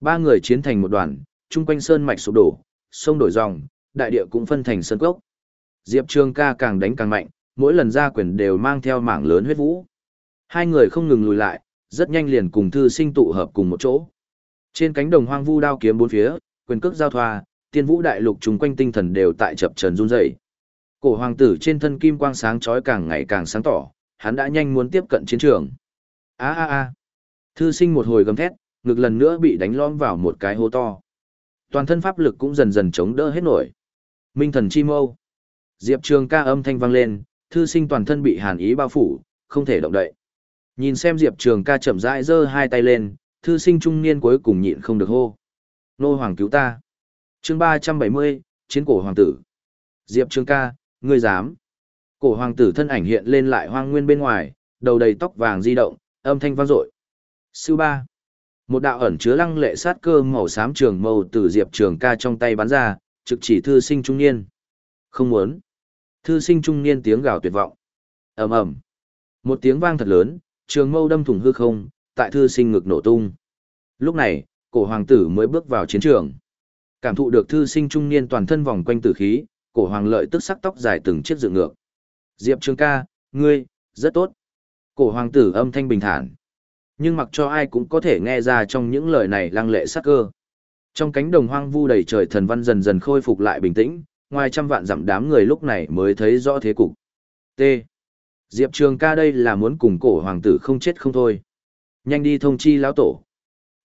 Speaker 1: Ba người chiến thành một đoàn, chung quanh sơn mạch sụp đổ, sông đổi dòng, đại địa cũng phân thành sơn cốc. Diệp Trường ca càng đánh càng mạnh, mỗi lần ra quyền đều mang theo mảng lớn huyết vũ. Hai người không ngừng lùi lại, rất nhanh liền cùng thư sinh tụ hợp cùng một chỗ. Trên cánh đồng hoang vu đao kiếm bốn phía, quyền cước giao thoa, tiên vũ đại lục chung quanh tinh thần đều tại chập trần run rẩy. Cổ hoàng tử trên thân kim quang sáng chói càng ngày càng sáng tỏ, hắn đã nhanh muốn tiếp cận chiến trường. A a a. Thư sinh một hồi gầm thét, ngực lần nữa bị đánh lõm vào một cái hố to. Toàn thân pháp lực cũng dần dần chống đỡ hết nổi. Minh thần chi mâu. Diệp Trường ca âm thanh vang lên, thư sinh toàn thân bị hàn ý bao phủ, không thể động đậy. Nhìn xem Diệp Trường ca chậm rãi giơ hai tay lên, thư sinh trung niên cuối cùng nhịn không được hô. Nô hoàng cứu ta. chương ba trăm bảy mươi chiến cổ hoàng tử. Diệp Trường ca, ngươi dám. Cổ hoàng tử thân ảnh hiện lên lại hoang nguyên bên ngoài, đầu đầy tóc vàng di động, âm thanh vang dội. Sư ba. Một đạo ẩn chứa lăng lệ sát cơ màu xám trường màu từ Diệp Trường ca trong tay bắn ra, trực chỉ thư sinh trung niên. Không muốn. Thư sinh trung niên tiếng gào tuyệt vọng. ầm ầm Một tiếng vang thật lớn, trường mâu đâm thủng hư không, tại thư sinh ngực nổ tung. Lúc này, cổ hoàng tử mới bước vào chiến trường. Cảm thụ được thư sinh trung niên toàn thân vòng quanh tử khí, cổ hoàng lợi tức sắc tóc dài từng chiếc dựng ngược. Diệp Trường ca, ngươi, rất tốt. Cổ hoàng tử âm thanh bình thản. Nhưng mặc cho ai cũng có thể nghe ra trong những lời này lăng lệ sắc cơ. Trong cánh đồng hoang vu đầy trời thần văn dần dần khôi phục lại bình tĩnh, ngoài trăm vạn dặm đám người lúc này mới thấy rõ thế cục. T. Diệp Trường ca đây là muốn cùng cổ hoàng tử không chết không thôi. Nhanh đi thông chi lão tổ.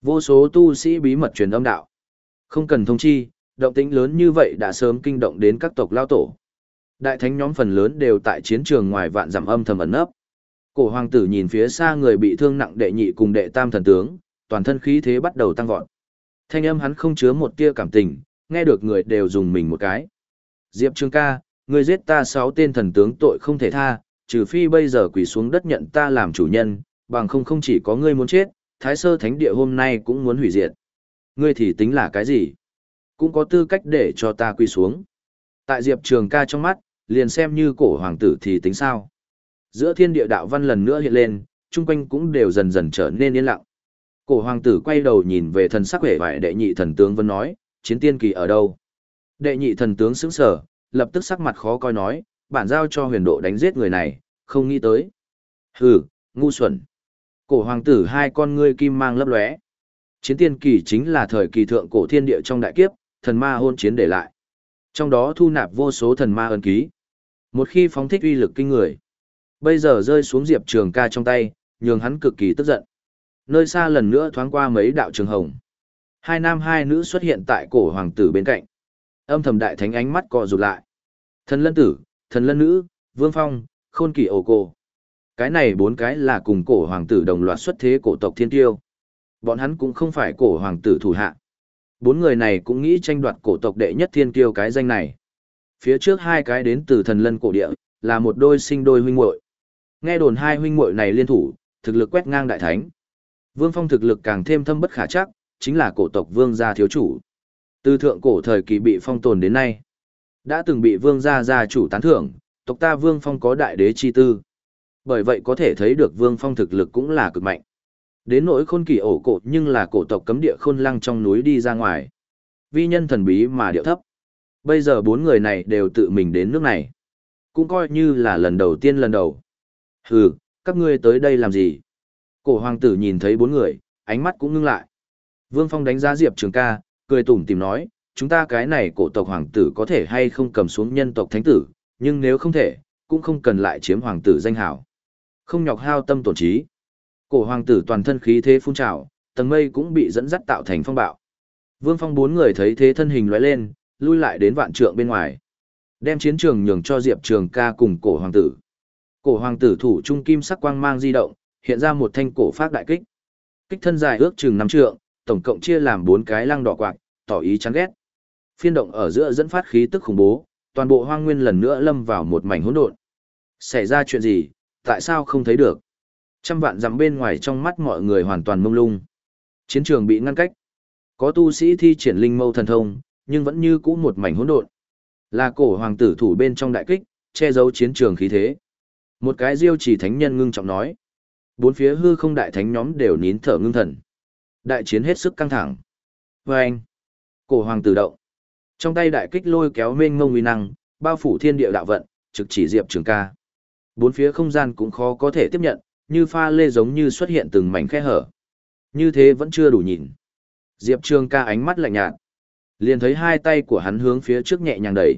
Speaker 1: Vô số tu sĩ bí mật truyền âm đạo. Không cần thông chi, động tĩnh lớn như vậy đã sớm kinh động đến các tộc lao tổ. Đại thánh nhóm phần lớn đều tại chiến trường ngoài vạn dặm âm thầm ẩn nấp. Cổ hoàng tử nhìn phía xa người bị thương nặng đệ nhị cùng đệ tam thần tướng, toàn thân khí thế bắt đầu tăng vọt. Thanh âm hắn không chứa một tia cảm tình, nghe được người đều dùng mình một cái. Diệp Trương ca, ngươi giết ta sáu tên thần tướng tội không thể tha, trừ phi bây giờ quỳ xuống đất nhận ta làm chủ nhân, bằng không không chỉ có ngươi muốn chết, Thái Sơ Thánh Địa hôm nay cũng muốn hủy diệt. Ngươi thì tính là cái gì? Cũng có tư cách để cho ta quỳ xuống. Tại Diệp Trường ca trong mắt, liền xem như cổ hoàng tử thì tính sao. Giữa thiên địa đạo văn lần nữa hiện lên, chung quanh cũng đều dần dần trở nên yên lặng. Cổ hoàng tử quay đầu nhìn về thần sắc vẻ vải đệ nhị thần tướng vẫn nói, chiến tiên kỳ ở đâu? Đệ nhị thần tướng sững sờ, lập tức sắc mặt khó coi nói, bản giao cho huyền độ đánh giết người này, không nghĩ tới. Hừ, ngu xuẩn. Cổ hoàng tử hai con ngươi kim mang lấp lóe. Chiến tiên kỳ chính là thời kỳ thượng cổ thiên địa trong đại kiếp, thần ma hôn chiến để lại. Trong đó thu nạp vô số thần ma ân ký. Một khi phóng thích uy lực kinh người, bây giờ rơi xuống Diệp Trường ca trong tay, nhường hắn cực kỳ tức giận. Nơi xa lần nữa thoáng qua mấy đạo trường hồng. Hai nam hai nữ xuất hiện tại cổ hoàng tử bên cạnh. Âm thầm đại thánh ánh mắt co rụt lại. Thần lân tử, thần lân nữ, vương phong, khôn kỳ ổ cổ. Cái này bốn cái là cùng cổ hoàng tử đồng loạt xuất thế cổ tộc thiên tiêu. Bọn hắn cũng không phải cổ hoàng tử thủ hạ. Bốn người này cũng nghĩ tranh đoạt cổ tộc đệ nhất thiên kiêu cái danh này. Phía trước hai cái đến từ thần lân cổ địa, là một đôi sinh đôi huynh muội. Nghe đồn hai huynh muội này liên thủ, thực lực quét ngang đại thánh. Vương Phong thực lực càng thêm thâm bất khả chắc, chính là cổ tộc vương gia thiếu chủ. Từ thượng cổ thời kỳ bị phong tồn đến nay, đã từng bị vương gia gia chủ tán thưởng, tộc ta Vương Phong có đại đế chi tư. Bởi vậy có thể thấy được Vương Phong thực lực cũng là cực mạnh. Đến nỗi khôn kỳ ổ cổ nhưng là cổ tộc cấm địa khôn lăng trong núi đi ra ngoài. Vi nhân thần bí mà điệu thấp. Bây giờ bốn người này đều tự mình đến nước này. Cũng coi như là lần đầu tiên lần đầu. Hừ, các ngươi tới đây làm gì? Cổ hoàng tử nhìn thấy bốn người, ánh mắt cũng ngưng lại. Vương Phong đánh giá Diệp Trường ca, cười tủm tìm nói, chúng ta cái này cổ tộc hoàng tử có thể hay không cầm xuống nhân tộc thánh tử, nhưng nếu không thể, cũng không cần lại chiếm hoàng tử danh hảo. Không nhọc hao tâm tổn trí. Cổ hoàng tử toàn thân khí thế phun trào, tầng mây cũng bị dẫn dắt tạo thành phong bạo. Vương Phong bốn người thấy thế thân hình lóe lên, lui lại đến vạn trượng bên ngoài. Đem chiến trường nhường cho Diệp Trường ca cùng cổ hoàng tử. Cổ hoàng tử thủ trung kim sắc quang mang di động, hiện ra một thanh cổ phát đại kích. Kích thân dài ước chừng năm trượng, tổng cộng chia làm bốn cái lăng đỏ quạt, tỏ ý chán ghét. Phiên động ở giữa dẫn phát khí tức khủng bố, toàn bộ hoang nguyên lần nữa lâm vào một mảnh hỗn độn. Xảy ra chuyện gì, tại sao không thấy được? Trăm vạn dặm bên ngoài trong mắt mọi người hoàn toàn mông lung. Chiến trường bị ngăn cách. Có tu sĩ thi triển linh mâu thần thông, nhưng vẫn như cũ một mảnh hỗn độn. Là cổ hoàng tử thủ bên trong đại kích, che giấu chiến trường khí thế. Một cái diêu chỉ thánh nhân ngưng trọng nói. Bốn phía hư không đại thánh nhóm đều nín thở ngưng thần. Đại chiến hết sức căng thẳng. Và anh, cổ hoàng tử động. Trong tay đại kích lôi kéo mênh mông uy năng, bao phủ thiên địa đạo vận, trực chỉ diệp trường ca. Bốn phía không gian cũng khó có thể tiếp nhận, như pha lê giống như xuất hiện từng mảnh khe hở. Như thế vẫn chưa đủ nhìn. Diệp Trường ca ánh mắt lạnh nhạt. Liền thấy hai tay của hắn hướng phía trước nhẹ nhàng đẩy.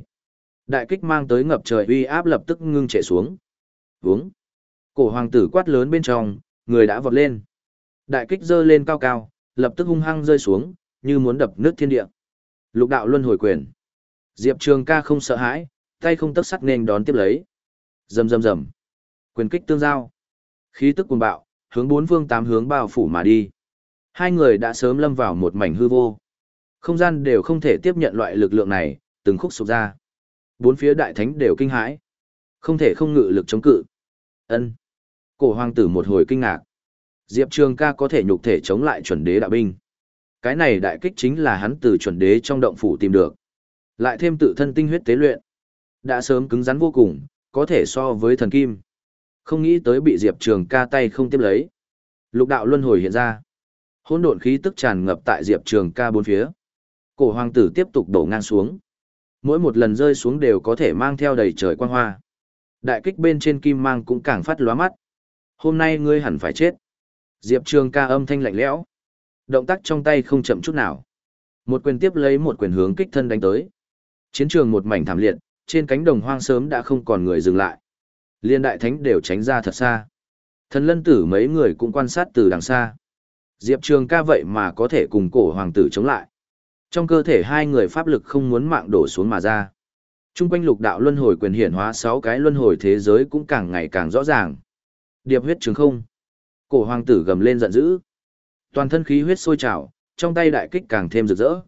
Speaker 1: Đại kích mang tới ngập trời uy áp lập tức ngưng trệ xuống. Vướng. Cổ hoàng tử quát lớn bên trong, người đã vọt lên. Đại kích giơ lên cao cao, lập tức hung hăng rơi xuống, như muốn đập nước thiên địa. Lục đạo luân hồi quyền. Diệp Trường ca không sợ hãi, tay không tấc sắt nên đón tiếp lấy. Rầm rầm rầm. Quyền kích tương giao. Khí tức cuồng bạo, hướng bốn phương tám hướng bao phủ mà đi. Hai người đã sớm lâm vào một mảnh hư vô. Không gian đều không thể tiếp nhận loại lực lượng này, từng khúc sụp ra. Bốn phía đại thánh đều kinh hãi. Không thể không ngự lực chống cự. Ân. Cổ hoàng tử một hồi kinh ngạc. Diệp Trường ca có thể nhục thể chống lại chuẩn đế đạo binh. Cái này đại kích chính là hắn từ chuẩn đế trong động phủ tìm được. Lại thêm tự thân tinh huyết tế luyện. Đã sớm cứng rắn vô cùng, có thể so với thần kim. Không nghĩ tới bị Diệp Trường ca tay không tiếp lấy. Lục đạo luân hồi hiện ra. Hỗn độn khí tức tràn ngập tại Diệp Trường ca bốn phía. Cổ hoàng tử tiếp tục đổ ngang xuống. Mỗi một lần rơi xuống đều có thể mang theo đầy trời quang hoa. Đại kích bên trên kim mang cũng càng phát lóa mắt. Hôm nay ngươi hẳn phải chết. Diệp Trường ca âm thanh lạnh lẽo. Động tác trong tay không chậm chút nào. Một quyền tiếp lấy một quyền hướng kích thân đánh tới. Chiến trường một mảnh thảm liệt, trên cánh đồng hoang sớm đã không còn người dừng lại. Liên đại thánh đều tránh ra thật xa. Thần lân tử mấy người cũng quan sát từ đằng xa. Diệp Trường ca vậy mà có thể cùng cổ hoàng tử chống lại. Trong cơ thể hai người pháp lực không muốn mạng đổ xuống mà ra. Trung quanh lục đạo luân hồi quyền hiển hóa sáu cái luân hồi thế giới cũng càng ngày càng rõ ràng. Điệp huyết trường không. Cổ hoàng tử gầm lên giận dữ. Toàn thân khí huyết sôi trào, trong tay đại kích càng thêm rực rỡ.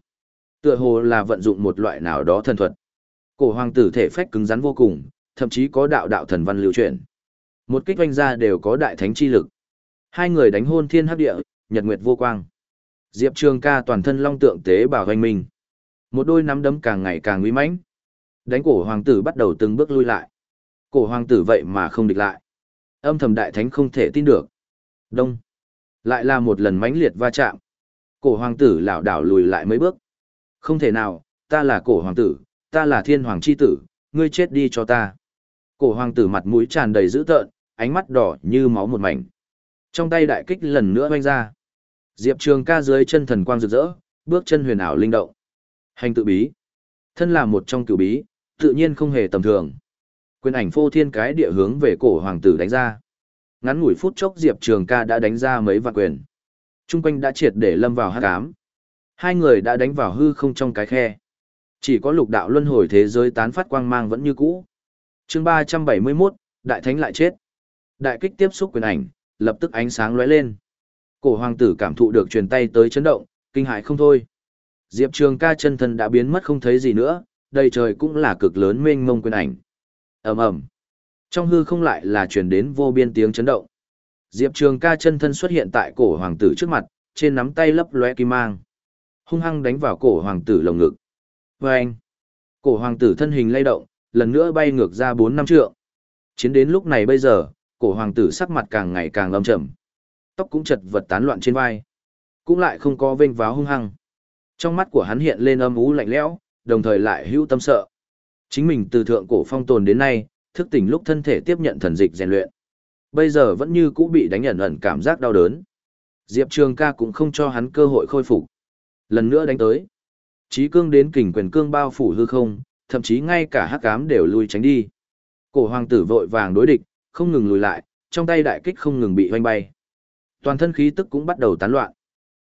Speaker 1: Tựa hồ là vận dụng một loại nào đó thần thuật. Cổ hoàng tử thể phách cứng rắn vô cùng, thậm chí có đạo đạo thần văn lưu truyền. Một kích vang ra đều có đại thánh chi lực. Hai người đánh hôn thiên hấp địa, nhật nguyệt vô quang. Diệp Trường ca toàn thân long tượng tế bảo hoành minh. Một đôi nắm đấm càng ngày càng uy mãnh. Đánh cổ hoàng tử bắt đầu từng bước lui lại. Cổ hoàng tử vậy mà không địch lại. Âm thầm đại thánh không thể tin được. Đông. Lại là một lần mãnh liệt va chạm. Cổ hoàng tử lảo đảo lùi lại mấy bước. Không thể nào, ta là cổ hoàng tử, ta là thiên hoàng chi tử, ngươi chết đi cho ta. Cổ hoàng tử mặt mũi tràn đầy dữ tợn, ánh mắt đỏ như máu một mảnh. Trong tay đại kích lần nữa oanh ra. Diệp Trường ca dưới chân thần quang rực rỡ, bước chân huyền ảo linh động. Hành tự bí. Thân là một trong cửu bí, tự nhiên không hề tầm thường. Quyền ảnh phô thiên cái địa hướng về cổ hoàng tử đánh ra. Ngắn ngủi phút chốc Diệp Trường ca đã đánh ra mấy vạn quyền. Trung quanh đã triệt để lâm vào hát ám. Hai người đã đánh vào hư không trong cái khe. Chỉ có lục đạo luân hồi thế giới tán phát quang mang vẫn như cũ chương 371, Đại Thánh lại chết. Đại kích tiếp xúc quyền ảnh, lập tức ánh sáng lóe lên. Cổ hoàng tử cảm thụ được truyền tay tới chấn động, kinh hãi không thôi. Diệp Trường ca chân thân đã biến mất không thấy gì nữa, đầy trời cũng là cực lớn mênh mông quyền ảnh. ầm ầm Trong hư không lại là truyền đến vô biên tiếng chấn động. Diệp Trường ca chân thân xuất hiện tại cổ hoàng tử trước mặt, trên nắm tay lấp lóe kim mang. Hung hăng đánh vào cổ hoàng tử lồng ngực. Và anh, cổ hoàng tử thân hình lay động, lần nữa bay ngược ra 4 năm trượng. Chiến đến lúc này bây giờ, cổ hoàng tử sắc mặt càng ngày càng âm trầm. Tóc cũng chật vật tán loạn trên vai. Cũng lại không có vênh váo hung hăng. Trong mắt của hắn hiện lên âm ú lạnh lẽo, đồng thời lại hữu tâm sợ. Chính mình từ thượng cổ phong tồn đến nay, thức tỉnh lúc thân thể tiếp nhận thần dịch rèn luyện. Bây giờ vẫn như cũ bị đánh ẩn ẩn cảm giác đau đớn. Diệp Trường ca cũng không cho hắn cơ hội khôi phục. Lần nữa đánh tới. Chí cương đến kình quyền cương bao phủ hư không, thậm chí ngay cả hắc ám đều lui tránh đi. Cổ hoàng tử vội vàng đối địch, không ngừng lùi lại, trong tay đại kích không ngừng bị hoanh bay. Toàn thân khí tức cũng bắt đầu tán loạn.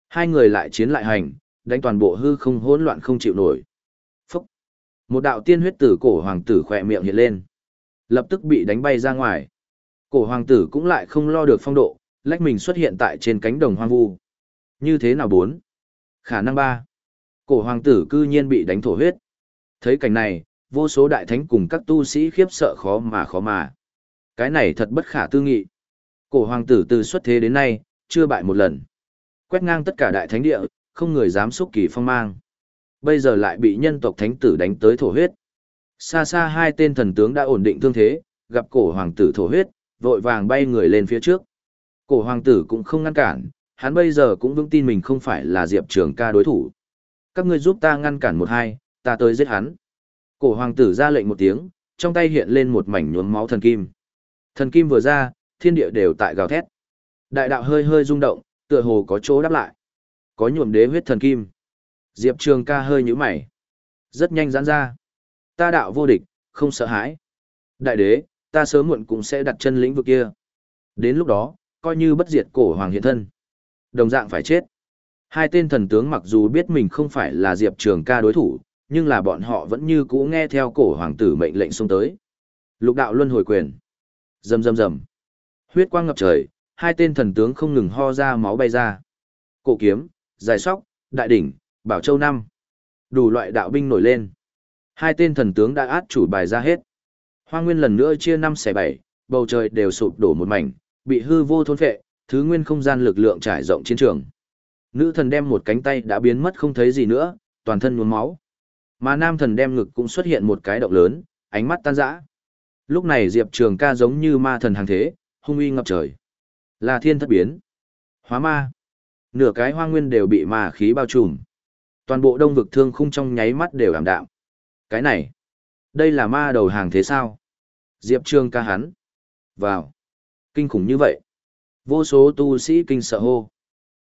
Speaker 1: Hai người lại chiến lại hành, đánh toàn bộ hư không hỗn loạn không chịu nổi. Phúc! Một đạo tiên huyết tử cổ hoàng tử khỏe miệng hiện lên. Lập tức bị đánh bay ra ngoài. Cổ hoàng tử cũng lại không lo được phong độ, lách mình xuất hiện tại trên cánh đồng hoang vu. Như thế nào bốn? Khả năng ba. Cổ hoàng tử cư nhiên bị đánh thổ huyết. Thấy cảnh này, vô số đại thánh cùng các tu sĩ khiếp sợ khó mà khó mà. Cái này thật bất khả tư nghị. Cổ hoàng tử từ xuất thế đến nay, chưa bại một lần. Quét ngang tất cả đại thánh địa, không người dám xúc kỳ phong mang. Bây giờ lại bị nhân tộc thánh tử đánh tới thổ huyết. Xa xa hai tên thần tướng đã ổn định thương thế, gặp cổ hoàng tử thổ huyết, vội vàng bay người lên phía trước. Cổ hoàng tử cũng không ngăn cản, hắn bây giờ cũng vững tin mình không phải là Diệp Trường ca đối thủ. Các ngươi giúp ta ngăn cản một hai, ta tới giết hắn. Cổ hoàng tử ra lệnh một tiếng, trong tay hiện lên một mảnh nhuốm máu thần kim. Thần kim vừa ra, thiên địa đều tại gào thét. Đại đạo hơi hơi rung động, tựa hồ có chỗ đáp lại. Có nhuộm đế huyết thần kim. Diệp Trường ca hơi nhíu mày. Rất nhanh giãn ra. Ta đạo vô địch, không sợ hãi. Đại đế, ta sớm muộn cũng sẽ đặt chân lĩnh vực kia. Đến lúc đó, coi như bất diệt cổ hoàng hiện thân. Đồng dạng phải chết. Hai tên thần tướng mặc dù biết mình không phải là Diệp Trường ca đối thủ, nhưng là bọn họ vẫn như cũ nghe theo cổ hoàng tử mệnh lệnh xông tới. Lục đạo luân hồi quyền. Rầm rầm rầm. Huyết quang ngập trời, hai tên thần tướng không ngừng ho ra máu bay ra. Cổ kiếm, dài sóc, đại đỉnh, bảo châu năm. Đủ loại đạo binh nổi lên. Hai tên thần tướng đã át chủ bài ra hết. Hoa nguyên lần nữa chia năm xẻ bảy, bầu trời đều sụp đổ một mảnh, bị hư vô thôn phệ, thứ nguyên không gian lực lượng trải rộng chiến trường. Nữ thần đem một cánh tay đã biến mất không thấy gì nữa, toàn thân nhuốm máu. Mà nam thần đem ngực cũng xuất hiện một cái động lớn, ánh mắt tan rã. Lúc này Diệp Trường ca giống như ma thần hàng thế, hung uy ngập trời. Là thiên thất biến. Hóa ma. Nửa cái hoang nguyên đều bị ma khí bao trùm. Toàn bộ đông vực thương khung trong nháy mắt đều ảm đạm. Cái này, đây là ma đầu hàng thế sao? Diệp Trường ca hắn. Vào. Kinh khủng như vậy. Vô số tu sĩ kinh sợ hô.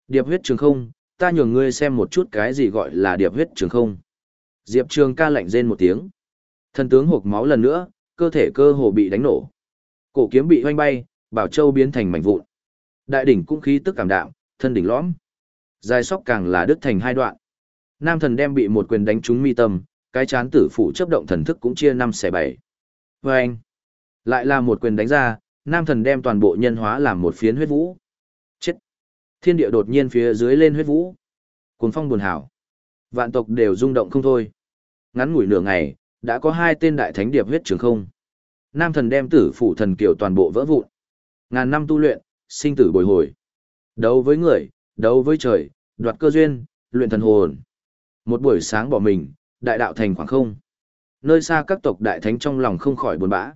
Speaker 1: Điệp huyết trường không, ta nhường ngươi xem một chút cái gì gọi là điệp huyết trường không. Diệp Trường ca lạnh rên một tiếng. Thần tướng hộp máu lần nữa, cơ thể cơ hồ bị đánh nổ. Cổ kiếm bị hoanh bay, bảo châu biến thành mảnh vụn. Đại đỉnh cũng khí tức cảm đạm, thân đỉnh lõm. Dài sóc càng là đứt thành hai đoạn. Nam thần đem bị một quyền đánh trúng mi tâm, cái chán tử phủ chấp động thần thức cũng chia năm xẻ bảy. Và anh, lại là một quyền đánh ra, nam thần đem toàn bộ nhân hóa làm một phiến huyết vũ. Chết! Thiên địa đột nhiên phía dưới lên huyết vũ. Cuốn phong buồn hảo. Vạn tộc đều rung động không thôi. Ngắn ngủi nửa ngày, đã có hai tên đại thánh điệp huyết trường không. Nam thần đem tử phủ thần kiều toàn bộ vỡ vụn. Ngàn năm tu luyện, sinh tử bồi hồi. Đấu với người, đấu với trời, đoạt cơ duyên, luyện thần hồn. Một buổi sáng bỏ mình, đại đạo thành khoảng không. Nơi xa các tộc đại thánh trong lòng không khỏi buồn bã.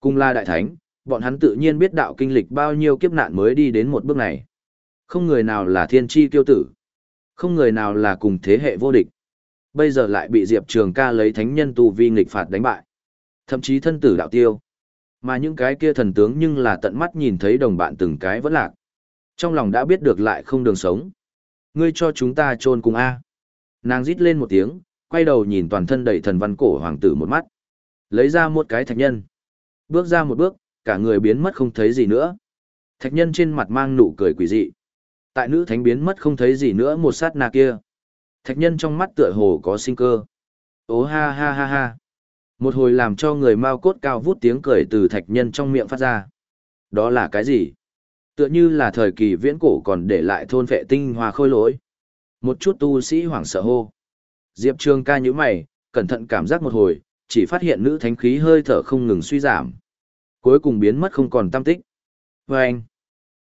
Speaker 1: Cùng là đại thánh, bọn hắn tự nhiên biết đạo kinh lịch bao nhiêu kiếp nạn mới đi đến một bước này. Không người nào là thiên tri tiêu tử. Không người nào là cùng thế hệ vô địch. Bây giờ lại bị Diệp Trường ca lấy thánh nhân tu vi nghịch phạt đánh bại. Thậm chí thân tử đạo tiêu. Mà những cái kia thần tướng nhưng là tận mắt nhìn thấy đồng bạn từng cái vẫn lạc. Trong lòng đã biết được lại không đường sống. Ngươi cho chúng ta chôn cùng A. Nàng rít lên một tiếng, quay đầu nhìn toàn thân đầy thần văn cổ hoàng tử một mắt. Lấy ra một cái thạch nhân. Bước ra một bước, cả người biến mất không thấy gì nữa. Thạch nhân trên mặt mang nụ cười quỷ dị. Tại nữ thánh biến mất không thấy gì nữa một sát na kia. Thạch nhân trong mắt tựa hồ có sinh cơ. Ô ha ha ha ha. Một hồi làm cho người mau cốt cao vút tiếng cười từ thạch nhân trong miệng phát ra. Đó là cái gì? Tựa như là thời kỳ viễn cổ còn để lại thôn vệ tinh hoa khôi lỗi. Một chút tu sĩ hoảng sợ hô. Diệp Trường ca như mày, cẩn thận cảm giác một hồi, chỉ phát hiện nữ thánh khí hơi thở không ngừng suy giảm. Cuối cùng biến mất không còn tâm tích. Và anh,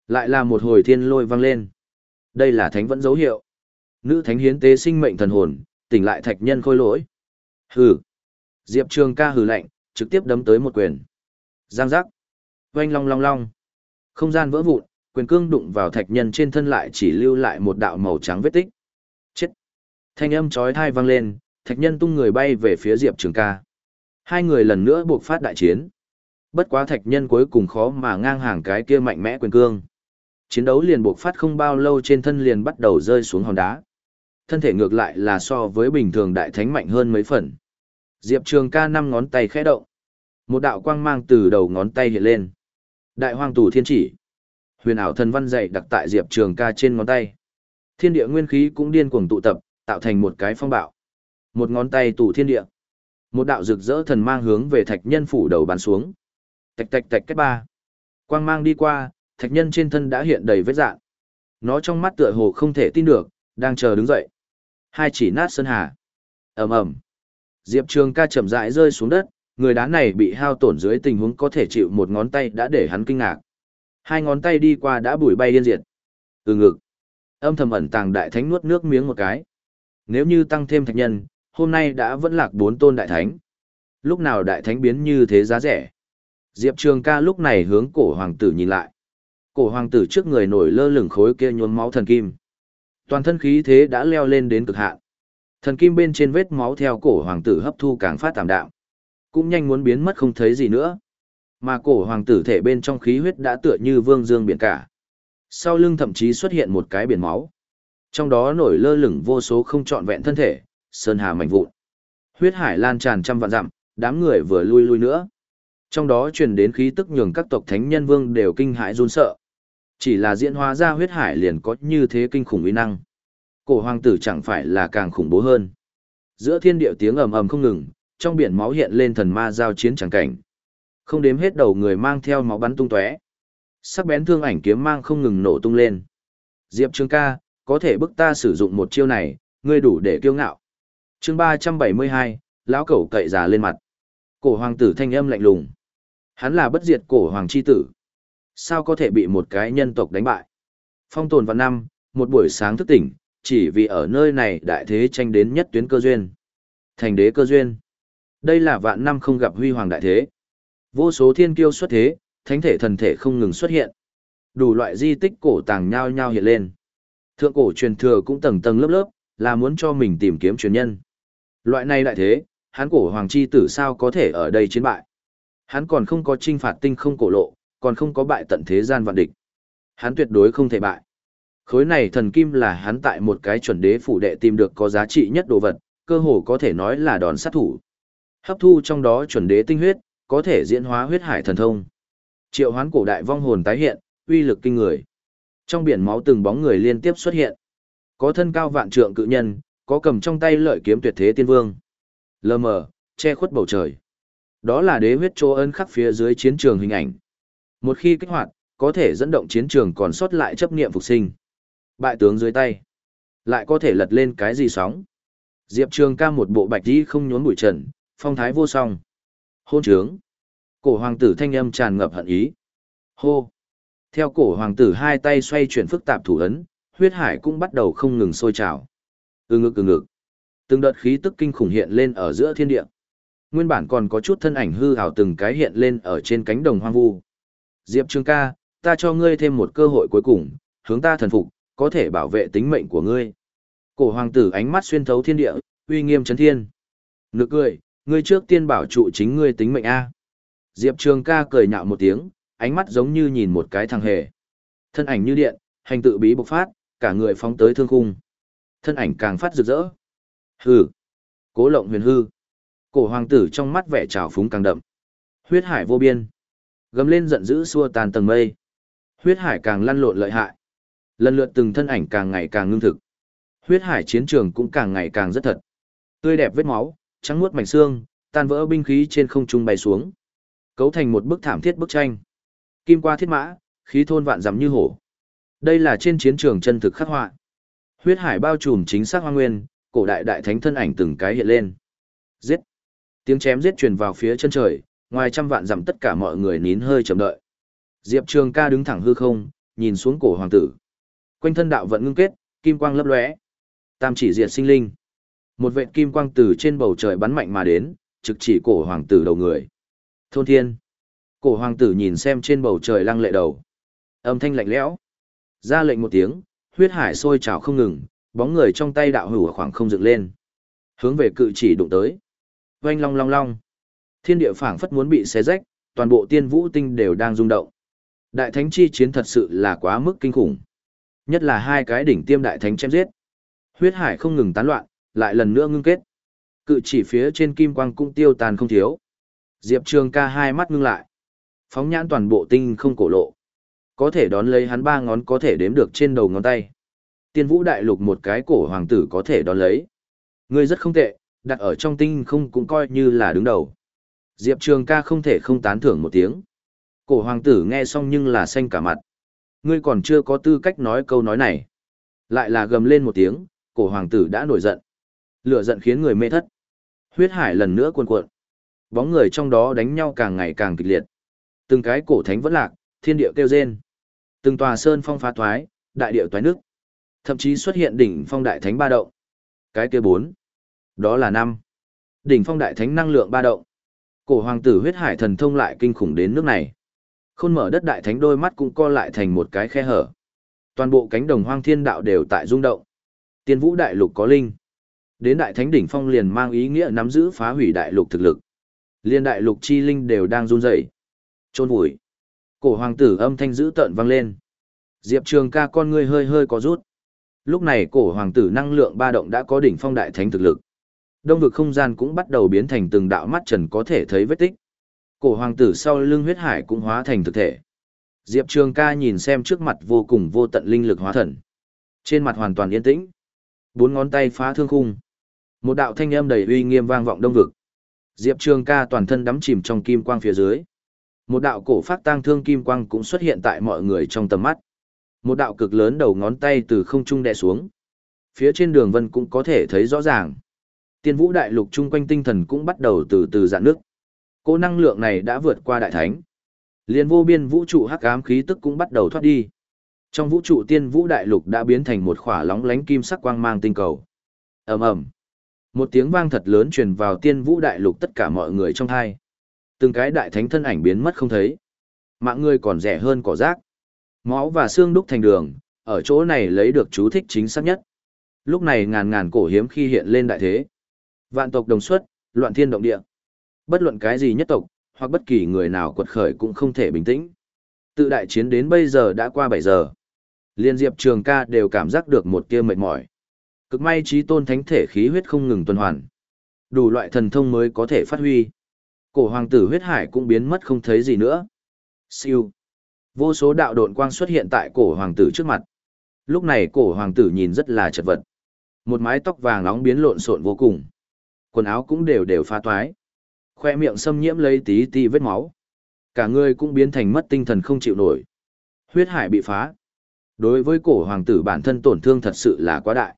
Speaker 1: lại là một hồi thiên lôi vang lên. Đây là thánh vẫn dấu hiệu. Nữ thánh hiến tế sinh mệnh thần hồn, tỉnh lại thạch nhân khôi lỗi. Hừ. Diệp Trường ca hừ lạnh, trực tiếp đấm tới một quyền. Giang giác. Oanh long long long. Không gian vỡ vụn, quyền cương đụng vào thạch nhân trên thân lại chỉ lưu lại một đạo màu trắng vết tích. Chết. Thanh âm chói tai vang lên, thạch nhân tung người bay về phía Diệp Trường ca. Hai người lần nữa buộc phát đại chiến. Bất quá thạch nhân cuối cùng khó mà ngang hàng cái kia mạnh mẽ quyền cương. Chiến đấu liền buộc phát không bao lâu trên thân liền bắt đầu rơi xuống hòn đá. Thân thể ngược lại là so với bình thường đại thánh mạnh hơn mấy phần. Diệp Trường ca năm ngón tay khẽ động. Một đạo quang mang từ đầu ngón tay hiện lên. Đại hoang tù thiên chỉ. Huyền ảo thần văn dạy đặt tại Diệp Trường ca trên ngón tay. Thiên địa nguyên khí cũng điên cuồng tụ tập, tạo thành một cái phong bạo. Một ngón tay tụ thiên địa. Một đạo rực rỡ thần mang hướng về thạch nhân phủ đầu bắn xuống. Tạch tạch tạch cách ba. Quang mang đi qua, thạch nhân trên thân đã hiện đầy vết dạng. Nó trong mắt tựa hồ không thể tin được, đang chờ đứng dậy. Hai chỉ nát sơn hà. ầm ầm Diệp Trường ca chậm rãi rơi xuống đất, người đá này bị hao tổn dưới tình huống có thể chịu một ngón tay đã để hắn kinh ngạc. Hai ngón tay đi qua đã bùi bay yên diệt. Từ ngực. Âm thầm ẩn tàng đại thánh nuốt nước miếng một cái. Nếu như tăng thêm thạch nhân, hôm nay đã vẫn lạc bốn tôn đại thánh. Lúc nào đại thánh biến như thế giá rẻ. Diệp Trường ca lúc này hướng cổ hoàng tử nhìn lại. Cổ hoàng tử trước người nổi lơ lửng khối kia nhuốm máu thần kim. Toàn thân khí thế đã leo lên đến cực hạn. Thần kim bên trên vết máu theo cổ hoàng tử hấp thu càng phát tạm đạm. Cũng nhanh muốn biến mất không thấy gì nữa. Mà cổ hoàng tử thể bên trong khí huyết đã tựa như vương dương biển cả. Sau lưng thậm chí xuất hiện một cái biển máu. Trong đó nổi lơ lửng vô số không trọn vẹn thân thể, sơn hà mảnh vụn. Huyết hải lan tràn trăm vạn dặm, đám người vừa lui lui nữa. Trong đó truyền đến khí tức nhường các tộc thánh nhân vương đều kinh hãi run sợ. Chỉ là diễn hóa ra huyết hải liền có như thế kinh khủng uy năng. Cổ hoàng tử chẳng phải là càng khủng bố hơn. Giữa thiên địa tiếng ầm ầm không ngừng, trong biển máu hiện lên thần ma giao chiến chẳng cảnh. Không đếm hết đầu người mang theo máu bắn tung tóe. Sắc bén thương ảnh kiếm mang không ngừng nổ tung lên. Diệp Trương ca, có thể bức ta sử dụng một chiêu này, ngươi đủ để kiêu ngạo. Chương ba trăm bảy mươi hai, lão cẩu cậy già lên mặt. Cổ hoàng tử thanh âm lạnh lùng. Hắn là bất diệt cổ hoàng chi tử. Sao có thể bị một cái nhân tộc đánh bại? Phong tồn vào năm, một buổi sáng thức tỉnh, chỉ vì ở nơi này đại thế tranh đến nhất tuyến cơ duyên. Thành đế cơ duyên. Đây là vạn năm không gặp huy hoàng đại thế. Vô số thiên kiêu xuất thế, thánh thể thần thể không ngừng xuất hiện. Đủ loại di tích cổ tàng nhao nhao hiện lên. Thượng cổ truyền thừa cũng tầng tầng lớp lớp, là muốn cho mình tìm kiếm truyền nhân. Loại này đại thế, hắn cổ hoàng chi tử sao có thể ở đây chiến bại. Hắn còn không có trinh phạt tinh không cổ lộ, còn không có bại tận thế gian vạn địch. Hắn tuyệt đối không thể bại. Khối này thần kim là hắn tại một cái chuẩn đế phủ đệ tìm được có giá trị nhất đồ vật, cơ hồ có thể nói là đòn sát thủ. Hấp thu trong đó chuẩn đế tinh huyết, có thể diễn hóa huyết hải thần thông. Triệu hoán cổ đại vong hồn tái hiện, uy lực kinh người. Trong biển máu từng bóng người liên tiếp xuất hiện. Có thân cao vạn trượng cự nhân, có cầm trong tay lợi kiếm tuyệt thế tiên vương. Lờ mờ, che khuất bầu trời. Đó là đế huyết chỗ ân khắc phía dưới chiến trường hình ảnh. Một khi kích hoạt, có thể dẫn động chiến trường còn sót lại chấp niệm phục sinh. Bại tướng dưới tay. Lại có thể lật lên cái gì sóng. Diệp Trường ca một bộ bạch đi không nhốn bụi trần, phong thái vô song. Hôn trướng. Cổ hoàng tử thanh âm tràn ngập hận ý. Hô. Theo cổ hoàng tử hai tay xoay chuyển phức tạp thủ ấn, huyết hải cũng bắt đầu không ngừng sôi trào. Ừ ngực ừ ngực. Từng đợt khí tức kinh khủng hiện lên ở giữa thiên địa. Nguyên bản còn có chút thân ảnh hư ảo từng cái hiện lên ở trên cánh đồng hoang vu. Diệp Trường ca, ta cho ngươi thêm một cơ hội cuối cùng, hướng ta thần phục, có thể bảo vệ tính mệnh của ngươi. Cổ hoàng tử ánh mắt xuyên thấu thiên địa, uy nghiêm chấn thiên. Nực cười, ngươi trước tiên bảo trụ chính ngươi tính mệnh a. Diệp Trường ca cười nhạo một tiếng, ánh mắt giống như nhìn một cái thằng hề. Thân ảnh như điện, hành tự bí bộc phát, cả người phóng tới thương khung. Thân ảnh càng phát rực rỡ. Hừ. Cố lộng huyền hư. Cổ hoàng tử trong mắt vẻ trào phúng càng đậm. Huyết hải vô biên. Gầm lên giận dữ xua tàn tầng mây. Huyết hải càng lăn lộn lợi hại. Lần lượt từng thân ảnh càng ngày càng ngưng thực. Huyết hải chiến trường cũng càng ngày càng rất thật. Tươi đẹp vết máu, trắng muốt mảnh xương, tan vỡ binh khí trên không trung bay xuống. Cấu thành một bức thảm thiết bức tranh. Kim qua thiết mã, khí thôn vạn dặm như hổ. Đây là trên chiến trường chân thực khắc họa. Huyết hải bao trùm chính xác hoa nguyên, cổ đại đại thánh thân ảnh từng cái hiện lên. Giết! Tiếng chém giết truyền vào phía chân trời, ngoài trăm vạn dặm tất cả mọi người nín hơi chậm đợi. Diệp Trường ca đứng thẳng hư không, nhìn xuống cổ hoàng tử. Quanh thân đạo vận ngưng kết, kim quang lấp lóe. Tam chỉ diệt sinh linh. Một vệt kim quang từ trên bầu trời bắn mạnh mà đến, trực chỉ cổ hoàng tử đầu người. Thôn thiên. Cổ hoàng tử nhìn xem trên bầu trời lăng lệ đầu. Âm thanh lạnh lẽo. Ra lệnh một tiếng, huyết hải sôi trào không ngừng, bóng người trong tay đạo hữu khoảng không dựng lên. Hướng về cự chỉ đụng tới. Oanh long long long. Thiên địa phảng phất muốn bị xé rách, toàn bộ tiên vũ tinh đều đang rung động. Đại thánh chi chiến thật sự là quá mức kinh khủng. Nhất là hai cái đỉnh tiêm đại thánh chém giết. Huyết hải không ngừng tán loạn, lại lần nữa ngưng kết. Cự chỉ phía trên kim quang cũng tiêu tàn không thiếu. Diệp Trường ca hai mắt ngưng lại. Phóng nhãn toàn bộ tinh không cổ lộ. Có thể đón lấy hắn ba ngón có thể đếm được trên đầu ngón tay. Tiên vũ đại lục một cái cổ hoàng tử có thể đón lấy. Ngươi rất không tệ, đặt ở trong tinh không cũng coi như là đứng đầu. Diệp Trường ca không thể không tán thưởng một tiếng. Cổ hoàng tử nghe xong nhưng là xanh cả mặt. Ngươi còn chưa có tư cách nói câu nói này. Lại là gầm lên một tiếng, cổ hoàng tử đã nổi giận. Lửa giận khiến người mê thất. Huyết hải lần nữa cuồn cuộn. Bóng người trong đó đánh nhau càng ngày càng kịch liệt. Từng cái cổ thánh vẫn lạc, thiên địa kêu rên. Từng tòa sơn phong phá thoái, đại địa toái nước. Thậm chí xuất hiện đỉnh phong đại thánh ba động. Cái kia bốn. Đó là năm. Đỉnh phong đại thánh năng lượng ba động. Cổ hoàng tử huyết hải thần thông lại kinh khủng đến nước này. Khôn mở đất đại thánh đôi mắt cũng co lại thành một cái khe hở. Toàn bộ cánh đồng hoang thiên đạo đều tại rung động. Tiên vũ đại lục có linh. Đến đại thánh đỉnh phong liền mang ý nghĩa nắm giữ phá hủy đại lục thực lực. Liên đại lục chi linh đều đang run rẩy. Trôn vùi. Cổ hoàng tử âm thanh dữ tợn vang lên. Diệp Trường ca con ngươi hơi hơi có rút. Lúc này cổ hoàng tử năng lượng ba động đã có đỉnh phong đại thánh thực lực. Đông vực không gian cũng bắt đầu biến thành từng đạo mắt trần có thể thấy vết tích. Cổ hoàng tử sau lưng huyết hải cũng hóa thành thực thể. Diệp Trường ca nhìn xem trước mặt vô cùng vô tận linh lực hóa thần. Trên mặt hoàn toàn yên tĩnh. Bốn ngón tay phá thương khung. Một đạo thanh âm đầy uy nghiêm vang vọng đông vực. Diệp Trường ca toàn thân đắm chìm trong kim quang phía dưới. Một đạo cổ phát tang thương kim quang cũng xuất hiện tại mọi người trong tầm mắt. Một đạo cực lớn đầu ngón tay từ không trung đè xuống. Phía trên đường vân cũng có thể thấy rõ ràng. Tiên vũ đại lục chung quanh tinh thần cũng bắt đầu từ từ dạn nước. Cô năng lượng này đã vượt qua đại thánh. Liên vô biên vũ trụ hắc ám khí tức cũng bắt đầu thoát đi. Trong vũ trụ tiên vũ đại lục đã biến thành một khỏa lóng lánh kim sắc quang mang tinh cầu. ầm ầm, một tiếng vang thật lớn truyền vào tiên vũ đại lục tất cả mọi người trong thai. Từng cái đại thánh thân ảnh biến mất không thấy. Mạng người còn rẻ hơn cỏ rác. Máu và xương đúc thành đường, ở chỗ này lấy được chú thích chính xác nhất. Lúc này ngàn ngàn cổ hiếm khi hiện lên đại thế. Vạn tộc đồng xuất, loạn thiên động địa. Bất luận cái gì nhất tộc, hoặc bất kỳ người nào quật khởi cũng không thể bình tĩnh. Tự đại chiến đến bây giờ đã qua 7 giờ. Liên Diệp Trường ca đều cảm giác được một tia mệt mỏi. Cực may trí tôn thánh thể khí huyết không ngừng tuần hoàn. Đủ loại thần thông mới có thể phát huy. Cổ hoàng tử huyết hải cũng biến mất không thấy gì nữa. Siêu. Vô số đạo độn quang xuất hiện tại cổ hoàng tử trước mặt. Lúc này cổ hoàng tử nhìn rất là chật vật. Một mái tóc vàng nóng biến lộn xộn vô cùng. Quần áo cũng đều đều pha toái. Khoe miệng xâm nhiễm lấy tí tí vết máu. Cả người cũng biến thành mất tinh thần không chịu nổi. Huyết hải bị phá. Đối với cổ hoàng tử bản thân tổn thương thật sự là quá đại.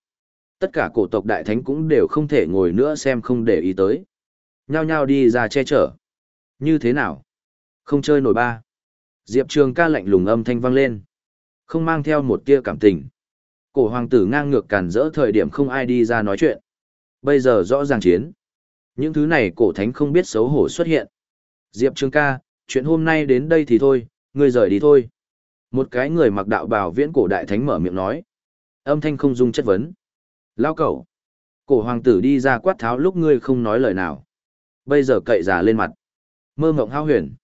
Speaker 1: Tất cả cổ tộc đại thánh cũng đều không thể ngồi nữa xem không để ý tới. Nhao nhao đi ra che chở. Như thế nào? Không chơi nổi ba. Diệp Trường ca lạnh lùng âm thanh vang lên. Không mang theo một tia cảm tình. Cổ hoàng tử ngang ngược cản rỡ thời điểm không ai đi ra nói chuyện. Bây giờ rõ ràng chiến. Những thứ này cổ thánh không biết xấu hổ xuất hiện. Diệp Trường ca, chuyện hôm nay đến đây thì thôi, ngươi rời đi thôi. Một cái người mặc đạo bào viễn cổ đại thánh mở miệng nói. Âm thanh không dung chất vấn. Lao cẩu. Cổ hoàng tử đi ra quát tháo lúc ngươi không nói lời nào. Bây giờ cậy giả lên mặt. Mơ mộng hao huyền.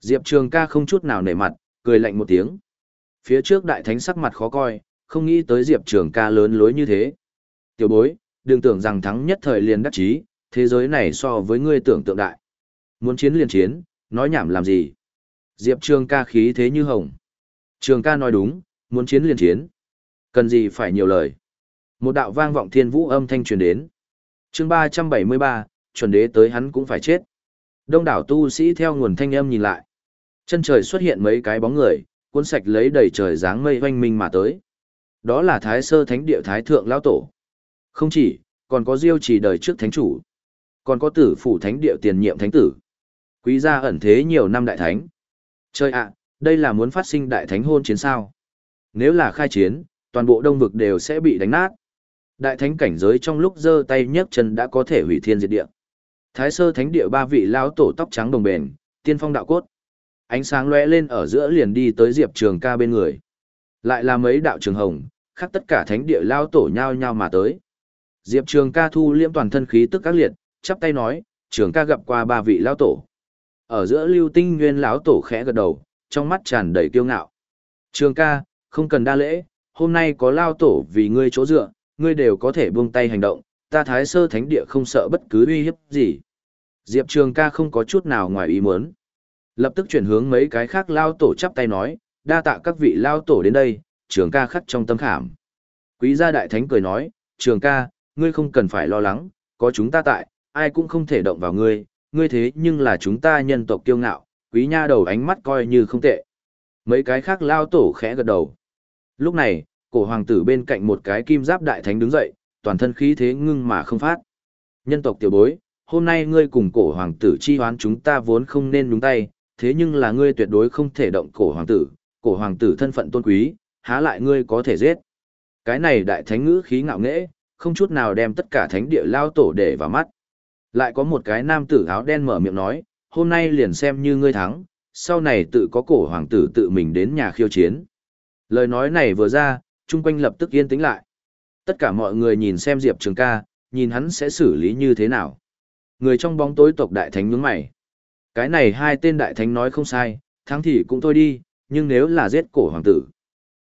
Speaker 1: Diệp Trường ca không chút nào nể mặt, cười lạnh một tiếng. Phía trước đại thánh sắc mặt khó coi, không nghĩ tới Diệp Trường ca lớn lối như thế. Tiểu bối, đừng tưởng rằng thắng nhất thời liền đắc chí, thế giới này so với ngươi tưởng tượng đại. Muốn chiến liền chiến, nói nhảm làm gì? Diệp Trường ca khí thế như hồng. Trường ca nói đúng, muốn chiến liền chiến. Cần gì phải nhiều lời. Một đạo vang vọng thiên vũ âm thanh truyền đến. chương 373, chuẩn đế tới hắn cũng phải chết. Đông đảo tu sĩ theo nguồn thanh âm nhìn lại. Chân trời xuất hiện mấy cái bóng người, cuốn sạch lấy đầy trời dáng mây hoanh minh mà tới. Đó là Thái Sơ Thánh Địa Thái Thượng Lão Tổ. Không chỉ, còn có Diêu trì đời trước Thánh Chủ. Còn có tử phủ Thánh Địa tiền nhiệm Thánh Tử. Quý gia ẩn thế nhiều năm đại thánh. Chơi ạ, đây là muốn phát sinh đại thánh hôn chiến sao. Nếu là khai chiến, toàn bộ đông vực đều sẽ bị đánh nát. Đại thánh cảnh giới trong lúc giơ tay nhấc chân đã có thể hủy thiên diệt địa. Thái sơ thánh địa ba vị lão tổ tóc trắng đồng bền, tiên phong đạo cốt. Ánh sáng lóe lên ở giữa liền đi tới Diệp Trường ca bên người. Lại là mấy đạo trường hồng, khắp tất cả thánh địa lao tổ nhau nhau mà tới. Diệp Trường ca thu liễm toàn thân khí tức các liệt, chắp tay nói, Trường ca gặp qua ba vị lao tổ. Ở giữa lưu tinh nguyên lão tổ khẽ gật đầu, trong mắt tràn đầy kiêu ngạo. Trường ca, không cần đa lễ, hôm nay có lao tổ vì ngươi chỗ dựa, ngươi đều có thể buông tay hành động, ta thái sơ thánh địa không sợ bất cứ uy hiếp gì. Diệp Trường ca không có chút nào ngoài ý muốn. Lập tức chuyển hướng mấy cái khác lao tổ chắp tay nói, đa tạ các vị lao tổ đến đây, trường ca khắc trong tâm khảm. Quý gia đại thánh cười nói, trường ca, ngươi không cần phải lo lắng, có chúng ta tại, ai cũng không thể động vào ngươi, ngươi thế nhưng là chúng ta nhân tộc kiêu ngạo, quý nha đầu ánh mắt coi như không tệ. Mấy cái khác lao tổ khẽ gật đầu. Lúc này, cổ hoàng tử bên cạnh một cái kim giáp đại thánh đứng dậy, toàn thân khí thế ngưng mà không phát. Nhân tộc tiểu bối, hôm nay ngươi cùng cổ hoàng tử chi hoán chúng ta vốn không nên đúng tay, thế nhưng là ngươi tuyệt đối không thể động cổ hoàng tử, cổ hoàng tử thân phận tôn quý, há lại ngươi có thể giết. Cái này đại thánh ngữ khí ngạo nghễ, không chút nào đem tất cả thánh địa lao tổ để vào mắt. Lại có một cái nam tử áo đen mở miệng nói, hôm nay liền xem như ngươi thắng, sau này tự có cổ hoàng tử tự mình đến nhà khiêu chiến. Lời nói này vừa ra, chung quanh lập tức yên tĩnh lại. Tất cả mọi người nhìn xem Diệp Trường ca, nhìn hắn sẽ xử lý như thế nào. Người trong bóng tối tộc đại thánh nhướng mày. Cái này hai tên đại thánh nói không sai, thắng thì cũng thôi đi, nhưng nếu là giết cổ hoàng tử.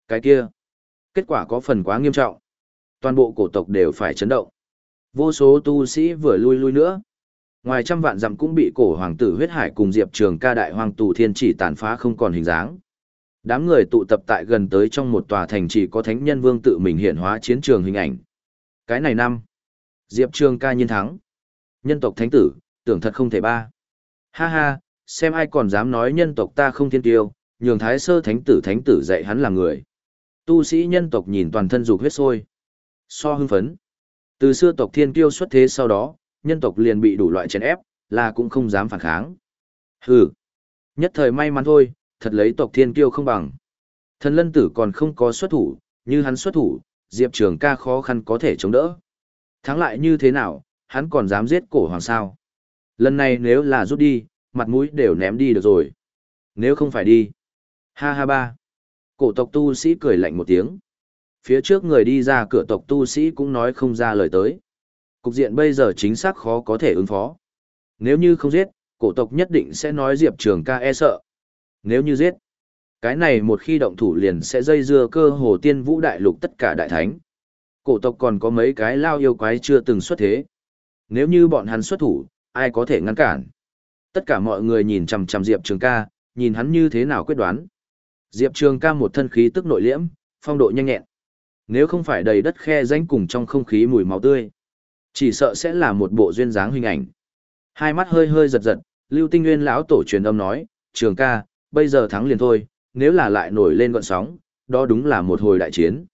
Speaker 1: Cái kia, kết quả có phần quá nghiêm trọng. Toàn bộ cổ tộc đều phải chấn động. Vô số tu sĩ vừa lui lui nữa. Ngoài trăm vạn dặm cũng bị cổ hoàng tử huyết hải cùng Diệp Trường ca đại hoàng tù thiên chỉ tàn phá không còn hình dáng. Đám người tụ tập tại gần tới trong một tòa thành chỉ có thánh nhân vương tự mình hiện hóa chiến trường hình ảnh. Cái này năm, Diệp Trường ca nhiên thắng. Nhân tộc thánh tử, tưởng thật không thể ba. Ha ha, xem ai còn dám nói nhân tộc ta không thiên tiêu, nhường thái sơ thánh tử thánh tử dạy hắn là người. Tu sĩ nhân tộc nhìn toàn thân dục huyết sôi. So hưng phấn. Từ xưa tộc thiên kiêu xuất thế sau đó, nhân tộc liền bị đủ loại chèn ép, là cũng không dám phản kháng. Hừ. Nhất thời may mắn thôi, thật lấy tộc thiên kiêu không bằng. Thần lân tử còn không có xuất thủ, như hắn xuất thủ, Diệp Trường ca khó khăn có thể chống đỡ. Thắng lại như thế nào, hắn còn dám giết cổ hoàng sao. Lần này nếu là rút đi, mặt mũi đều ném đi được rồi. Nếu không phải đi. Ha ha ba. Cổ tộc tu sĩ cười lạnh một tiếng. Phía trước người đi ra cửa tộc tu sĩ cũng nói không ra lời tới. Cục diện bây giờ chính xác khó có thể ứng phó. Nếu như không giết, cổ tộc nhất định sẽ nói Diệp Trường ca e sợ. Nếu như giết, cái này một khi động thủ liền sẽ dây dưa cơ hồ tiên vũ đại lục tất cả đại thánh. Cổ tộc còn có mấy cái lao yêu quái chưa từng xuất thế. Nếu như bọn hắn xuất thủ, ai có thể ngăn cản? Tất cả mọi người nhìn chằm chằm Diệp Trường ca, nhìn hắn như thế nào quyết đoán. Diệp Trường ca một thân khí tức nội liễm, phong độ nhanh nhẹn. Nếu không phải đầy đất khe danh cùng trong không khí mùi máu tươi, chỉ sợ sẽ là một bộ duyên dáng hình ảnh. Hai mắt hơi hơi giật giật, Lưu Tinh Nguyên lão tổ truyền âm nói, "Trường ca, bây giờ thắng liền thôi, nếu là lại nổi lên gọn sóng, đó đúng là một hồi đại chiến."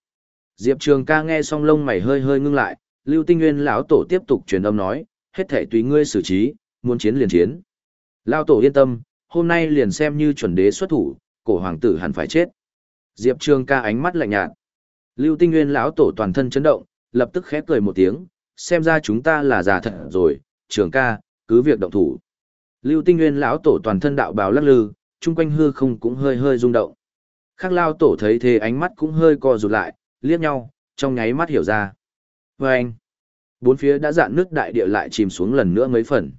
Speaker 1: Diệp Trường ca nghe xong lông mày hơi hơi ngưng lại, Lưu Tinh Nguyên lão tổ tiếp tục truyền âm nói, "Hết thể tùy ngươi xử trí, muốn chiến liền chiến." Lão tổ yên tâm, hôm nay liền xem như chuẩn đế xuất thủ, cổ hoàng tử hẳn phải chết. Diệp Trường ca ánh mắt lạnh nhạt. Lưu Tinh Nguyên lão tổ toàn thân chấn động, lập tức khép cười một tiếng, xem ra chúng ta là già thật rồi, trưởng ca, cứ việc động thủ. Lưu Tinh Nguyên lão tổ toàn thân đạo bào lắc lư, chung quanh hư không cũng hơi hơi rung động. Khác lao tổ thấy thế ánh mắt cũng hơi co rụt lại, liếc nhau, trong nháy mắt hiểu ra. Và anh, bốn phía đã dạn nước đại địa lại chìm xuống lần nữa mấy phần.